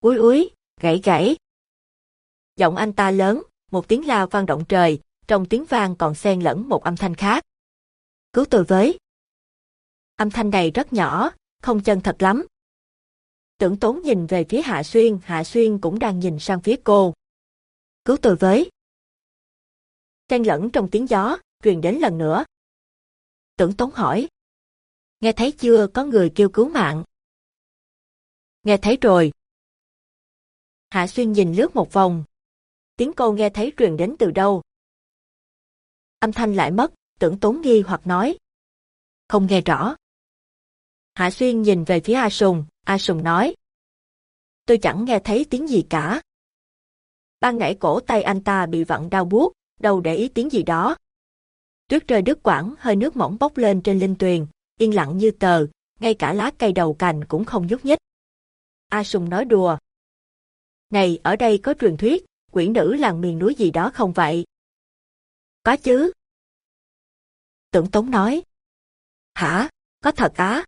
Úi úi, gãy gãy. Giọng anh ta lớn, một tiếng la vang động trời, trong tiếng vang còn xen lẫn một âm thanh khác. Cứu tôi với. Âm thanh này rất nhỏ, không chân thật lắm. Tưởng tốn nhìn về phía Hạ Xuyên, Hạ Xuyên cũng đang nhìn sang phía cô. Cứu tôi với. Xen lẫn trong tiếng gió, truyền đến lần nữa. Tưởng tốn hỏi. Nghe thấy chưa có người kêu cứu mạng? Nghe thấy rồi. Hạ Xuyên nhìn lướt một vòng. Tiếng cô nghe thấy truyền đến từ đâu? Âm thanh lại mất, tưởng tốn nghi hoặc nói. Không nghe rõ. Hạ Xuyên nhìn về phía A Sùng, A Sùng nói. Tôi chẳng nghe thấy tiếng gì cả. Ban nãy cổ tay anh ta bị vặn đau buốt, đâu để ý tiếng gì đó. Tuyết rơi đứt quãng, hơi nước mỏng bốc lên trên linh tuyền, yên lặng như tờ, ngay cả lá cây đầu cành cũng không nhúc nhích. A Sùng nói đùa. Này, ở đây có truyền thuyết, quỷ nữ làng miền núi gì đó không vậy? Có chứ. Tưởng Tống nói. Hả? Có thật á?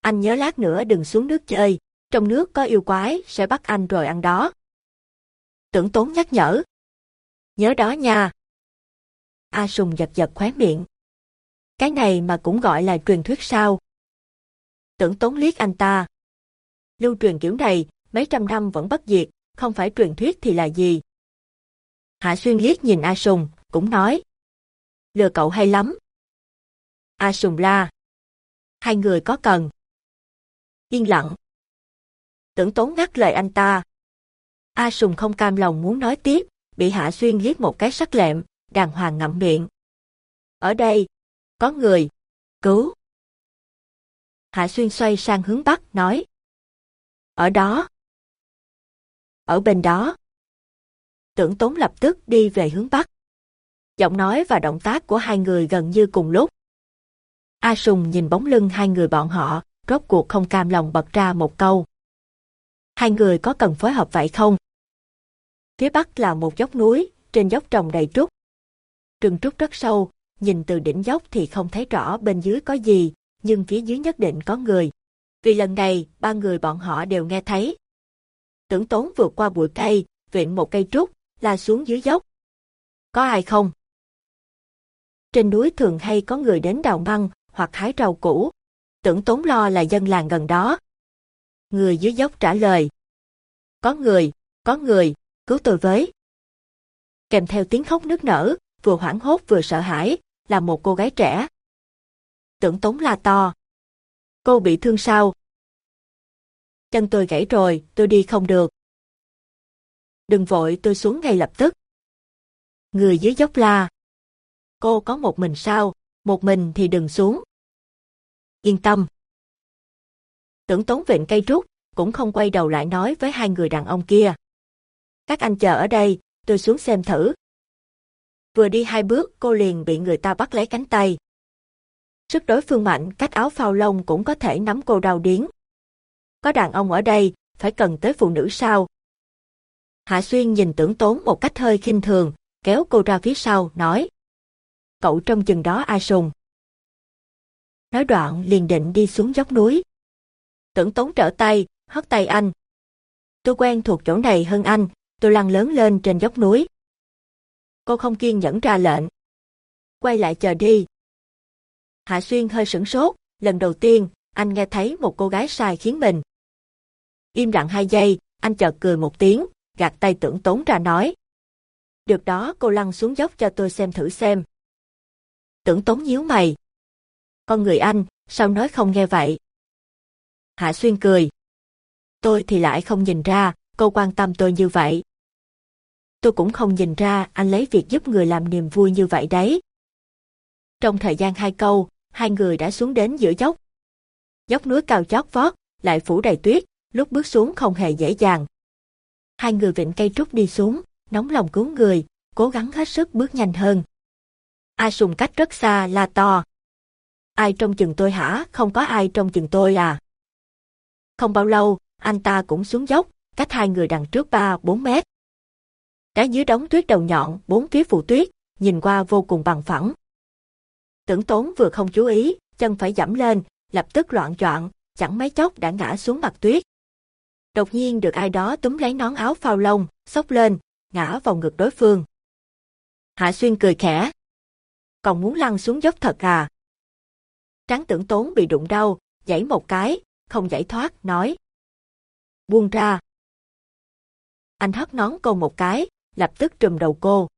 Anh nhớ lát nữa đừng xuống nước chơi, trong nước có yêu quái sẽ bắt anh rồi ăn đó. Tưởng Tốn nhắc nhở. Nhớ đó nha. A Sùng giật giật khóe miệng. Cái này mà cũng gọi là truyền thuyết sao? Tưởng Tốn liếc anh ta. Lưu truyền kiểu này, mấy trăm năm vẫn bất diệt, không phải truyền thuyết thì là gì? Hạ Xuyên liếc nhìn A Sùng, cũng nói. Lừa cậu hay lắm. A Sùng la. Hai người có cần. Yên lặng. Tưởng tốn ngắt lời anh ta. A Sùng không cam lòng muốn nói tiếp, bị Hạ Xuyên liếc một cái sắc lẹm, đàng hoàng ngậm miệng. Ở đây, có người. Cứu. Hạ Xuyên xoay sang hướng Bắc, nói. Ở đó. Ở bên đó. Tưởng tốn lập tức đi về hướng Bắc. Giọng nói và động tác của hai người gần như cùng lúc. A Sùng nhìn bóng lưng hai người bọn họ, rốt cuộc không cam lòng bật ra một câu. Hai người có cần phối hợp vậy không? Phía bắc là một dốc núi, trên dốc trồng đầy trúc. Rừng trúc rất sâu, nhìn từ đỉnh dốc thì không thấy rõ bên dưới có gì, nhưng phía dưới nhất định có người. Vì lần này, ba người bọn họ đều nghe thấy. Tưởng tốn vượt qua bụi cây, viện một cây trúc, là xuống dưới dốc. Có ai không? Trên núi thường hay có người đến đào măng hoặc hái rau củ. Tưởng tốn lo là dân làng gần đó. Người dưới dốc trả lời. Có người, có người, cứu tôi với. Kèm theo tiếng khóc nức nở, vừa hoảng hốt vừa sợ hãi, là một cô gái trẻ. Tưởng tốn la to. Cô bị thương sao? Chân tôi gãy rồi, tôi đi không được. Đừng vội tôi xuống ngay lập tức. Người dưới dốc la. Cô có một mình sao? Một mình thì đừng xuống. Yên tâm. Tưởng tốn vịnh cây trúc, cũng không quay đầu lại nói với hai người đàn ông kia. Các anh chờ ở đây, tôi xuống xem thử. Vừa đi hai bước cô liền bị người ta bắt lấy cánh tay. Sức đối phương mạnh cách áo phao lông cũng có thể nắm cô đau điến. Có đàn ông ở đây, phải cần tới phụ nữ sao? Hạ Xuyên nhìn tưởng tốn một cách hơi khinh thường, kéo cô ra phía sau, nói. Cậu trong chừng đó ai sùng. Nói đoạn liền định đi xuống dốc núi. Tưởng tốn trở tay, hất tay anh. Tôi quen thuộc chỗ này hơn anh, tôi lăn lớn lên trên dốc núi. Cô không kiên nhẫn ra lệnh. Quay lại chờ đi. Hạ Xuyên hơi sửng sốt, lần đầu tiên, anh nghe thấy một cô gái sai khiến mình. Im lặng hai giây, anh chợt cười một tiếng, gạt tay tưởng tốn ra nói. Được đó cô lăn xuống dốc cho tôi xem thử xem. Tưởng tốn nhíu mày. Con người anh, sao nói không nghe vậy? Hạ Xuyên cười. Tôi thì lại không nhìn ra, cô quan tâm tôi như vậy. Tôi cũng không nhìn ra anh lấy việc giúp người làm niềm vui như vậy đấy. Trong thời gian hai câu, hai người đã xuống đến giữa dốc. Dốc núi cao chót vót, lại phủ đầy tuyết, lúc bước xuống không hề dễ dàng. Hai người vịnh cây trúc đi xuống, nóng lòng cứu người, cố gắng hết sức bước nhanh hơn. A Sùng cách rất xa la to. Ai trong chừng tôi hả? Không có ai trong chừng tôi à? Không bao lâu, anh ta cũng xuống dốc, cách hai người đằng trước ba bốn mét. Đá dưới đống tuyết đầu nhọn, bốn phía phủ tuyết, nhìn qua vô cùng bằng phẳng. Tưởng tốn vừa không chú ý, chân phải dẫm lên, lập tức loạn choạng, chẳng mấy chốc đã ngã xuống mặt tuyết. Đột nhiên được ai đó túm lấy nón áo phao lông, xốc lên, ngã vào ngực đối phương. Hạ Xuyên cười khẽ. Còn muốn lăn xuống dốc thật à? Tráng tưởng tốn bị đụng đau, giãy một cái, không giải thoát, nói. Buông ra. Anh hất nón cô một cái, lập tức trùm đầu cô.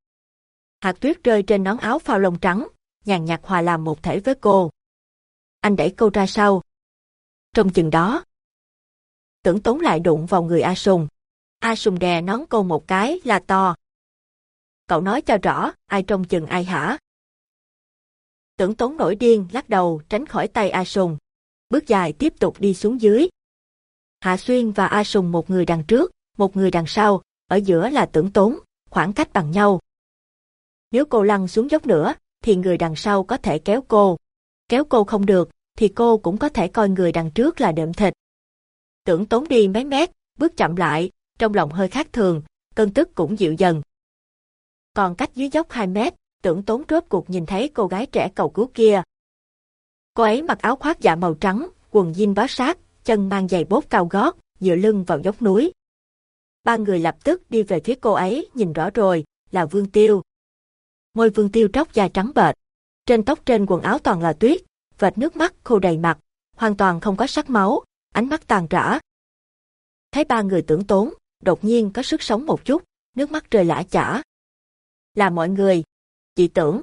Hạt tuyết rơi trên nón áo phao lông trắng, nhàn nhạt hòa làm một thể với cô. Anh đẩy cô ra sau. Trong chừng đó, tưởng tốn lại đụng vào người A Sùng. A Sùng đè nón cô một cái là to. Cậu nói cho rõ, ai trong chừng ai hả? Tưởng tốn nổi điên, lắc đầu, tránh khỏi tay A Sùng. Bước dài tiếp tục đi xuống dưới. Hạ Xuyên và A Sùng một người đằng trước, một người đằng sau, ở giữa là tưởng tốn, khoảng cách bằng nhau. Nếu cô lăn xuống dốc nữa, thì người đằng sau có thể kéo cô. Kéo cô không được, thì cô cũng có thể coi người đằng trước là đệm thịt. Tưởng tốn đi mấy mét, bước chậm lại, trong lòng hơi khác thường, cơn tức cũng dịu dần. Còn cách dưới dốc 2 mét, tưởng tốn rốt cuộc nhìn thấy cô gái trẻ cầu cứu kia. Cô ấy mặc áo khoác dạ màu trắng, quần jean bó sát, chân mang giày bốt cao gót, dựa lưng vào dốc núi. Ba người lập tức đi về phía cô ấy, nhìn rõ rồi, là Vương Tiêu. Môi Vương Tiêu tróc da trắng bệch. Trên tóc trên quần áo toàn là tuyết, vệt nước mắt khô đầy mặt, hoàn toàn không có sắc máu, ánh mắt tàn rã. Thấy ba người tưởng tốn, đột nhiên có sức sống một chút, nước mắt rơi lã chả. Là mọi người. Chị tưởng.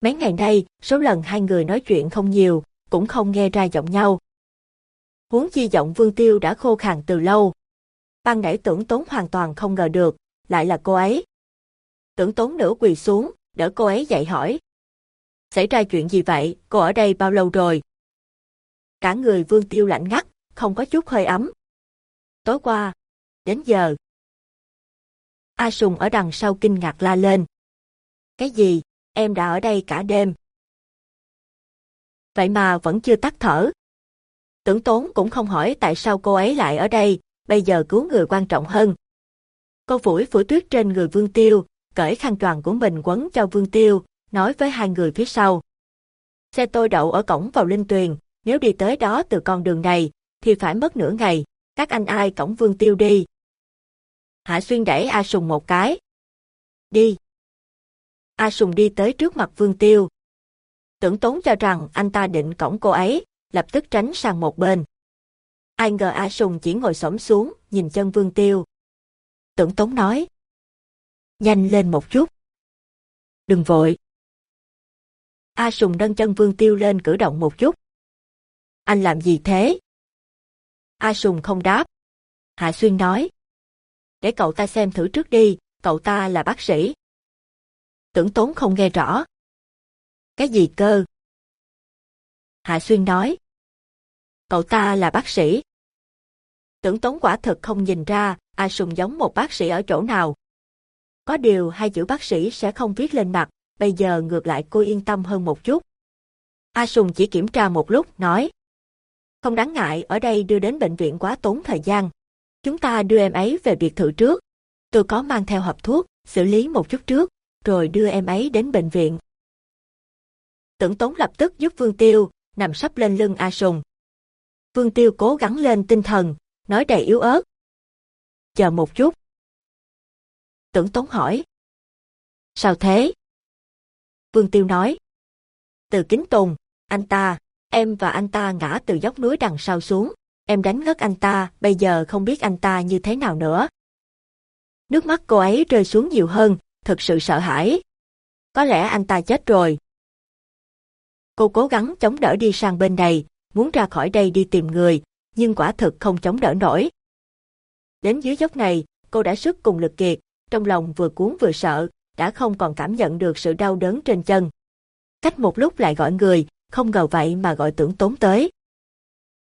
Mấy ngày nay, số lần hai người nói chuyện không nhiều, cũng không nghe ra giọng nhau. Huống chi giọng Vương Tiêu đã khô khàn từ lâu. Ban nãy tưởng tốn hoàn toàn không ngờ được, lại là cô ấy. Tưởng tốn nửa quỳ xuống, đỡ cô ấy dậy hỏi. Xảy ra chuyện gì vậy, cô ở đây bao lâu rồi? Cả người Vương Tiêu lạnh ngắt, không có chút hơi ấm. Tối qua, đến giờ. A Sùng ở đằng sau kinh ngạc la lên. Cái gì, em đã ở đây cả đêm. Vậy mà vẫn chưa tắt thở. Tưởng tốn cũng không hỏi tại sao cô ấy lại ở đây, bây giờ cứu người quan trọng hơn. Cô phủi phủi tuyết trên người Vương Tiêu, cởi khăn choàng của mình quấn cho Vương Tiêu, nói với hai người phía sau. Xe tôi đậu ở cổng vào Linh Tuyền, nếu đi tới đó từ con đường này, thì phải mất nửa ngày, các anh ai cổng Vương Tiêu đi. Hạ Xuyên đẩy A Sùng một cái. Đi. A Sùng đi tới trước mặt Vương Tiêu. Tưởng tốn cho rằng anh ta định cổng cô ấy, lập tức tránh sang một bên. Ai ngờ A Sùng chỉ ngồi xổm xuống, nhìn chân Vương Tiêu. Tưởng tốn nói. Nhanh lên một chút. Đừng vội. A Sùng nâng chân Vương Tiêu lên cử động một chút. Anh làm gì thế? A Sùng không đáp. Hạ Xuyên nói. Để cậu ta xem thử trước đi, cậu ta là bác sĩ. Tưởng tốn không nghe rõ. Cái gì cơ? Hạ Xuyên nói. Cậu ta là bác sĩ. Tưởng tốn quả thực không nhìn ra, A Sùng giống một bác sĩ ở chỗ nào. Có điều hai chữ bác sĩ sẽ không viết lên mặt, bây giờ ngược lại cô yên tâm hơn một chút. A Sùng chỉ kiểm tra một lúc, nói. Không đáng ngại, ở đây đưa đến bệnh viện quá tốn thời gian. Chúng ta đưa em ấy về biệt thự trước. Tôi có mang theo hộp thuốc, xử lý một chút trước, rồi đưa em ấy đến bệnh viện. Tưởng Tốn lập tức giúp Vương Tiêu, nằm sắp lên lưng A Sùng. Vương Tiêu cố gắng lên tinh thần, nói đầy yếu ớt. Chờ một chút. Tưởng Tốn hỏi. Sao thế? Vương Tiêu nói. Từ kính tùng, anh ta, em và anh ta ngã từ dốc núi đằng sau xuống. Em đánh ngất anh ta, bây giờ không biết anh ta như thế nào nữa. Nước mắt cô ấy rơi xuống nhiều hơn, thật sự sợ hãi. Có lẽ anh ta chết rồi. Cô cố gắng chống đỡ đi sang bên này, muốn ra khỏi đây đi tìm người, nhưng quả thực không chống đỡ nổi. Đến dưới dốc này, cô đã sức cùng lực kiệt, trong lòng vừa cuốn vừa sợ, đã không còn cảm nhận được sự đau đớn trên chân. Cách một lúc lại gọi người, không ngờ vậy mà gọi tưởng tốn tới.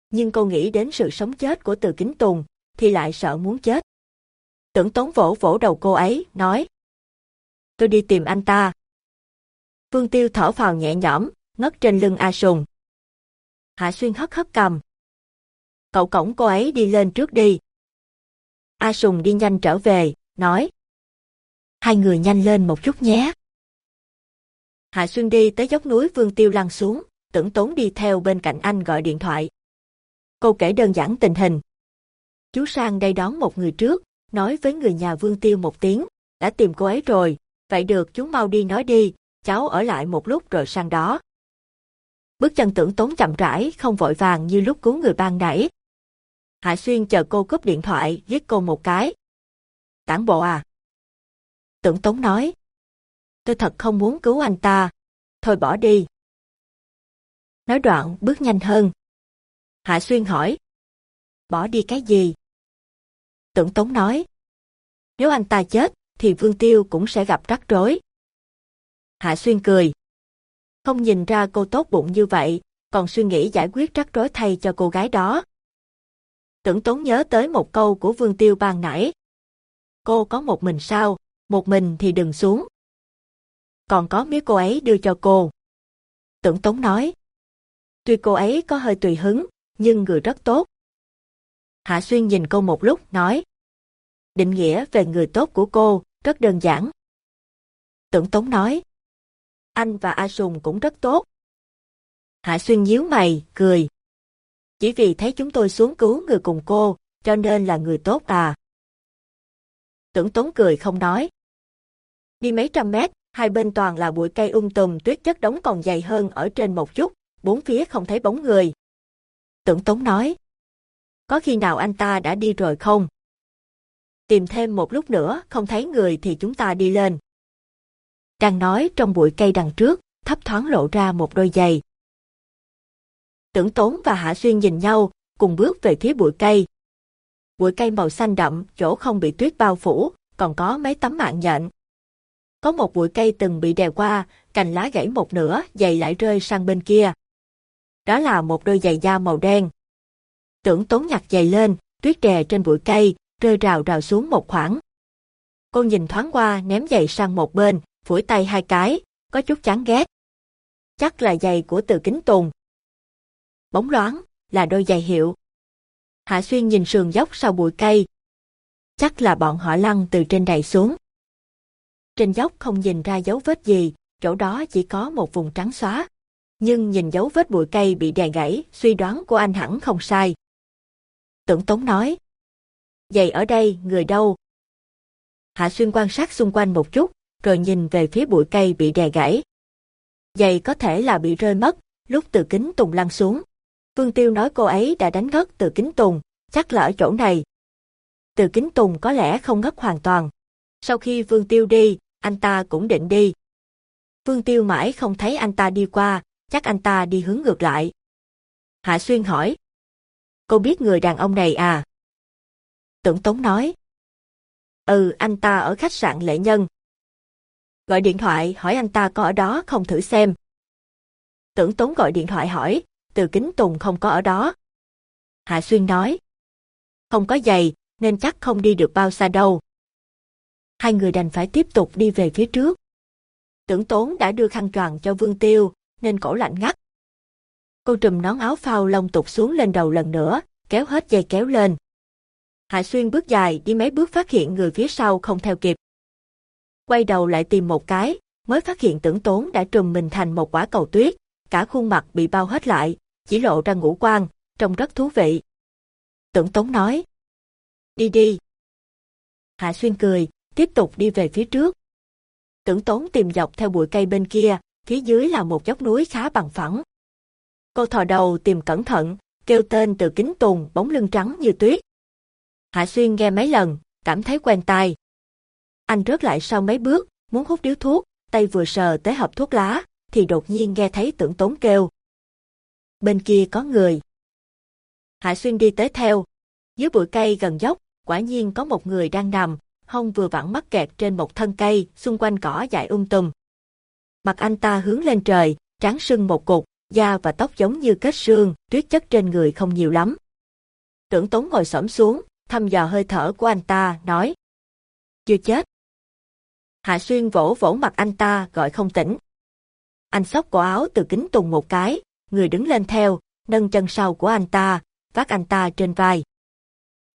Nhưng cô nghĩ đến sự sống chết của từ kính tùng, thì lại sợ muốn chết. Tưởng tốn vỗ vỗ đầu cô ấy, nói. Tôi đi tìm anh ta. Vương Tiêu thở phào nhẹ nhõm, ngất trên lưng A Sùng. Hạ Xuyên hất hất cầm. Cậu cổng cô ấy đi lên trước đi. A Sùng đi nhanh trở về, nói. Hai người nhanh lên một chút nhé. Hạ Xuyên đi tới dốc núi Vương Tiêu lăn xuống, tưởng tốn đi theo bên cạnh anh gọi điện thoại. Cô kể đơn giản tình hình. Chú sang đây đón một người trước, nói với người nhà Vương Tiêu một tiếng, đã tìm cô ấy rồi, vậy được chú mau đi nói đi, cháu ở lại một lúc rồi sang đó. Bước chân tưởng tốn chậm rãi, không vội vàng như lúc cứu người ban nãy. Hạ Xuyên chờ cô cúp điện thoại, giết cô một cái. Tản bộ à? Tưởng tốn nói. Tôi thật không muốn cứu anh ta. Thôi bỏ đi. Nói đoạn, bước nhanh hơn. Hạ Xuyên hỏi. Bỏ đi cái gì? Tưởng tốn nói. Nếu anh ta chết, thì Vương Tiêu cũng sẽ gặp rắc rối. Hạ Xuyên cười. Không nhìn ra cô tốt bụng như vậy, còn suy nghĩ giải quyết rắc rối thay cho cô gái đó. Tưởng tốn nhớ tới một câu của Vương Tiêu ban nãy. Cô có một mình sao, một mình thì đừng xuống. Còn có miếng cô ấy đưa cho cô. Tưởng tốn nói. Tuy cô ấy có hơi tùy hứng, nhưng người rất tốt. Hạ Xuyên nhìn cô một lúc, nói. Định nghĩa về người tốt của cô, rất đơn giản. Tưởng Tống nói. Anh và A Sùng cũng rất tốt. Hạ Xuyên nhíu mày, cười. Chỉ vì thấy chúng tôi xuống cứu người cùng cô, cho nên là người tốt à. Tưởng Tống cười không nói. Đi mấy trăm mét, hai bên toàn là bụi cây um tùm tuyết chất đống còn dày hơn ở trên một chút, bốn phía không thấy bóng người. Tưởng Tống nói. Có khi nào anh ta đã đi rồi không? Tìm thêm một lúc nữa, không thấy người thì chúng ta đi lên. Đang nói trong bụi cây đằng trước, thấp thoáng lộ ra một đôi giày. Tưởng Tốn và Hạ Xuyên nhìn nhau, cùng bước về phía bụi cây. Bụi cây màu xanh đậm, chỗ không bị tuyết bao phủ, còn có mấy tấm mạng nhện. Có một bụi cây từng bị đè qua, cành lá gãy một nửa, giày lại rơi sang bên kia. Đó là một đôi giày da màu đen. Tưởng Tốn nhặt giày lên, tuyết đè trên bụi cây, rơi rào rào xuống một khoảng. Cô nhìn thoáng qua ném giày sang một bên, phủi tay hai cái, có chút chán ghét. Chắc là giày của từ kính tùng. Bóng loáng, là đôi giày hiệu. Hạ Xuyên nhìn sườn dốc sau bụi cây. Chắc là bọn họ lăn từ trên đài xuống. Trên dốc không nhìn ra dấu vết gì, chỗ đó chỉ có một vùng trắng xóa. Nhưng nhìn dấu vết bụi cây bị đè gãy, suy đoán của anh hẳn không sai. Tưởng Tống nói. Giày ở đây, người đâu? Hạ Xuyên quan sát xung quanh một chút, rồi nhìn về phía bụi cây bị đè gãy. Giày có thể là bị rơi mất, lúc từ kính tùng lăn xuống. Vương Tiêu nói cô ấy đã đánh ngất từ kính tùng, chắc là ở chỗ này. Từ kính tùng có lẽ không ngất hoàn toàn. Sau khi Vương Tiêu đi, anh ta cũng định đi. Vương Tiêu mãi không thấy anh ta đi qua, chắc anh ta đi hướng ngược lại. Hạ Xuyên hỏi. Cô biết người đàn ông này à? Tưởng Tống nói. Ừ, anh ta ở khách sạn Lệ Nhân. Gọi điện thoại hỏi anh ta có ở đó không thử xem. Tưởng Tống gọi điện thoại hỏi, từ kính Tùng không có ở đó. Hạ Xuyên nói. Không có giày, nên chắc không đi được bao xa đâu. Hai người đành phải tiếp tục đi về phía trước. Tưởng Tốn đã đưa khăn choàng cho Vương Tiêu, nên cổ lạnh ngắt. Cô trùm nón áo phao lông tục xuống lên đầu lần nữa, kéo hết dây kéo lên. Hạ Xuyên bước dài đi mấy bước phát hiện người phía sau không theo kịp. Quay đầu lại tìm một cái, mới phát hiện tưởng tốn đã trùm mình thành một quả cầu tuyết, cả khuôn mặt bị bao hết lại, chỉ lộ ra ngũ quan, trông rất thú vị. Tưởng tốn nói. Đi đi. Hạ Xuyên cười, tiếp tục đi về phía trước. Tưởng tốn tìm dọc theo bụi cây bên kia, phía dưới là một dốc núi khá bằng phẳng. Cô thò đầu tìm cẩn thận, kêu tên từ kính tùng bóng lưng trắng như tuyết. Hạ Xuyên nghe mấy lần, cảm thấy quen tai. Anh rớt lại sau mấy bước, muốn hút điếu thuốc, tay vừa sờ tới hộp thuốc lá, thì đột nhiên nghe thấy tưởng tốn kêu. Bên kia có người. Hạ Xuyên đi tới theo. Dưới bụi cây gần dốc, quả nhiên có một người đang nằm, hông vừa vặn mắc kẹt trên một thân cây, xung quanh cỏ dại um tùm. Mặt anh ta hướng lên trời, trắng sưng một cục, da và tóc giống như kết xương, tuyết chất trên người không nhiều lắm. Tưởng Tống ngồi xổm xuống, thăm dò hơi thở của anh ta, nói. Chưa chết. Hạ Xuyên vỗ vỗ mặt anh ta, gọi không tỉnh. Anh xốc cổ áo từ kính tùng một cái, người đứng lên theo, nâng chân sau của anh ta, vác anh ta trên vai.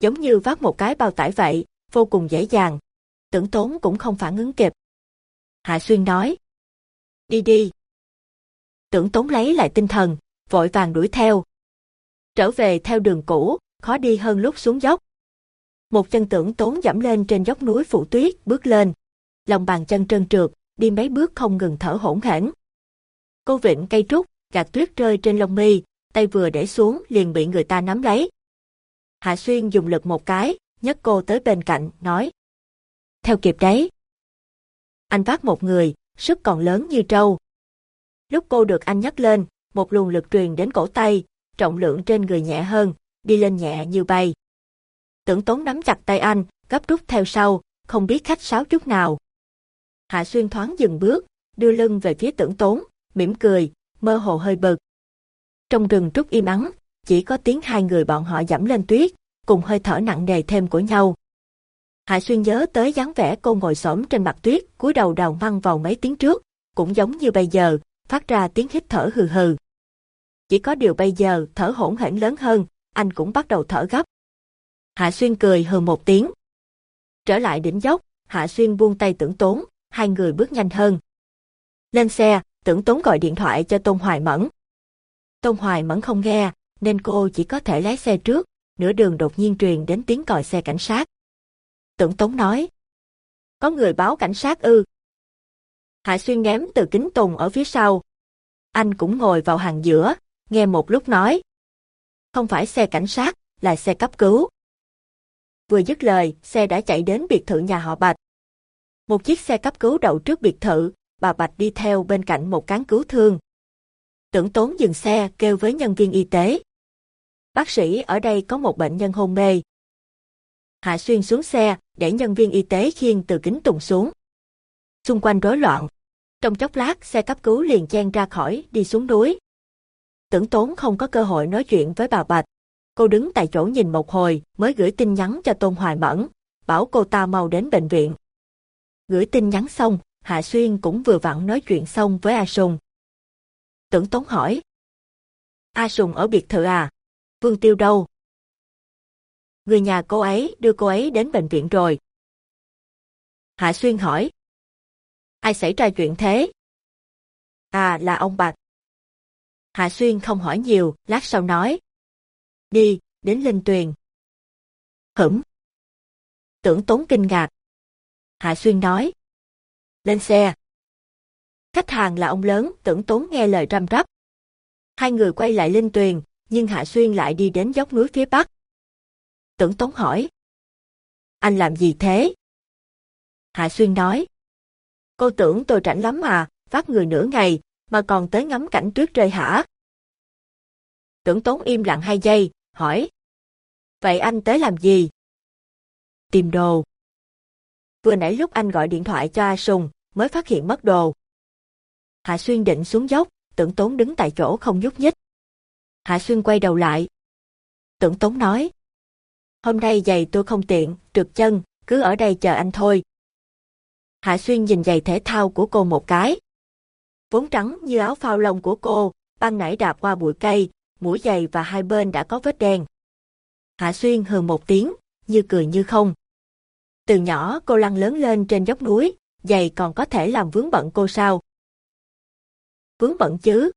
Giống như vác một cái bao tải vậy, vô cùng dễ dàng. Tưởng tốn cũng không phản ứng kịp. Hạ Xuyên nói. Đi đi. Tưởng tốn lấy lại tinh thần, vội vàng đuổi theo. Trở về theo đường cũ, khó đi hơn lúc xuống dốc. Một chân tưởng tốn dẫm lên trên dốc núi phủ tuyết, bước lên. Lòng bàn chân trơn trượt, đi mấy bước không ngừng thở hỗn hển. Cô vịnh cây trúc, gạt tuyết rơi trên lông mi, tay vừa để xuống liền bị người ta nắm lấy. Hạ Xuyên dùng lực một cái, nhấc cô tới bên cạnh, nói. Theo kịp đấy. Anh vác một người, sức còn lớn như trâu. Lúc cô được anh nhấc lên, một luồng lực truyền đến cổ tay, trọng lượng trên người nhẹ hơn, đi lên nhẹ như bay. Tưởng tốn nắm chặt tay anh, gấp rút theo sau, không biết khách sáo chút nào. Hạ Xuyên thoáng dừng bước, đưa lưng về phía tưởng tốn, mỉm cười, mơ hồ hơi bực. Trong rừng trúc im ắng, chỉ có tiếng hai người bọn họ dẫm lên tuyết, cùng hơi thở nặng nề thêm của nhau. Hạ Xuyên nhớ tới dáng vẻ cô ngồi xổm trên mặt tuyết, cúi đầu đào măng vào mấy tiếng trước, cũng giống như bây giờ, phát ra tiếng hít thở hừ hừ. Chỉ có điều bây giờ thở hỗn hển lớn hơn, anh cũng bắt đầu thở gấp. Hạ Xuyên cười hừ một tiếng. Trở lại đỉnh dốc, Hạ Xuyên buông tay tưởng tốn, hai người bước nhanh hơn. Lên xe, tưởng tốn gọi điện thoại cho Tôn Hoài Mẫn. Tôn Hoài Mẫn không nghe, nên cô chỉ có thể lái xe trước, nửa đường đột nhiên truyền đến tiếng còi xe cảnh sát. Tưởng tốn nói. Có người báo cảnh sát ư. Hạ Xuyên ném từ kính tùng ở phía sau. Anh cũng ngồi vào hàng giữa, nghe một lúc nói. Không phải xe cảnh sát, là xe cấp cứu. Vừa dứt lời, xe đã chạy đến biệt thự nhà họ Bạch. Một chiếc xe cấp cứu đậu trước biệt thự, bà Bạch đi theo bên cạnh một cán cứu thương. Tưởng tốn dừng xe kêu với nhân viên y tế. Bác sĩ ở đây có một bệnh nhân hôn mê. Hạ Xuyên xuống xe, để nhân viên y tế khiêng từ kính tùng xuống. Xung quanh rối loạn. Trong chốc lát xe cấp cứu liền chen ra khỏi, đi xuống núi. Tưởng tốn không có cơ hội nói chuyện với bà Bạch. Cô đứng tại chỗ nhìn một hồi, mới gửi tin nhắn cho Tôn Hoài Mẫn, bảo cô ta mau đến bệnh viện. Gửi tin nhắn xong, Hạ Xuyên cũng vừa vặn nói chuyện xong với A Sùng. Tưởng Tốn hỏi. A Sùng ở biệt thự à? Vương Tiêu đâu? Người nhà cô ấy đưa cô ấy đến bệnh viện rồi. Hạ Xuyên hỏi. Ai xảy ra chuyện thế? À là ông Bạch. Hạ Xuyên không hỏi nhiều, lát sau nói. Đi, đến Linh Tuyền. Hửm. Tưởng tốn kinh ngạc. Hạ Xuyên nói. Lên xe. Khách hàng là ông lớn, tưởng tốn nghe lời răm rắp. Hai người quay lại Linh Tuyền, nhưng Hạ Xuyên lại đi đến dốc núi phía bắc. Tưởng tốn hỏi. Anh làm gì thế? Hạ Xuyên nói. Cô tưởng tôi rảnh lắm mà, vác người nửa ngày, mà còn tới ngắm cảnh tuyết rơi hả? Tưởng tốn im lặng hai giây, hỏi. Vậy anh tới làm gì? Tìm đồ. Vừa nãy lúc anh gọi điện thoại cho A Sùng, mới phát hiện mất đồ. Hạ Xuyên định xuống dốc, tưởng tốn đứng tại chỗ không nhúc nhích. Hạ Xuyên quay đầu lại. Tưởng tốn nói. Hôm nay giày tôi không tiện, trượt chân, cứ ở đây chờ anh thôi. Hạ Xuyên nhìn giày thể thao của cô một cái. Vốn trắng như áo phao lông của cô, ban nãy đạp qua bụi cây, mũi giày và hai bên đã có vết đen. Hạ Xuyên hừ một tiếng, như cười như không. Từ nhỏ cô lăn lớn lên trên dốc núi, giày còn có thể làm vướng bận cô sao? Vướng bận chứ?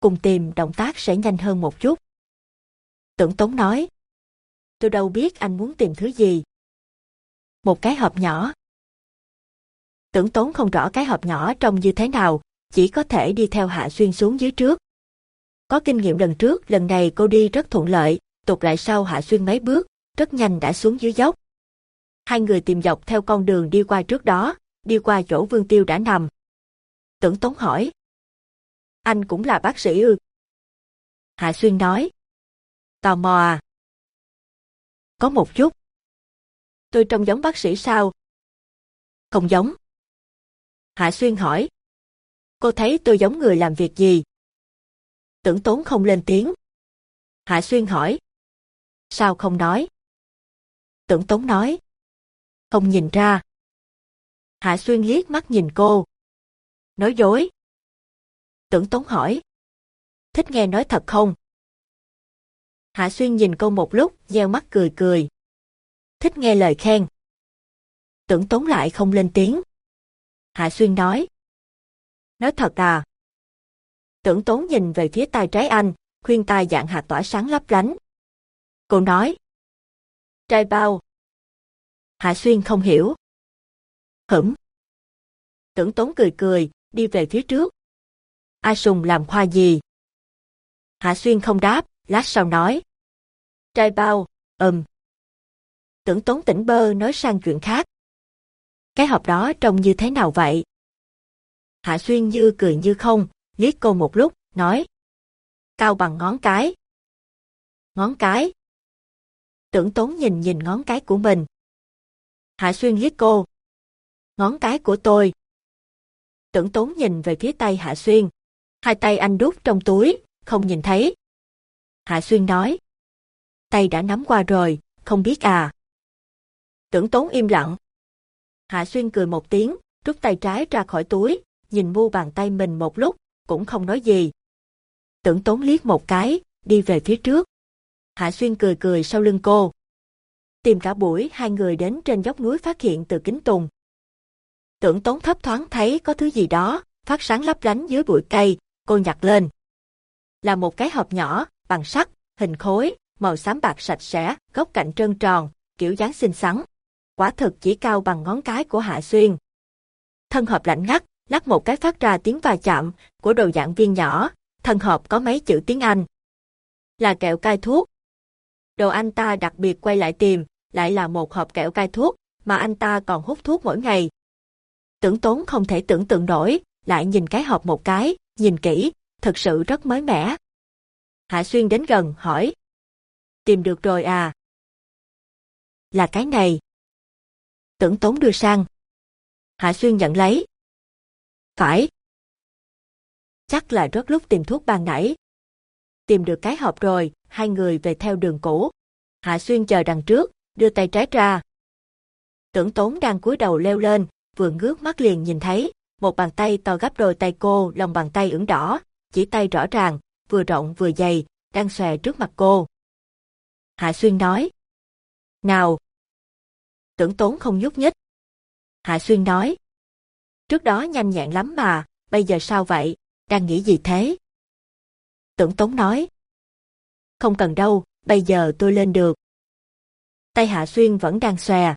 Cùng tìm động tác sẽ nhanh hơn một chút. Tưởng Tống nói. Tôi đâu biết anh muốn tìm thứ gì. Một cái hộp nhỏ. Tưởng Tống không rõ cái hộp nhỏ trông như thế nào, chỉ có thể đi theo Hạ Xuyên xuống dưới trước. Có kinh nghiệm lần trước, lần này cô đi rất thuận lợi, tụt lại sau Hạ Xuyên mấy bước, rất nhanh đã xuống dưới dốc. Hai người tìm dọc theo con đường đi qua trước đó, đi qua chỗ Vương Tiêu đã nằm. Tưởng Tống hỏi. Anh cũng là bác sĩ ư? Hạ Xuyên nói. Tò mò à? Có một chút. Tôi trông giống bác sĩ sao? Không giống. Hạ Xuyên hỏi. Cô thấy tôi giống người làm việc gì? Tưởng tốn không lên tiếng. Hạ Xuyên hỏi. Sao không nói? Tưởng tốn nói. Không nhìn ra. Hạ Xuyên liếc mắt nhìn cô. Nói dối. Tưởng tốn hỏi. Thích nghe nói thật không? Hạ Xuyên nhìn cô một lúc, gieo mắt cười cười. Thích nghe lời khen. Tưởng tốn lại không lên tiếng. Hạ Xuyên nói. Nói thật à? Tưởng tốn nhìn về phía tay trái anh, khuyên tai dạng hạt tỏa sáng lấp lánh. Cô nói. Trai bao. Hạ Xuyên không hiểu. Hửm. Tưởng tốn cười cười, đi về phía trước. A Sùng làm khoa gì? Hạ Xuyên không đáp, lát sau nói. Trai bao, ừm. Tưởng tốn tỉnh bơ nói sang chuyện khác. Cái hộp đó trông như thế nào vậy? Hạ Xuyên như cười như không, liếc cô một lúc, nói. Cao bằng ngón cái. Ngón cái. Tưởng tốn nhìn nhìn ngón cái của mình. Hạ Xuyên liếc cô. Ngón cái của tôi. Tưởng tốn nhìn về phía tay Hạ Xuyên. Hai tay anh đút trong túi, không nhìn thấy. Hạ Xuyên nói. Tay đã nắm qua rồi, không biết à. Tưởng tốn im lặng. Hạ Xuyên cười một tiếng, rút tay trái ra khỏi túi, nhìn mu bàn tay mình một lúc, cũng không nói gì. Tưởng tốn liếc một cái, đi về phía trước. Hạ Xuyên cười cười sau lưng cô. Tìm cả buổi hai người đến trên dốc núi phát hiện từ kính tùng. Tưởng tốn thấp thoáng thấy có thứ gì đó, phát sáng lấp lánh dưới bụi cây, cô nhặt lên. Là một cái hộp nhỏ, bằng sắt, hình khối, màu xám bạc sạch sẽ, góc cạnh trơn tròn, kiểu dáng xinh xắn. Quả thực chỉ cao bằng ngón cái của Hạ Xuyên. Thân hộp lạnh ngắt, lắc một cái phát ra tiếng va chạm của đồ dạng viên nhỏ, thân hộp có mấy chữ tiếng Anh. Là kẹo cai thuốc. Đồ anh ta đặc biệt quay lại tìm, lại là một hộp kẹo cai thuốc, mà anh ta còn hút thuốc mỗi ngày. Tưởng tốn không thể tưởng tượng nổi, lại nhìn cái hộp một cái, nhìn kỹ, thật sự rất mới mẻ. Hạ Xuyên đến gần, hỏi. Tìm được rồi à? Là cái này. Tưởng tốn đưa sang. Hạ Xuyên nhận lấy. Phải. Chắc là rất lúc tìm thuốc ban nãy. Tìm được cái hộp rồi, hai người về theo đường cũ. Hạ Xuyên chờ đằng trước, đưa tay trái ra. Tưởng tốn đang cúi đầu leo lên, vừa ngước mắt liền nhìn thấy, một bàn tay to gấp đôi tay cô, lòng bàn tay ửng đỏ, chỉ tay rõ ràng, vừa rộng vừa dày, đang xòe trước mặt cô. Hạ Xuyên nói. Nào! Tưởng tốn không nhúc nhích. Hạ Xuyên nói. Trước đó nhanh nhẹn lắm mà, bây giờ sao vậy, đang nghĩ gì thế? Tưởng tốn nói. Không cần đâu, bây giờ tôi lên được. Tay Hạ Xuyên vẫn đang xòe.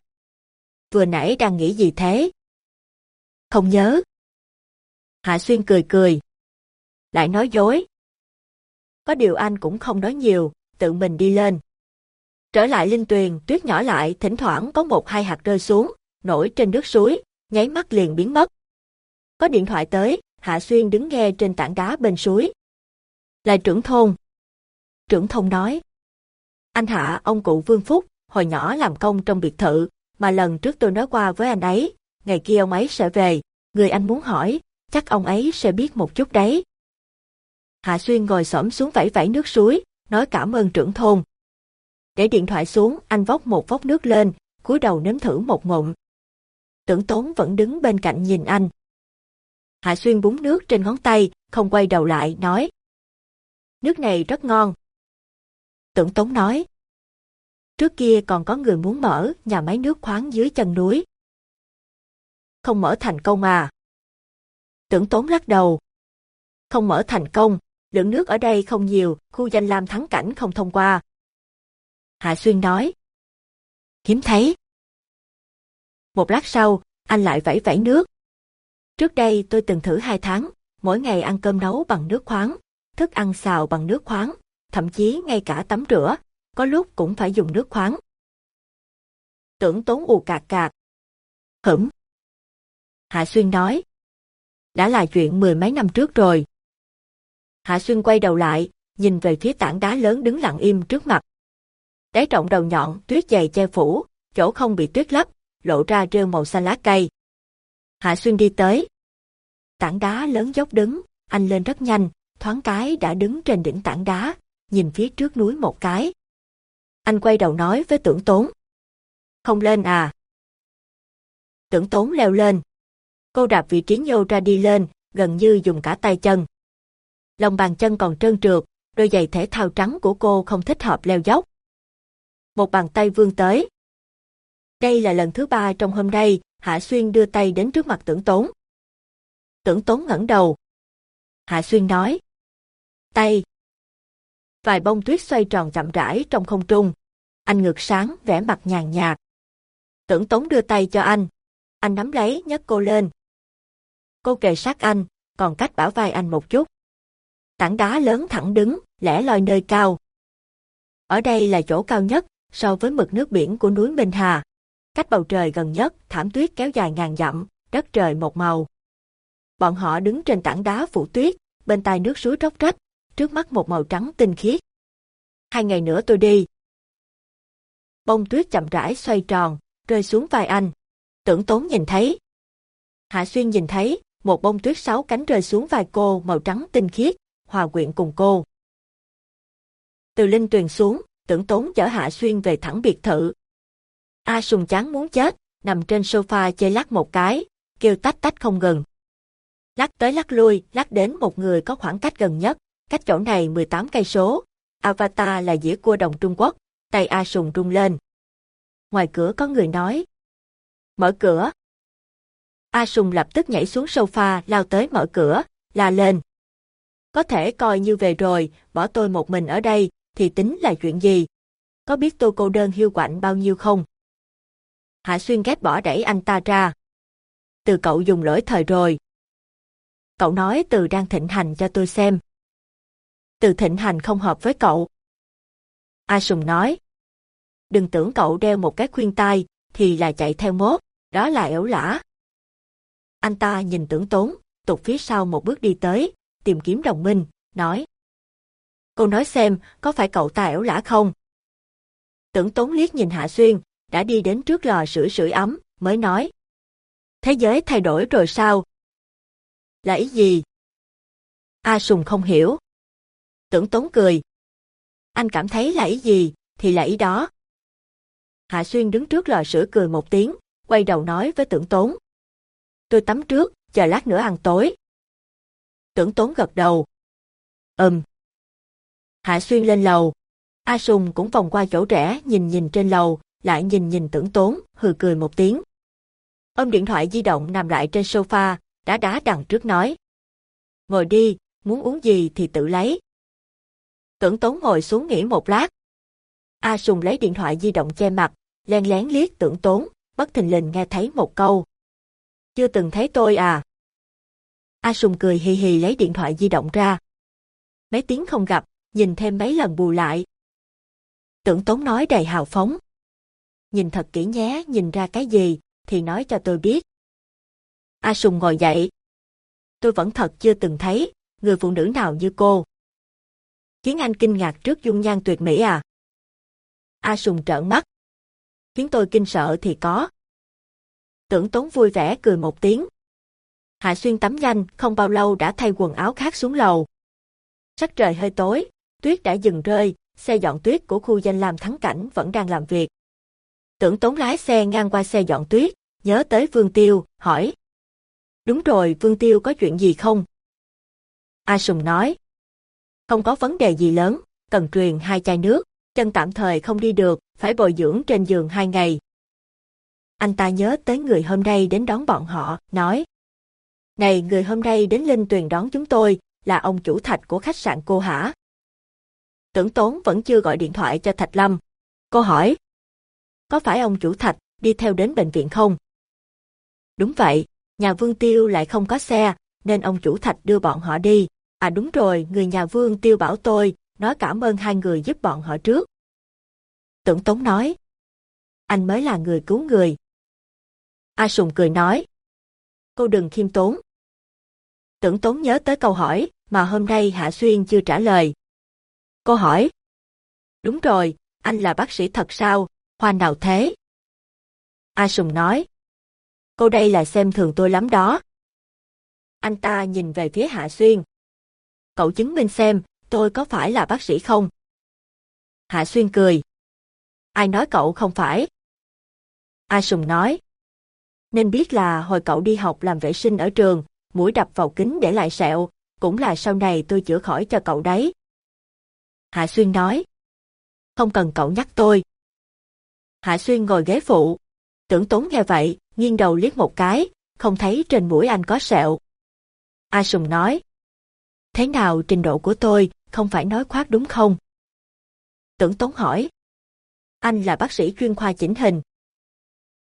Vừa nãy đang nghĩ gì thế? Không nhớ. Hạ Xuyên cười cười. Lại nói dối. Có điều anh cũng không nói nhiều, tự mình đi lên. Trở lại linh tuyền, tuyết nhỏ lại, thỉnh thoảng có một hai hạt rơi xuống, nổi trên nước suối, nháy mắt liền biến mất. Có điện thoại tới, Hạ Xuyên đứng nghe trên tảng đá bên suối. Là trưởng thôn. Trưởng thôn nói. Anh Hạ, ông cụ Vương Phúc, hồi nhỏ làm công trong biệt thự, mà lần trước tôi nói qua với anh ấy, ngày kia ông ấy sẽ về, người anh muốn hỏi, chắc ông ấy sẽ biết một chút đấy. Hạ Xuyên ngồi xổm xuống vẫy vẫy nước suối, nói cảm ơn trưởng thôn. Để điện thoại xuống, anh vóc một vốc nước lên, cúi đầu nếm thử một ngụm. Tưởng tốn vẫn đứng bên cạnh nhìn anh. Hạ Xuyên búng nước trên ngón tay, không quay đầu lại, nói. Nước này rất ngon. Tưởng Tống nói. Trước kia còn có người muốn mở nhà máy nước khoáng dưới chân núi. Không mở thành công à? Tưởng Tống lắc đầu. Không mở thành công, lượng nước ở đây không nhiều, khu danh lam thắng cảnh không thông qua. Hạ Xuyên nói. Hiếm thấy. Một lát sau, anh lại vẫy vẫy nước. Trước đây tôi từng thử hai tháng, mỗi ngày ăn cơm nấu bằng nước khoáng, thức ăn xào bằng nước khoáng, thậm chí ngay cả tắm rửa, có lúc cũng phải dùng nước khoáng. Tưởng tốn ù cạc cạc. Hửm. Hạ Xuyên nói. Đã là chuyện mười mấy năm trước rồi. Hạ Xuyên quay đầu lại, nhìn về phía tảng đá lớn đứng lặng im trước mặt. Đáy trọng đầu nhọn, tuyết dày che phủ, chỗ không bị tuyết lấp, lộ ra rêu màu xanh lá cây. Hạ Xuyên đi tới. Tảng đá lớn dốc đứng, anh lên rất nhanh, thoáng cái đã đứng trên đỉnh tảng đá, nhìn phía trước núi một cái. Anh quay đầu nói với tưởng tốn. Không lên à? Tưởng tốn leo lên. Cô đạp vị trí nhô ra đi lên, gần như dùng cả tay chân. Lòng bàn chân còn trơn trượt, đôi giày thể thao trắng của cô không thích hợp leo dốc. Một bàn tay vươn tới. Đây là lần thứ ba trong hôm nay, Hạ Xuyên đưa tay đến trước mặt tưởng tốn. Tưởng tốn ngẩng đầu. Hạ Xuyên nói. Tay. Vài bông tuyết xoay tròn chậm rãi trong không trung. Anh ngược sáng, vẻ mặt nhàn nhạt. Tưởng tốn đưa tay cho anh. Anh nắm lấy, nhấc cô lên. Cô kề sát anh, còn cách bảo vai anh một chút. Tảng đá lớn thẳng đứng, lẻ loi nơi cao. Ở đây là chỗ cao nhất, so với mực nước biển của núi Minh Hà. Cách bầu trời gần nhất, thảm tuyết kéo dài ngàn dặm, đất trời một màu. Bọn họ đứng trên tảng đá phủ tuyết, bên tai nước suối róc rách, trước mắt một màu trắng tinh khiết. Hai ngày nữa tôi đi. Bông tuyết chậm rãi xoay tròn, rơi xuống vai anh. Tưởng tốn nhìn thấy. Hạ Xuyên nhìn thấy, một bông tuyết sáu cánh rơi xuống vai cô màu trắng tinh khiết, hòa quyện cùng cô. Từ linh tuyền xuống, tưởng tốn chở Hạ Xuyên về thẳng biệt thự. A sùng chán muốn chết, nằm trên sofa chơi lắc một cái, kêu tách tách không ngừng. Lắc tới lắc lui, lắc đến một người có khoảng cách gần nhất, cách chỗ này 18 cây số. Avatar là dĩa cua đồng Trung Quốc, tay A sùng rung lên. Ngoài cửa có người nói. Mở cửa. A sùng lập tức nhảy xuống sofa lao tới mở cửa, la lên. Có thể coi như về rồi, bỏ tôi một mình ở đây, thì tính là chuyện gì? Có biết tôi cô đơn hiu quạnh bao nhiêu không? Hạ Xuyên ghét bỏ đẩy anh ta ra. Từ cậu dùng lỗi thời rồi. Cậu nói từ đang thịnh hành cho tôi xem. Từ thịnh hành không hợp với cậu. A Sùng nói. Đừng tưởng cậu đeo một cái khuyên tai, thì là chạy theo mốt, đó là ẻo lả. Anh ta nhìn tưởng tốn, tụt phía sau một bước đi tới, tìm kiếm đồng minh, nói. Cô nói xem, có phải cậu ta ẻo lả không? Tưởng tốn liếc nhìn Hạ Xuyên, đã đi đến trước lò sưởi sưởi ấm, mới nói. Thế giới thay đổi rồi sao? Là ý gì? A Sùng không hiểu. Tưởng tốn cười. Anh cảm thấy là ý gì, thì là ý đó. Hạ Xuyên đứng trước lò sưởi cười một tiếng, quay đầu nói với tưởng tốn. Tôi tắm trước, chờ lát nữa ăn tối. Tưởng tốn gật đầu. Ừm. Hạ Xuyên lên lầu. A Sùng cũng vòng qua chỗ rẽ nhìn nhìn trên lầu, lại nhìn nhìn tưởng tốn, hừ cười một tiếng. Ôm điện thoại di động nằm lại trên sofa, đá đá đằng trước nói. Ngồi đi, muốn uống gì thì tự lấy. Tưởng tốn ngồi xuống nghỉ một lát. A Sùng lấy điện thoại di động che mặt, len lén liếc tưởng tốn, bất thình lình nghe thấy một câu. Chưa từng thấy tôi à? A Sùng cười hì hì lấy điện thoại di động ra. Mấy tiếng không gặp, nhìn thêm mấy lần bù lại. Tưởng tốn nói đầy hào phóng. Nhìn thật kỹ nhé, nhìn ra cái gì, thì nói cho tôi biết. A Sùng ngồi dậy. Tôi vẫn thật chưa từng thấy, người phụ nữ nào như cô. Khiến anh kinh ngạc trước dung nhan tuyệt mỹ à? A Sùng trợn mắt. Khiến tôi kinh sợ thì có. Tưởng tốn vui vẻ cười một tiếng. Hạ Xuyên tắm nhanh, không bao lâu đã thay quần áo khác xuống lầu. Sắc trời hơi tối, tuyết đã dừng rơi, xe dọn tuyết của khu danh làm thắng cảnh vẫn đang làm việc. Tưởng tốn lái xe ngang qua xe dọn tuyết, nhớ tới Vương Tiêu, hỏi. Đúng rồi, Vương Tiêu có chuyện gì không? A Sùng nói. Không có vấn đề gì lớn, cần truyền hai chai nước, chân tạm thời không đi được, phải bồi dưỡng trên giường hai ngày. Anh ta nhớ tới người hôm nay đến đón bọn họ, nói. Này, người hôm nay đến Linh Tuyền đón chúng tôi, là ông chủ thạch của khách sạn cô hả? Tưởng tốn vẫn chưa gọi điện thoại cho Thạch Lâm. Cô hỏi. Có phải ông chủ thạch đi theo đến bệnh viện không? Đúng vậy, nhà Vương Tiêu lại không có xe, nên ông chủ thạch đưa bọn họ đi. À đúng rồi, người nhà Vương Tiêu bảo tôi, nói cảm ơn hai người giúp bọn họ trước. Tưởng Tốn nói. Anh mới là người cứu người. A Sùng cười nói. Cô đừng khiêm tốn. Tưởng Tốn nhớ tới câu hỏi mà hôm nay Hạ Xuyên chưa trả lời. Cô hỏi. Đúng rồi, anh là bác sĩ thật sao, hoa nào thế? A Sùng nói. Cô đây là xem thường tôi lắm đó. Anh ta nhìn về phía Hạ Xuyên. Cậu chứng minh xem, tôi có phải là bác sĩ không? Hạ Xuyên cười. Ai nói cậu không phải? A Sùng nói. Nên biết là hồi cậu đi học làm vệ sinh ở trường, mũi đập vào kính để lại sẹo, cũng là sau này tôi chữa khỏi cho cậu đấy. Hạ Xuyên nói. Không cần cậu nhắc tôi. Hạ Xuyên ngồi ghế phụ. Tưởng tốn nghe vậy, nghiêng đầu liếc một cái, không thấy trên mũi anh có sẹo. A Sùng nói. Thế nào trình độ của tôi, không phải nói khoác đúng không? Tưởng Tốn hỏi. Anh là bác sĩ chuyên khoa chỉnh hình.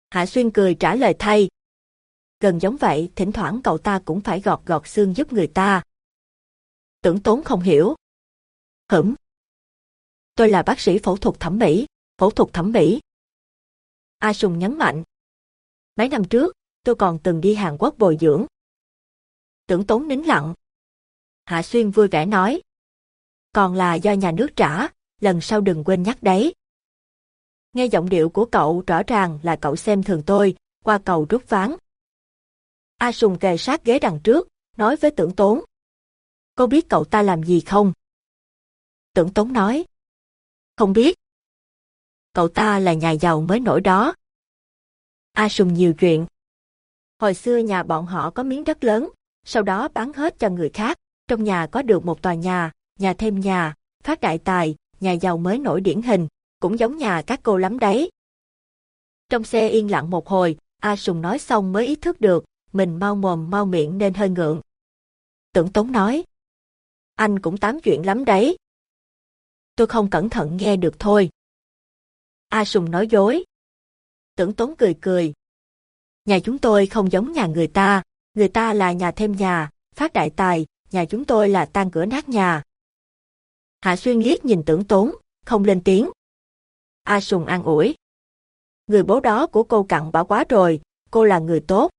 Hạ Xuyên cười trả lời thay. Gần giống vậy, thỉnh thoảng cậu ta cũng phải gọt gọt xương giúp người ta. Tưởng Tốn không hiểu. Hửm. Tôi là bác sĩ phẫu thuật thẩm mỹ, phẫu thuật thẩm mỹ. A Sùng nhấn mạnh. Mấy năm trước, tôi còn từng đi Hàn Quốc bồi dưỡng. Tưởng Tốn nín lặng. Hạ Xuyên vui vẻ nói. Còn là do nhà nước trả, lần sau đừng quên nhắc đấy. Nghe giọng điệu của cậu rõ ràng là cậu xem thường tôi, qua cầu rút ván. A Sùng kề sát ghế đằng trước, nói với tưởng tốn. Cô biết cậu ta làm gì không? Tưởng tốn nói. Không biết. Cậu ta là nhà giàu mới nổi đó. A Sùng nhiều chuyện. Hồi xưa nhà bọn họ có miếng đất lớn, sau đó bán hết cho người khác. Trong nhà có được một tòa nhà, nhà thêm nhà, phát đại tài, nhà giàu mới nổi điển hình, cũng giống nhà các cô lắm đấy. Trong xe yên lặng một hồi, A Sùng nói xong mới ý thức được, mình mau mồm mau miệng nên hơi ngượng. Tưởng Tống nói, anh cũng tám chuyện lắm đấy. Tôi không cẩn thận nghe được thôi. A Sùng nói dối. Tưởng Tốn cười cười. Nhà chúng tôi không giống nhà người ta, người ta là nhà thêm nhà, phát đại tài, nhà chúng tôi là tan cửa nát nhà. Hạ Xuyên liếc nhìn tưởng tốn, không lên tiếng. A Sùng an ủi. Người bố đó của cô cặn bảo quá rồi, cô là người tốt.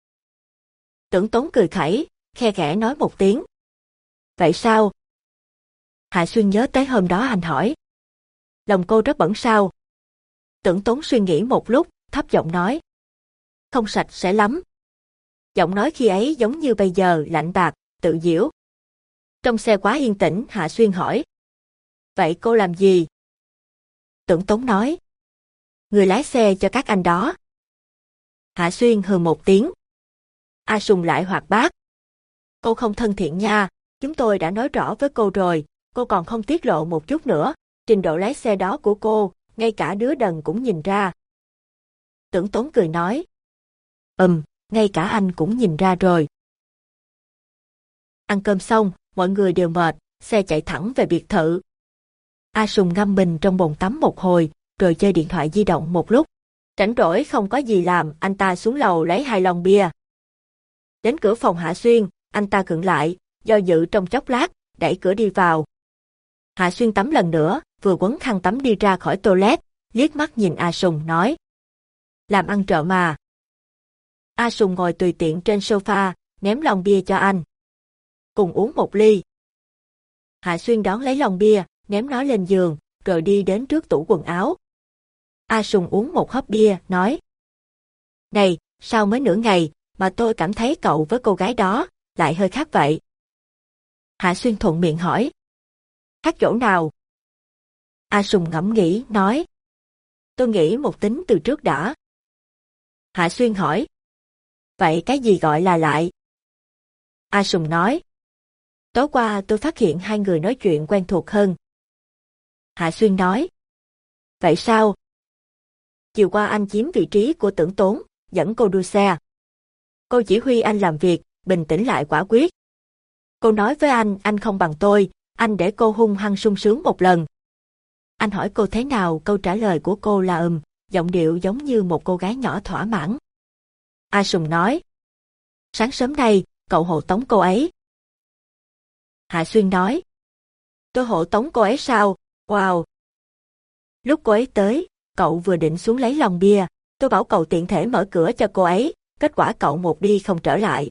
Tưởng tốn cười khẩy, khe khẽ nói một tiếng. Vậy sao? Hạ Xuyên nhớ tới hôm đó anh hỏi. Lòng cô rất bẩn sao? Tưởng tốn suy nghĩ một lúc, thấp giọng nói. Không sạch sẽ lắm. Giọng nói khi ấy giống như bây giờ lạnh bạc, tự diễu. Trong xe quá yên tĩnh, Hạ Xuyên hỏi. Vậy cô làm gì? Tưởng Tốn nói. Người lái xe cho các anh đó. Hạ Xuyên hừ một tiếng. A Sùng lại hoạt bát. Cô không thân thiện nha, chúng tôi đã nói rõ với cô rồi, cô còn không tiết lộ một chút nữa, trình độ lái xe đó của cô, ngay cả đứa đần cũng nhìn ra. Tưởng Tốn cười nói. Ừm, ngay cả anh cũng nhìn ra rồi. Ăn cơm xong, mọi người đều mệt, xe chạy thẳng về biệt thự. A Sùng ngâm mình trong bồn tắm một hồi, rồi chơi điện thoại di động một lúc. Rảnh rỗi không có gì làm, anh ta xuống lầu lấy hai lon bia. Đến cửa phòng Hạ Xuyên, anh ta khựng lại, do dự trong chốc lát, đẩy cửa đi vào. Hạ Xuyên tắm lần nữa, vừa quấn khăn tắm đi ra khỏi toilet, liếc mắt nhìn A Sùng nói. Làm ăn trợ mà. A Sùng ngồi tùy tiện trên sofa, ném lon bia cho anh. Cùng uống một ly. Hạ Xuyên đón lấy lon bia, ném nó lên giường, rồi đi đến trước tủ quần áo. A Sùng uống một hớp bia, nói. Này, sao mới nửa ngày, mà tôi cảm thấy cậu với cô gái đó, lại hơi khác vậy. Hạ Xuyên thuận miệng hỏi. Khác chỗ nào? A Sùng ngẫm nghĩ, nói. Tôi nghĩ một tính từ trước đã. Hạ Xuyên hỏi. Vậy cái gì gọi là lại? A Sùng nói. Tối qua tôi phát hiện hai người nói chuyện quen thuộc hơn. Hạ Xuyên nói. Vậy sao? Chiều qua anh chiếm vị trí của tưởng tốn, dẫn cô đua xe. Cô chỉ huy anh làm việc, bình tĩnh lại quả quyết. Cô nói với anh, anh không bằng tôi, anh để cô hung hăng sung sướng một lần. Anh hỏi cô thế nào, câu trả lời của cô là ừm, giọng điệu giống như một cô gái nhỏ thỏa mãn. A Sùng nói. Sáng sớm nay, cậu hộ tống cô ấy. Hạ Xuyên nói. Tôi hộ tống cô ấy sao? Wow! Lúc cô ấy tới, cậu vừa định xuống lấy lòng bia, tôi bảo cậu tiện thể mở cửa cho cô ấy, kết quả cậu một đi không trở lại.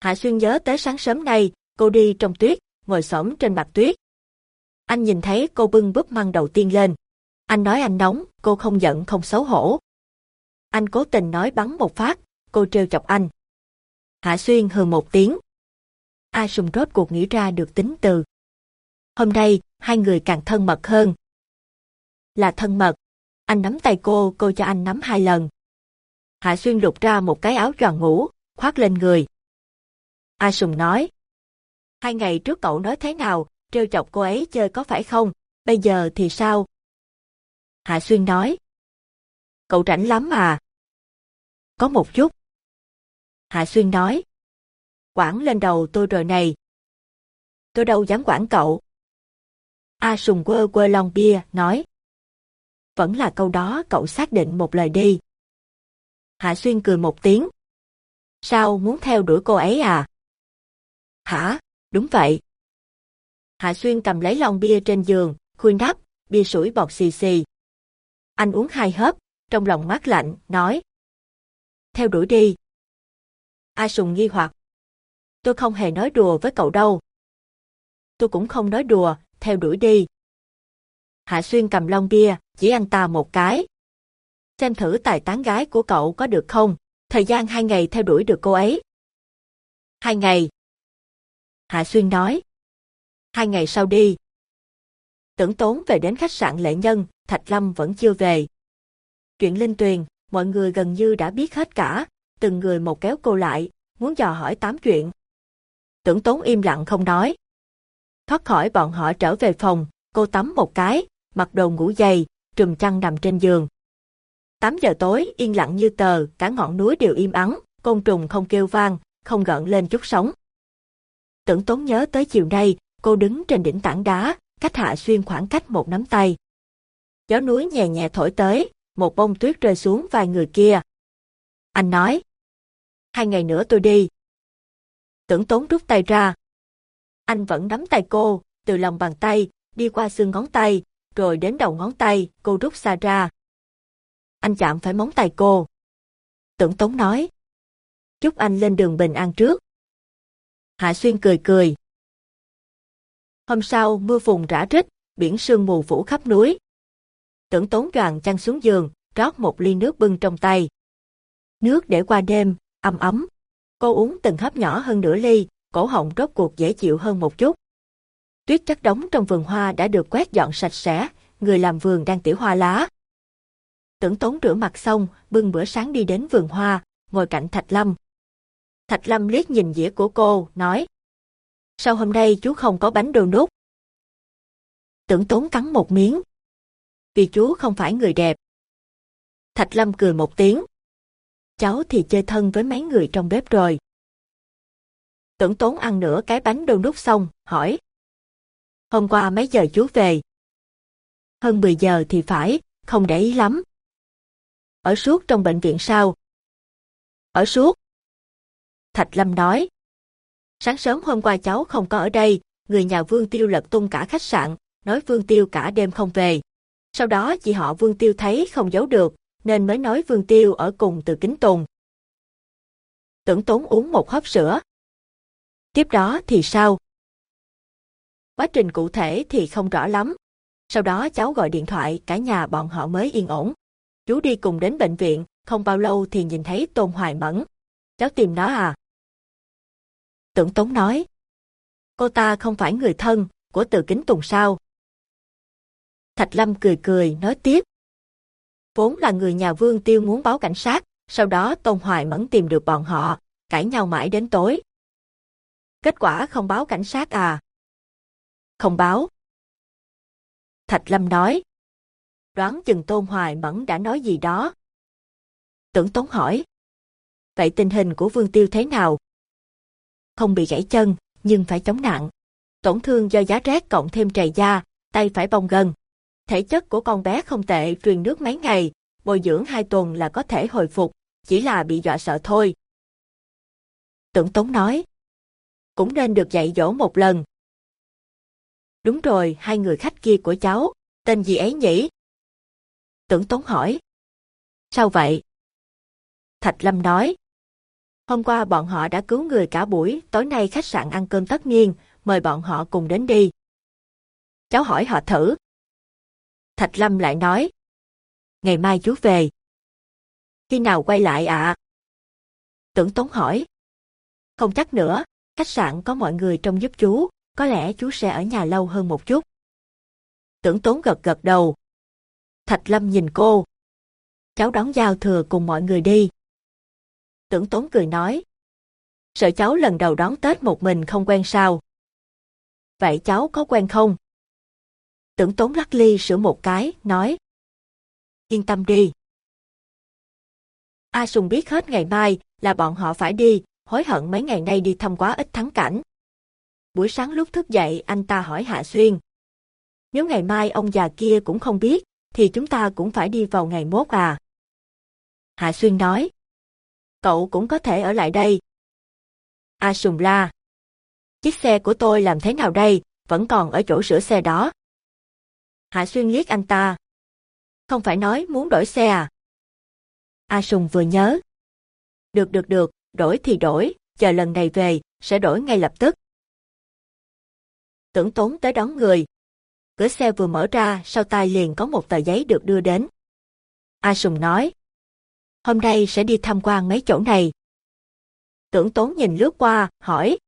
Hạ Xuyên nhớ tới sáng sớm nay, cô đi trong tuyết, ngồi xổm trên mặt tuyết. Anh nhìn thấy cô bưng búp măng đầu tiên lên. Anh nói anh nóng, cô không giận không xấu hổ. Anh cố tình nói bắn một phát, cô trêu chọc anh. Hạ Xuyên hừ một tiếng. A Sùng rốt cuộc nghĩ ra được tính từ. Hôm nay, hai người càng thân mật hơn. Là thân mật. Anh nắm tay cô, cô cho anh nắm hai lần. Hạ Xuyên lục ra một cái áo choàng ngủ, khoác lên người. A Sùng nói. Hai ngày trước cậu nói thế nào, trêu chọc cô ấy chơi có phải không? Bây giờ thì sao? Hạ Xuyên nói. Cậu rảnh lắm à? Có một chút. Hạ Xuyên nói. Quản lên đầu tôi rồi này. Tôi đâu dám quản cậu. A Sùng quơ quơ lon bia, nói. Vẫn là câu đó cậu xác định một lời đi. Hạ Xuyên cười một tiếng. Sao muốn theo đuổi cô ấy à? Hả? Đúng vậy. Hạ Xuyên cầm lấy lon bia trên giường, khui nắp, bia sủi bọt xì xì. Anh uống hai hớp, trong lòng mát lạnh, nói. Theo đuổi đi. A Sùng nghi hoặc. Tôi không hề nói đùa với cậu đâu. Tôi cũng không nói đùa, theo đuổi đi. Hạ Xuyên cầm lon bia, chỉ anh ta một cái. Xem thử tài tán gái của cậu có được không, thời gian hai ngày theo đuổi được cô ấy. Hai ngày. Hạ Xuyên nói. Hai ngày sau đi. Tưởng tốn về đến khách sạn Lệ Nhân, Thạch Lâm vẫn chưa về. Chuyện Linh Tuyền, mọi người gần như đã biết hết cả, từng người một kéo cô lại, muốn dò hỏi tám chuyện. Tưởng tốn im lặng không nói. Thoát khỏi bọn họ trở về phòng, cô tắm một cái, mặc đồ ngủ dày, trùm chăn nằm trên giường. 8 giờ tối, yên lặng như tờ, cả ngọn núi đều im ắng, côn trùng không kêu vang, không gợn lên chút sóng. Tưởng tốn nhớ tới chiều nay, cô đứng trên đỉnh tảng đá, cách hạ xuyên khoảng cách một nắm tay. Gió núi nhẹ nhẹ thổi tới, một bông tuyết rơi xuống vài người kia. Anh nói, hai ngày nữa tôi đi. Tưởng tốn rút tay ra. Anh vẫn nắm tay cô, từ lòng bàn tay, đi qua xương ngón tay, rồi đến đầu ngón tay, cô rút xa ra. Anh chạm phải móng tay cô. Tưởng tốn nói. Chúc anh lên đường bình an trước. Hạ Xuyên cười cười. Hôm sau, mưa phùn rã rít, biển sương mù phủ khắp núi. Tưởng tốn choàng chăn xuống giường, rót một ly nước bưng trong tay. Nước để qua đêm, ấm ấm. Cô uống từng hớp nhỏ hơn nửa ly, cổ họng rốt cuộc dễ chịu hơn một chút. Tuyết chất đóng trong vườn hoa đã được quét dọn sạch sẽ, người làm vườn đang tỉa hoa lá. Tưởng tốn rửa mặt xong, bưng bữa sáng đi đến vườn hoa, ngồi cạnh Thạch Lâm. Thạch Lâm liếc nhìn dĩa của cô, nói. Sao hôm nay chú không có bánh đô nút? Tưởng tốn cắn một miếng. Vì chú không phải người đẹp. Thạch Lâm cười một tiếng. Cháu thì chơi thân với mấy người trong bếp rồi. Tưởng tốn ăn nửa cái bánh đô nút xong, hỏi. Hôm qua mấy giờ chú về? Hơn 10 giờ thì phải, không để ý lắm. Ở suốt trong bệnh viện sao? Ở suốt. Thạch Lâm nói. Sáng sớm hôm qua cháu không có ở đây, người nhà Vương Tiêu lật tung cả khách sạn, nói Vương Tiêu cả đêm không về. Sau đó chị họ Vương Tiêu thấy không giấu được, nên mới nói Vương Tiêu ở cùng từ kính tùng. Tưởng tốn uống một hớp sữa. Tiếp đó thì sao? Quá trình cụ thể thì không rõ lắm. Sau đó cháu gọi điện thoại, cả nhà bọn họ mới yên ổn. Chú đi cùng đến bệnh viện, không bao lâu thì nhìn thấy Tôn Hoài Mẫn. Cháu tìm nó à? Tưởng Tống nói. Cô ta không phải người thân, của từ kính tùng sao? Thạch Lâm cười cười, nói tiếp. Vốn là người nhà Vương Tiêu muốn báo cảnh sát, sau đó Tôn Hoài Mẫn tìm được bọn họ, cãi nhau mãi đến tối. Kết quả không báo cảnh sát à? Không báo. Thạch Lâm nói. Đoán chừng Tôn Hoài Mẫn đã nói gì đó. Tưởng Tống hỏi. Vậy tình hình của Vương Tiêu thế nào? Không bị gãy chân, nhưng phải chống nặng. Tổn thương do giá rét cộng thêm trầy da, tay phải bong gân. Thể chất của con bé không tệ, truyền nước mấy ngày, bồi dưỡng hai tuần là có thể hồi phục, chỉ là bị dọa sợ thôi. Tưởng Tống nói. Cũng nên được dạy dỗ một lần, Đúng rồi, hai người khách kia của cháu, tên gì ấy nhỉ? Tưởng Tống hỏi. Sao vậy? Thạch Lâm nói. Hôm qua bọn họ đã cứu người cả buổi, tối nay khách sạn ăn cơm tất niên, mời bọn họ cùng đến đi. Cháu hỏi họ thử. Thạch Lâm lại nói. Ngày mai chú về. Khi nào quay lại ạ? Tưởng Tống hỏi. Không chắc nữa, khách sạn có mọi người trông giúp chú, có lẽ chú sẽ ở nhà lâu hơn một chút. Tưởng tốn gật gật đầu. Thạch Lâm nhìn cô. Cháu đón giao thừa cùng mọi người đi. Tưởng tốn cười nói. Sợ cháu lần đầu đón Tết một mình không quen sao. vậy cháu có quen không? Tưởng tốn lắc ly sửa một cái, nói. Yên tâm đi. A Sùng biết hết ngày mai là bọn họ phải đi, hối hận mấy ngày nay đi thăm quá ít thắng cảnh. Buổi sáng lúc thức dậy anh ta hỏi Hạ Xuyên. Nếu ngày mai ông già kia cũng không biết, thì chúng ta cũng phải đi vào ngày mốt à. Hạ Xuyên nói. Cậu cũng có thể ở lại đây. A Sùng la. Chiếc xe của tôi làm thế nào đây, vẫn còn ở chỗ sửa xe đó. Hạ Xuyên liếc anh ta. Không phải nói muốn đổi xe à? A Sùng vừa nhớ. Được được được, đổi thì đổi, chờ lần này về, sẽ đổi ngay lập tức. Tưởng tốn tới đón người. Cửa xe vừa mở ra, sau tay liền có một tờ giấy được đưa đến. A Sùng nói. Hôm nay sẽ đi tham quan mấy chỗ này. Tưởng tốn nhìn lướt qua, hỏi.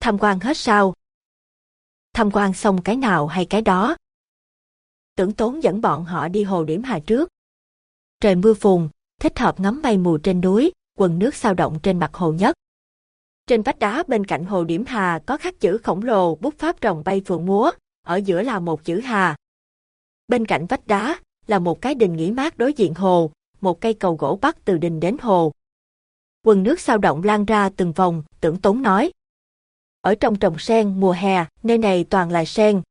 Tham quan hết sao? Tham quan xong cái nào hay cái đó? Tưởng tốn dẫn bọn họ đi hồ điểm hà trước. Trời mưa phùn, thích hợp ngắm mây mù trên núi, quần nước sao động trên mặt hồ nhất. Trên vách đá bên cạnh hồ điểm hà có khắc chữ khổng lồ bút pháp rồng bay phượng múa, ở giữa là một chữ hà. Bên cạnh vách đá là một cái đình nghỉ mát đối diện hồ, một cây cầu gỗ bắc từ đình đến hồ. Quần nước sao động lan ra từng vòng, tưởng tốn nói. Ở trong trồng sen mùa hè, nơi này toàn là sen.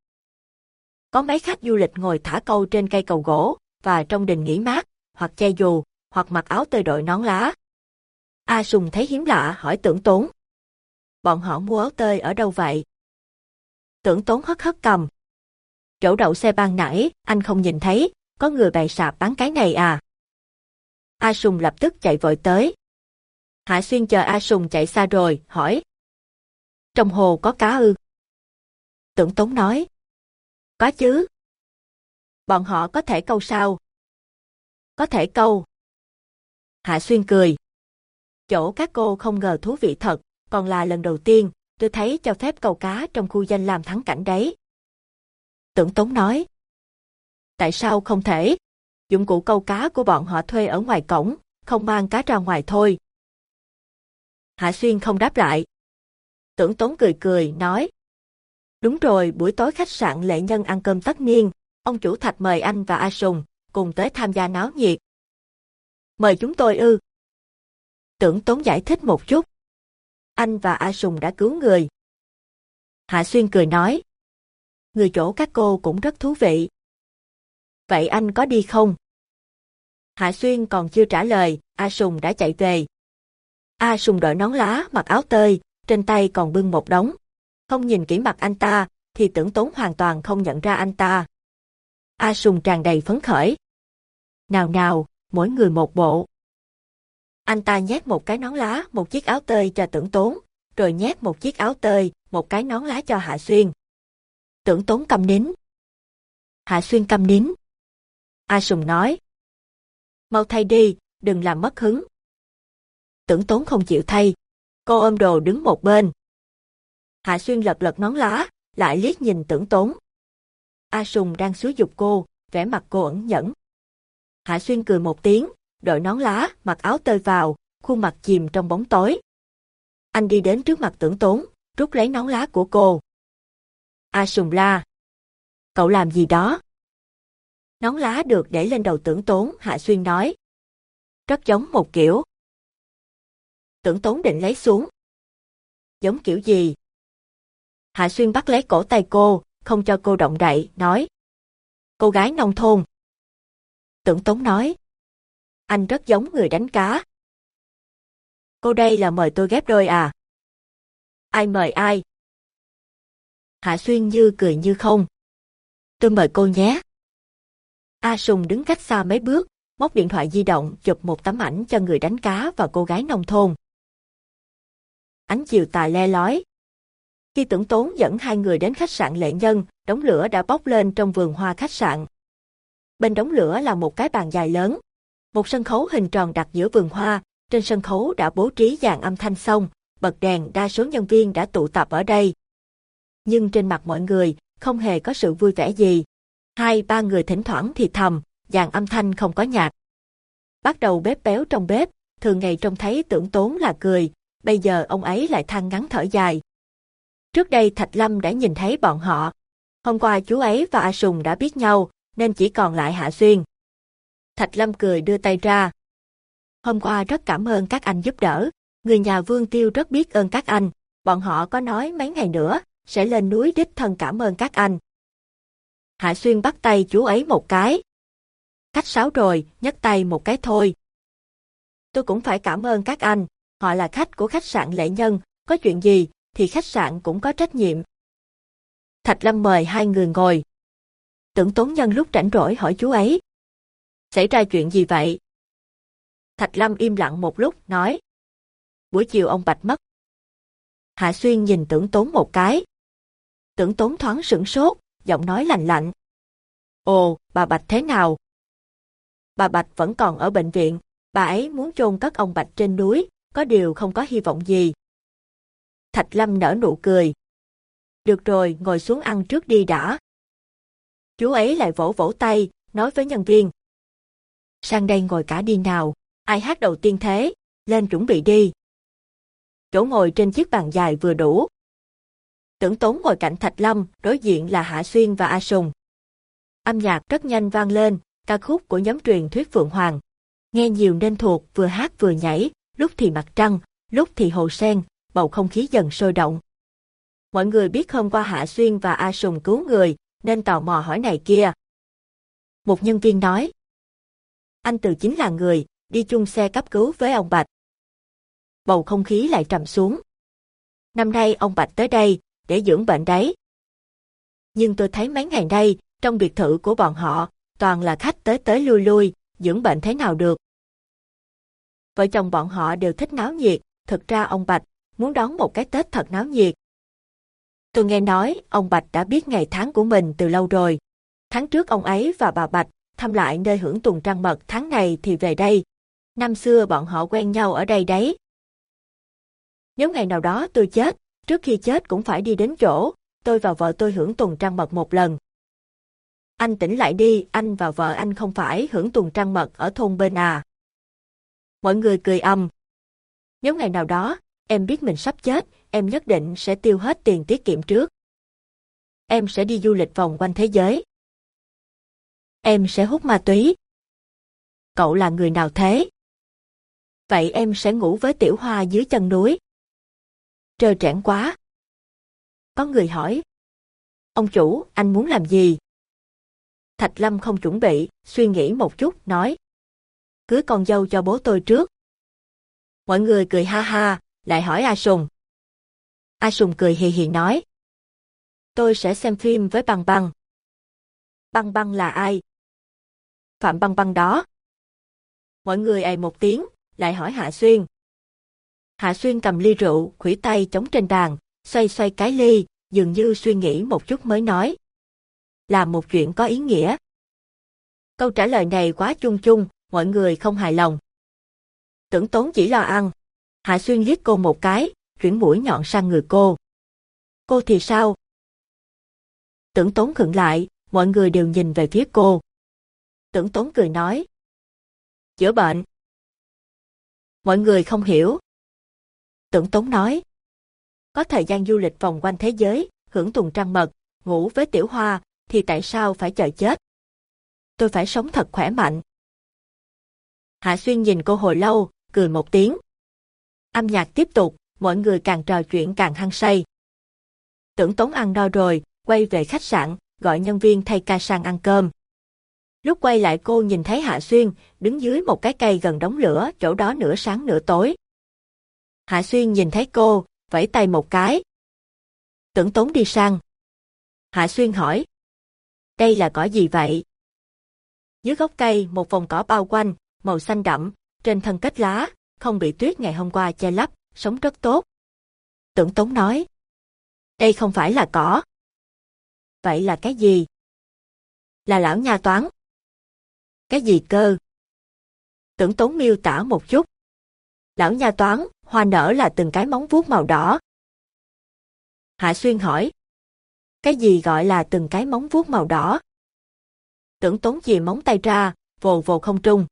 Có mấy khách du lịch ngồi thả câu trên cây cầu gỗ, và trong đình nghỉ mát, hoặc che dù, hoặc mặc áo tơi đội nón lá. A Sùng thấy hiếm lạ hỏi tưởng tốn. Bọn họ mua áo tơi ở đâu vậy? Tưởng tốn hất hất cầm. Chỗ đậu xe ban nãy, anh không nhìn thấy, có người bày sạp bán cái này à? A Sùng lập tức chạy vội tới. Hạ Xuyên chờ A Sùng chạy xa rồi, hỏi. Trong hồ có cá ư? Tưởng Tống nói. Có chứ. Bọn họ có thể câu sao? Có thể câu. Hạ Xuyên cười. Chỗ các cô không ngờ thú vị thật, còn là lần đầu tiên tôi thấy cho phép câu cá trong khu danh làm thắng cảnh đấy. Tưởng Tống nói. Tại sao không thể? Dụng cụ câu cá của bọn họ thuê ở ngoài cổng, không mang cá ra ngoài thôi. Hạ Xuyên không đáp lại. Tưởng tốn cười cười, nói. Đúng rồi, buổi tối khách sạn lệ nhân ăn cơm tất niên, ông chủ thạch mời anh và A Sùng, cùng tới tham gia náo nhiệt. Mời chúng tôi ư. Tưởng tốn giải thích một chút. Anh và A Sùng đã cứu người. Hạ Xuyên cười nói. Người chỗ các cô cũng rất thú vị. Vậy anh có đi không? Hạ Xuyên còn chưa trả lời, A Sùng đã chạy về. A Sùng đội nón lá, mặc áo tơi, trên tay còn bưng một đống. Không nhìn kỹ mặt anh ta, thì tưởng tốn hoàn toàn không nhận ra anh ta. A Sùng tràn đầy phấn khởi. Nào nào, mỗi người một bộ. Anh ta nhét một cái nón lá, một chiếc áo tơi cho tưởng tốn, rồi nhét một chiếc áo tơi, một cái nón lá cho Hạ Xuyên. Tưởng tốn cầm nín. Hạ Xuyên cầm nín. A Sùng nói. Mau thay đi, đừng làm mất hứng. Tưởng tốn không chịu thay. Cô ôm đồ đứng một bên. Hạ Xuyên lật lật nón lá, lại liếc nhìn tưởng tốn. A Sùng đang xúi dục cô, vẻ mặt cô ẩn nhẫn. Hạ Xuyên cười một tiếng, đội nón lá, mặc áo tơi vào, khuôn mặt chìm trong bóng tối. Anh đi đến trước mặt tưởng tốn, rút lấy nón lá của cô. A Sùng la. Cậu làm gì đó? Nón lá được để lên đầu tưởng tốn, Hạ Xuyên nói. Rất giống một kiểu. Tưởng tốn định lấy xuống. Giống kiểu gì? Hạ Xuyên bắt lấy cổ tay cô, không cho cô động đậy, nói. Cô gái nông thôn. Tưởng tốn nói. Anh rất giống người đánh cá. Cô đây là mời tôi ghép đôi à? Ai mời ai? Hạ Xuyên như cười như không. Tôi mời cô nhé. A Sùng đứng cách xa mấy bước, móc điện thoại di động chụp một tấm ảnh cho người đánh cá và cô gái nông thôn. Ánh chiều tà le lói. Khi tưởng tốn dẫn hai người đến khách sạn lệ nhân, đống lửa đã bốc lên trong vườn hoa khách sạn. Bên đống lửa là một cái bàn dài lớn. Một sân khấu hình tròn đặt giữa vườn hoa, trên sân khấu đã bố trí dàn âm thanh xong, bật đèn đa số nhân viên đã tụ tập ở đây. Nhưng trên mặt mọi người, không hề có sự vui vẻ gì. Hai ba người thỉnh thoảng thì thầm, dàn âm thanh không có nhạc. Bắt đầu bếp béo trong bếp, thường ngày trông thấy tưởng tốn là cười, bây giờ ông ấy lại than ngắn thở dài. Trước đây Thạch Lâm đã nhìn thấy bọn họ. Hôm qua chú ấy và A Sùng đã biết nhau, nên chỉ còn lại Hạ Xuyên. Thạch Lâm cười đưa tay ra. Hôm qua rất cảm ơn các anh giúp đỡ. Người nhà Vương Tiêu rất biết ơn các anh. Bọn họ có nói mấy ngày nữa, sẽ lên núi đích thân cảm ơn các anh. Hạ Xuyên bắt tay chú ấy một cái. Khách sáo rồi, nhấc tay một cái thôi. Tôi cũng phải cảm ơn các anh, họ là khách của khách sạn Lệ Nhân, có chuyện gì thì khách sạn cũng có trách nhiệm. Thạch Lâm mời hai người ngồi. Tưởng Tốn Nhân lúc rảnh rỗi hỏi chú ấy. Xảy ra chuyện gì vậy? Thạch Lâm im lặng một lúc, nói. Buổi chiều ông Bạch mất. Hạ Xuyên nhìn tưởng tốn một cái. Tưởng tốn thoáng sửng sốt, giọng nói lạnh lạnh. Ồ, bà Bạch thế nào? Bà Bạch vẫn còn ở bệnh viện, bà ấy muốn chôn cất ông Bạch trên núi, có điều không có hy vọng gì. Thạch Lâm nở nụ cười. Được rồi, ngồi xuống ăn trước đi đã. Chú ấy lại vỗ vỗ tay, nói với nhân viên. Sang đây ngồi cả đi nào, ai hát đầu tiên thế, lên chuẩn bị đi. Chỗ ngồi trên chiếc bàn dài vừa đủ. Tưởng tốn ngồi cạnh Thạch Lâm, đối diện là Hạ Xuyên và A Sùng. Âm nhạc rất nhanh vang lên, ca khúc của nhóm truyền thuyết Phượng Hoàng. Nghe nhiều nên thuộc, vừa hát vừa nhảy, lúc thì mặt trăng, lúc thì hồ sen, bầu không khí dần sôi động. Mọi người biết hôm qua Hạ Xuyên và A Sùng cứu người, nên tò mò hỏi này kia. Một nhân viên nói, anh Từ chính là người, đi chung xe cấp cứu với ông Bạch. Bầu không khí lại trầm xuống. Năm nay ông Bạch tới đây, để dưỡng bệnh đấy. Nhưng tôi thấy mấy ngày nay, trong biệt thự của bọn họ, toàn là khách tới tới lui lui, dưỡng bệnh thế nào được. Vợ chồng bọn họ đều thích náo nhiệt, thực ra ông Bạch muốn đón một cái Tết thật náo nhiệt. Tôi nghe nói ông Bạch đã biết ngày tháng của mình từ lâu rồi. Tháng trước ông ấy và bà Bạch thăm lại nơi hưởng tuần trăng mật tháng này thì về đây. Năm xưa bọn họ quen nhau ở đây đấy. Nếu ngày nào đó tôi chết, trước khi chết cũng phải đi đến chỗ, tôi và vợ tôi hưởng tuần trăng mật một lần. Anh tỉnh lại đi, anh và vợ anh không phải hưởng tuần trăng mật ở thôn bên à. Mọi người cười âm. Nếu ngày nào đó, em biết mình sắp chết, em nhất định sẽ tiêu hết tiền tiết kiệm trước. Em sẽ đi du lịch vòng quanh thế giới. Em sẽ hút ma túy. Cậu là người nào thế? Vậy em sẽ ngủ với tiểu hoa dưới chân núi. Trơ trẽn quá. Có người hỏi. Ông chủ, anh muốn làm gì? Thạch Lâm không chuẩn bị, suy nghĩ một chút, nói. Cưới con dâu cho bố tôi trước. Mọi người cười ha ha, lại hỏi A Sùng. A Sùng cười hì hì nói. Tôi sẽ xem phim với Băng Băng. Băng Băng là ai? Phạm Băng Băng đó. Mọi người ầy một tiếng, lại hỏi Hạ Xuyên. Hạ Xuyên cầm ly rượu, khủy tay chống trên bàn, xoay xoay cái ly, dường như suy nghĩ một chút mới nói. Là một chuyện có ý nghĩa. Câu trả lời này quá chung chung, mọi người không hài lòng. Tưởng tốn chỉ lo ăn. Hạ Xuyên liếc cô một cái, chuyển mũi nhọn sang người cô. Cô thì sao? Tưởng tốn khựng lại, mọi người đều nhìn về phía cô. Tưởng tốn cười nói. Chữa bệnh. Mọi người không hiểu. Tưởng tốn nói. Có thời gian du lịch vòng quanh thế giới, hưởng tuần trăng mật, ngủ với tiểu hoa, thì tại sao phải chờ chết? Tôi phải sống thật khỏe mạnh. Hạ Xuyên nhìn cô hồi lâu, cười một tiếng. Âm nhạc tiếp tục, mọi người càng trò chuyện càng hăng say. Tưởng Tống ăn no rồi, quay về khách sạn, gọi nhân viên thay ca sang ăn cơm. Lúc quay lại cô nhìn thấy Hạ Xuyên, đứng dưới một cái cây gần đống lửa, chỗ đó nửa sáng nửa tối. Hạ Xuyên nhìn thấy cô, vẫy tay một cái. Tưởng Tống đi sang. Hạ Xuyên hỏi. Đây là cỏ gì vậy? Dưới gốc cây một vòng cỏ bao quanh, màu xanh đậm, trên thân kết lá, không bị tuyết ngày hôm qua che lấp, sống rất tốt. Tưởng Tống nói. Đây không phải là cỏ. Vậy là cái gì? Là lão nha toán. Cái gì cơ? Tưởng Tống miêu tả một chút. Lão nha toán, hoa nở là từng cái móng vuốt màu đỏ. Hạ Xuyên hỏi. Cái gì gọi là từng cái móng vuốt màu đỏ? Tưởng Tốn chìa móng tay ra, vồ vồ không trung.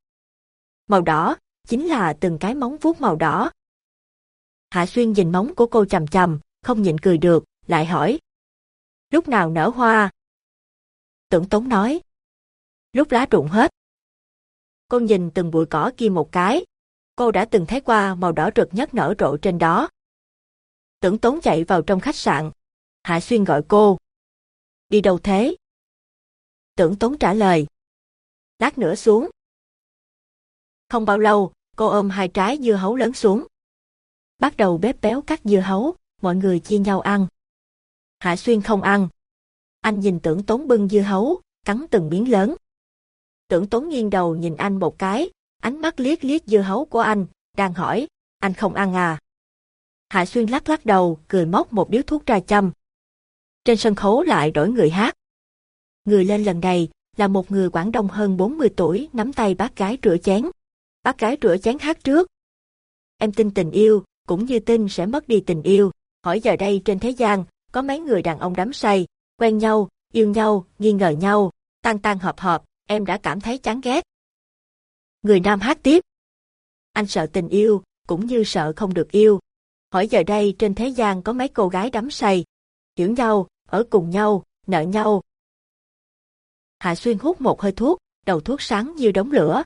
Màu đỏ, chính là từng cái móng vuốt màu đỏ. Hạ Xuyên nhìn móng của cô chầm chầm, không nhịn cười được, lại hỏi. Lúc nào nở hoa? Tưởng Tốn nói. Lúc lá rụng hết. Cô nhìn từng bụi cỏ kia một cái. Cô đã từng thấy qua màu đỏ rực nhất nở rộ trên đó. Tưởng Tốn chạy vào trong khách sạn. Hạ Xuyên gọi cô. Đi đâu thế? Tưởng Tốn trả lời. Lát nữa xuống. Không bao lâu, cô ôm hai trái dưa hấu lớn xuống. Bắt đầu bếp béo cắt dưa hấu, mọi người chia nhau ăn. Hạ Xuyên không ăn. Anh nhìn tưởng tốn bưng dưa hấu, cắn từng miếng lớn. Tưởng tốn nghiêng đầu nhìn anh một cái, ánh mắt liếc liếc dưa hấu của anh, đang hỏi, anh không ăn à? Hạ Xuyên lắc lắc đầu, cười móc một điếu thuốc ra châm. Trên sân khấu lại đổi người hát. Người lên lần này là một người Quảng Đông hơn 40 tuổi nắm tay bác gái rửa chén. Bác gái rửa chén hát trước. Em tin tình yêu, cũng như tin sẽ mất đi tình yêu. Hỏi giờ đây trên thế gian, có mấy người đàn ông đắm say, quen nhau, yêu nhau, nghi ngờ nhau, tan tan hợp hợp, em đã cảm thấy chán ghét. Người nam hát tiếp. Anh sợ tình yêu, cũng như sợ không được yêu. Hỏi giờ đây trên thế gian có mấy cô gái đắm say, hiểu nhau, ở cùng nhau, nợ nhau. Hạ Xuyên hút một hơi thuốc, đầu thuốc sáng như đống lửa.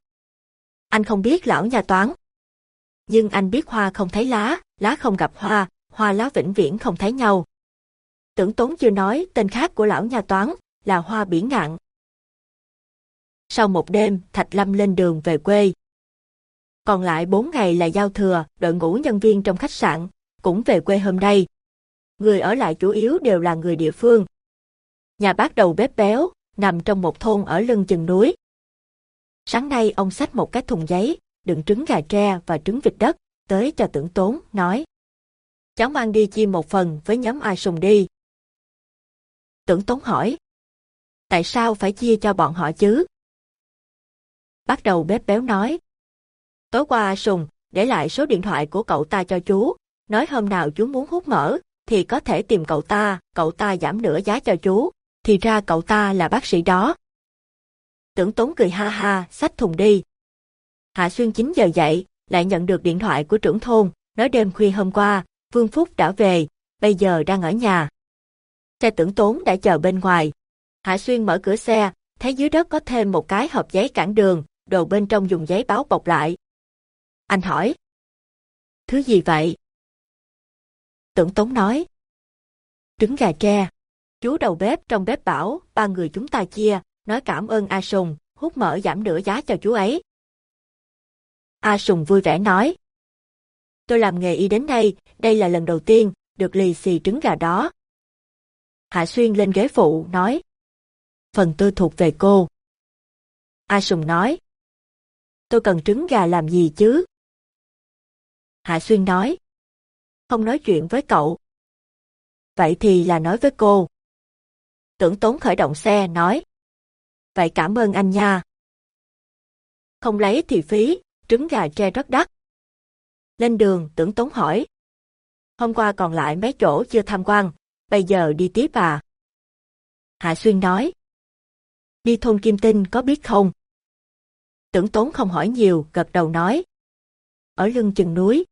Anh không biết lão nhà toán. Nhưng anh biết hoa không thấy lá, lá không gặp hoa, hoa lá vĩnh viễn không thấy nhau. Tưởng Tốn chưa nói tên khác của lão nhà toán là hoa biển ngạn. Sau một đêm, Thạch Lâm lên đường về quê. Còn lại bốn ngày là giao thừa, đội ngũ nhân viên trong khách sạn cũng về quê hôm nay. Người ở lại chủ yếu đều là người địa phương. Nhà bác đầu bếp béo, nằm trong một thôn ở lưng chừng núi. Sáng nay ông xách một cái thùng giấy, đựng trứng gà tre và trứng vịt đất, tới cho tưởng tốn, nói. Cháu mang đi chia một phần với nhóm ai sùng đi. Tưởng tốn hỏi. Tại sao phải chia cho bọn họ chứ? Bắt đầu bếp béo nói. Tối qua Sùng để lại số điện thoại của cậu ta cho chú, nói hôm nào chú muốn hút mỡ, thì có thể tìm cậu ta, cậu ta giảm nửa giá cho chú, thì ra cậu ta là bác sĩ đó. Tưởng Tốn cười ha ha, xách thùng đi. Hạ Xuyên 9 giờ dậy, lại nhận được điện thoại của trưởng thôn, nói đêm khuya hôm qua, Vương Phúc đã về, bây giờ đang ở nhà. Xe tưởng tốn đã chờ bên ngoài. Hạ Xuyên mở cửa xe, thấy dưới đất có thêm một cái hộp giấy cản đường, đồ bên trong dùng giấy báo bọc lại. Anh hỏi. Thứ gì vậy? Tưởng Tống nói. Trứng gà tre. Chú đầu bếp trong bếp bảo, ba người chúng ta chia, nói cảm ơn A Sùng, hút mỡ giảm nửa giá cho chú ấy. A Sùng vui vẻ nói. Tôi làm nghề y đến đây, đây là lần đầu tiên, được lì xì trứng gà đó. Hạ Xuyên lên ghế phụ, nói. Phần tôi thuộc về cô. A Sùng nói. Tôi cần trứng gà làm gì chứ? Hạ Xuyên nói. Không nói chuyện với cậu. Vậy thì là nói với cô. Tưởng tốn khởi động xe, nói. Vậy cảm ơn anh nha. Không lấy thì phí, trứng gà tre rất đắt. Lên đường, tưởng tốn hỏi. Hôm qua còn lại mấy chỗ chưa tham quan, bây giờ đi tiếp à? Hạ Xuyên nói. Đi thôn Kim Tinh có biết không? Tưởng tốn không hỏi nhiều, gật đầu nói. Ở lưng chừng núi.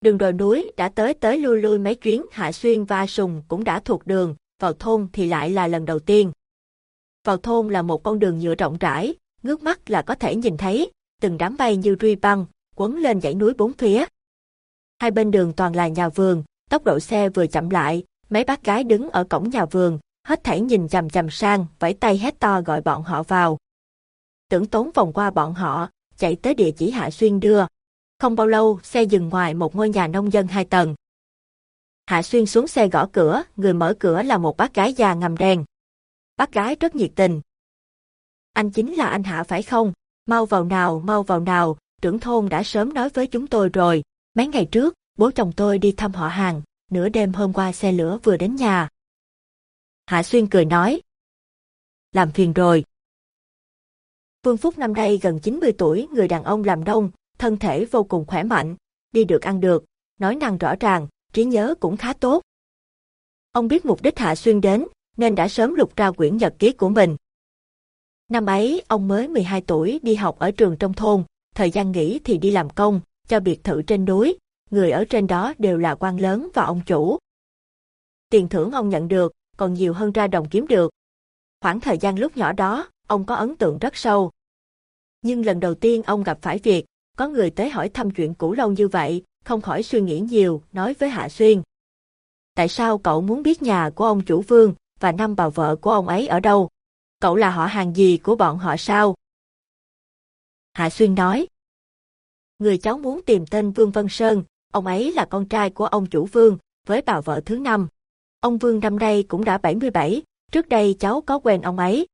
Đường đồi núi đã tới tới lui lui mấy chuyến Hạ Xuyên và Sùng cũng đã thuộc đường, vào thôn thì lại là lần đầu tiên. Vào thôn là một con đường nhựa rộng rãi, ngước mắt là có thể nhìn thấy, từng đám bay như ruy băng, quấn lên dãy núi bốn phía. Hai bên đường toàn là nhà vườn, tốc độ xe vừa chậm lại, mấy bác gái đứng ở cổng nhà vườn, hết thảy nhìn chằm chằm sang, vẫy tay hét to gọi bọn họ vào. Tưởng tốn vòng qua bọn họ, chạy tới địa chỉ Hạ Xuyên đưa. Không bao lâu, xe dừng ngoài một ngôi nhà nông dân hai tầng. Hạ Xuyên xuống xe gõ cửa, người mở cửa là một bác gái già ngầm đèn Bác gái rất nhiệt tình. Anh chính là anh Hạ phải không? Mau vào nào, mau vào nào, trưởng thôn đã sớm nói với chúng tôi rồi. Mấy ngày trước, bố chồng tôi đi thăm họ hàng, nửa đêm hôm qua xe lửa vừa đến nhà. Hạ Xuyên cười nói. Làm phiền rồi. Vương Phúc năm nay gần 90 tuổi, người đàn ông làm đông, thân thể vô cùng khỏe mạnh, đi được ăn được, nói năng rõ ràng, trí nhớ cũng khá tốt. Ông biết mục đích Hạ Xuyên đến, nên đã sớm lục ra quyển nhật ký của mình. Năm ấy, ông mới 12 tuổi đi học ở trường trong thôn, thời gian nghỉ thì đi làm công, cho biệt thự trên núi, người ở trên đó đều là quan lớn và ông chủ. Tiền thưởng ông nhận được, còn nhiều hơn ra đồng kiếm được. Khoảng thời gian lúc nhỏ đó, ông có ấn tượng rất sâu. Nhưng lần đầu tiên ông gặp phải việc, có người tới hỏi thăm chuyện cũ lâu như vậy, không khỏi suy nghĩ nhiều, nói với Hạ Xuyên. Tại sao cậu muốn biết nhà của ông chủ vương và năm bà vợ của ông ấy ở đâu? Cậu là họ hàng gì của bọn họ sao? Hạ Xuyên nói. Người cháu muốn tìm tên Vương Vân Sơn, ông ấy là con trai của ông chủ Vương, với bà vợ thứ năm. Ông Vương năm nay cũng đã 77, trước đây cháu có quen ông ấy.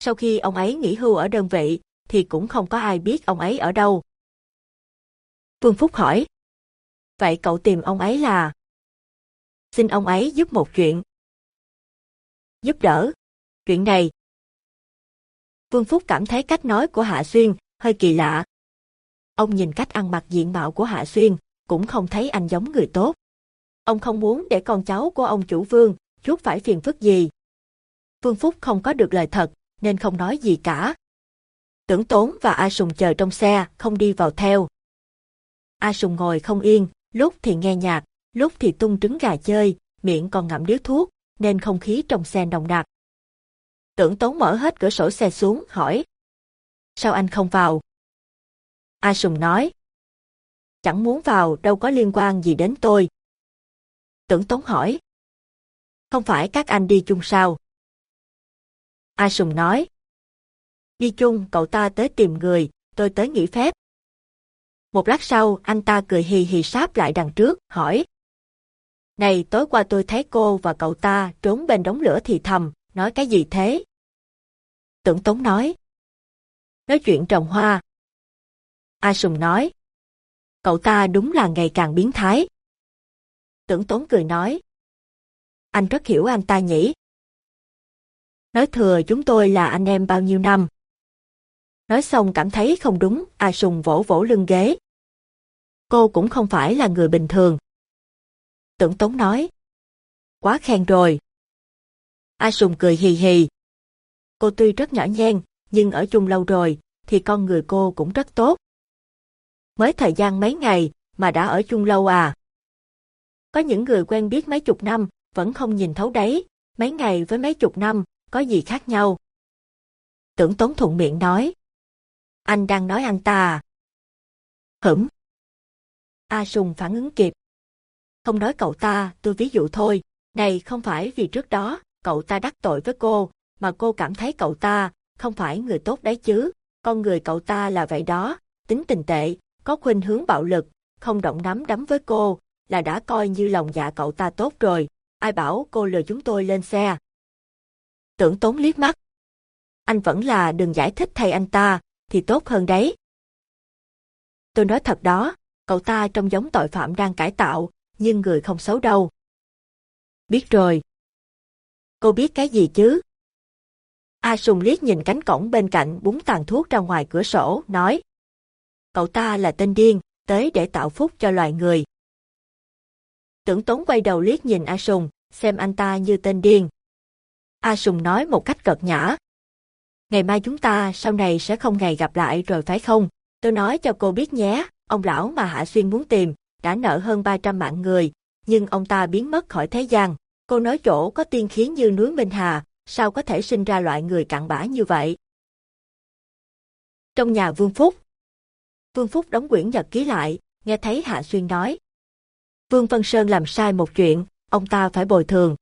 Sau khi ông ấy nghỉ hưu ở đơn vị, thì cũng không có ai biết ông ấy ở đâu. Vương Phúc hỏi. Vậy cậu tìm ông ấy là? Xin ông ấy giúp một chuyện. Giúp đỡ. Chuyện này. Vương Phúc cảm thấy cách nói của Hạ Xuyên hơi kỳ lạ. Ông nhìn cách ăn mặc diện mạo của Hạ Xuyên, cũng không thấy anh giống người tốt. Ông không muốn để con cháu của ông chủ Vương chuốt phải phiền phức gì. Vương Phúc không có được lời thật, nên không nói gì cả. Tưởng Tốn và A Sùng chờ trong xe, không đi vào theo. A Sùng ngồi không yên, lúc thì nghe nhạc, lúc thì tung trứng gà chơi, miệng còn ngậm điếu thuốc, nên không khí trong xe nồng nặc. Tưởng Tốn mở hết cửa sổ xe xuống, hỏi. Sao anh không vào? A Sùng nói. Chẳng muốn vào, đâu có liên quan gì đến tôi. Tưởng Tốn hỏi. Không phải các anh đi chung sao? A Sùng nói. Đi chung, cậu ta tới tìm người, tôi tới nghỉ phép. Một lát sau, anh ta cười hì hì sáp lại đằng trước, hỏi. Này, tối qua tôi thấy cô và cậu ta trốn bên đống lửa thì thầm, nói cái gì thế? Tưởng Tống nói. Nói chuyện trồng hoa. A Sùng nói. Cậu ta đúng là ngày càng biến thái. Tưởng Tống cười nói. Anh rất hiểu anh ta nhỉ? Nói thừa chúng tôi là anh em bao nhiêu năm. Nói xong cảm thấy không đúng, A Sùng vỗ vỗ lưng ghế. Cô cũng không phải là người bình thường. Tưởng Tống nói. Quá khen rồi. A Sùng cười hì hì. Cô tuy rất nhỏ nhen, nhưng ở chung lâu rồi, thì con người cô cũng rất tốt. Mới thời gian mấy ngày, mà đã ở chung lâu à. Có những người quen biết mấy chục năm, vẫn không nhìn thấu đấy, mấy ngày với mấy chục năm, có gì khác nhau. Tưởng tốn thuận miệng nói. Anh đang nói anh ta à? Hửm. A Sùng phản ứng kịp. Không nói cậu ta, tôi ví dụ thôi. Này không phải vì trước đó, cậu ta đắc tội với cô, mà cô cảm thấy cậu ta không phải người tốt đấy chứ. Con người cậu ta là vậy đó, tính tình tệ, có khuynh hướng bạo lực, không động nắm đấm với cô, là đã coi như lòng dạ cậu ta tốt rồi. Ai bảo cô lừa chúng tôi lên xe. Tưởng tốn liếc mắt. Anh vẫn là đừng giải thích thay anh ta, thì tốt hơn đấy. Tôi nói thật đó, cậu ta trông giống tội phạm đang cải tạo, nhưng người không xấu đâu. Biết rồi. Cô biết cái gì chứ? A Sùng liếc nhìn cánh cổng bên cạnh búng tàn thuốc ra ngoài cửa sổ, nói. Cậu ta là tên điên, tới để tạo phúc cho loài người. Tưởng Tốn quay đầu liếc nhìn A Sùng, xem anh ta như tên điên. A Sùng nói một cách cợt nhã, ngày mai chúng ta sau này sẽ không ngày gặp lại rồi phải không? Tôi nói cho cô biết nhé, ông lão mà Hạ Xuyên muốn tìm, đã nợ hơn 300 mạng người, nhưng ông ta biến mất khỏi thế gian. Cô nói chỗ có tiên khí như núi Minh Hà, sao có thể sinh ra loại người cặn bã như vậy? Trong nhà Vương Phúc Vương Phúc đóng quyển nhật ký lại, nghe thấy Hạ Xuyên nói. Vương Văn Sơn làm sai một chuyện, ông ta phải bồi thường.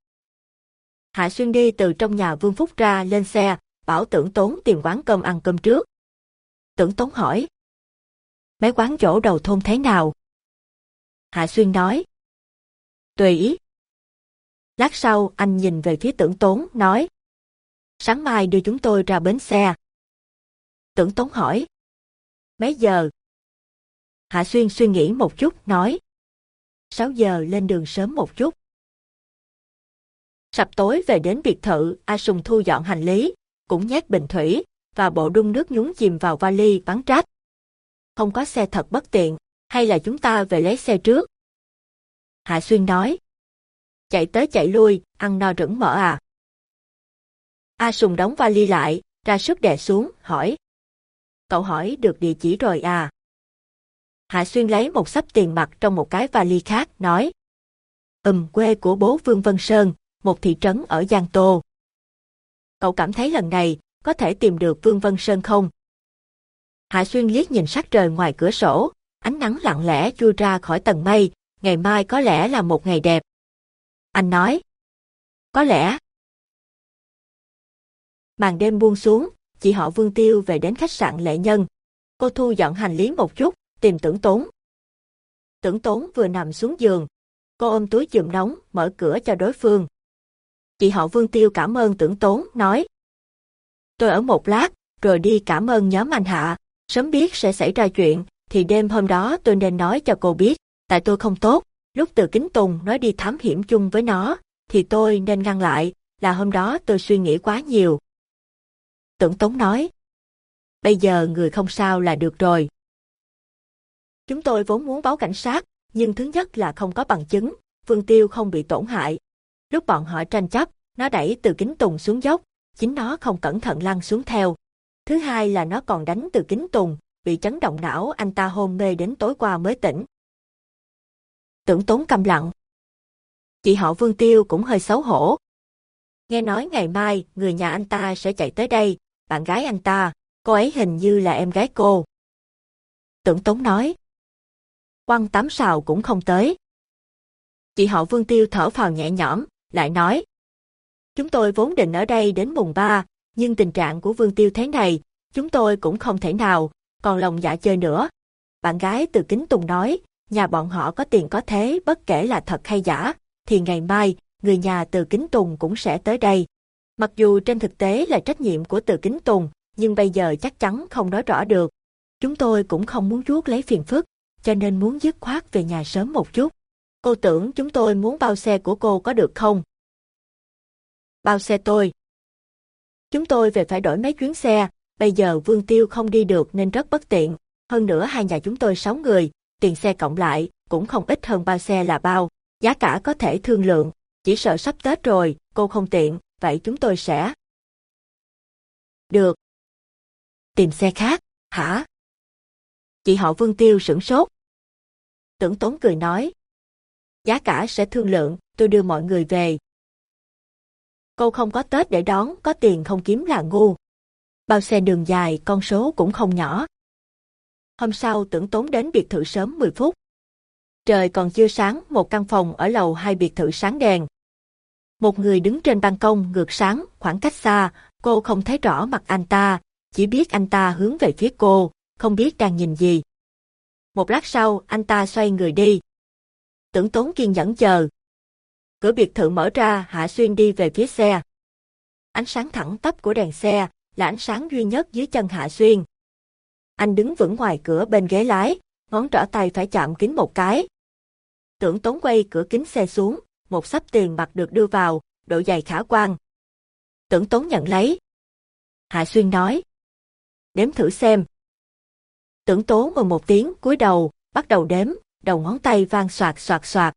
Hạ Xuyên đi từ trong nhà Vương Phúc ra lên xe, bảo tưởng tốn tìm quán cơm ăn cơm trước. Tưởng tốn hỏi. Mấy quán chỗ đầu thôn thế nào? Hạ Xuyên nói. Tùy ý. Lát sau anh nhìn về phía tưởng tốn, nói. Sáng mai đưa chúng tôi ra bến xe. Tưởng tốn hỏi. Mấy giờ? Hạ Xuyên suy nghĩ một chút, nói. 6 giờ lên đường sớm một chút. Sập tối về đến biệt thự, A Sùng thu dọn hành lý, cũng nhét bình thủy, và bộ đun nước nhúng chìm vào vali bắn trách. Không có xe thật bất tiện, hay là chúng ta về lấy xe trước? Hạ Xuyên nói. Chạy tới chạy lui, ăn no rửng mỡ à? A Sùng đóng vali lại, ra sức đè xuống, hỏi. Cậu hỏi được địa chỉ rồi à? Hạ Xuyên lấy một sắp tiền mặt trong một cái vali khác, nói. Ừm quê của bố Vương Vân Sơn, một thị trấn ở Giang Tô. Cậu cảm thấy lần này có thể tìm được Vương Vân Sơn không? Hạ Xuyên liếc nhìn sắc trời ngoài cửa sổ, ánh nắng lặng lẽ chui ra khỏi tầng mây, ngày mai có lẽ là một ngày đẹp. Anh nói. Có lẽ. Màn đêm buông xuống, chị họ Vương Tiêu về đến khách sạn Lệ Nhân. Cô thu dọn hành lý một chút, tìm tưởng tốn. Tưởng tốn vừa nằm xuống giường. Cô ôm túi chùm nóng, mở cửa cho đối phương. Chị họ Vương Tiêu cảm ơn tưởng tốn, nói. Tôi ở một lát, rồi đi cảm ơn nhóm anh Hạ. Sớm biết sẽ xảy ra chuyện, thì đêm hôm đó tôi nên nói cho cô biết, tại tôi không tốt. Lúc từ kính tùng nói đi thám hiểm chung với nó, thì tôi nên ngăn lại, là hôm đó tôi suy nghĩ quá nhiều. Tưởng Tống nói, bây giờ người không sao là được rồi. Chúng tôi vốn muốn báo cảnh sát, nhưng thứ nhất là không có bằng chứng, Vương Tiêu không bị tổn hại. Lúc bọn họ tranh chấp, nó đẩy từ kính tùng xuống dốc, chính nó không cẩn thận lăn xuống theo. Thứ hai là nó còn đánh từ kính tùng, bị chấn động não anh ta hôn mê đến tối qua mới tỉnh. Tưởng tốn câm lặng. Chị họ Vương Tiêu cũng hơi xấu hổ. Nghe nói ngày mai người nhà anh ta sẽ chạy tới đây, bạn gái anh ta, cô ấy hình như là em gái cô. Tưởng tốn nói. Quăng tám sào cũng không tới. Chị họ Vương Tiêu thở phào nhẹ nhõm, lại nói. Chúng tôi vốn định ở đây đến mùng 3, nhưng tình trạng của Vương Tiêu thế này, chúng tôi cũng không thể nào, còn lòng dạ chơi nữa. Bạn gái từ Kính Tùng nói, nhà bọn họ có tiền có thế bất kể là thật hay giả, thì ngày mai, người nhà từ Kính Tùng cũng sẽ tới đây. Mặc dù trên thực tế là trách nhiệm của từ Kính Tùng, nhưng bây giờ chắc chắn không nói rõ được. Chúng tôi cũng không muốn ruốt lấy phiền phức, cho nên muốn dứt khoát về nhà sớm một chút. Cô tưởng chúng tôi muốn bao xe của cô có được không? Bao xe tôi. Chúng tôi về phải đổi mấy chuyến xe, bây giờ Vương Tiêu không đi được nên rất bất tiện. Hơn nữa hai nhà chúng tôi 6 người, tiền xe cộng lại cũng không ít hơn bao xe là bao. Giá cả có thể thương lượng, chỉ sợ sắp Tết rồi, cô không tiện, vậy chúng tôi sẽ... Được. Tìm xe khác, hả? Chị họ Vương Tiêu sửng sốt. Tưởng tốn cười nói. Giá cả sẽ thương lượng, tôi đưa mọi người về. Cô không có Tết để đón, có tiền không kiếm là ngu. Bao xe đường dài, con số cũng không nhỏ. Hôm sau tưởng tốn đến biệt thự sớm 10 phút. Trời còn chưa sáng, một căn phòng ở lầu hai biệt thự sáng đèn. Một người đứng trên ban công ngược sáng, khoảng cách xa, cô không thấy rõ mặt anh ta, chỉ biết anh ta hướng về phía cô, không biết đang nhìn gì. Một lát sau, anh ta xoay người đi. Tưởng tốn kiên nhẫn chờ. Cửa biệt thự mở ra, Hạ Xuyên đi về phía xe. Ánh sáng thẳng tắp của đèn xe là ánh sáng duy nhất dưới chân Hạ Xuyên. Anh đứng vững ngoài cửa bên ghế lái, ngón trỏ tay phải chạm kính một cái. Tưởng tốn quay cửa kính xe xuống, một sắp tiền mặt được đưa vào, độ dày khả quan. Tưởng tốn nhận lấy. Hạ Xuyên nói. Đếm thử xem. Tưởng tố mừng một tiếng cúi đầu, bắt đầu đếm, đầu ngón tay vang soạt soạt soạt.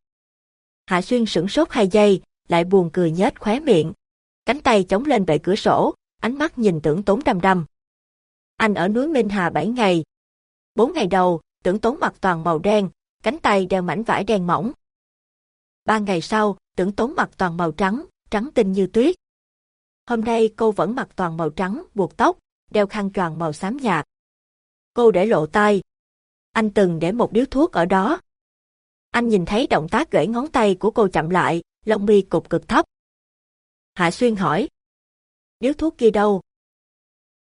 Hạ Xuyên sửng sốt hai giây, lại buồn cười nhếch khóe miệng. Cánh tay chống lên bệ cửa sổ, ánh mắt nhìn tưởng tốn đăm đăm. Anh ở núi Minh Hà 7 ngày. Bốn ngày đầu, tưởng tốn mặc toàn màu đen, cánh tay đeo mảnh vải đen mỏng. Ba ngày sau, tưởng tốn mặc toàn màu trắng, trắng tinh như tuyết. Hôm nay cô vẫn mặc toàn màu trắng, buộc tóc, đeo khăn choàng màu xám nhạt. Cô để lộ tay. Anh từng để một điếu thuốc ở đó. Anh nhìn thấy động tác gãy ngón tay của cô chậm lại, lông mi cục cực thấp. Hạ Xuyên hỏi. Điếu thuốc kia đâu?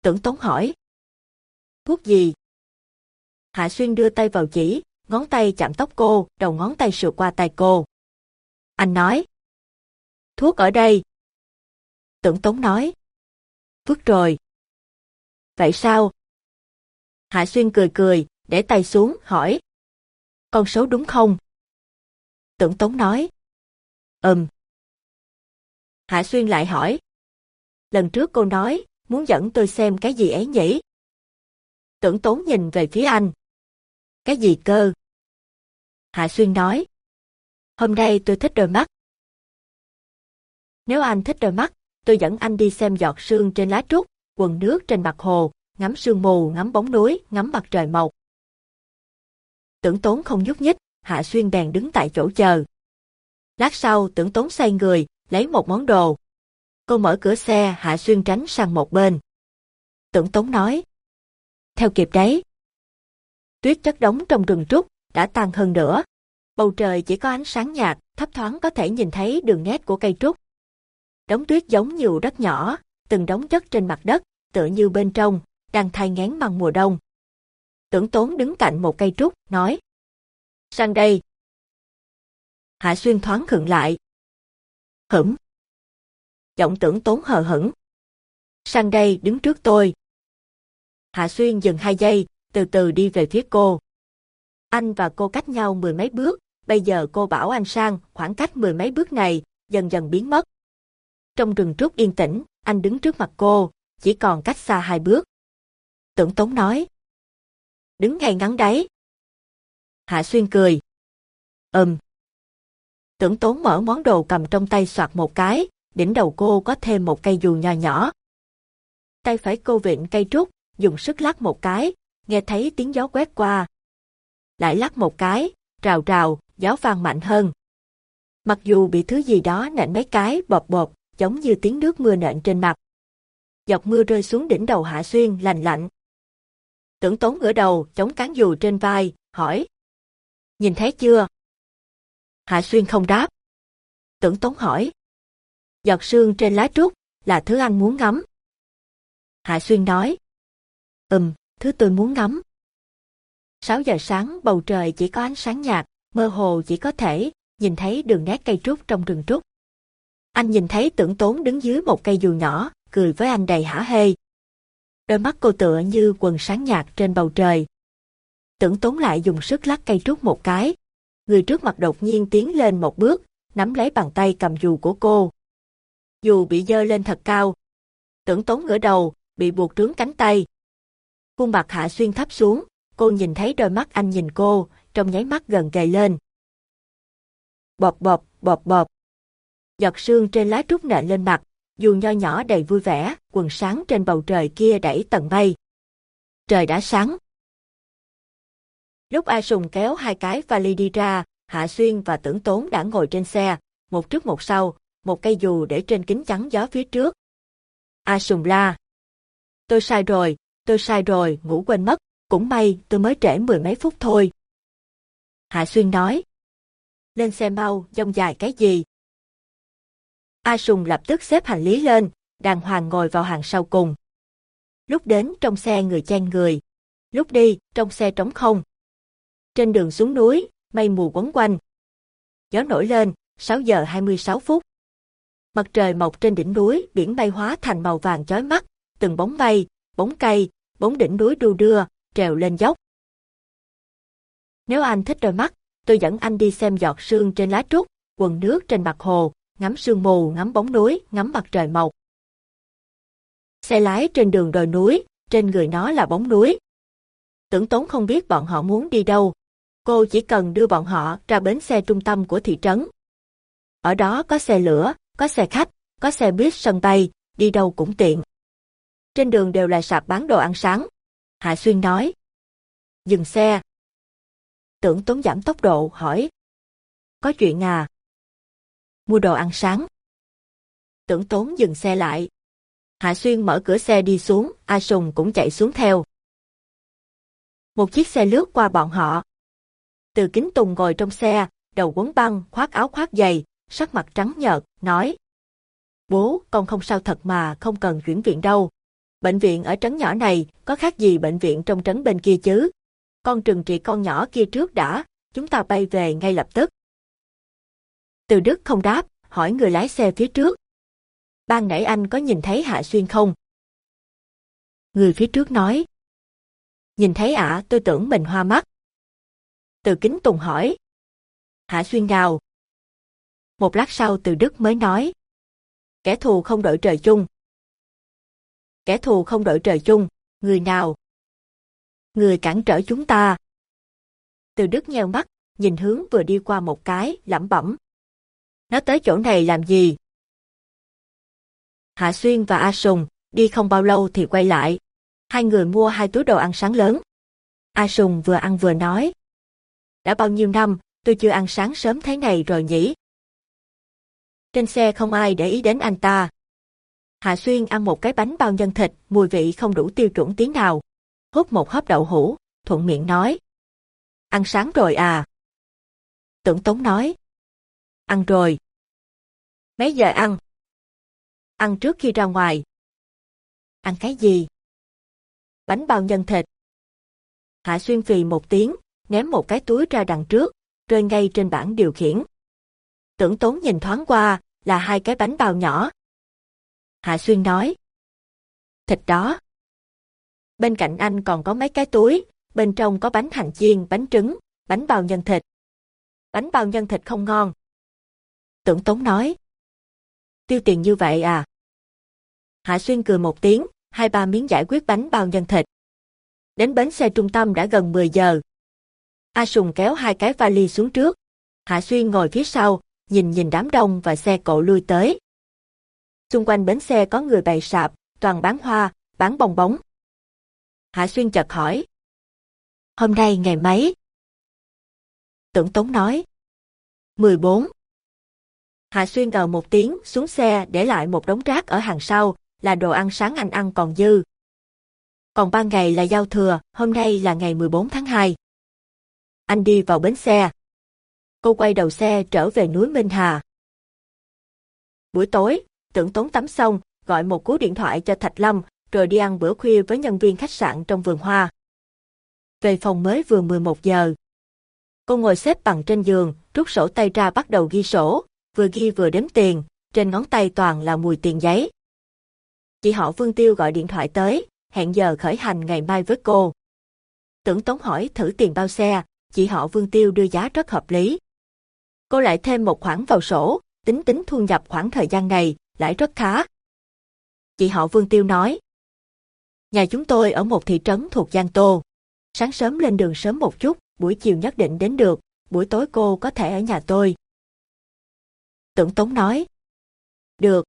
Tưởng Tống hỏi. Thuốc gì? Hạ Xuyên đưa tay vào chỉ, ngón tay chạm tóc cô, đầu ngón tay sượt qua tay cô. Anh nói. Thuốc ở đây. Tưởng Tống nói. Vứt rồi. Vậy sao? Hạ Xuyên cười cười, để tay xuống, hỏi. Con số đúng không? Tưởng Tống nói. Ừm. Hạ Xuyên lại hỏi. Lần trước cô nói, muốn dẫn tôi xem cái gì ấy nhỉ? Tưởng Tống nhìn về phía anh. Cái gì cơ? Hạ Xuyên nói. Hôm nay tôi thích đôi mắt. Nếu anh thích đôi mắt, tôi dẫn anh đi xem giọt sương trên lá trúc, quần nước trên mặt hồ, ngắm sương mù, ngắm bóng núi, ngắm mặt trời mọc. Tưởng tốn không nhúc nhích, Hạ Xuyên bèn đứng tại chỗ chờ. Lát sau tưởng tốn xoay người, lấy một món đồ. Cô mở cửa xe Hạ Xuyên tránh sang một bên. Tưởng tốn nói. Theo kịp đấy. Tuyết chất đóng trong rừng trúc, đã tan hơn nữa. Bầu trời chỉ có ánh sáng nhạt, thấp thoáng có thể nhìn thấy đường nét của cây trúc. Đống tuyết giống nhiều đất nhỏ, từng đống chất trên mặt đất, tựa như bên trong, đang thai ngán bằng mùa đông. Tưởng tốn đứng cạnh một cây trúc, nói. Sang đây. Hạ Xuyên thoáng khựng lại. Hửm. Giọng tưởng tốn hờ hững. Sang đây đứng trước tôi. Hạ Xuyên dừng hai giây, từ từ đi về phía cô. Anh và cô cách nhau mười mấy bước, bây giờ cô bảo anh sang, khoảng cách mười mấy bước này, dần dần biến mất. Trong rừng trúc yên tĩnh, anh đứng trước mặt cô, chỉ còn cách xa hai bước. Tưởng Tống nói. Đứng ngay ngắn đấy. Hạ Xuyên cười. Ừm. Tưởng Tốn mở món đồ cầm trong tay soạt một cái, đỉnh đầu cô có thêm một cây dù nhỏ nhỏ. Tay phải cô vịn cây trúc, dùng sức lắc một cái, nghe thấy tiếng gió quét qua. Lại lắc một cái, rào rào, gió vang mạnh hơn. Mặc dù bị thứ gì đó nện mấy cái bọt bọt, giống như tiếng nước mưa nện trên mặt. Giọt mưa rơi xuống đỉnh đầu Hạ Xuyên lành lạnh. Tưởng tốn ngửa đầu, chống cán dù trên vai, hỏi. Nhìn thấy chưa? Hạ Xuyên không đáp. Tưởng tốn hỏi. Giọt sương trên lá trúc, là thứ ăn muốn ngắm. Hạ Xuyên nói. Ừm, thứ tôi muốn ngắm. 6 giờ sáng bầu trời chỉ có ánh sáng nhạt, mơ hồ chỉ có thể nhìn thấy đường nét cây trúc trong rừng trúc. Anh nhìn thấy tưởng tốn đứng dưới một cây dù nhỏ, cười với anh đầy hả hê. Đôi mắt cô tựa như quần sáng nhạt trên bầu trời. Tưởng tốn lại dùng sức lắc cây trúc một cái. Người trước mặt đột nhiên tiến lên một bước, nắm lấy bàn tay cầm dù của cô. Dù bị dơ lên thật cao. Tưởng tốn ngửa đầu, bị buộc trướng cánh tay. Khuôn mặt hạ xuyên thấp xuống, cô nhìn thấy đôi mắt anh nhìn cô, trong nháy mắt gần kề lên. Bọt bọt, bọt bọt. Giọt sương trên lá trúc nện lên mặt, dù nho nhỏ đầy vui vẻ, quần sáng trên bầu trời kia đẩy tầng mây. Trời đã sáng. Lúc A Sùng kéo hai cái vali đi ra, Hạ Xuyên và Tưởng Tốn đã ngồi trên xe, một trước một sau, một cây dù để trên kính chắn gió phía trước. A Sùng la. Tôi sai rồi, tôi sai rồi, ngủ quên mất, cũng may tôi mới trễ mười mấy phút thôi. Hạ Xuyên nói. Lên xe mau, dông dài cái gì? A Sùng lập tức xếp hành lý lên, đàng hoàng ngồi vào hàng sau cùng. Lúc đến trong xe người chen người, lúc đi trong xe trống không. Trên đường xuống núi, mây mù quấn quanh. Gió nổi lên, 6 giờ 26 phút. Mặt trời mọc trên đỉnh núi, biển bay hóa thành màu vàng chói mắt, từng bóng bay, bóng cây, bóng đỉnh núi đu đưa, trèo lên dốc. Nếu anh thích đôi mắt, tôi dẫn anh đi xem giọt sương trên lá trúc, quần nước trên mặt hồ, ngắm sương mù, ngắm bóng núi, ngắm mặt trời mọc. Xe lái trên đường đồi núi, trên người nó là bóng núi. Tưởng Tốn không biết bọn họ muốn đi đâu. Cô chỉ cần đưa bọn họ ra bến xe trung tâm của thị trấn. Ở đó có xe lửa, có xe khách, có xe buýt sân bay, đi đâu cũng tiện. Trên đường đều là sạp bán đồ ăn sáng. Hạ Xuyên nói. Dừng xe. Tưởng Tốn giảm tốc độ, hỏi. Có chuyện à? Mua đồ ăn sáng. Tưởng tốn dừng xe lại. Hạ Xuyên mở cửa xe đi xuống, A Sùng cũng chạy xuống theo. Một chiếc xe lướt qua bọn họ. Từ kính tùng ngồi trong xe, đầu quấn băng, khoác áo khoác dày, sắc mặt trắng nhợt, nói. Bố, con không sao thật mà, không cần chuyển viện đâu. Bệnh viện ở trấn nhỏ này có khác gì bệnh viện trong trấn bên kia chứ? Con trừng trị con nhỏ kia trước đã, chúng ta bay về ngay lập tức. Từ Đức không đáp, hỏi người lái xe phía trước. Ban nãy anh có nhìn thấy Hạ Xuyên không? Người phía trước nói. Nhìn thấy ạ tôi tưởng mình hoa mắt. Từ kính tùng hỏi. Hạ Xuyên nào? Một lát sau từ Đức mới nói. Kẻ thù không đội trời chung. Kẻ thù không đội trời chung, người nào? Người cản trở chúng ta. Từ Đức nheo mắt, nhìn hướng vừa đi qua một cái, lẩm bẩm. Nó tới chỗ này làm gì? Hạ Xuyên và A Sùng đi không bao lâu thì quay lại. Hai người mua hai túi đồ ăn sáng lớn. A Sùng vừa ăn vừa nói. Đã bao nhiêu năm, tôi chưa ăn sáng sớm thế này rồi nhỉ? Trên xe không ai để ý đến anh ta. Hạ Xuyên ăn một cái bánh bao nhân thịt, mùi vị không đủ tiêu chuẩn tiếng nào. Hút một hớp đậu hũ, thuận miệng nói. Ăn sáng rồi à? Tưởng Tống nói. Ăn rồi. Mấy giờ ăn? Ăn trước khi ra ngoài. Ăn cái gì? Bánh bao nhân thịt. Hạ Xuyên phì một tiếng, ném một cái túi ra đằng trước, rơi ngay trên bảng điều khiển. Tưởng Tốn nhìn thoáng qua, là hai cái bánh bao nhỏ. Hạ Xuyên nói. Thịt đó. Bên cạnh anh còn có mấy cái túi, bên trong có bánh hành chiên, bánh trứng, bánh bao nhân thịt. Bánh bao nhân thịt không ngon. Tưởng Tống nói. Tiêu tiền như vậy à? Hạ Xuyên cười một tiếng, hai ba miếng giải quyết bánh bao nhân thịt. Đến bến xe trung tâm đã gần 10 giờ. A Sùng kéo hai cái vali xuống trước. Hạ Xuyên ngồi phía sau, nhìn nhìn đám đông và xe cộ lui tới. Xung quanh bến xe có người bày sạp, toàn bán hoa, bán bong bóng. Hạ Xuyên chợt hỏi. Hôm nay ngày mấy? Tưởng Tống nói. 14. Hạ Xuyên gào một tiếng xuống xe để lại một đống rác ở hàng sau, là đồ ăn sáng anh ăn còn dư. Còn ba ngày là giao thừa, hôm nay là ngày 14 tháng 2. Anh đi vào bến xe. Cô quay đầu xe trở về núi Minh Hà. Buổi tối, tưởng tốn tắm xong, gọi một cú điện thoại cho Thạch Lâm, rồi đi ăn bữa khuya với nhân viên khách sạn trong vườn hoa. Về phòng mới vừa 11 giờ. Cô ngồi xếp bằng trên giường, rút sổ tay ra bắt đầu ghi sổ, vừa ghi vừa đếm tiền, trên ngón tay toàn là mùi tiền giấy. Chị họ Vương Tiêu gọi điện thoại tới, hẹn giờ khởi hành ngày mai với cô. Tưởng Tống hỏi thử tiền bao xe, chị họ Vương Tiêu đưa giá rất hợp lý. Cô lại thêm một khoản vào sổ, tính tính thu nhập khoảng thời gian này, lãi rất khá. Chị họ Vương Tiêu nói, Nhà chúng tôi ở một thị trấn thuộc Giang Tô. Sáng sớm lên đường sớm một chút, buổi chiều nhất định đến được, buổi tối cô có thể ở nhà tôi. Tưởng Tống nói, Được.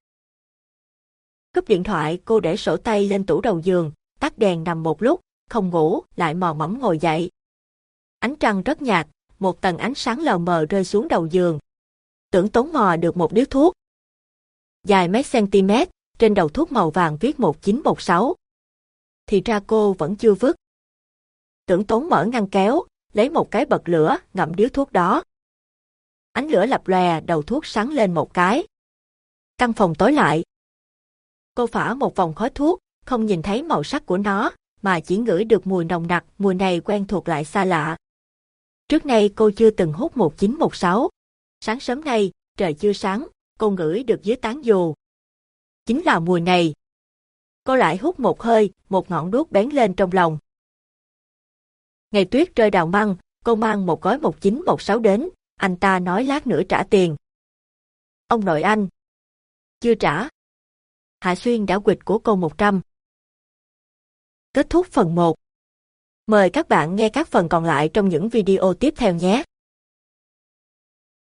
Cúp điện thoại cô để sổ tay lên tủ đầu giường, tắt đèn nằm một lúc, không ngủ, lại mò mẫm ngồi dậy. Ánh trăng rất nhạt, một tầng ánh sáng lờ mờ rơi xuống đầu giường. Tưởng Tống mò được một điếu thuốc. Dài mấy cm, trên đầu thuốc màu vàng viết 1916. Thì ra cô vẫn chưa vứt. Tưởng Tống mở ngăn kéo, lấy một cái bật lửa, ngậm điếu thuốc đó. Ánh lửa lập lòe, đầu thuốc sáng lên một cái. Căn phòng tối lại. Cô phả một vòng khói thuốc, không nhìn thấy màu sắc của nó, mà chỉ ngửi được mùi nồng nặc, mùi này quen thuộc lại xa lạ. Trước nay cô chưa từng hút 1916. Sáng sớm nay, trời chưa sáng, cô ngửi được dưới tán dù. Chính là mùi này. Cô lại hút một hơi, một ngọn đuốc bén lên trong lòng. Ngày tuyết rơi đào măng, cô mang một gói 1916 đến, anh ta nói lát nữa trả tiền. Ông nội anh. Chưa trả. Hạ Xuyên đã quịch của câu 100. Kết thúc phần 1. Mời các bạn nghe các phần còn lại trong những video tiếp theo nhé.